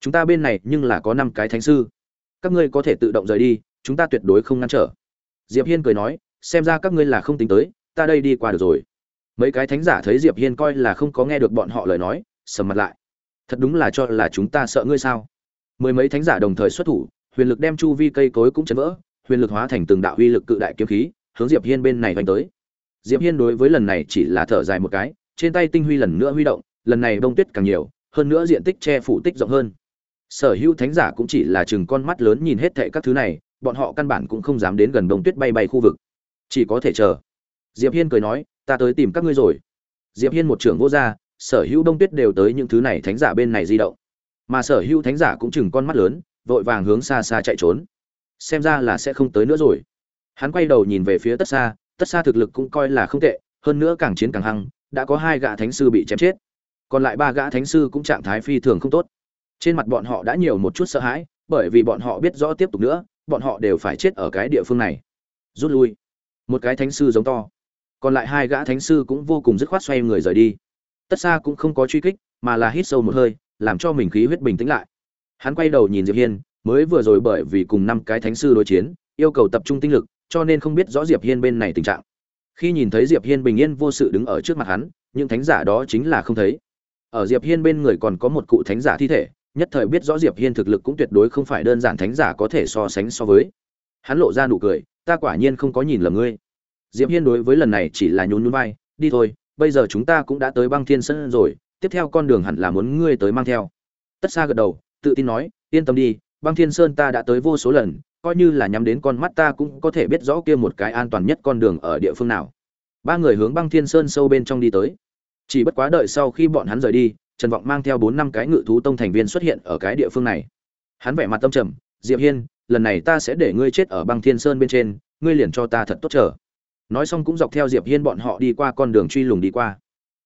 Chúng ta bên này nhưng là có năm cái thánh sư. Các ngươi có thể tự động rời đi, chúng ta tuyệt đối không ngăn trở. Diệp hiên cười nói, xem ra các ngươi là không tính tới, ta đây đi qua được rồi. Mấy cái thánh giả thấy diệp hiên coi là không có nghe được bọn họ lời nói, sầm mặt lại. Thật đúng là cho là chúng ta sợ ngươi sao? Mười mấy thánh giả đồng thời xuất thủ, huyền lực đem chu vi cây cối cũng chấn vỡ, huyền lực hóa thành từng đạo uy lực cự đại kiếm khí, hướng diệp hiên bên này vành tới. Diệp hiên đối với lần này chỉ là thở dài một cái trên tay tinh huy lần nữa huy động lần này bông tuyết càng nhiều hơn nữa diện tích che phủ tích rộng hơn. Sở hữu thánh giả cũng chỉ là chừng con mắt lớn nhìn hết thệ các thứ này bọn họ căn bản cũng không dám đến gần bông tuyết bay bay khu vực. Chỉ có thể chờ. Diệp hiên cười nói ta tới tìm các ngươi rồi. Diệp hiên một trưởng vô ra, sở hữu đông tuyết đều tới những thứ này thánh giả bên này di động. Mà sở hữu thánh giả cũng chừng con mắt lớn vội vàng hướng xa xa chạy trốn. Xem ra là sẽ không tới nữa rồi. Hắn quay đầu nhìn về phía tất sa, tất sa thực lực cũng coi là không tệ hơn nữa càng chiến càng hăng đã có hai gã thánh sư bị chém chết. Còn lại ba gã thánh sư cũng trạng thái phi thường không tốt. Trên mặt bọn họ đã nhiều một chút sợ hãi, bởi vì bọn họ biết rõ tiếp tục nữa, bọn họ đều phải chết ở cái địa phương này. Rút lui. Một cái thánh sư giống to. Còn lại hai gã thánh sư cũng vô cùng dứt khoát xoay người rời đi. Tất xa cũng không có truy kích, mà là hít sâu một hơi, làm cho mình khí huyết bình tĩnh lại. Hắn quay đầu nhìn diệp hiên, mới vừa rồi bởi vì cùng năm cái thánh sư đối chiến, yêu cầu tập trung tinh lực, cho nên không biết rõ diệp hiên bên này tình trạng khi nhìn thấy diệp hiên bình yên vô sự đứng ở trước mặt hắn, những thánh giả đó chính là không thấy. Ở diệp hiên bên người còn có một cụ thánh giả thi thể, nhất thời biết rõ diệp hiên thực lực cũng tuyệt đối không phải đơn giản thánh giả có thể so sánh so với. Hắn lộ ra nụ cười, ta quả nhiên không có nhìn lầm ngươi. Diệp hiên đối với lần này chỉ là nhún nhún vai, đi thôi, bây giờ chúng ta cũng đã tới băng thiên sơn rồi, tiếp theo con đường hẳn là muốn ngươi tới mang theo. Tất xa gật đầu, tự tin nói, yên tâm đi băng thiên sơn ta đã tới vô số lần, coi như là nhắm đến con mắt ta cũng có thể biết rõ kia một cái an toàn nhất con đường ở địa phương nào. Ba người hướng băng thiên sơn sâu bên trong đi tới. Chỉ bất quá đợi sau khi bọn hắn rời đi, trần vọng mang theo bốn năm cái ngự thú tông thành viên xuất hiện ở cái địa phương này. Hắn vẻ mặt tâm trầm, diệp hiên, lần này ta sẽ để ngươi chết ở băng thiên sơn bên trên, ngươi liền cho ta thật tốt chờ. Nói xong cũng dọc theo diệp hiên bọn họ đi qua con đường truy lùng đi qua.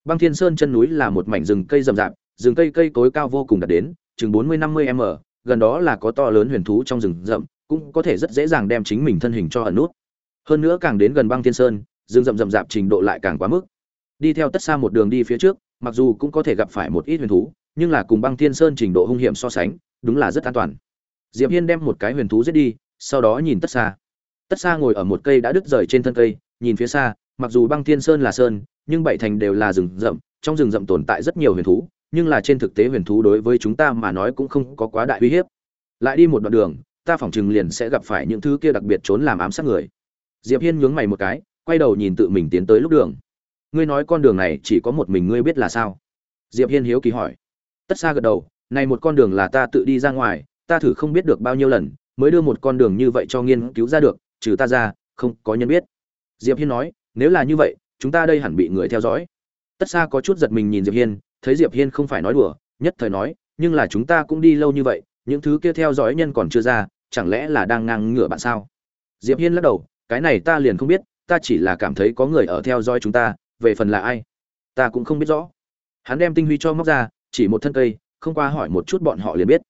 Băng thiên sơn chân núi là một mảnh rừng cây rậm rạp, rừng cây cây cối cao vô cùng đạt đến chừng bốn mươi năm mươi m gần đó là có to lớn huyền thú trong rừng rậm, cũng có thể rất dễ dàng đem chính mình thân hình cho ẩn nút. Hơn nữa càng đến gần băng thiên sơn, rừng rậm rậm rạp trình độ lại càng quá mức. Đi theo tất xa một đường đi phía trước, mặc dù cũng có thể gặp phải một ít huyền thú, nhưng là cùng băng thiên sơn trình độ hung hiểm so sánh, đúng là rất an toàn. Diệp hiên đem một cái huyền thú giết đi, sau đó nhìn tất xa. Tất xa ngồi ở một cây đã đứt rời trên thân cây, nhìn phía xa, mặc dù băng thiên sơn là sơn, nhưng bảy thành đều là rừng rậm, trong rừng rậm tồn tại rất nhiều huyền thú nhưng là trên thực tế huyền thú đối với chúng ta mà nói cũng không có quá đại uy hiếp. Lại đi một đoạn đường, ta phỏng chừng liền sẽ gặp phải những thứ kia đặc biệt trốn làm ám sát người. Diệp hiên nhướng mày một cái, quay đầu nhìn tự mình tiến tới lúc đường. Ngươi nói con đường này chỉ có một mình ngươi biết là sao? Diệp hiên hiếu kỳ hỏi. Tất xa gật đầu, này một con đường là ta tự đi ra ngoài, ta thử không biết được bao nhiêu lần, mới đưa một con đường như vậy cho nghiên cứu ra được, trừ ta ra, không có nhân biết. Diệp hiên nói, nếu là như vậy, chúng ta đây hẳn bị người theo dõi. Tất xa có chút giật mình nhìn diệp hiên thấy diệp hiên không phải nói đùa, nhất thời nói, nhưng là chúng ta cũng đi lâu như vậy, những thứ kia theo dõi nhân còn chưa ra, chẳng lẽ là đang ngang ngửa bạn sao? Diệp hiên lắc đầu, cái này ta liền không biết, ta chỉ là cảm thấy có người ở theo dõi chúng ta, về phần là ai? Ta cũng không biết rõ. Hắn đem tinh huy cho móc ra, chỉ một thân cây, không qua hỏi một chút bọn họ liền biết.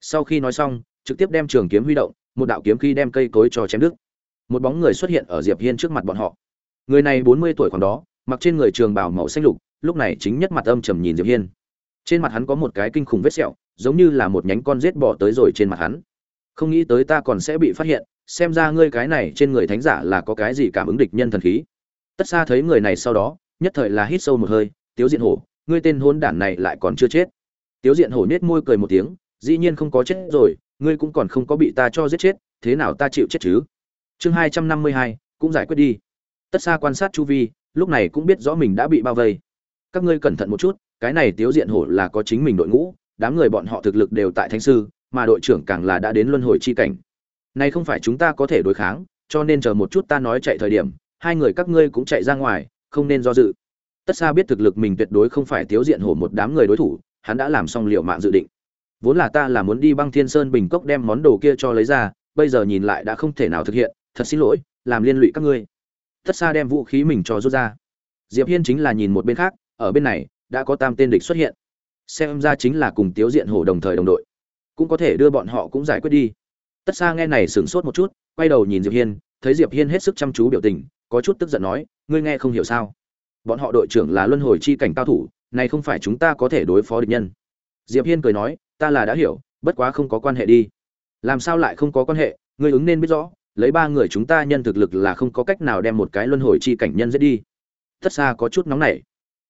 Sau khi nói xong, trực tiếp đem trường kiếm huy động, một đạo kiếm khi đem cây cối cho chém đứt. Một bóng người xuất hiện ở diệp hiên trước mặt bọn họ. Người này bốn mươi tuổi khoảng đó, mặc trên người trường bào màu xanh lục lúc này chính nhất mặt âm trầm nhìn diệp hiên. Trên mặt hắn có một cái kinh khủng vết sẹo, giống như là một nhánh con rết bò tới rồi trên mặt hắn. Không nghĩ tới ta còn sẽ bị phát hiện, xem ra ngươi cái này trên người thánh giả là có cái gì cảm ứng địch nhân thần khí. Tất xa thấy người này sau đó, nhất thời là hít sâu một hơi, tiếu diện hổ, ngươi tên hôn đản này lại còn chưa chết. Tiếu diện hổ nết môi cười một tiếng, dĩ nhiên không có chết rồi, ngươi cũng còn không có bị ta cho giết chết, thế nào ta chịu chết chứ? Chương hai trăm năm mươi hai, cũng giải quyết đi. Tất xa quan sát chu vi, lúc này cũng biết rõ mình đã bị bao vây các ngươi cẩn thận một chút, cái này tiếu diện hổ là có chính mình đội ngũ, đám người bọn họ thực lực đều tại thánh sư, mà đội trưởng càng là đã đến luân hồi chi cảnh. Này không phải chúng ta có thể đối kháng, cho nên chờ một chút ta nói chạy thời điểm, hai người các ngươi cũng chạy ra ngoài, không nên do dự. Tất xa biết thực lực mình tuyệt đối không phải tiếu diện hổ một đám người đối thủ, hắn đã làm xong liệu mạng dự định. Vốn là ta là muốn đi băng thiên sơn bình cốc đem món đồ kia cho lấy ra, bây giờ nhìn lại đã không thể nào thực hiện, thật xin lỗi, làm liên lụy các ngươi. Tất xa đem vũ khí mình cho rút ra. Diệp hiên chính là nhìn một bên khác ở bên này đã có tam tên địch xuất hiện. Xem ra chính là cùng tiếu diện hổ đồng thời đồng đội. Cũng có thể đưa bọn họ cũng giải quyết đi. Tất xa nghe này sửng sốt một chút, quay đầu nhìn diệp hiên, thấy diệp hiên hết sức chăm chú biểu tình, có chút tức giận nói, ngươi nghe không hiểu sao? Bọn họ đội trưởng là luân hồi chi cảnh cao thủ, này không phải chúng ta có thể đối phó địch nhân. Diệp hiên cười nói, ta là đã hiểu, bất quá không có quan hệ đi. Làm sao lại không có quan hệ? Ngươi ứng nên biết rõ, lấy ba người chúng ta nhân thực lực là không có cách nào đem một cái luân hồi chi cảnh nhân giết đi. Tất xa có chút nóng nảy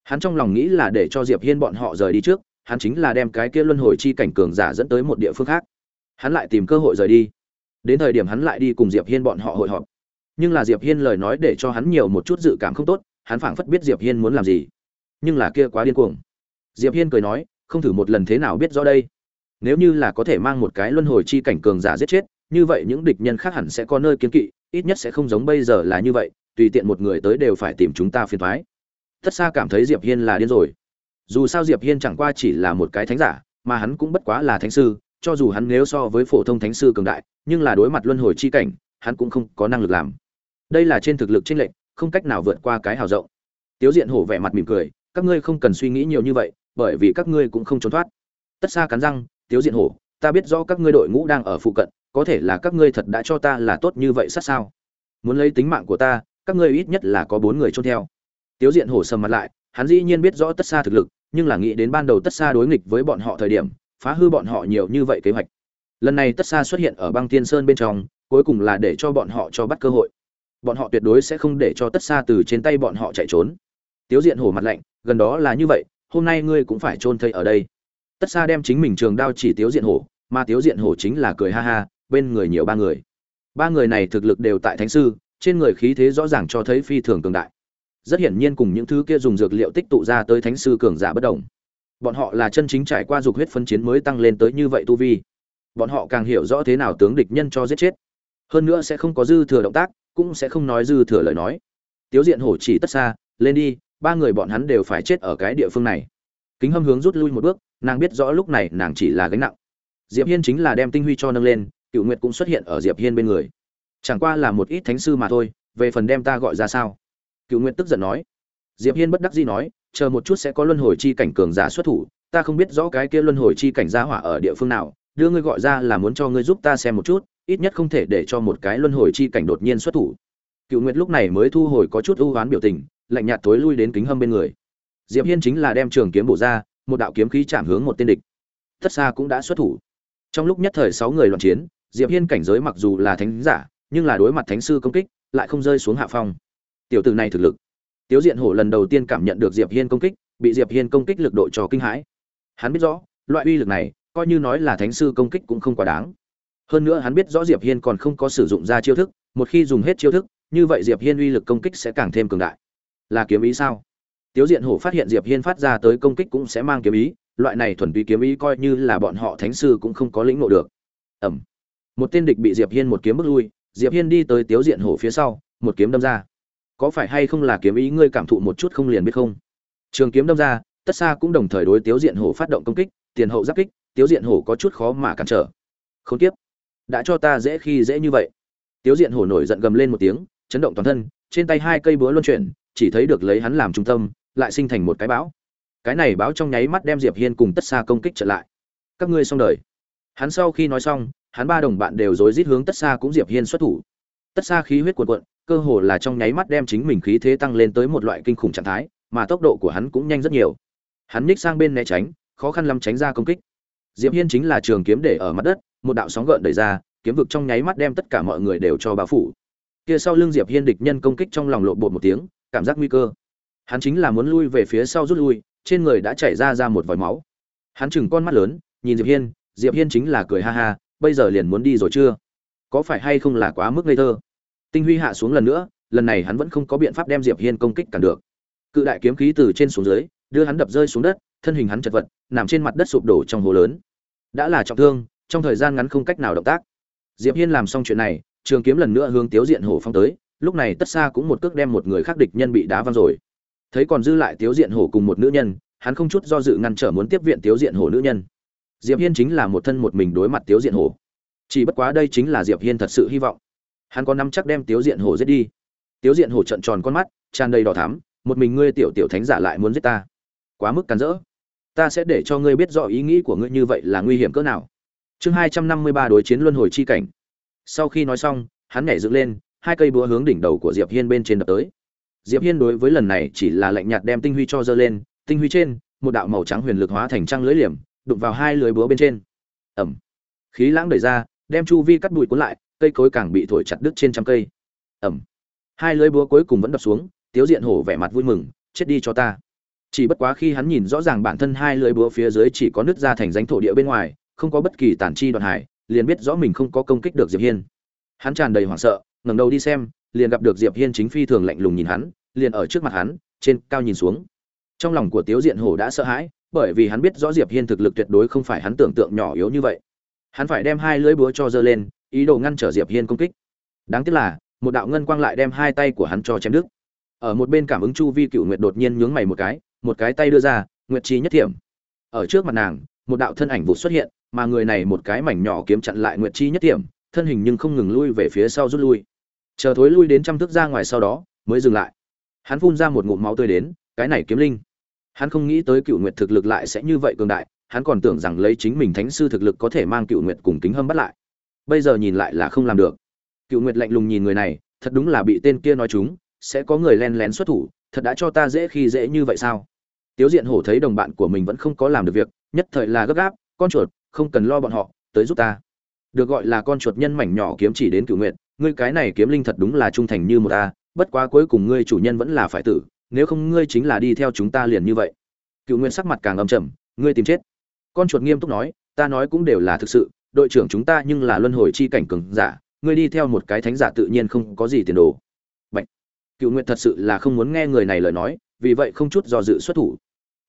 hắn trong lòng nghĩ là để cho diệp hiên bọn họ rời đi trước, hắn chính là đem cái kia luân hồi chi cảnh cường giả dẫn tới một địa phương khác. Hắn lại tìm cơ hội rời đi. Đến thời điểm hắn lại đi cùng diệp hiên bọn họ hội họp. Nhưng là diệp hiên lời nói để cho hắn nhiều một chút dự cảm không tốt, hắn phảng phất biết diệp hiên muốn làm gì. Nhưng là kia quá điên cuồng. Diệp hiên cười nói, không thử một lần thế nào biết rõ đây? Nếu như là có thể mang một cái luân hồi chi cảnh cường giả giết chết, như vậy những địch nhân khác hẳn sẽ có nơi kiến kỵ, ít nhất sẽ không giống bây giờ là như vậy, tùy tiện một người tới đều phải tìm chúng ta phiền thoái tất xa cảm thấy diệp hiên là điên rồi. Dù sao diệp hiên chẳng qua chỉ là một cái thánh giả, mà hắn cũng bất quá là thánh sư, cho dù hắn nếu so với phổ thông thánh sư cường đại, nhưng là đối mặt luân hồi chi cảnh, hắn cũng không có năng lực làm. Đây là trên thực lực trên lệnh không cách nào vượt qua cái hào rộng. Tiếu diện hổ vẻ mặt mỉm cười, các ngươi không cần suy nghĩ nhiều như vậy, bởi vì các ngươi cũng không trốn thoát. Tất xa cắn răng, tiếu diện hổ, ta biết rõ các ngươi đội ngũ đang ở phụ cận, có thể là các ngươi thật đã cho ta là tốt như vậy sát sao? Muốn lấy tính mạng của ta, các ngươi ít nhất là có bốn người trốn theo tiếu diện hổ sầm mặt lại, hắn dĩ nhiên biết rõ tất xa thực lực, nhưng là nghĩ đến ban đầu tất xa đối nghịch với bọn họ thời điểm, phá hư bọn họ nhiều như vậy kế hoạch. Lần này tất xa xuất hiện ở băng tiên sơn bên trong, cuối cùng là để cho bọn họ cho bắt cơ hội. Bọn họ tuyệt đối sẽ không để cho tất xa từ trên tay bọn họ chạy trốn. Tiếu diện hổ mặt lạnh, gần đó là như vậy, hôm nay ngươi cũng phải chôn thây ở đây. Tất xa đem chính mình trường đao chỉ tiếu diện hổ, mà tiếu diện hổ chính là cười ha ha, bên người nhiều ba người. Ba người này thực lực đều tại thánh sư, trên người khí thế rõ ràng cho thấy phi thường cường đại rất hiển nhiên cùng những thứ kia dùng dược liệu tích tụ ra tới thánh sư cường giả bất đồng. Bọn họ là chân chính trải qua dục huyết phân chiến mới tăng lên tới như vậy tu vi. Bọn họ càng hiểu rõ thế nào tướng địch nhân cho giết chết. Hơn nữa sẽ không có dư thừa động tác, cũng sẽ không nói dư thừa lời nói. Tiếu diện hổ chỉ tất xa, lên đi, ba người bọn hắn đều phải chết ở cái địa phương này. Kính hâm hướng rút lui một bước, nàng biết rõ lúc này nàng chỉ là gánh nặng. Diệp hiên chính là đem tinh huy cho nâng lên cựu nguyệt cũng xuất hiện ở diệp hiên bên người. Chẳng qua là một ít thánh sư mà thôi, về phần đem ta gọi ra sao? Cựu nguyệt tức giận nói. Diệp hiên bất đắc dĩ nói, chờ một chút sẽ có luân hồi chi cảnh cường giả xuất thủ, ta không biết rõ cái kia luân hồi chi cảnh gia hỏa ở địa phương nào, đưa ngươi gọi ra là muốn cho ngươi giúp ta xem một chút, ít nhất không thể để cho một cái luân hồi chi cảnh đột nhiên xuất thủ. Cựu nguyệt lúc này mới thu hồi có chút ưu oán biểu tình, lạnh nhạt tối lui đến kính hâm bên người. Diệp hiên chính là đem trường kiếm bổ ra, một đạo kiếm khí chạm hướng một tên địch. Tất xa cũng đã xuất thủ. Trong lúc nhất thời sáu người loạn chiến, diệp hiên cảnh giới mặc dù là thánh giả, nhưng là đối mặt thánh sư công kích, lại không rơi xuống hạ phong tiểu tử này thực lực. Tiếu diện hổ lần đầu tiên cảm nhận được diệp hiên công kích, bị diệp hiên công kích lực độ cho kinh hãi. Hắn biết rõ, loại uy lực này, coi như nói là thánh sư công kích cũng không quá đáng. Hơn nữa hắn biết rõ diệp hiên còn không có sử dụng ra chiêu thức, một khi dùng hết chiêu thức, như vậy diệp hiên uy lực công kích sẽ càng thêm cường đại. Là kiếm ý sao? Tiếu diện hổ phát hiện diệp hiên phát ra tới công kích cũng sẽ mang kiếm ý, loại này thuần túy kiếm ý coi như là bọn họ thánh sư cũng không có lĩnh ngộ được. Ẩm. Một tên địch bị diệp hiên một kiếm bước lui, diệp hiên đi tới tiếu diện hổ phía sau, một kiếm đâm ra có phải hay không là kiếm ý ngươi cảm thụ một chút không liền biết không? Trường kiếm đâm ra, tất xa cũng đồng thời đối tiếu diện hổ phát động công kích, tiền hậu giáp kích, tiếu diện hổ có chút khó mà cản trở. Không tiếp đã cho ta dễ khi dễ như vậy. Tiếu diện hổ nổi giận gầm lên một tiếng, chấn động toàn thân, trên tay hai cây búa luân chuyển, chỉ thấy được lấy hắn làm trung tâm, lại sinh thành một cái bão. Cái này bão trong nháy mắt đem diệp hiên cùng tất xa công kích trở lại. Các ngươi xong đời. Hắn sau khi nói xong, hắn ba đồng bạn đều rối rít hướng tất xa cũng diệp hiên xuất thủ. Tất xa khí huyết cuộn cuộn cơ hồ là trong nháy mắt đem chính mình khí thế tăng lên tới một loại kinh khủng trạng thái, mà tốc độ của hắn cũng nhanh rất nhiều. Hắn nhích sang bên né tránh, khó khăn lắm tránh ra công kích. Diệp hiên chính là trường kiếm để ở mặt đất, một đạo sóng gợn đẩy ra, kiếm vực trong nháy mắt đem tất cả mọi người đều cho bao phủ. Kia sau lưng diệp hiên địch nhân công kích trong lòng lộ bột một tiếng, cảm giác nguy cơ. Hắn chính là muốn lui về phía sau rút lui, trên người đã chảy ra ra một vòi máu. Hắn chừng con mắt lớn, nhìn diệp hiên diệp hiên chính là cười ha ha, bây giờ liền muốn đi rồi chưa? Có phải hay không là quá mức ngây thơ? Tinh huy hạ xuống lần nữa, lần này hắn vẫn không có biện pháp đem diệp hiên công kích cản được. Cự đại kiếm khí từ trên xuống dưới, đưa hắn đập rơi xuống đất, thân hình hắn chật vật, nằm trên mặt đất sụp đổ trong hồ lớn. Đã là trọng thương, trong thời gian ngắn không cách nào động tác. Diệp hiên làm xong chuyện này, trường kiếm lần nữa hướng tiếu diện hổ phong tới, lúc này tất xa cũng một cước đem một người khác địch nhân bị đá văng rồi. Thấy còn dư lại tiếu diện hổ cùng một nữ nhân, hắn không chút do dự ngăn trở muốn tiếp viện tiếu diện hổ nữ nhân. Diệp hiên chính là một thân một mình đối mặt tiếu diện hổ. Chỉ bất quá đây chính là diệp hiên thật sự hy vọng hắn có nắm chắc đem tiếu diện hổ giết đi. Tiếu diện hổ trận tròn con mắt, tràn đầy đỏ thắm, một mình ngươi tiểu tiểu thánh giả lại muốn giết ta? Quá mức cắn rỡ. Ta sẽ để cho ngươi biết rõ ý nghĩ của ngươi như vậy là nguy hiểm cỡ nào. Chương hai trăm năm mươi ba đối chiến luân hồi chi cảnh. Sau khi nói xong, hắn nhảy dựng lên, hai cây búa hướng đỉnh đầu của diệp hiên bên trên đập tới. Diệp hiên đối với lần này chỉ là lạnh nhạt đem tinh huy cho dơ lên, tinh huy trên, một đạo màu trắng huyền lực hóa thành trăng lưới liềm, đụng vào hai lưới búa bên trên. Ẩm. Khí lãng đẩy ra, đem chu vi cắt bụi cuốn lại cây cối càng bị thổi chặt đứt trên trăm cây. Ẩm. Hai lưỡi búa cuối cùng vẫn đập xuống, tiếu diện hổ vẻ mặt vui mừng, chết đi cho ta. Chỉ bất quá khi hắn nhìn rõ ràng bản thân hai lưỡi búa phía dưới chỉ có nứt ra thành danh thổ địa bên ngoài, không có bất kỳ tản chi đoạn hải, liền biết rõ mình không có công kích được diệp hiên. Hắn tràn đầy hoảng sợ, ngẩng đầu đi xem, liền gặp được diệp hiên chính phi thường lạnh lùng nhìn hắn, liền ở trước mặt hắn, trên cao nhìn xuống. Trong lòng của tiếu diện hổ đã sợ hãi, bởi vì hắn biết rõ diệp hiên thực lực tuyệt đối không phải hắn tưởng tượng nhỏ yếu như vậy. Hắn phải đem hai lưỡi búa cho dơ lên ý đồ ngăn trở diệp hiên công kích. Đáng tiếc là, một đạo ngân quang lại đem hai tay của hắn cho chém đứt. Ở một bên cảm ứng chu vi cựu nguyệt đột nhiên nhướng mày một cái một cái tay đưa ra, nguyệt chi nhất thiểm. Ở trước mặt nàng, một đạo thân ảnh vụt xuất hiện, mà người này một cái mảnh nhỏ kiếm chặn lại nguyệt chi nhất thiểm, thân hình nhưng không ngừng lui về phía sau rút lui. Chờ thối lui đến trăm thước ra ngoài sau đó, mới dừng lại. Hắn phun ra một ngụm máu tươi đến, cái này kiếm linh. Hắn không nghĩ tới cựu nguyệt thực lực lại sẽ như vậy cường đại, hắn còn tưởng rằng lấy chính mình thánh sư thực lực có thể mang cựu nguyệt cùng kính hâm bắt lại bây giờ nhìn lại là không làm được. Cựu nguyệt lạnh lùng nhìn người này, thật đúng là bị tên kia nói chúng, sẽ có người len lén xuất thủ, thật đã cho ta dễ khi dễ như vậy sao? Tiếu diện hổ thấy đồng bạn của mình vẫn không có làm được việc, nhất thời là gấp gáp, con chuột, không cần lo bọn họ, tới giúp ta. Được gọi là con chuột nhân mảnh nhỏ kiếm chỉ đến cựu nguyệt, ngươi cái này kiếm linh thật đúng là trung thành như một ta, bất quá cuối cùng ngươi chủ nhân vẫn là phải tử, nếu không ngươi chính là đi theo chúng ta liền như vậy. Cựu nguyệt sắc mặt càng âm trầm, ngươi tìm chết. Con chuột nghiêm túc nói, ta nói cũng đều là thực sự đội trưởng chúng ta nhưng là luân hồi chi cảnh cường giả, ngươi đi theo một cái thánh giả tự nhiên không có gì tiền đồ. Bạch. cựu nguyệt thật sự là không muốn nghe người này lời nói, vì vậy không chút do dự xuất thủ.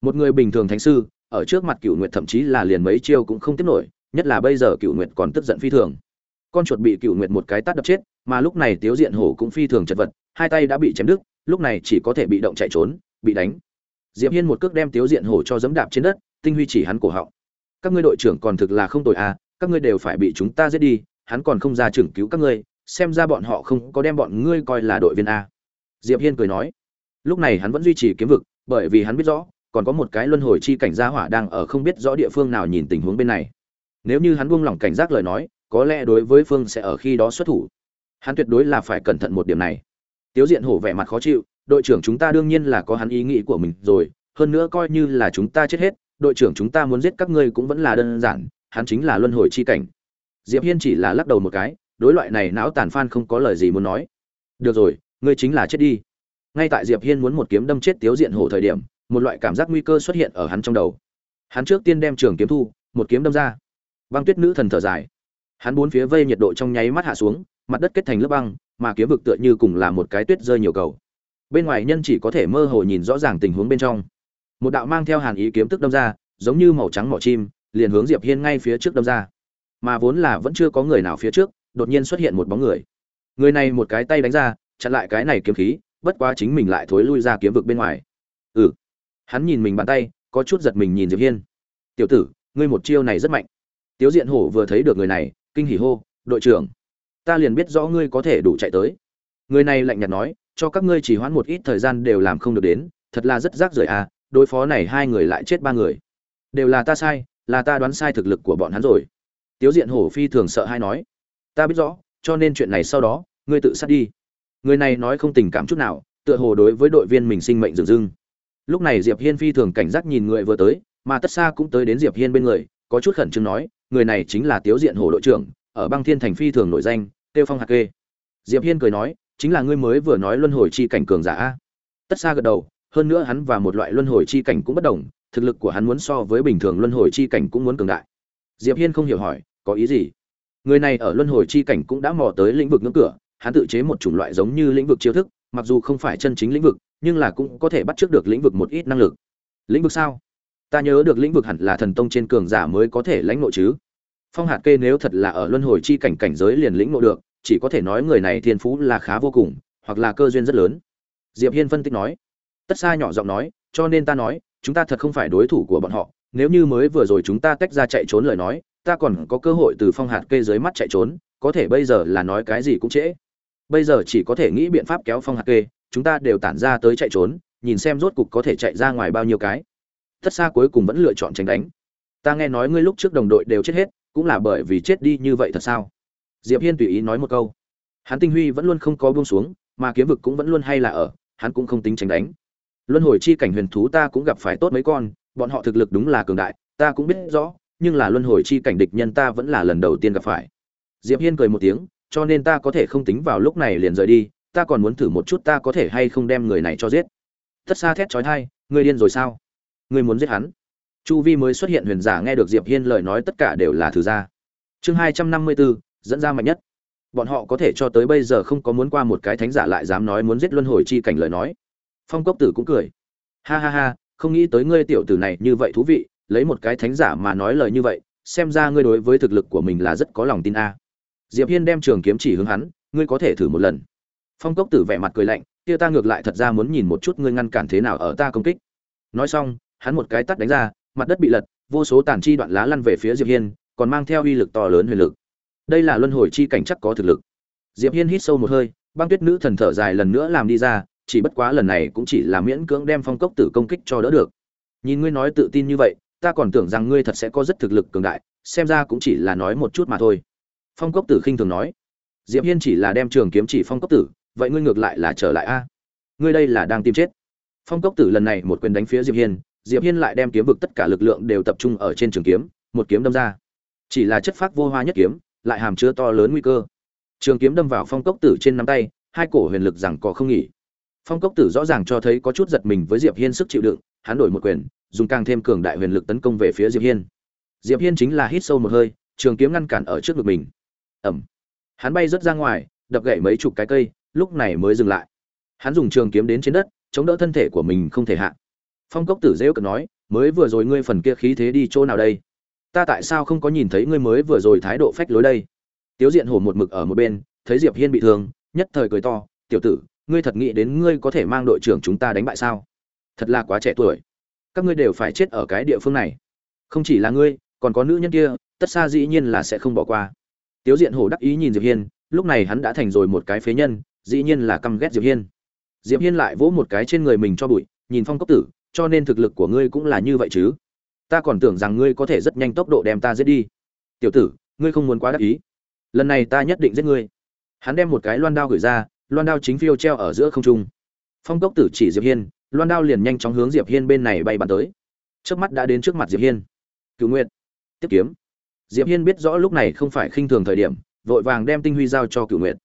Một người bình thường thánh sư, ở trước mặt cựu nguyệt thậm chí là liền mấy chiêu cũng không tiếp nổi, nhất là bây giờ cựu nguyệt còn tức giận phi thường. Con chuột bị cựu nguyệt một cái tát đập chết, mà lúc này tiếu diện hổ cũng phi thường chật vật, hai tay đã bị chém đứt, lúc này chỉ có thể bị động chạy trốn, bị đánh. Diệp hiên một cước đem tiếu diện hổ cho giẫm đạp trên đất, tinh huy chỉ hắn cổ họng. Các ngươi đội trưởng còn thực là không tội à các ngươi đều phải bị chúng ta giết đi, hắn còn không ra trưởng cứu các ngươi, xem ra bọn họ không có đem bọn ngươi coi là đội viên a. Diệp hiên cười nói, lúc này hắn vẫn duy trì kiếm vực, bởi vì hắn biết rõ, còn có một cái luân hồi chi cảnh gia hỏa đang ở không biết rõ địa phương nào nhìn tình huống bên này. Nếu như hắn buông lỏng cảnh giác lời nói, có lẽ đối với phương sẽ ở khi đó xuất thủ. Hắn tuyệt đối là phải cẩn thận một điểm này. Tiếu diện hổ vẻ mặt khó chịu, đội trưởng chúng ta đương nhiên là có hắn ý nghĩ của mình rồi, hơn nữa coi như là chúng ta chết hết, đội trưởng chúng ta muốn giết các ngươi cũng vẫn là đơn giản hắn chính là luân hồi chi cảnh. Diệp hiên chỉ là lắc đầu một cái, đối loại này não tàn phan không có lời gì muốn nói. Được rồi, ngươi chính là chết đi. Ngay tại diệp hiên muốn một kiếm đâm chết tiếu diện hổ thời điểm, một loại cảm giác nguy cơ xuất hiện ở hắn trong đầu. Hắn trước tiên đem trường kiếm thu, một kiếm đâm ra. Băng tuyết nữ thần thở dài. Hắn bốn phía vây nhiệt độ trong nháy mắt hạ xuống, mặt đất kết thành lớp băng, mà kiếm vực tựa như cùng là một cái tuyết rơi nhiều cầu. Bên ngoài nhân chỉ có thể mơ hồ nhìn rõ ràng tình huống bên trong. Một đạo mang theo hàn ý kiếm tức đâm ra, giống như màu trắng mỏ chim liền hướng diệp hiên ngay phía trước đâm ra. Mà vốn là vẫn chưa có người nào phía trước, đột nhiên xuất hiện một bóng người. Người này một cái tay đánh ra, chặn lại cái này kiếm khí, bất quá chính mình lại thối lui ra kiếm vực bên ngoài. Ừ. Hắn nhìn mình bàn tay, có chút giật mình nhìn diệp hiên. Tiểu tử, ngươi một chiêu này rất mạnh. Tiếu diện hổ vừa thấy được người này, kinh hỉ hô, đội trưởng, ta liền biết rõ ngươi có thể đủ chạy tới. Người này lạnh nhạt nói, cho các ngươi chỉ hoãn một ít thời gian đều làm không được đến, thật là rất rác rưởi à đối phó này hai người lại chết ba người. Đều là ta sai là ta đoán sai thực lực của bọn hắn rồi. Tiếu diện hổ phi thường sợ hay nói, ta biết rõ, cho nên chuyện này sau đó, ngươi tự sát đi. Người này nói không tình cảm chút nào, tựa hồ đối với đội viên mình sinh mệnh dừng dưng. Lúc này diệp hiên phi thường cảnh giác nhìn người vừa tới, mà tất xa cũng tới đến diệp hiên bên người, có chút khẩn trương nói, người này chính là tiếu diện hổ đội trưởng, ở băng thiên thành phi thường nổi danh, tiêu phong Hạc kê diệp hiên cười nói, chính là ngươi mới vừa nói luân hồi chi cảnh cường giả tất xa gật đầu, hơn nữa hắn và một loại luân hồi chi cảnh cũng bất đồng thực lực của hắn muốn so với bình thường luân hồi chi cảnh cũng muốn cường đại. Diệp hiên không hiểu hỏi, có ý gì? Người này ở luân hồi chi cảnh cũng đã mò tới lĩnh vực ngưỡng cửa, hắn tự chế một chủng loại giống như lĩnh vực chiêu thức, mặc dù không phải chân chính lĩnh vực, nhưng là cũng có thể bắt trước được lĩnh vực một ít năng lực. Lĩnh vực sao? Ta nhớ được lĩnh vực hẳn là thần tông trên cường giả mới có thể lãnh ngộ chứ. Phong hạt kê nếu thật là ở luân hồi chi cảnh cảnh giới liền lĩnh ngộ được, chỉ có thể nói người này thiên phú là khá vô cùng, hoặc là cơ duyên rất lớn. Diệp hiên phân tích nói. Tất xa nhỏ giọng nói, cho nên ta nói chúng ta thật không phải đối thủ của bọn họ, nếu như mới vừa rồi chúng ta tách ra chạy trốn lời nói, ta còn có cơ hội từ phong hạt kê dưới mắt chạy trốn, có thể bây giờ là nói cái gì cũng trễ. Bây giờ chỉ có thể nghĩ biện pháp kéo phong hạt kê, chúng ta đều tản ra tới chạy trốn, nhìn xem rốt cục có thể chạy ra ngoài bao nhiêu cái. Tất xa cuối cùng vẫn lựa chọn tránh đánh. Ta nghe nói ngươi lúc trước đồng đội đều chết hết, cũng là bởi vì chết đi như vậy thật sao? Diệp hiên tùy ý nói một câu. Hắn tinh huy vẫn luôn không có buông xuống, mà kiếm vực cũng vẫn luôn hay là ở, hắn cũng không tính tránh đánh luân hồi chi cảnh huyền thú ta cũng gặp phải tốt mấy con bọn họ thực lực đúng là cường đại ta cũng biết rõ nhưng là luân hồi chi cảnh địch nhân ta vẫn là lần đầu tiên gặp phải. Diệp hiên cười một tiếng cho nên ta có thể không tính vào lúc này liền rời đi ta còn muốn thử một chút ta có thể hay không đem người này cho giết. Tất xa thét chói tai người điên rồi sao? Người muốn giết hắn? Chu vi mới xuất hiện huyền giả nghe được diệp hiên lời nói tất cả đều là thử ra. Chương hai trăm năm mươi 254, dẫn ra mạnh nhất. Bọn họ có thể cho tới bây giờ không có muốn qua một cái thánh giả lại dám nói muốn giết luân hồi chi cảnh lời nói phong cốc tử cũng cười. Ha ha ha, không nghĩ tới ngươi tiểu tử này như vậy thú vị, lấy một cái thánh giả mà nói lời như vậy, xem ra ngươi đối với thực lực của mình là rất có lòng tin a. Diệp hiên đem trường kiếm chỉ hướng hắn, ngươi có thể thử một lần. Phong cốc tử vẻ mặt cười lạnh, kia ta ngược lại thật ra muốn nhìn một chút ngươi ngăn cản thế nào ở ta công kích. Nói xong, hắn một cái tắt đánh ra, mặt đất bị lật, vô số tàn chi đoạn lá lăn về phía diệp hiên, còn mang theo uy lực to lớn huyền lực. Đây là luân hồi chi cảnh chắc có thực lực. Diệp hiên hít sâu một hơi, băng tuyết nữ thần thở dài lần nữa làm đi ra chỉ bất quá lần này cũng chỉ là miễn cưỡng đem phong cốc tử công kích cho đỡ được. Nhìn ngươi nói tự tin như vậy, ta còn tưởng rằng ngươi thật sẽ có rất thực lực cường đại, xem ra cũng chỉ là nói một chút mà thôi. Phong cốc tử khinh thường nói. Diệp hiên chỉ là đem trường kiếm chỉ phong cốc tử, vậy ngươi ngược lại là trở lại a? Ngươi đây là đang tìm chết. Phong cốc tử lần này một quyền đánh phía diệp hiên diệp hiên lại đem kiếm vực tất cả lực lượng đều tập trung ở trên trường kiếm, một kiếm đâm ra. Chỉ là chất phác vô hoa nhất kiếm, lại hàm chứa to lớn nguy cơ. Trường kiếm đâm vào phong cốc tử trên nắm tay, hai cổ huyền lực rằng có không nghỉ phong cốc tử rõ ràng cho thấy có chút giật mình với diệp hiên sức chịu đựng, hắn đổi một quyền, dùng càng thêm cường đại huyền lực tấn công về phía diệp hiên. Diệp hiên chính là hít sâu một hơi, trường kiếm ngăn cản ở trước ngực mình. Ẩm hắn bay rất ra ngoài, đập gãy mấy chục cái cây, lúc này mới dừng lại. Hắn dùng trường kiếm đến trên đất, chống đỡ thân thể của mình không thể hạ. Phong cốc tử dễ cận nói, mới vừa rồi ngươi phần kia khí thế đi chỗ nào đây? Ta tại sao không có nhìn thấy ngươi mới vừa rồi thái độ phách lối đây? Tiếu diện hổ một mực ở một bên, thấy diệp hiên bị thương, nhất thời cười to, tiểu tử ngươi thật nghĩ đến ngươi có thể mang đội trưởng chúng ta đánh bại sao? Thật là quá trẻ tuổi. Các ngươi đều phải chết ở cái địa phương này. Không chỉ là ngươi, còn có nữ nhân kia, tất xa dĩ nhiên là sẽ không bỏ qua. Tiếu diện hổ đắc ý nhìn diệp hiên, lúc này hắn đã thành rồi một cái phế nhân, dĩ nhiên là căm ghét diệp hiên. Diệp hiên lại vỗ một cái trên người mình cho bụi, nhìn phong cốc tử, cho nên thực lực của ngươi cũng là như vậy chứ. Ta còn tưởng rằng ngươi có thể rất nhanh tốc độ đem ta giết đi. Tiểu tử, ngươi không muốn quá đắc ý. Lần này ta nhất định giết ngươi. Hắn đem một cái loan đao gửi ra loan đao chính phiêu treo ở giữa không trung. Phong cốc tử chỉ diệp hiên, loan đao liền nhanh chóng hướng diệp hiên bên này bay bắn tới. Trước mắt đã đến trước mặt diệp hiên. Cựu nguyện tiếp kiếm. Diệp hiên biết rõ lúc này không phải khinh thường thời điểm, vội vàng đem tinh huy giao cho cựu nguyện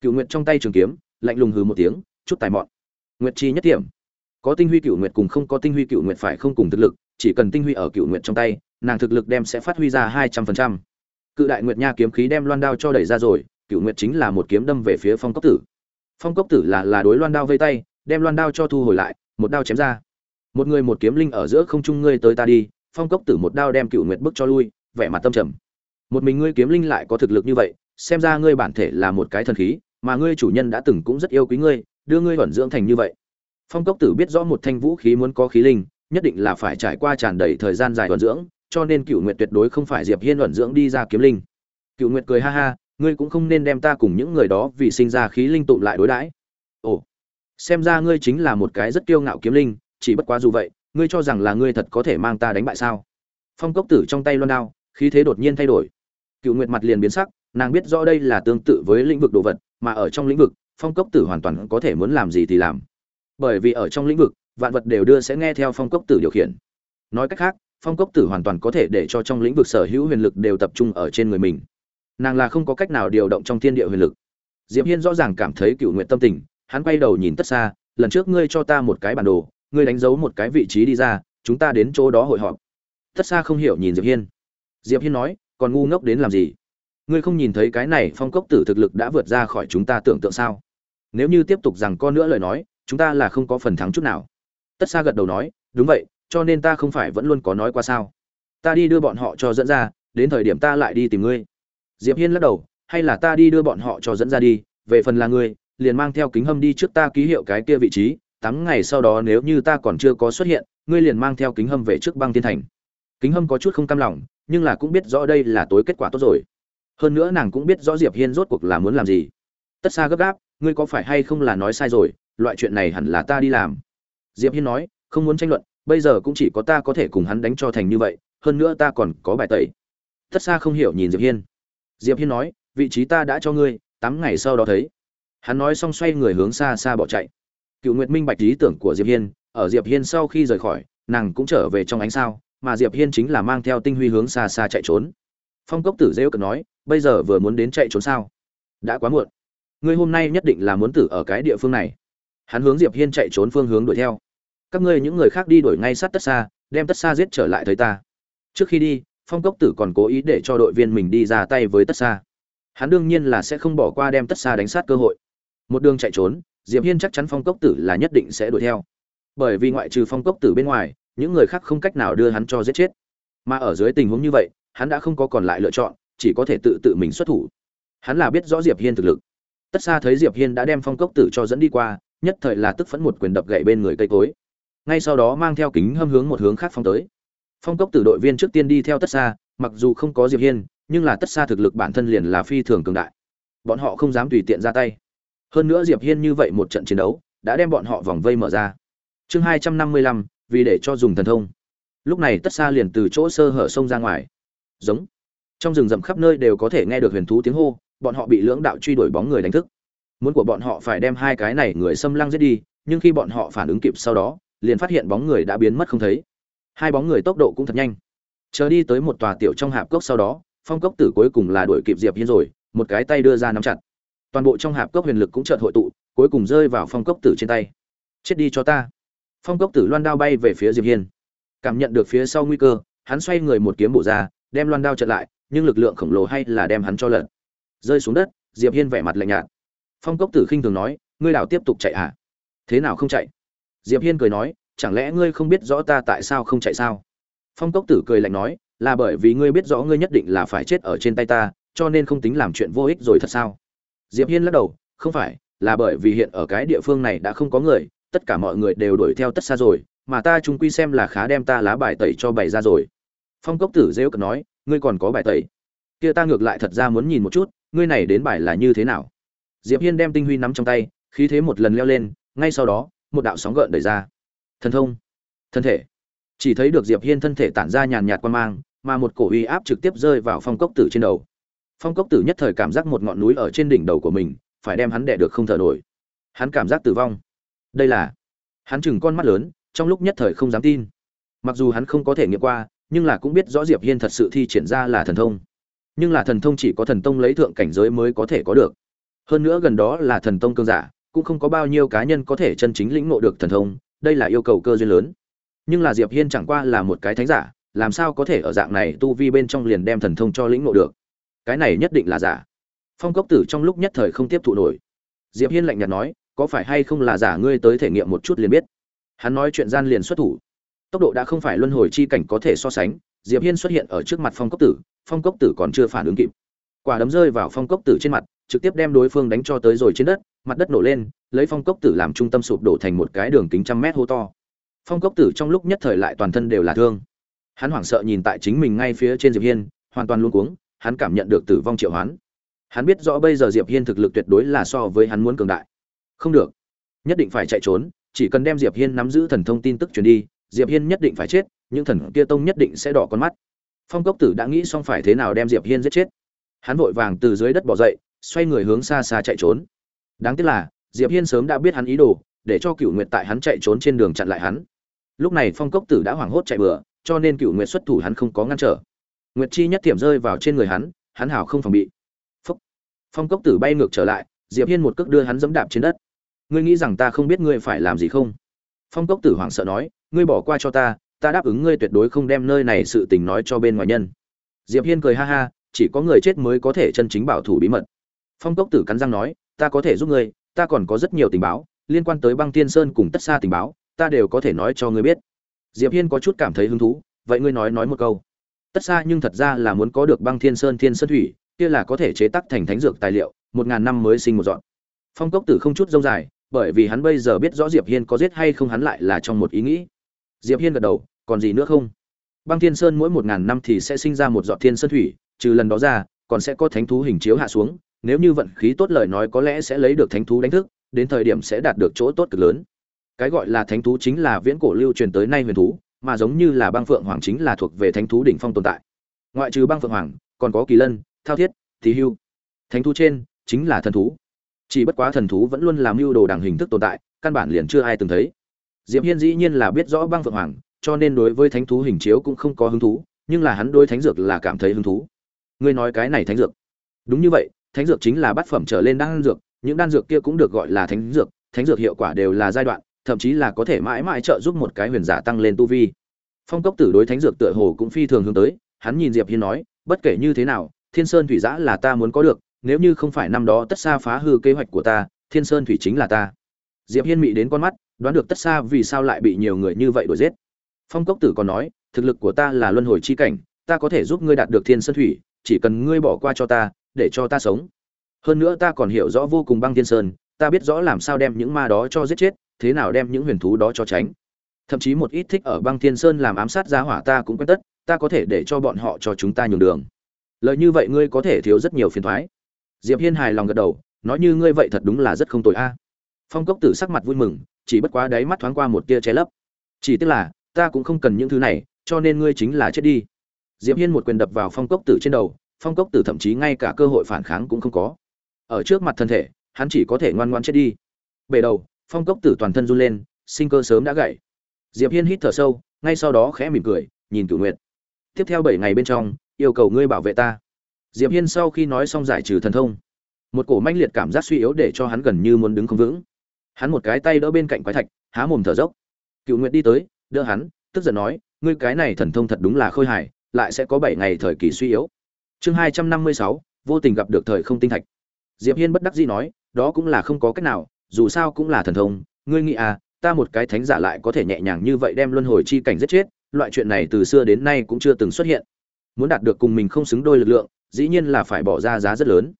cựu nguyện trong tay trường kiếm, lạnh lùng hừ một tiếng, chút tài mọn. Nguyệt chi nhất điểm có tinh huy cựu nguyệt cùng không có tinh huy cựu nguyệt phải không cùng thực lực, chỉ cần tinh huy ở cựu nguyệt trong tay, nàng thực lực đem sẽ phát huy ra hai trăm phần trăm. Cự đại nguyệt nha kiếm khí đem loan đao cho đẩy ra rồi cựu nguyệt chính là một kiếm đâm về phía phong cốc tử phong cốc tử là là đối loan đao vây tay, đem loan đao cho thu hồi lại, một đao chém ra. Một người một kiếm linh ở giữa không trung ngươi tới ta đi, phong cốc tử một đao đem cựu nguyệt bức cho lui, vẻ mặt tâm trầm. Một mình ngươi kiếm linh lại có thực lực như vậy, xem ra ngươi bản thể là một cái thần khí, mà ngươi chủ nhân đã từng cũng rất yêu quý ngươi, đưa ngươi vẩn dưỡng thành như vậy. Phong cốc tử biết rõ một thanh vũ khí muốn có khí linh, nhất định là phải trải qua tràn đầy thời gian dài vẩn dưỡng, cho nên cựu nguyệt tuyệt đối không phải diệp hiên vẩn dưỡng đi ra kiếm linh. Cựu nguyệt cười ha ha ngươi cũng không nên đem ta cùng những người đó vì sinh ra khí linh tụm lại đối đãi. Ồ, xem ra ngươi chính là một cái rất kiêu ngạo kiếm linh, chỉ bất quá dù vậy, ngươi cho rằng là ngươi thật có thể mang ta đánh bại sao? Phong cốc tử trong tay loan đao, khí thế đột nhiên thay đổi. Cựu nguyệt mặt liền biến sắc, nàng biết rõ đây là tương tự với lĩnh vực đồ vật, mà ở trong lĩnh vực, phong cốc tử hoàn toàn có thể muốn làm gì thì làm. Bởi vì ở trong lĩnh vực, vạn vật đều đưa sẽ nghe theo phong cốc tử điều khiển. Nói cách khác, phong cốc tử hoàn toàn có thể để cho trong lĩnh vực sở hữu huyền lực đều tập trung ở trên người mình nàng là không có cách nào điều động trong thiên địa huyền lực. Diệp hiên rõ ràng cảm thấy cựu nguyện tâm tình, hắn quay đầu nhìn tất xa, lần trước ngươi cho ta một cái bản đồ, ngươi đánh dấu một cái vị trí đi ra, chúng ta đến chỗ đó hội họp. Tất xa không hiểu nhìn diệp hiên. Diệp hiên nói, còn ngu ngốc đến làm gì? Ngươi không nhìn thấy cái này phong cốc tử thực lực đã vượt ra khỏi chúng ta tưởng tượng sao? Nếu như tiếp tục rằng con nữa lời nói, chúng ta là không có phần thắng chút nào. Tất xa gật đầu nói, đúng vậy, cho nên ta không phải vẫn luôn có nói qua sao? Ta đi đưa bọn họ cho dẫn ra, đến thời điểm ta lại đi tìm ngươi diệp hiên lắc đầu, hay là ta đi đưa bọn họ cho dẫn ra đi, về phần là ngươi, liền mang theo kính hâm đi trước ta ký hiệu cái kia vị trí, tám ngày sau đó nếu như ta còn chưa có xuất hiện, ngươi liền mang theo kính hâm về trước băng thiên thành. Kính hâm có chút không cam lòng, nhưng là cũng biết rõ đây là tối kết quả tốt rồi. Hơn nữa nàng cũng biết rõ diệp hiên rốt cuộc là muốn làm gì. Tất xa gấp gáp, ngươi có phải hay không là nói sai rồi, loại chuyện này hẳn là ta đi làm. Diệp hiên nói, không muốn tranh luận, bây giờ cũng chỉ có ta có thể cùng hắn đánh cho thành như vậy, hơn nữa ta còn có bài tẩy. Tất xa không hiểu nhìn diệp hiên diệp hiên nói, vị trí ta đã cho ngươi, tám ngày sau đó thấy. Hắn nói xong xoay người hướng xa xa bỏ chạy. Cựu nguyệt minh bạch lý tưởng của diệp hiên, ở diệp hiên sau khi rời khỏi, nàng cũng trở về trong ánh sao, mà diệp hiên chính là mang theo tinh huy hướng xa xa chạy trốn. Phong cốc tử rêu cần nói, bây giờ vừa muốn đến chạy trốn sao? Đã quá muộn. Ngươi hôm nay nhất định là muốn tử ở cái địa phương này. Hắn hướng diệp hiên chạy trốn phương hướng đuổi theo. Các ngươi những người khác đi đuổi ngay sát tất xa, đem tất xa giết trở lại thấy ta. Trước khi đi phong cốc tử còn cố ý để cho đội viên mình đi ra tay với tất xa hắn đương nhiên là sẽ không bỏ qua đem tất xa đánh sát cơ hội. Một đường chạy trốn, diệp hiên chắc chắn phong cốc tử là nhất định sẽ đuổi theo. Bởi vì ngoại trừ phong cốc tử bên ngoài, những người khác không cách nào đưa hắn cho giết chết. Mà ở dưới tình huống như vậy, hắn đã không có còn lại lựa chọn, chỉ có thể tự tự mình xuất thủ. Hắn là biết rõ diệp hiên thực lực. Tất xa thấy diệp hiên đã đem phong cốc tử cho dẫn đi qua, nhất thời là tức phẫn một quyền đập gậy bên người cây cối. Ngay sau đó mang theo kính hâm hướng một hướng khác phong tới phong cốc tử đội viên trước tiên đi theo tất xa mặc dù không có diệp hiên, nhưng là tất xa thực lực bản thân liền là phi thường cường đại. Bọn họ không dám tùy tiện ra tay. Hơn nữa diệp hiên như vậy một trận chiến đấu, đã đem bọn họ vòng vây mở ra. Chương hai trăm năm mươi lăm, vì để cho dùng thần thông. Lúc này tất xa liền từ chỗ sơ hở sông ra ngoài. Giống. Trong rừng rậm khắp nơi đều có thể nghe được huyền thú tiếng hô, bọn họ bị lưỡng đạo truy đuổi bóng người đánh thức. Muốn của bọn họ phải đem hai cái này người xâm lăng giết đi, nhưng khi bọn họ phản ứng kịp sau đó, liền phát hiện bóng người đã biến mất không thấy hai bóng người tốc độ cũng thật nhanh. Chờ đi tới một tòa tiểu trong hạp cốc sau đó, phong cốc tử cuối cùng là đuổi kịp diệp hiên rồi, một cái tay đưa ra nắm chặt. Toàn bộ trong hạp cốc huyền lực cũng chợt hội tụ, cuối cùng rơi vào phong cốc tử trên tay. Chết đi cho ta. Phong cốc tử loan đao bay về phía diệp hiên. Cảm nhận được phía sau nguy cơ, hắn xoay người một kiếm bổ ra, đem loan đao chặn lại, nhưng lực lượng khổng lồ hay là đem hắn cho lật. Rơi xuống đất, diệp hiên vẻ mặt lạnh nhạt. Phong cốc tử khinh thường nói, ngươi đảo tiếp tục chạy à? Thế nào không chạy? Diệp hiên cười nói chẳng lẽ ngươi không biết rõ ta tại sao không chạy sao? Phong cốc tử cười lạnh nói, là bởi vì ngươi biết rõ ngươi nhất định là phải chết ở trên tay ta, cho nên không tính làm chuyện vô ích rồi thật sao? Diệp hiên lắc đầu, không phải, là bởi vì hiện ở cái địa phương này đã không có người, tất cả mọi người đều đuổi theo tất xa rồi, mà ta chúng quy xem là khá đem ta lá bài tẩy cho bày ra rồi. Phong cốc tử rêu cận nói, ngươi còn có bài tẩy? Kia ta ngược lại thật ra muốn nhìn một chút, ngươi này đến bài là như thế nào? Diệp hiên đem tinh huy nắm trong tay, khí thế một lần leo lên, ngay sau đó, một đạo sóng gợn đẩy ra thần thông. Thân thể. Chỉ thấy được diệp hiên thân thể tản ra nhàn nhạt quan mang, mà một cổ uy áp trực tiếp rơi vào phong cốc tử trên đầu. Phong cốc tử nhất thời cảm giác một ngọn núi ở trên đỉnh đầu của mình, phải đem hắn đè được không thở nổi. Hắn cảm giác tử vong. Đây là hắn chừng con mắt lớn, trong lúc nhất thời không dám tin. Mặc dù hắn không có thể nghiệm qua, nhưng là cũng biết rõ diệp hiên thật sự thi triển ra là thần thông. Nhưng là thần thông chỉ có thần tông lấy thượng cảnh giới mới có thể có được. Hơn nữa gần đó là thần tông cương giả, cũng không có bao nhiêu cá nhân có thể chân chính lĩnh ngộ được thần thông đây là yêu cầu cơ duyên lớn. Nhưng là diệp hiên chẳng qua là một cái thánh giả, làm sao có thể ở dạng này tu vi bên trong liền đem thần thông cho lĩnh ngộ được? Cái này nhất định là giả. Phong cốc tử trong lúc nhất thời không tiếp thụ nổi. Diệp hiên lạnh nhạt nói, có phải hay không là giả ngươi tới thể nghiệm một chút liền biết. Hắn nói chuyện gian liền xuất thủ. Tốc độ đã không phải luân hồi chi cảnh có thể so sánh, diệp hiên xuất hiện ở trước mặt phong cốc tử, phong cốc tử còn chưa phản ứng kịp. Quả đấm rơi vào phong cốc tử trên mặt trực tiếp đem đối phương đánh cho tới rồi trên đất, mặt đất nổ lên, lấy phong cốc tử làm trung tâm sụp đổ thành một cái đường kính trăm mét hô to. Phong cốc tử trong lúc nhất thời lại toàn thân đều là thương. Hắn hoảng sợ nhìn tại chính mình ngay phía trên diệp hiên, hoàn toàn luống cuống, hắn cảm nhận được tử vong triệu hoán. Hắn biết rõ bây giờ diệp hiên thực lực tuyệt đối là so với hắn muốn cường đại. Không được. Nhất định phải chạy trốn, chỉ cần đem diệp hiên nắm giữ thần thông tin tức truyền đi, diệp hiên nhất định phải chết, những thần kia tông nhất định sẽ đỏ con mắt. Phong cốc tử đã nghĩ xong phải thế nào đem diệp hiên giết chết. Hắn vội vàng từ dưới đất bỏ dậy xoay người hướng xa xa chạy trốn. Đáng tiếc là, diệp hiên sớm đã biết hắn ý đồ, để cho cựu nguyệt tại hắn chạy trốn trên đường chặn lại hắn. Lúc này phong cốc tử đã hoảng hốt chạy bừa, cho nên cựu nguyệt xuất thủ hắn không có ngăn trở. Nguyệt chi nhất tiệm rơi vào trên người hắn hắn hảo không phòng bị. Phúc. phong cốc tử bay ngược trở lại, diệp hiên một cước đưa hắn dẫm đạp trên đất. Ngươi nghĩ rằng ta không biết ngươi phải làm gì không? Phong cốc tử hoảng sợ nói, ngươi bỏ qua cho ta ta đáp ứng ngươi tuyệt đối không đem nơi này sự tình nói cho bên ngoài nhân. Diệp hiên cười ha ha, chỉ có người chết mới có thể chân chính bảo thủ bí mật phong cốc tử cắn răng nói, ta có thể giúp ngươi, ta còn có rất nhiều tình báo, liên quan tới băng tiên sơn cùng tất xa tình báo, ta đều có thể nói cho ngươi biết. Diệp hiên có chút cảm thấy hứng thú, vậy ngươi nói nói một câu. Tất xa nhưng thật ra là muốn có được băng thiên sơn thiên sơn thủy, kia là có thể chế tác thành thánh dược tài liệu, một ngàn năm mới sinh một dọn. Phong cốc tử không chút dông dài, bởi vì hắn bây giờ biết rõ diệp hiên có giết hay không hắn lại là trong một ý nghĩ. Diệp hiên gật đầu, còn gì nữa không? Băng thiên sơn mỗi một ngàn năm thì sẽ sinh ra một dọn thiên sơn thủy, trừ lần đó ra, còn sẽ có thánh thú hình chiếu hạ xuống nếu như vận khí tốt lời nói có lẽ sẽ lấy được thánh thú đánh thức, đến thời điểm sẽ đạt được chỗ tốt cực lớn. Cái gọi là thánh thú chính là viễn cổ lưu truyền tới nay huyền thú, mà giống như là băng phượng hoàng chính là thuộc về thánh thú đỉnh phong tồn tại. Ngoại trừ băng phượng hoàng, còn có kỳ lân, thao thiết thì hưu. Thánh thú trên chính là thần thú. Chỉ bất quá thần thú vẫn luôn làm mưu đồ đẳng hình thức tồn tại, căn bản liền chưa ai từng thấy. Diệp hiên dĩ nhiên là biết rõ băng phượng hoàng, cho nên đối với thánh thú hình chiếu cũng không có hứng thú, nhưng là hắn đối thánh dược là cảm thấy hứng thú. Ngươi nói cái này thánh dược. Đúng như vậy thánh dược chính là bát phẩm trở lên đan dược, những đan dược kia cũng được gọi là thánh dược thánh dược hiệu quả đều là giai đoạn, thậm chí là có thể mãi mãi trợ giúp một cái huyền giả tăng lên tu vi. Phong cốc tử đối thánh dược tựa hồ cũng phi thường hướng tới, hắn nhìn diệp hiên nói, bất kể như thế nào, thiên sơn thủy giã là ta muốn có được, nếu như không phải năm đó tất xa phá hư kế hoạch của ta, thiên sơn thủy chính là ta. Diệp hiên mị đến con mắt, đoán được tất xa vì sao lại bị nhiều người như vậy đuổi giết. Phong cốc tử còn nói, thực lực của ta là luân hồi chi cảnh, ta có thể giúp ngươi đạt được thiên sơn thủy, chỉ cần ngươi bỏ qua cho ta để cho ta sống. Hơn nữa ta còn hiểu rõ vô cùng băng thiên sơn, ta biết rõ làm sao đem những ma đó cho giết chết, thế nào đem những huyền thú đó cho tránh. Thậm chí một ít thích ở băng thiên sơn làm ám sát giá hỏa ta cũng quen tất, ta có thể để cho bọn họ cho chúng ta nhường đường. Lợi như vậy ngươi có thể thiếu rất nhiều phiền thoái. Diệp hiên hài lòng gật đầu, nói như ngươi vậy thật đúng là rất không tồi a. Phong cốc tử sắc mặt vui mừng, chỉ bất quá đáy mắt thoáng qua một tia che lấp. Chỉ tức là, ta cũng không cần những thứ này, cho nên ngươi chính là chết đi. Diệp hiên một quyền đập vào phong cốc tử trên đầu phong cốc tử thậm chí ngay cả cơ hội phản kháng cũng không có. Ở trước mặt thân thể, hắn chỉ có thể ngoan ngoan chết đi. Bể đầu, phong cốc tử toàn thân run lên, sinh cơ sớm đã gãy. Diệp hiên hít thở sâu, ngay sau đó khẽ mỉm cười, nhìn cửu nguyệt. Tiếp theo bảy ngày bên trong, yêu cầu ngươi bảo vệ ta. Diệp hiên sau khi nói xong giải trừ thần thông, một cổ manh liệt cảm giác suy yếu để cho hắn gần như muốn đứng không vững. Hắn một cái tay đỡ bên cạnh quái thạch, há mồm thở dốc. Cựu nguyệt đi tới, đỡ hắn, tức giận nói, ngươi cái này thần thông thật đúng là khôi hài, lại sẽ có bảy ngày thời kỳ suy yếu chương hai trăm năm mươi sáu, vô tình gặp được thời không tinh thạch. Diệp hiên bất đắc dĩ nói, đó cũng là không có cách nào, dù sao cũng là thần thông. Ngươi nghĩ à ta một cái thánh giả lại có thể nhẹ nhàng như vậy đem luân hồi chi cảnh giết chết, loại chuyện này từ xưa đến nay cũng chưa từng xuất hiện. Muốn đạt được cùng mình không xứng đôi lực lượng, dĩ nhiên là phải bỏ ra giá rất lớn.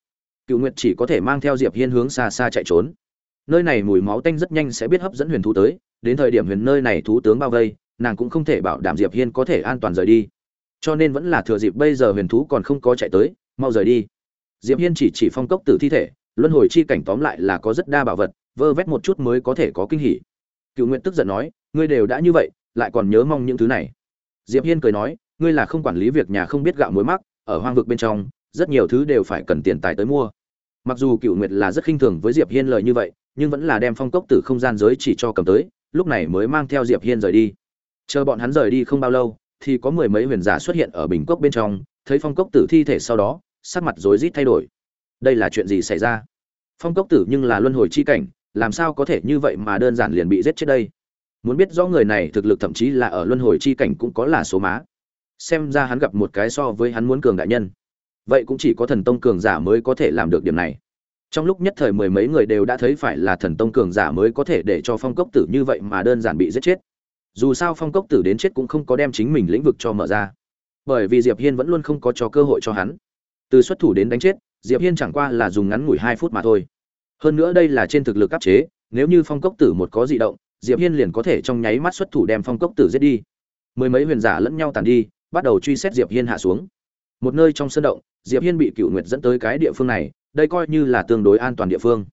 Cựu nguyệt chỉ có thể mang theo diệp hiên hướng xa xa chạy trốn. Nơi này mùi máu tanh rất nhanh sẽ biết hấp dẫn huyền thú tới, đến thời điểm huyền nơi này thú tướng bao vây, nàng cũng không thể bảo đảm diệp hiên có thể an toàn rời đi cho nên vẫn là thừa dịp bây giờ huyền thú còn không có chạy tới, mau rời đi. Diệp hiên chỉ chỉ phong cốc tử thi thể, luân hồi chi cảnh tóm lại là có rất đa bảo vật, vơ vét một chút mới có thể có kinh hỉ. Cựu nguyện tức giận nói, ngươi đều đã như vậy, lại còn nhớ mong những thứ này. Diệp hiên cười nói, ngươi là không quản lý việc nhà không biết gạo muối mắc, ở hoang vực bên trong, rất nhiều thứ đều phải cần tiền tài tới mua. Mặc dù cựu nguyệt là rất khinh thường với diệp hiên lời như vậy, nhưng vẫn là đem phong cốc từ không gian giới chỉ cho cầm tới, lúc này mới mang theo diệp hiên rời đi. Chờ bọn hắn rời đi không bao lâu thì có mười mấy huyền giả xuất hiện ở bình cốc bên trong, thấy phong cốc tử thi thể sau đó, sắc mặt rối rít thay đổi. Đây là chuyện gì xảy ra? Phong cốc tử nhưng là luân hồi chi cảnh, làm sao có thể như vậy mà đơn giản liền bị giết chết đây? Muốn biết rõ người này thực lực thậm chí là ở luân hồi chi cảnh cũng có là số má. Xem ra hắn gặp một cái so với hắn muốn cường đại nhân. Vậy cũng chỉ có thần tông cường giả mới có thể làm được điểm này. Trong lúc nhất thời mười mấy người đều đã thấy phải là thần tông cường giả mới có thể để cho phong cốc tử như vậy mà đơn giản bị giết chết dù sao phong cốc tử đến chết cũng không có đem chính mình lĩnh vực cho mở ra. Bởi vì diệp hiên vẫn luôn không có cho cơ hội cho hắn. Từ xuất thủ đến đánh chết, diệp hiên chẳng qua là dùng ngắn ngủi hai phút mà thôi. Hơn nữa đây là trên thực lực áp chế, nếu như phong cốc tử một có dị động, diệp hiên liền có thể trong nháy mắt xuất thủ đem phong cốc tử giết đi. Mười mấy huyền giả lẫn nhau tàn đi, bắt đầu truy xét diệp hiên hạ xuống. Một nơi trong sân động, diệp hiên bị cựu nguyệt dẫn tới cái địa phương này, đây coi như là tương đối an toàn địa phương.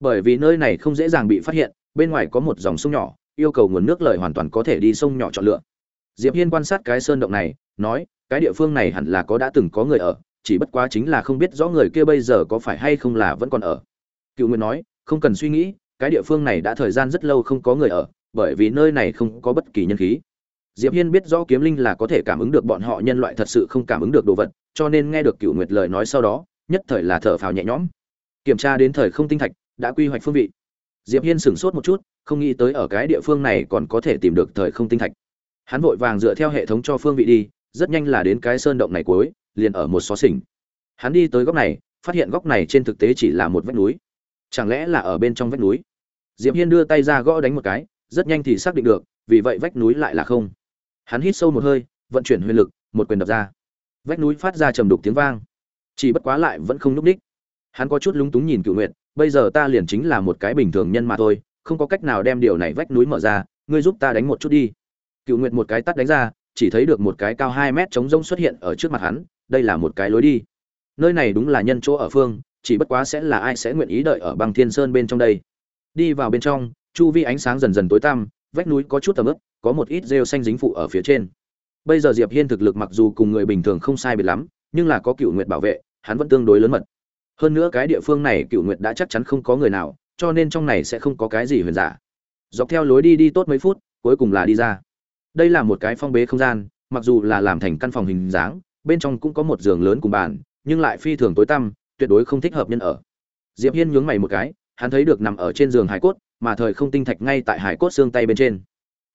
Bởi vì nơi này không dễ dàng bị phát hiện, bên ngoài có một dòng sông nhỏ yêu cầu nguồn nước lời hoàn toàn có thể đi sông nhỏ chọn lựa. Diệp hiên quan sát cái sơn động này, nói, cái địa phương này hẳn là có đã từng có người ở, chỉ bất quá chính là không biết rõ người kia bây giờ có phải hay không là vẫn còn ở. Cựu nguyệt nói, không cần suy nghĩ, cái địa phương này đã thời gian rất lâu không có người ở, bởi vì nơi này không có bất kỳ nhân khí. Diệp hiên biết rõ kiếm linh là có thể cảm ứng được bọn họ nhân loại thật sự không cảm ứng được đồ vật, cho nên nghe được cựu nguyệt lời nói sau đó, nhất thời là thở phào nhẹ nhõm. Kiểm tra đến thời không tinh thạch, đã quy hoạch phương vị. Diệp hiên sửng sốt một chút không nghĩ tới ở cái địa phương này còn có thể tìm được thời không tinh thạch. Hắn vội vàng dựa theo hệ thống cho phương vị đi, rất nhanh là đến cái sơn động này cuối, liền ở một xó xỉnh. Hắn đi tới góc này, phát hiện góc này trên thực tế chỉ là một vách núi. Chẳng lẽ là ở bên trong vách núi? Diệp hiên đưa tay ra gõ đánh một cái, rất nhanh thì xác định được, vì vậy vách núi lại là không. Hắn hít sâu một hơi, vận chuyển huyền lực, một quyền đập ra. Vách núi phát ra trầm đục tiếng vang. Chỉ bất quá lại vẫn không núp đích hắn có chút lúng túng nhìn cựu nguyệt, bây giờ ta liền chính là một cái bình thường nhân mà thôi không có cách nào đem điều này vách núi mở ra, ngươi giúp ta đánh một chút đi. Cựu nguyệt một cái tắt đánh ra, chỉ thấy được một cái cao hai mét trống rông xuất hiện ở trước mặt hắn, đây là một cái lối đi. Nơi này đúng là nhân chỗ ở phương, chỉ bất quá sẽ là ai sẽ nguyện ý đợi ở băng thiên sơn bên trong đây. Đi vào bên trong, chu vi ánh sáng dần dần tối tăm, vách núi có chút tầm ướp có một ít rêu xanh dính phụ ở phía trên. Bây giờ diệp hiên thực lực mặc dù cùng người bình thường không sai biệt lắm, nhưng là có cựu nguyệt bảo vệ, hắn vẫn tương đối lớn mật. Hơn nữa cái địa phương này cựu nguyệt đã chắc chắn không có người nào cho nên trong này sẽ không có cái gì huyền giả. Dọc theo lối đi đi tốt mấy phút, cuối cùng là đi ra. Đây là một cái phong bế không gian, mặc dù là làm thành căn phòng hình dáng, bên trong cũng có một giường lớn cùng bàn, nhưng lại phi thường tối tăm, tuyệt đối không thích hợp nhân ở. Diệp hiên nhướng mày một cái, hắn thấy được nằm ở trên giường hải cốt, mà thời không tinh thạch ngay tại hải cốt xương tay bên trên.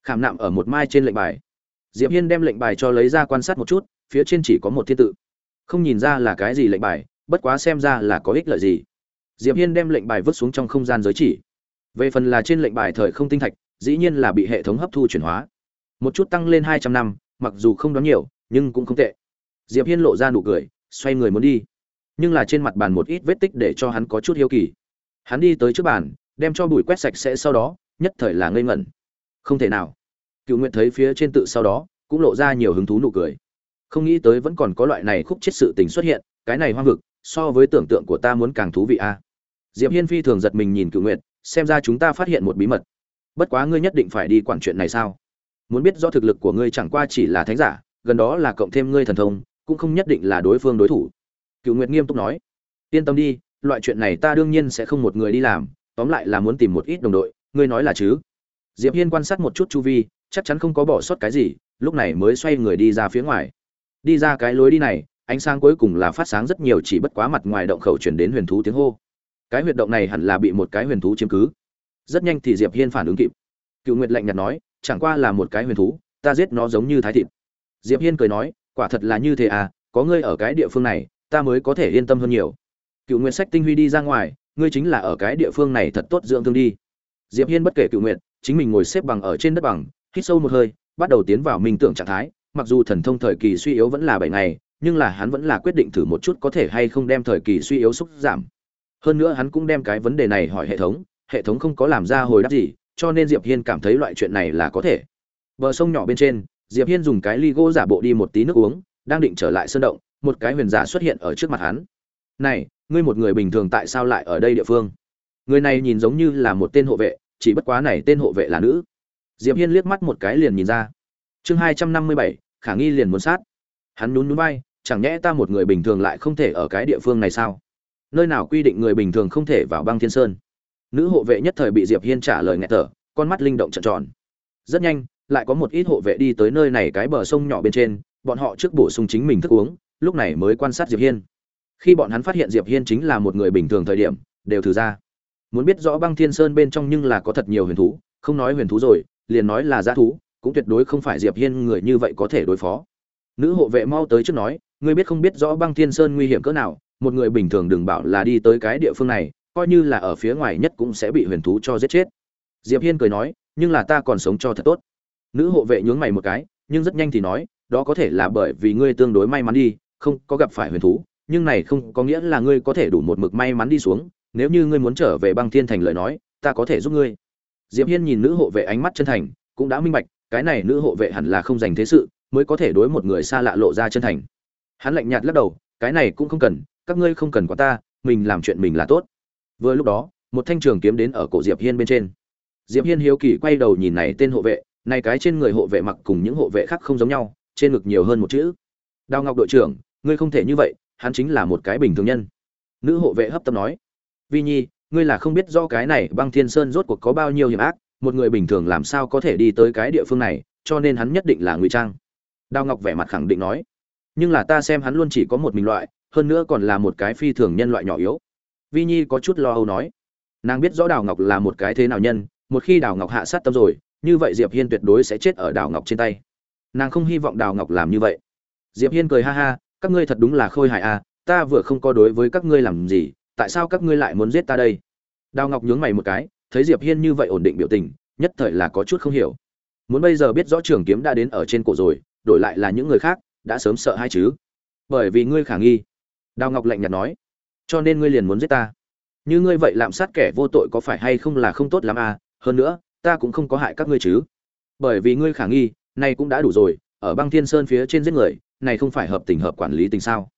Khảm nạm ở một mai trên lệnh bài. Diệp hiên đem lệnh bài cho lấy ra quan sát một chút, phía trên chỉ có một thiên tự. Không nhìn ra là cái gì lệnh bài, bất quá xem ra là có ích lợi gì diệp hiên đem lệnh bài vứt xuống trong không gian giới chỉ. Về phần là trên lệnh bài thời không tinh thạch, dĩ nhiên là bị hệ thống hấp thu chuyển hóa. Một chút tăng lên hai trăm năm, mặc dù không đoán nhiều, nhưng cũng không tệ. Diệp hiên lộ ra nụ cười, xoay người muốn đi. Nhưng là trên mặt bàn một ít vết tích để cho hắn có chút hiếu kỳ. Hắn đi tới trước bàn, đem cho bụi quét sạch sẽ sau đó, nhất thời là ngây ngẩn. Không thể nào. Cựu nguyện thấy phía trên tự sau đó, cũng lộ ra nhiều hứng thú nụ cười. Không nghĩ tới vẫn còn có loại này khúc chết sự tình xuất hiện, cái này hoang vực, so với tưởng tượng của ta muốn càng thú vị a diệp hiên phi thường giật mình nhìn cựu Nguyệt, xem ra chúng ta phát hiện một bí mật. Bất quá ngươi nhất định phải đi quản chuyện này sao? Muốn biết do thực lực của ngươi chẳng qua chỉ là thánh giả gần đó là cộng thêm ngươi thần thông cũng không nhất định là đối phương đối thủ. Cựu nguyệt nghiêm túc nói. Yên tâm đi loại chuyện này ta đương nhiên sẽ không một người đi làm tóm lại là muốn tìm một ít đồng đội ngươi nói là chứ? Diệp hiên quan sát một chút chu vi chắc chắn không có bỏ sót cái gì lúc này mới xoay người đi ra phía ngoài. Đi ra cái lối đi này ánh sáng cuối cùng là phát sáng rất nhiều chỉ bất quá mặt ngoài động khẩu chuyển đến huyền thú tiếng hô cái huyệt động này hẳn là bị một cái huyền thú chiếm cứ. Rất nhanh thì diệp hiên phản ứng kịp. Cựu nguyệt lạnh nhạt nói, chẳng qua là một cái huyền thú, ta giết nó giống như thái thịt. Diệp hiên cười nói, quả thật là như thế à có ngươi ở cái địa phương này, ta mới có thể yên tâm hơn nhiều. Cựu nguyệt sách tinh huy đi ra ngoài, ngươi chính là ở cái địa phương này thật tốt dưỡng thương đi. Diệp hiên bất kể cựu nguyệt, chính mình ngồi xếp bằng ở trên đất bằng, hít sâu một hơi, bắt đầu tiến vào minh tưởng trạng thái, mặc dù thần thông thời kỳ suy yếu vẫn là bảy ngày, nhưng là hắn vẫn là quyết định thử một chút có thể hay không đem thời kỳ suy yếu xúc giảm hơn nữa hắn cũng đem cái vấn đề này hỏi hệ thống hệ thống không có làm ra hồi đáp gì, cho nên diệp hiên cảm thấy loại chuyện này là có thể. Bờ sông nhỏ bên trên, diệp hiên dùng cái ly gỗ giả bộ đi một tí nước uống, đang định trở lại sơn động, một cái huyền giả xuất hiện ở trước mặt hắn. Này, ngươi một người bình thường tại sao lại ở đây địa phương? Người này nhìn giống như là một tên hộ vệ, chỉ bất quá này tên hộ vệ là nữ. Diệp hiên liếc mắt một cái liền nhìn ra. Chương hai trăm năm mươi bảy, khả nghi liền muốn sát. Hắn nhún nhún bay chẳng nhẽ ta một người bình thường lại không thể ở cái địa phương này sao? Nơi nào quy định người bình thường không thể vào băng thiên sơn. Nữ hộ vệ nhất thời bị diệp hiên trả lời nghẹt thở, con mắt linh động trợn tròn. Rất nhanh, lại có một ít hộ vệ đi tới nơi này cái bờ sông nhỏ bên trên, bọn họ trước bổ sung chính mình thức uống, lúc này mới quan sát diệp hiên. Khi bọn hắn phát hiện diệp hiên chính là một người bình thường thời điểm, đều thử ra. Muốn biết rõ băng thiên sơn bên trong nhưng là có thật nhiều huyền thú, không nói huyền thú rồi, liền nói là g thú, cũng tuyệt đối không phải diệp hiên người như vậy có thể đối phó. Nữ hộ vệ mau tới trước nói, ngươi biết không biết rõ băng thiên sơn nguy hiểm cỡ nào một người bình thường đừng bảo là đi tới cái địa phương này, coi như là ở phía ngoài nhất cũng sẽ bị huyền thú cho giết chết. Diệp hiên cười nói, nhưng là ta còn sống cho thật tốt. Nữ hộ vệ nhướng mày một cái, nhưng rất nhanh thì nói, đó có thể là bởi vì ngươi tương đối may mắn đi, không có gặp phải huyền thú, nhưng này không có nghĩa là ngươi có thể đủ một mực may mắn đi xuống, nếu như ngươi muốn trở về băng thiên thành lời nói, ta có thể giúp ngươi. Diệp hiên nhìn nữ hộ vệ ánh mắt chân thành, cũng đã minh bạch, cái này nữ hộ vệ hẳn là không dành thế sự, mới có thể đối một người xa lạ lộ ra chân thành. Hắn lạnh nhạt lắc đầu, cái này cũng không cần các ngươi không cần quá ta, mình làm chuyện mình là tốt. Vừa lúc đó, một thanh trường kiếm đến ở cổ diệp hiên bên trên. Diệp hiên hiếu kỳ quay đầu nhìn này tên hộ vệ, này cái trên người hộ vệ mặc cùng những hộ vệ khác không giống nhau, trên ngực nhiều hơn một chữ. Đào ngọc đội trưởng, ngươi không thể như vậy, hắn chính là một cái bình thường nhân. Nữ hộ vệ hấp tấp nói. Vi nhi, ngươi là không biết do cái này băng thiên sơn rốt cuộc có bao nhiêu hiểm ác, một người bình thường làm sao có thể đi tới cái địa phương này, cho nên hắn nhất định là ngụy trang. Đào ngọc vẻ mặt khẳng định nói. Nhưng là ta xem hắn luôn chỉ có một mình loại hơn nữa còn là một cái phi thường nhân loại nhỏ yếu. Vi nhi có chút lo âu nói, nàng biết rõ đào ngọc là một cái thế nào nhân, một khi đào ngọc hạ sát tâm rồi, như vậy diệp hiên tuyệt đối sẽ chết ở đào ngọc trên tay. Nàng không hy vọng đào ngọc làm như vậy. Diệp hiên cười ha ha, các ngươi thật đúng là khôi hài à ta vừa không có đối với các ngươi làm gì, tại sao các ngươi lại muốn giết ta đây? Đào ngọc nhướng mày một cái, thấy diệp hiên như vậy ổn định biểu tình, nhất thời là có chút không hiểu. Muốn bây giờ biết rõ trường kiếm đã đến ở trên cổ rồi, đổi lại là những người khác, đã sớm sợ hai chứ. Bởi vì ngươi khả nghi đào ngọc lạnh nhạt nói, cho nên ngươi liền muốn giết ta? Như ngươi vậy lạm sát kẻ vô tội có phải hay không là không tốt lắm à? Hơn nữa, ta cũng không có hại các ngươi chứ. Bởi vì ngươi khả nghi, này cũng đã đủ rồi, ở băng thiên sơn phía trên giết người, này không phải hợp tình hợp quản lý tình sao?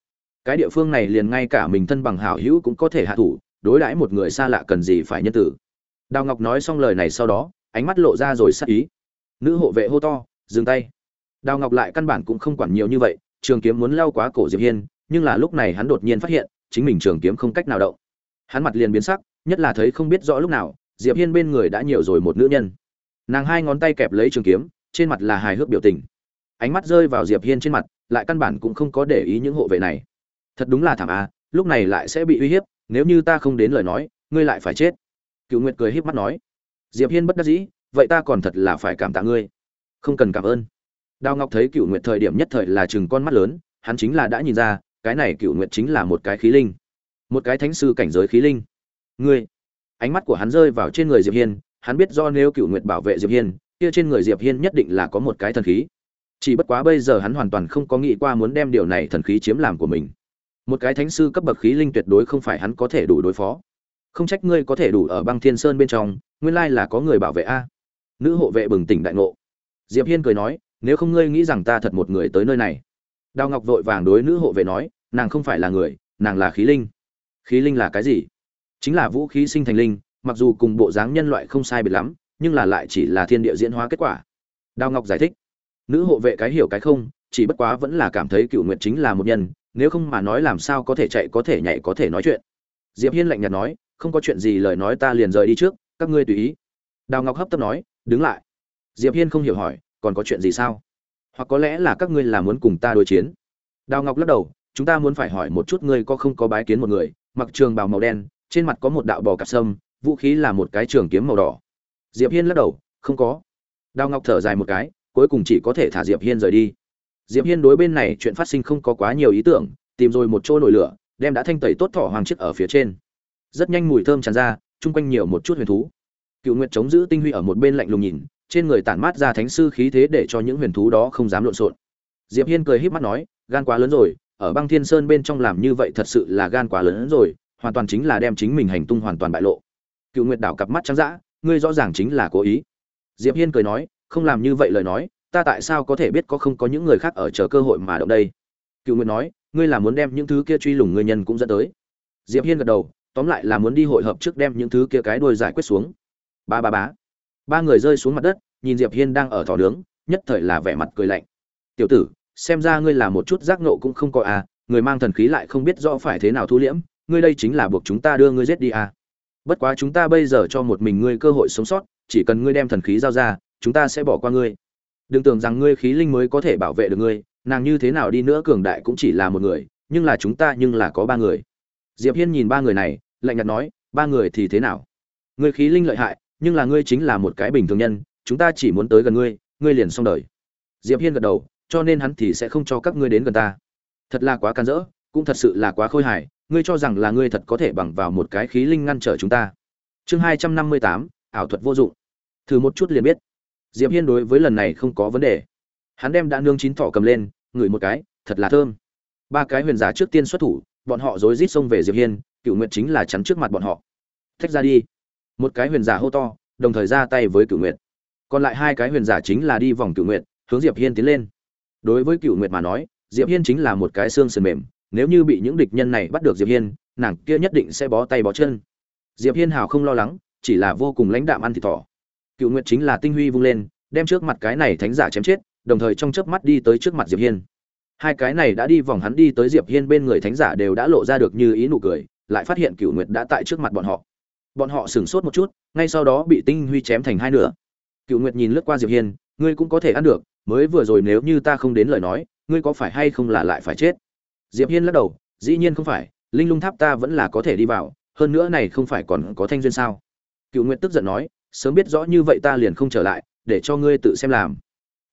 Cái địa phương này liền ngay cả mình thân bằng hảo hữu cũng có thể hạ thủ, đối đãi một người xa lạ cần gì phải nhân tử. Đào ngọc nói xong lời này sau đó, ánh mắt lộ ra rồi sắc ý. Nữ hộ vệ hô to, dừng tay. Đào ngọc lại căn bản cũng không quản nhiều như vậy, trường kiếm muốn lao quá cổ diệp hiên nhưng là lúc này hắn đột nhiên phát hiện, chính mình trường kiếm không cách nào động. Hắn mặt liền biến sắc, nhất là thấy không biết rõ lúc nào, diệp hiên bên người đã nhiều rồi một nữ nhân. Nàng hai ngón tay kẹp lấy trường kiếm, trên mặt là hài hước biểu tình. Ánh mắt rơi vào diệp hiên trên mặt, lại căn bản cũng không có để ý những hộ vệ này. Thật đúng là thảm à lúc này lại sẽ bị uy hiếp, nếu như ta không đến lời nói, ngươi lại phải chết. Cựu nguyệt cười híp mắt nói. Diệp hiên bất đắc dĩ, vậy ta còn thật là phải cảm tạ ngươi. Không cần cảm ơn. Đào ngọc thấy cựu nguyệt thời điểm nhất thời là chừng con mắt lớn, hắn chính là đã nhìn ra cái này cựu nguyệt chính là một cái khí linh. Một cái thánh sư cảnh giới khí linh. Ngươi, ánh mắt của hắn rơi vào trên người diệp hiên, hắn biết do nếu cựu nguyệt bảo vệ diệp hiên, kia trên người diệp hiên nhất định là có một cái thần khí. Chỉ bất quá bây giờ hắn hoàn toàn không có nghĩ qua muốn đem điều này thần khí chiếm làm của mình. Một cái thánh sư cấp bậc khí linh tuyệt đối không phải hắn có thể đủ đối phó. Không trách ngươi có thể đủ ở băng thiên sơn bên trong, nguyên lai là có người bảo vệ a. Nữ hộ vệ bừng tỉnh đại ngộ. Diệp hiên cười nói, nếu không ngươi nghĩ rằng ta thật một người tới nơi này đào ngọc vội vàng đối nữ hộ vệ nói, nàng không phải là người, nàng là khí linh. Khí linh là cái gì? Chính là vũ khí sinh thành linh, mặc dù cùng bộ dáng nhân loại không sai biệt lắm, nhưng là lại chỉ là thiên địa diễn hóa kết quả. Đào ngọc giải thích, nữ hộ vệ cái hiểu cái không, chỉ bất quá vẫn là cảm thấy cựu nguyệt chính là một nhân, nếu không mà nói làm sao có thể chạy, có thể nhảy, có thể nói chuyện. Diệp hiên lạnh nhạt nói, không có chuyện gì, lời nói ta liền rời đi trước, các ngươi tùy ý. Đào ngọc hấp tấp nói, đứng lại. Diệp hiên không hiểu hỏi, còn có chuyện gì sao? Hoặc có lẽ là các ngươi là muốn cùng ta đối chiến. Đào ngọc lắc đầu, chúng ta muốn phải hỏi một chút ngươi có không có bái kiến một người, mặc trường bào màu đen, trên mặt có một đạo bò cạp sâm, vũ khí là một cái trường kiếm màu đỏ. Diệp hiên lắc đầu, không có. Đào ngọc thở dài một cái, cuối cùng chỉ có thể thả diệp hiên rời đi. Diệp hiên đối bên này chuyện phát sinh không có quá nhiều ý tưởng, tìm rồi một chỗ nổi lửa, đem đã thanh tẩy tốt thỏ hoàng chiếc ở phía trên. Rất nhanh mùi thơm tràn ra, chung quanh nhiều một chút huyền thú. Cựu nguyệt chống giữ tinh huy ở một bên lạnh lùng nhìn trên người tản mát ra thánh sư khí thế để cho những huyền thú đó không dám lộn xộn. Diệp hiên cười híp mắt nói, gan quá lớn rồi, ở băng thiên sơn bên trong làm như vậy thật sự là gan quá lớn rồi, hoàn toàn chính là đem chính mình hành tung hoàn toàn bại lộ. Cựu nguyệt đảo cặp mắt trắng dã, ngươi rõ ràng chính là cố ý. Diệp hiên cười nói, không làm như vậy lời nói, ta tại sao có thể biết có không có những người khác ở chờ cơ hội mà động đây? Cựu nguyệt nói, ngươi là muốn đem những thứ kia truy lùng ngươi nhân cũng dẫn tới. Diệp hiên gật đầu, tóm lại là muốn đi hội hợp trước đem những thứ kia cái đuôi giải quyết xuống. Ba ba bá ba người rơi xuống mặt đất, nhìn diệp hiên đang ở thỏ nướng, nhất thời là vẻ mặt cười lạnh. Tiểu tử, xem ra ngươi là một chút giác nộ cũng không có à người mang thần khí lại không biết rõ phải thế nào thu liễm, ngươi đây chính là buộc chúng ta đưa ngươi giết đi à. Bất quá chúng ta bây giờ cho một mình ngươi cơ hội sống sót, chỉ cần ngươi đem thần khí giao ra, chúng ta sẽ bỏ qua ngươi. Đừng tưởng rằng ngươi khí linh mới có thể bảo vệ được ngươi, nàng như thế nào đi nữa cường đại cũng chỉ là một người, nhưng là chúng ta nhưng là có ba người. Diệp hiên nhìn ba người này, lạnh nhạt nói, ba người thì thế nào? Ngươi khí linh lợi hại nhưng là ngươi chính là một cái bình thường nhân, chúng ta chỉ muốn tới gần ngươi ngươi liền xong đời. Diệp hiên gật đầu, cho nên hắn thì sẽ không cho các ngươi đến gần ta. Thật là quá can dỡ, cũng thật sự là quá khôi hài, ngươi cho rằng là ngươi thật có thể bằng vào một cái khí linh ngăn trở chúng ta. Chương hai trăm năm mươi tám, ảo thuật vô dụng. Thử một chút liền biết. Diệp hiên đối với lần này không có vấn đề. Hắn đem đã nương chín thỏ cầm lên, ngửi một cái, thật là thơm. Ba cái huyền giả trước tiên xuất thủ, bọn họ rối rít xông về diệp hiên cựu nguyệt chính là chắn trước mặt bọn họ. Thách ra đi một cái huyền giả hô to, đồng thời ra tay với cựu nguyệt. Còn lại hai cái huyền giả chính là đi vòng cựu nguyệt, hướng diệp hiên tiến lên. Đối với cựu nguyệt mà nói, diệp hiên chính là một cái xương sườn mềm, nếu như bị những địch nhân này bắt được diệp hiên, nàng kia nhất định sẽ bó tay bó chân. Diệp hiên hào không lo lắng, chỉ là vô cùng lãnh đạm ăn thịt thỏ. Cựu nguyệt chính là tinh huy vung lên, đem trước mặt cái này thánh giả chém chết, đồng thời trong chớp mắt đi tới trước mặt diệp hiên. Hai cái này đã đi vòng hắn đi tới diệp hiên bên người thánh giả đều đã lộ ra được như ý nụ cười, lại phát hiện cựu nguyệt đã tại trước mặt bọn họ bọn họ sửng sốt một chút, ngay sau đó bị tinh huy chém thành hai nửa. Cựu nguyệt nhìn lướt qua diệp hiên, ngươi cũng có thể ăn được, mới vừa rồi nếu như ta không đến lời nói, ngươi có phải hay không là lại phải chết? Diệp hiên lắc đầu, dĩ nhiên không phải, linh lung tháp ta vẫn là có thể đi vào, hơn nữa này không phải còn có thanh duyên sao? Cựu nguyệt tức giận nói, sớm biết rõ như vậy ta liền không trở lại, để cho ngươi tự xem làm.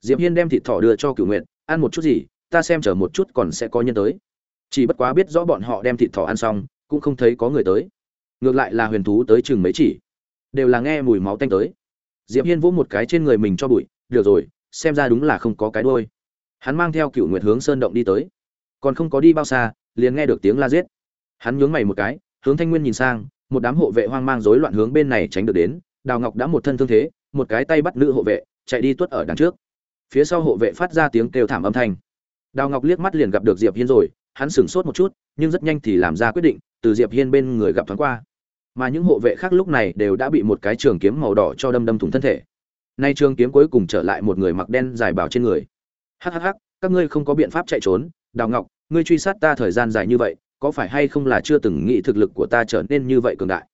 Diệp hiên đem thịt thỏ đưa cho cửu nguyệt, ăn một chút gì, ta xem chờ một chút còn sẽ có nhân tới. Chỉ bất quá biết rõ bọn họ đem thịt thỏ ăn xong, cũng không thấy có người tới ngược lại là huyền thú tới chừng mấy chỉ. Đều là nghe mùi máu tanh tới. Diệp hiên vỗ một cái trên người mình cho bụi, được rồi, xem ra đúng là không có cái đôi hắn mang theo cựu nguyệt hướng sơn động đi tới. Còn không có đi bao xa, liền nghe được tiếng la giết. Hắn nhướng mày một cái, hướng thanh nguyên nhìn sang, một đám hộ vệ hoang mang rối loạn hướng bên này tránh được đến. Đào ngọc đã một thân thương thế, một cái tay bắt nữ hộ vệ, chạy đi tuất ở đằng trước. Phía sau hộ vệ phát ra tiếng kêu thảm âm thanh. Đào ngọc liếc mắt liền gặp được diệp hiên rồi, hắn sửng sốt một chút, nhưng rất nhanh thì làm ra quyết định, từ diệp hiên bên người gặp thoáng qua mà những hộ vệ khác lúc này đều đã bị một cái trường kiếm màu đỏ cho đâm đâm thủng thân thể. Nay trường kiếm cuối cùng trở lại một người mặc đen dài bào trên người. Hắc hắc hắc, các ngươi không có biện pháp chạy trốn, đào ngọc, ngươi truy sát ta thời gian dài như vậy, có phải hay không là chưa từng nghĩ thực lực của ta trở nên như vậy cường đại?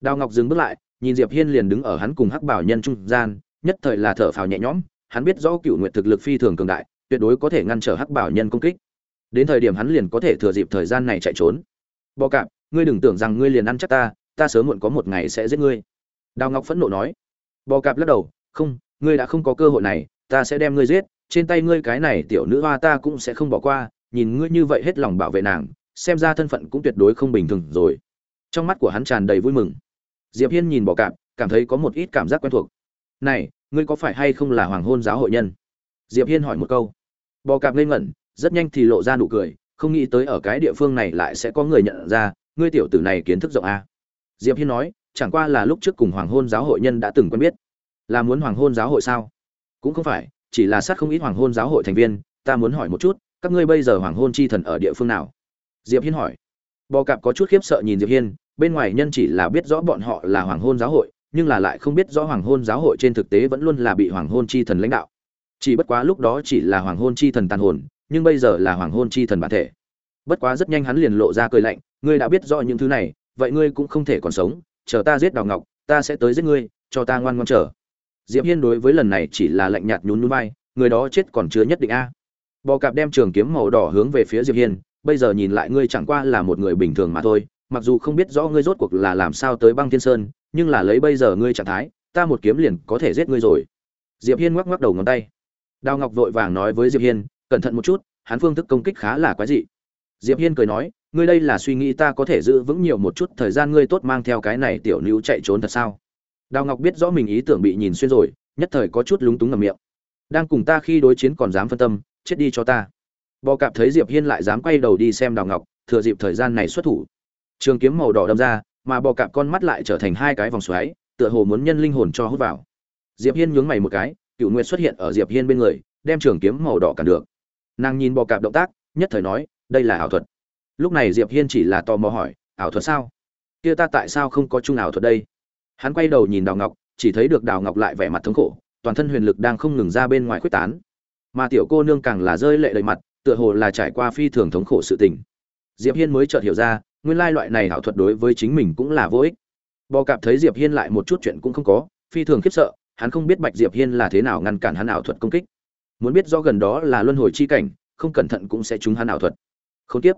Đào ngọc dừng bước lại, nhìn diệp hiên liền đứng ở hắn cùng hắc bảo nhân trung gian, nhất thời là thở phào nhẹ nhõm, hắn biết rõ cựu nguyện thực lực phi thường cường đại, tuyệt đối có thể ngăn trở hắc bảo nhân công kích. Đến thời điểm hắn liền có thể thừa dịp thời gian này chạy trốn. Bọ cạp, ngươi đừng tưởng rằng ngươi liền ăn chắc ta ta sớm muộn có một ngày sẽ giết ngươi. Đào ngọc phẫn nộ nói. Bò cạp lắc đầu, không, ngươi đã không có cơ hội này, ta sẽ đem ngươi giết, trên tay ngươi cái này tiểu nữ hoa ta cũng sẽ không bỏ qua, nhìn ngươi như vậy hết lòng bảo vệ nàng, xem ra thân phận cũng tuyệt đối không bình thường rồi. Trong mắt của hắn tràn đầy vui mừng. Diệp hiên nhìn Bò cạp, cảm thấy có một ít cảm giác quen thuộc. Này, ngươi có phải hay không là hoàng hôn giáo hội nhân? Diệp hiên hỏi một câu. Bò cạp ngây ngẩn, rất nhanh thì lộ ra nụ cười, không nghĩ tới ở cái địa phương này lại sẽ có người nhận ra, ngươi tiểu tử này kiến thức rộng a diệp hiên nói, chẳng qua là lúc trước cùng hoàng hôn giáo hội nhân đã từng quen biết. Là muốn hoàng hôn giáo hội sao? Cũng không phải, chỉ là sát không ít hoàng hôn giáo hội thành viên, ta muốn hỏi một chút, các ngươi bây giờ hoàng hôn chi thần ở địa phương nào? Diệp hiên hỏi. Bò cạp có chút khiếp sợ nhìn diệp hiên, bên ngoài nhân chỉ là biết rõ bọn họ là hoàng hôn giáo hội, nhưng là lại không biết rõ hoàng hôn giáo hội trên thực tế vẫn luôn là bị hoàng hôn chi thần lãnh đạo. Chỉ bất quá lúc đó chỉ là hoàng hôn chi thần tàn hồn, nhưng bây giờ là hoàng hôn chi thần bản thể. Bất quá rất nhanh hắn liền lộ ra cười lạnh, ngươi đã biết rõ những thứ này vậy ngươi cũng không thể còn sống, chờ ta giết đào ngọc, ta sẽ tới giết ngươi, cho ta ngoan ngoan chờ. Diệp hiên đối với lần này chỉ là lạnh nhạt nhún núi vai, người đó chết còn chưa nhất định a. Bò cạp đem trường kiếm màu đỏ hướng về phía diệp hiên, bây giờ nhìn lại ngươi chẳng qua là một người bình thường mà thôi, mặc dù không biết rõ ngươi rốt cuộc là làm sao tới băng thiên sơn, nhưng là lấy bây giờ ngươi trạng thái, ta một kiếm liền có thể giết ngươi rồi. Diệp hiên ngoắc ngoắc đầu ngón tay. Đào ngọc vội vàng nói với diệp hiên, cẩn thận một chút, hắn phương thức công kích khá là quái dị. Diệp hiên cười nói ngươi đây là suy nghĩ ta có thể giữ vững nhiều một chút thời gian ngươi tốt mang theo cái này tiểu nữ chạy trốn thật sao? Đào ngọc biết rõ mình ý tưởng bị nhìn xuyên rồi, nhất thời có chút lúng túng ngầm miệng. Đang cùng ta khi đối chiến còn dám phân tâm, chết đi cho ta. Bò cạp thấy diệp hiên lại dám quay đầu đi xem đào ngọc, thừa dịp thời gian này xuất thủ. Trường kiếm màu đỏ đâm ra, mà bò cạp con mắt lại trở thành hai cái vòng xoáy, tựa hồ muốn nhân linh hồn cho hút vào. Diệp hiên nhướng mày một cái cựu nguyệt xuất hiện ở diệp hiên bên người, đem trường kiếm màu đỏ cản được. Nàng nhìn bò cạp động tác, nhất thời nói, đây là ảo thuật lúc này diệp hiên chỉ là tò mò hỏi, ảo thuật sao? Kia ta tại sao không có chung ảo thuật đây? Hắn quay đầu nhìn đào ngọc, chỉ thấy được đào ngọc lại vẻ mặt thống khổ, toàn thân huyền lực đang không ngừng ra bên ngoài khuếch tán. Mà tiểu cô nương càng là rơi lệ đầy mặt, tựa hồ là trải qua phi thường thống khổ sự tình. Diệp hiên mới chợt hiểu ra, nguyên lai loại này ảo thuật đối với chính mình cũng là vô ích. Bò cạp thấy diệp hiên lại một chút chuyện cũng không có, phi thường khiếp sợ, hắn không biết bạch diệp hiên là thế nào ngăn cản hắn ảo thuật công kích. Muốn biết do gần đó là luân hồi chi cảnh, không cẩn thận cũng sẽ trúng hắn ảo thuật. Không tiếp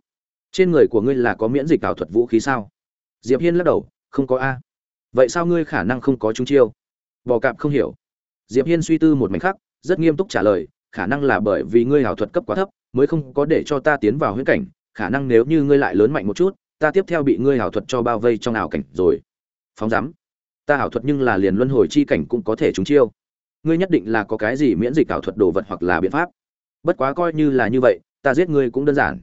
trên người của ngươi là có miễn dịch ảo thuật vũ khí sao? Diệp hiên lắc đầu, không có a. Vậy sao ngươi khả năng không có chúng chiêu? Bò cạp không hiểu. Diệp hiên suy tư một mảnh khắc, rất nghiêm túc trả lời, khả năng là bởi vì ngươi ảo thuật cấp quá thấp, mới không có để cho ta tiến vào huyễn cảnh, khả năng nếu như ngươi lại lớn mạnh một chút, ta tiếp theo bị ngươi ảo thuật cho bao vây trong ảo cảnh rồi. Phóng dám ta ảo thuật nhưng là liền luân hồi chi cảnh cũng có thể trúng chiêu. Ngươi nhất định là có cái gì miễn dịch ảo thuật đồ vật hoặc là biện pháp. Bất quá coi như là như vậy, ta giết ngươi cũng đơn giản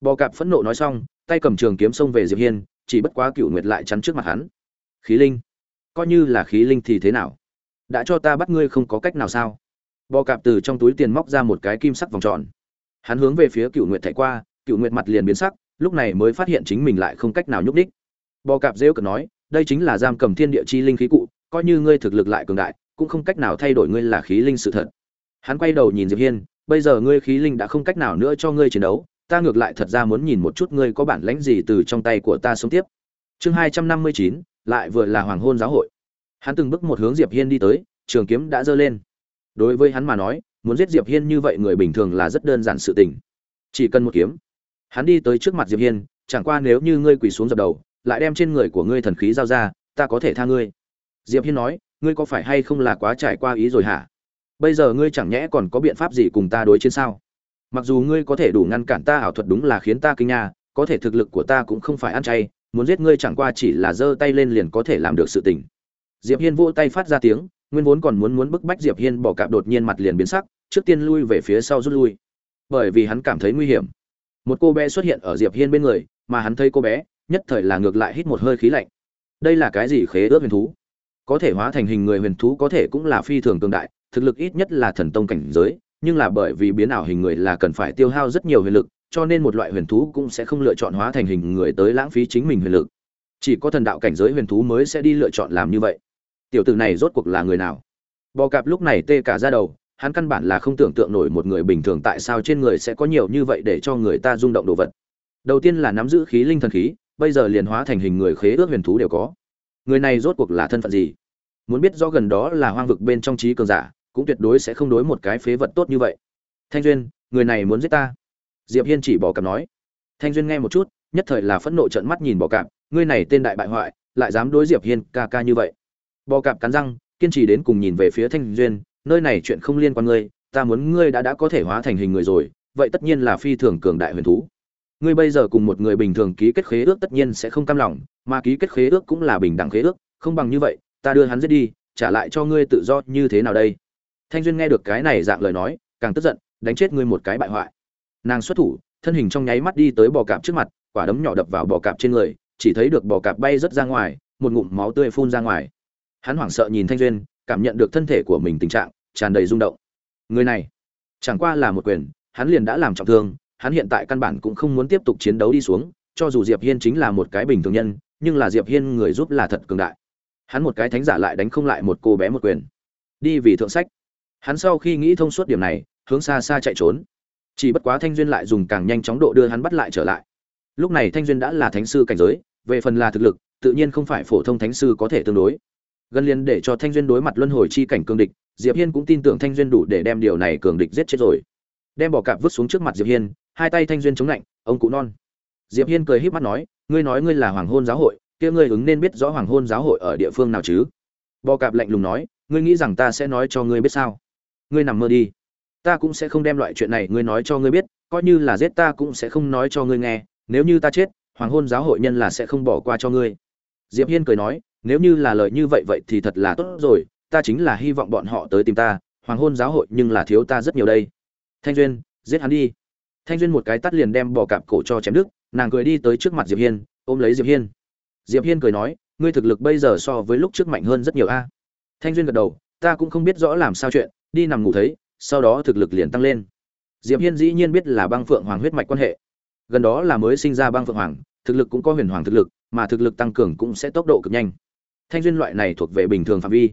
bò cạp phẫn nộ nói xong, tay cầm trường kiếm xông về diệp hiên, chỉ bất quá cựu nguyệt lại chắn trước mặt hắn. Khí linh. Coi như là khí linh thì thế nào? Đã cho ta bắt ngươi không có cách nào sao? Bò cạp từ trong túi tiền móc ra một cái kim sắc vòng tròn. Hắn hướng về phía cựu nguyệt thảy qua cựu nguyệt mặt liền biến sắc, lúc này mới phát hiện chính mình lại không cách nào nhúc đích bò cạp rêu cợt nói, đây chính là giam cầm thiên địa chi linh khí cụ, coi như ngươi thực lực lại cường đại, cũng không cách nào thay đổi ngươi là khí linh sự thật. Hắn quay đầu nhìn diệp hiên, bây giờ ngươi khí linh đã không cách nào nữa cho ngươi chiến đấu ta ngược lại thật ra muốn nhìn một chút ngươi có bản lãnh gì từ trong tay của ta sống tiếp. Chương hai trăm năm mươi chín, lại vừa là hoàng hôn giáo hội. Hắn từng bước một hướng diệp hiên đi tới, trường kiếm đã giơ lên. Đối với hắn mà nói, muốn giết diệp hiên như vậy người bình thường là rất đơn giản sự tình. Chỉ cần một kiếm. Hắn đi tới trước mặt diệp hiên, chẳng qua nếu như ngươi quỳ xuống dập đầu, lại đem trên người của ngươi thần khí giao ra, ta có thể tha ngươi. Diệp hiên nói, ngươi có phải hay không là quá trải qua ý rồi hả? Bây giờ ngươi chẳng nhẽ còn có biện pháp gì cùng ta đối chiến sao? Mặc dù ngươi có thể đủ ngăn cản ta ảo thuật đúng là khiến ta kinh nha, có thể thực lực của ta cũng không phải ăn chay, muốn giết ngươi chẳng qua chỉ là giơ tay lên liền có thể làm được sự tình. Diệp hiên vỗ tay phát ra tiếng, nguyên vốn còn muốn muốn bức bách diệp hiên bỏ cạp đột nhiên mặt liền biến sắc, trước tiên lui về phía sau rút lui. Bởi vì hắn cảm thấy nguy hiểm. Một cô bé xuất hiện ở diệp hiên bên người, mà hắn thấy cô bé, nhất thời là ngược lại hít một hơi khí lạnh. Đây là cái gì khế ước huyền thú? Có thể hóa thành hình người huyền thú có thể cũng là phi thường tương đại, thực lực ít nhất là thần tông cảnh giới nhưng là bởi vì biến ảo hình người là cần phải tiêu hao rất nhiều huyền lực, cho nên một loại huyền thú cũng sẽ không lựa chọn hóa thành hình người tới lãng phí chính mình huyền lực. Chỉ có thần đạo cảnh giới huyền thú mới sẽ đi lựa chọn làm như vậy. Tiểu tử này rốt cuộc là người nào? Bò cạp lúc này tê cả ra đầu, hắn căn bản là không tưởng tượng nổi một người bình thường tại sao trên người sẽ có nhiều như vậy để cho người ta rung động đồ vật. Đầu tiên là nắm giữ khí linh thần khí, bây giờ liền hóa thành hình người khế ước huyền thú đều có. Người này rốt cuộc là thân phận gì? Muốn biết rõ gần đó là hoang vực bên trong trí cường giả cũng tuyệt đối sẽ không đối một cái phế vật tốt như vậy. Thanh duyên, người này muốn giết ta. Diệp hiên chỉ bỏ cảm nói. Thanh duyên nghe một chút, nhất thời là phẫn nộ trợn mắt nhìn bỏ cạp ngươi này tên đại bại hoại, lại dám đối diệp hiên ca ca như vậy. Bò cạp cắn răng, kiên trì đến cùng nhìn về phía thanh duyên, nơi này chuyện không liên quan ngươi, ta muốn ngươi đã đã có thể hóa thành hình người rồi, vậy tất nhiên là phi thường cường đại huyền thú. Ngươi bây giờ cùng một người bình thường ký kết khế ước tất nhiên sẽ không cam lòng, mà ký kết khế ước cũng là bình đẳng khế ước, không bằng như vậy, ta đưa hắn giết đi, trả lại cho ngươi tự do như thế nào đây? Thanh duyên nghe được cái này dạng lời nói, càng tức giận, đánh chết ngươi một cái bại hoại. Nàng xuất thủ, thân hình trong nháy mắt đi tới bò cạp trước mặt, quả đấm nhỏ đập vào bò cạp trên người, chỉ thấy được bò cạp bay rất ra ngoài, một ngụm máu tươi phun ra ngoài. Hắn hoảng sợ nhìn thanh duyên, cảm nhận được thân thể của mình tình trạng, tràn đầy rung động. Người này, chẳng qua là một quyền, hắn liền đã làm trọng thương, hắn hiện tại căn bản cũng không muốn tiếp tục chiến đấu đi xuống, cho dù diệp hiên chính là một cái bình thường nhân, nhưng là diệp hiên người giúp là thật cường đại. Hắn một cái thánh giả lại đánh không lại một cô bé một quyền. Đi vì thượng sách hắn sau khi nghĩ thông suốt điểm này, hướng xa xa chạy trốn. Chỉ bất quá thanh duyên lại dùng càng nhanh chóng độ đưa hắn bắt lại trở lại. Lúc này thanh duyên đã là thánh sư cảnh giới, về phần là thực lực, tự nhiên không phải phổ thông thánh sư có thể tương đối. Gần liền để cho thanh duyên đối mặt luân hồi chi cảnh cường địch, diệp hiên cũng tin tưởng thanh duyên đủ để đem điều này cường địch giết chết rồi. Đem bỏ cạp vứt xuống trước mặt diệp hiên, hai tay thanh duyên chống lạnh, ông cụ non. Diệp hiên cười híp mắt nói, ngươi nói ngươi là hoàng hôn giáo hội, kia ngươi ứng nên biết rõ hoàng hôn giáo hội ở địa phương nào chứ? Bò cạp lạnh lùng nói, ngươi nghĩ rằng ta sẽ nói cho ngươi biết sao? Ngươi nằm mơ đi. Ta cũng sẽ không đem loại chuyện này ngươi nói cho ngươi biết, coi như là giết ta cũng sẽ không nói cho ngươi nghe, nếu như ta chết, hoàng hôn giáo hội nhân là sẽ không bỏ qua cho ngươi. Diệp hiên cười nói, nếu như là lời như vậy vậy thì thật là tốt rồi, ta chính là hy vọng bọn họ tới tìm ta, hoàng hôn giáo hội nhưng là thiếu ta rất nhiều đây. Thanh duyên, giết hắn đi. Thanh duyên một cái tắt liền đem bỏ cạp cổ cho chém đứt, nàng cười đi tới trước mặt diệp hiên, ôm lấy diệp hiên. Diệp hiên cười nói, ngươi thực lực bây giờ so với lúc trước mạnh hơn rất nhiều a. Thanh duyên gật đầu, ta cũng không biết rõ làm sao chuyện đi nằm ngủ thấy, sau đó thực lực liền tăng lên. Diệp hiên dĩ nhiên biết là băng phượng hoàng huyết mạch quan hệ. Gần đó là mới sinh ra băng phượng hoàng, thực lực cũng có huyền hoàng thực lực, mà thực lực tăng cường cũng sẽ tốc độ cực nhanh. Thanh duyên loại này thuộc về bình thường phạm vi.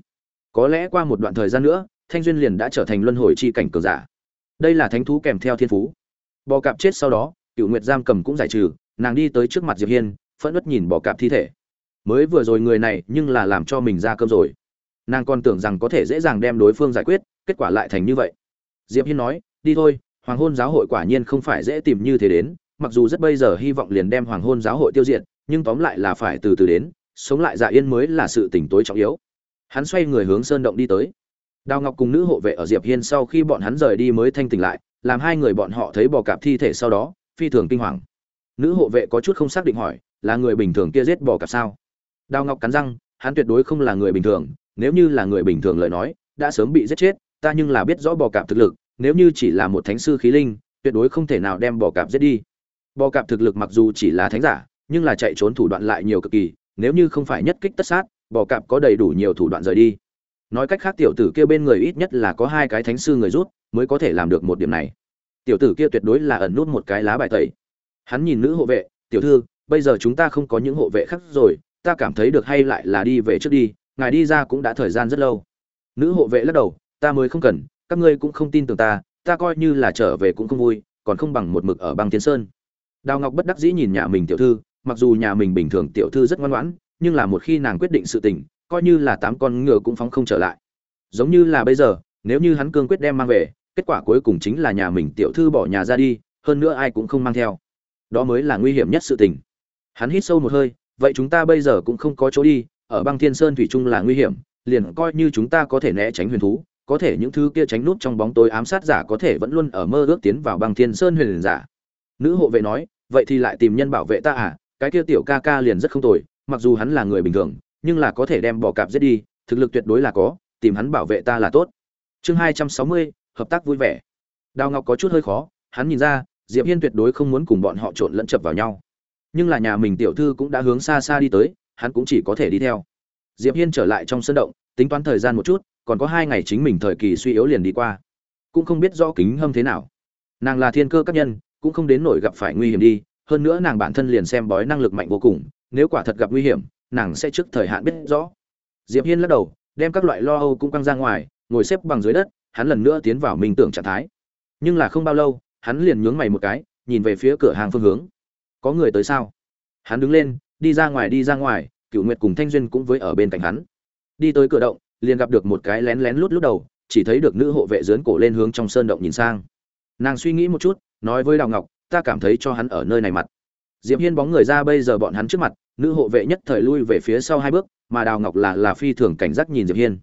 Có lẽ qua một đoạn thời gian nữa, thanh duyên liền đã trở thành luân hồi chi cảnh cường giả. Đây là thánh thú kèm theo thiên phú. Bò cạp chết sau đó cựu nguyệt giam cầm cũng giải trừ, nàng đi tới trước mặt diệp hiên, phẫn uất nhìn bò cạp thi thể. Mới vừa rồi người này nhưng là làm cho mình ra cơm rồi. Nàng còn tưởng rằng có thể dễ dàng đem đối phương giải quyết kết quả lại thành như vậy. Diệp hiên nói, đi thôi, hoàng hôn giáo hội quả nhiên không phải dễ tìm như thế đến, mặc dù rất bây giờ hy vọng liền đem hoàng hôn giáo hội tiêu diệt, nhưng tóm lại là phải từ từ đến, sống lại dạ yên mới là sự tỉnh tối trọng yếu. Hắn xoay người hướng sơn động đi tới. Đào ngọc cùng nữ hộ vệ ở diệp hiên sau khi bọn hắn rời đi mới thanh tỉnh lại, làm hai người bọn họ thấy bò cạp thi thể sau đó, phi thường kinh hoàng. Nữ hộ vệ có chút không xác định hỏi, là người bình thường kia giết bò cạp sao? Đào ngọc cắn răng, hắn tuyệt đối không là người bình thường, nếu như là người bình thường lời nói, đã sớm bị giết chết ta nhưng là biết rõ bò cạp thực lực, nếu như chỉ là một thánh sư khí linh, tuyệt đối không thể nào đem bò cạp giết đi. Bò cạp thực lực mặc dù chỉ là thánh giả, nhưng là chạy trốn thủ đoạn lại nhiều cực kỳ, nếu như không phải nhất kích tất sát, bò cạp có đầy đủ nhiều thủ đoạn rời đi. Nói cách khác tiểu tử kia bên người ít nhất là có hai cái thánh sư người rút, mới có thể làm được một điểm này. Tiểu tử kia tuyệt đối là ẩn nút một cái lá bài tẩy. Hắn nhìn nữ hộ vệ, tiểu thư, bây giờ chúng ta không có những hộ vệ khác rồi, ta cảm thấy được hay lại là đi về trước đi, ngài đi ra cũng đã thời gian rất lâu. Nữ hộ vệ lắc đầu ta mới không cần, các ngươi cũng không tin tưởng ta ta coi như là trở về cũng không vui, còn không bằng một mực ở băng tiến sơn. Đào ngọc bất đắc dĩ nhìn nhà mình tiểu thư, mặc dù nhà mình bình thường tiểu thư rất ngoan ngoãn, nhưng là một khi nàng quyết định sự tình, coi như là tám con ngựa cũng phóng không trở lại. Giống như là bây giờ, nếu như hắn cương quyết đem mang về, kết quả cuối cùng chính là nhà mình tiểu thư bỏ nhà ra đi, hơn nữa ai cũng không mang theo. Đó mới là nguy hiểm nhất sự tình. Hắn hít sâu một hơi, vậy chúng ta bây giờ cũng không có chỗ đi, ở băng thiên sơn thủy trung là nguy hiểm, liền coi như chúng ta có thể né tránh huyền thú có thể những thứ kia tránh nút trong bóng tối ám sát giả có thể vẫn luôn ở mơ ước tiến vào băng thiên sơn huyền giả. Nữ hộ vệ nói, vậy thì lại tìm nhân bảo vệ ta à cái kia tiểu ca ca liền rất không tồi, mặc dù hắn là người bình thường, nhưng là có thể đem bỏ cạp giết đi, thực lực tuyệt đối là có, tìm hắn bảo vệ ta là tốt. Chương hai trăm sáu mươi, hợp tác vui vẻ. Đào ngọc có chút hơi khó, hắn nhìn ra, diệp hiên tuyệt đối không muốn cùng bọn họ trộn lẫn chập vào nhau. Nhưng là nhà mình tiểu thư cũng đã hướng xa xa đi tới, hắn cũng chỉ có thể đi theo. Diệp hiên trở lại trong sân động, tính toán thời gian một chút còn có hai ngày chính mình thời kỳ suy yếu liền đi qua. Cũng không biết rõ kính hâm thế nào. Nàng là thiên cơ các nhân, cũng không đến nổi gặp phải nguy hiểm đi, hơn nữa nàng bản thân liền xem bói năng lực mạnh vô cùng, nếu quả thật gặp nguy hiểm, nàng sẽ trước thời hạn biết rõ. Diệp hiên lắc đầu, đem các loại lo âu cũng căng ra ngoài, ngồi xếp bằng dưới đất, hắn lần nữa tiến vào minh tưởng trạng thái. Nhưng là không bao lâu, hắn liền nhướng mày một cái, nhìn về phía cửa hàng phương hướng. Có người tới sao? Hắn đứng lên, đi ra ngoài, đi ra ngoài cựu nguyệt cùng thanh duyên cũng với ở bên cạnh hắn. Đi tới cửa động liền gặp được một cái lén lén lút lút đầu, chỉ thấy được nữ hộ vệ dướn cổ lên hướng trong sơn động nhìn sang. Nàng suy nghĩ một chút, nói với đào ngọc, ta cảm thấy cho hắn ở nơi này mặt. Diệp hiên bóng người ra bây giờ bọn hắn trước mặt, nữ hộ vệ nhất thời lui về phía sau hai bước, mà đào ngọc là là phi thường cảnh giác nhìn diệp hiên.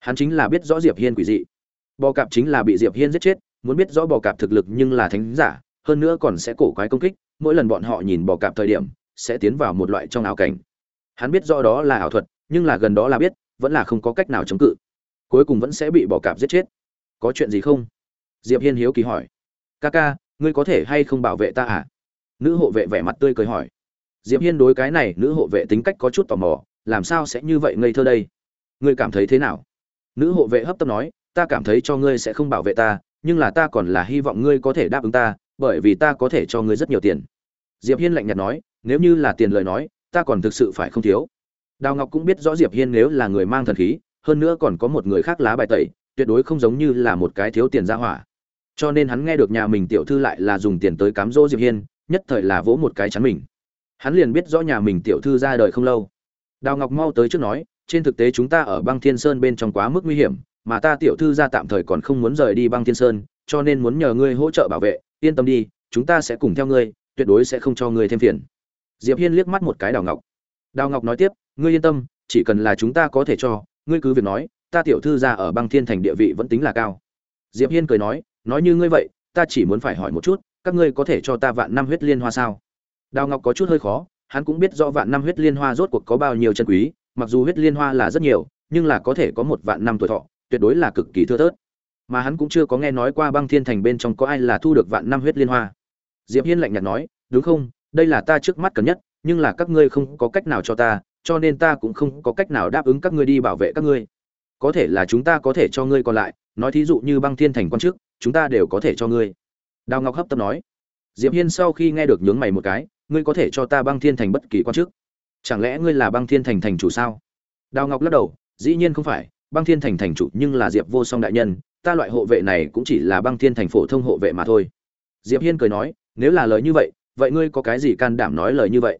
Hắn chính là biết rõ diệp hiên quỷ dị. Bò cạp chính là bị diệp hiên giết chết, muốn biết rõ bò cạp thực lực nhưng là thánh giả, hơn nữa còn sẽ cổ quái công kích, mỗi lần bọn họ nhìn bò cạp thời điểm, sẽ tiến vào một loại trong ảo cảnh. Hắn biết rõ đó là ảo thuật, nhưng là gần đó là biết vẫn là không có cách nào chống cự. Cuối cùng vẫn sẽ bị bỏ cạp giết chết. Có chuyện gì không? Diệp hiên hiếu kỳ hỏi. Ca ca ngươi có thể hay không bảo vệ ta à? Nữ hộ vệ vẻ mặt tươi cười hỏi. Diệp hiên đối cái này nữ hộ vệ tính cách có chút tò mò, làm sao sẽ như vậy ngây thơ đây? Ngươi cảm thấy thế nào? Nữ hộ vệ hấp tấp nói, ta cảm thấy cho ngươi sẽ không bảo vệ ta, nhưng là ta còn là hy vọng ngươi có thể đáp ứng ta, bởi vì ta có thể cho ngươi rất nhiều tiền. Diệp hiên lạnh nhạt nói, nếu như là tiền lời nói, ta còn thực sự phải không thiếu đào ngọc cũng biết rõ diệp hiên nếu là người mang thần khí, hơn nữa còn có một người khác lá bài tẩy, tuyệt đối không giống như là một cái thiếu tiền ra hỏa. Cho nên hắn nghe được nhà mình tiểu thư lại là dùng tiền tới cám dỗ diệp hiên, nhất thời là vỗ một cái chắn mình. Hắn liền biết rõ nhà mình tiểu thư ra đời không lâu. Đào ngọc mau tới trước nói, trên thực tế chúng ta ở băng thiên sơn bên trong quá mức nguy hiểm, mà ta tiểu thư ra tạm thời còn không muốn rời đi băng thiên sơn, cho nên muốn nhờ ngươi hỗ trợ bảo vệ. Yên tâm đi, chúng ta sẽ cùng theo ngươi, tuyệt đối sẽ không cho ngươi thêm phiền. Diệp hiên liếc mắt một cái đào ngọc. Đào ngọc nói tiếp ngươi yên tâm, chỉ cần là chúng ta có thể cho, ngươi cứ việc nói, ta tiểu thư ra ở băng thiên thành địa vị vẫn tính là cao. Diệp hiên cười nói nói như ngươi vậy, ta chỉ muốn phải hỏi một chút, các ngươi có thể cho ta vạn năm huyết liên hoa sao? Đào ngọc có chút hơi khó, hắn cũng biết rõ vạn năm huyết liên hoa rốt cuộc có bao nhiêu chân quý, mặc dù huyết liên hoa là rất nhiều, nhưng là có thể có một vạn năm tuổi thọ, tuyệt đối là cực kỳ thưa thớt. Mà hắn cũng chưa có nghe nói qua băng thiên thành bên trong có ai là thu được vạn năm huyết liên hoa. Diệp hiên lạnh nhạt nói, đúng không, đây là ta trước mắt cần nhất, nhưng là các ngươi không có cách nào cho ta cho nên ta cũng không có cách nào đáp ứng các ngươi đi bảo vệ các ngươi. Có thể là chúng ta có thể cho ngươi còn lại, nói thí dụ như băng thiên thành quan chức, chúng ta đều có thể cho ngươi. Đào ngọc hấp tấp nói. Diệp hiên sau khi nghe được nhướng mày một cái, ngươi có thể cho ta băng thiên thành bất kỳ quan chức? Chẳng lẽ ngươi là băng thiên thành thành chủ sao? Đào ngọc lắc đầu, dĩ nhiên không phải, băng thiên thành thành chủ nhưng là diệp vô song đại nhân, ta loại hộ vệ này cũng chỉ là băng thiên thành phổ thông hộ vệ mà thôi. Diệp hiên cười nói, nếu là lời như vậy vậy ngươi có cái gì can đảm nói lời như vậy?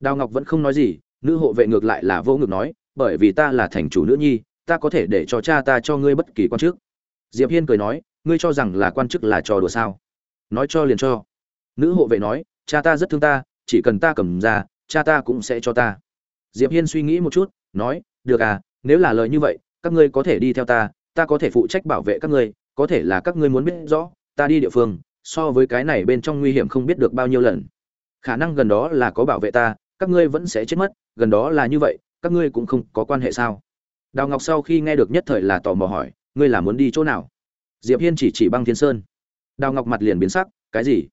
Đào ngọc vẫn không nói gì nữ hộ vệ ngược lại là vô ngực nói, bởi vì ta là thành chủ nữ nhi, ta có thể để cho cha ta cho ngươi bất kỳ quan chức. Diệp hiên cười nói, ngươi cho rằng là quan chức là trò đùa sao? Nói cho liền cho. Nữ hộ vệ nói, cha ta rất thương ta, chỉ cần ta cầm ra, cha ta cũng sẽ cho ta. Diệp hiên suy nghĩ một chút, nói, được à nếu là lời như vậy, các ngươi có thể đi theo ta ta có thể phụ trách bảo vệ các ngươi, có thể là các ngươi muốn biết rõ, ta đi địa phương, so với cái này bên trong nguy hiểm không biết được bao nhiêu lần. Khả năng gần đó là có bảo vệ ta các ngươi vẫn sẽ chết mất, gần đó là như vậy, các ngươi cũng không có quan hệ sao? Đào ngọc sau khi nghe được nhất thời là tò mò hỏi, ngươi là muốn đi chỗ nào? Diệp hiên chỉ chỉ băng thiên sơn. Đào ngọc mặt liền biến sắc, cái gì?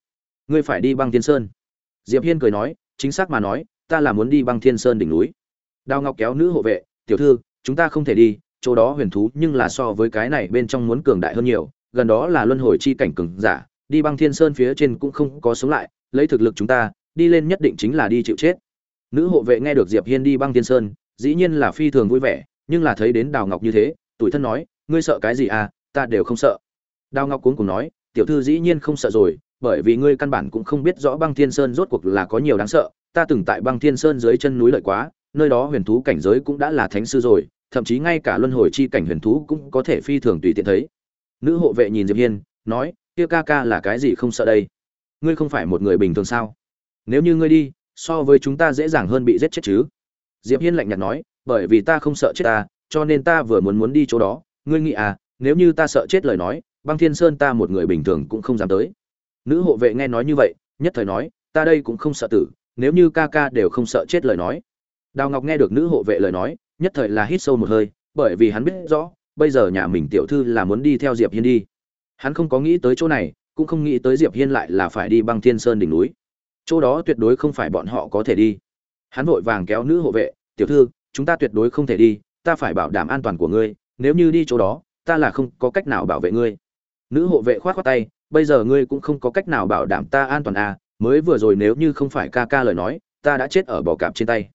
Ngươi phải đi băng thiên sơn. Diệp hiên cười nói, chính xác mà nói, ta là muốn đi băng thiên sơn đỉnh núi. Đào ngọc kéo nữ hộ vệ, tiểu thư, chúng ta không thể đi, chỗ đó huyền thú nhưng là so với cái này bên trong muốn cường đại hơn nhiều, gần đó là luân hồi chi cảnh cường giả, đi băng thiên sơn phía trên cũng không có sống lại, lấy thực lực chúng ta, đi lên nhất định chính là đi chịu chết nữ hộ vệ nghe được diệp hiên đi băng thiên sơn, dĩ nhiên là phi thường vui vẻ, nhưng là thấy đến đào ngọc như thế, tuổi thân nói, ngươi sợ cái gì à? Ta đều không sợ. Đào ngọc cuống cùng nói, tiểu thư dĩ nhiên không sợ rồi, bởi vì ngươi căn bản cũng không biết rõ băng thiên sơn rốt cuộc là có nhiều đáng sợ. Ta từng tại băng thiên sơn dưới chân núi lợi quá, nơi đó huyền thú cảnh giới cũng đã là thánh sư rồi, thậm chí ngay cả luân hồi chi cảnh huyền thú cũng có thể phi thường tùy tiện thấy. Nữ hộ vệ nhìn diệp hiên, nói, kia ca ca là cái gì không sợ đây? Ngươi không phải một người bình thường sao? Nếu như ngươi đi so với chúng ta dễ dàng hơn bị giết chết chứ? Diệp hiên lạnh nhạt nói, bởi vì ta không sợ chết ta, cho nên ta vừa muốn muốn đi chỗ đó. Ngươi nghĩ à nếu như ta sợ chết lời nói, băng thiên sơn ta một người bình thường cũng không dám tới. Nữ hộ vệ nghe nói như vậy, nhất thời nói, ta đây cũng không sợ tử, nếu như ca ca đều không sợ chết lời nói. Đào ngọc nghe được nữ hộ vệ lời nói, nhất thời là hít sâu một hơi, bởi vì hắn biết rõ, bây giờ nhà mình tiểu thư là muốn đi theo diệp hiên đi. Hắn không có nghĩ tới chỗ này, cũng không nghĩ tới diệp hiên lại là phải đi băng thiên sơn đỉnh núi chỗ đó tuyệt đối không phải bọn họ có thể đi. Hắn vội vàng kéo nữ hộ vệ, tiểu thư, chúng ta tuyệt đối không thể đi, ta phải bảo đảm an toàn của ngươi, nếu như đi chỗ đó, ta là không có cách nào bảo vệ ngươi. Nữ hộ vệ khoát khoát tay, bây giờ ngươi cũng không có cách nào bảo đảm ta an toàn à mới vừa rồi nếu như không phải ca ca lời nói, ta đã chết ở bò cạp trên tay.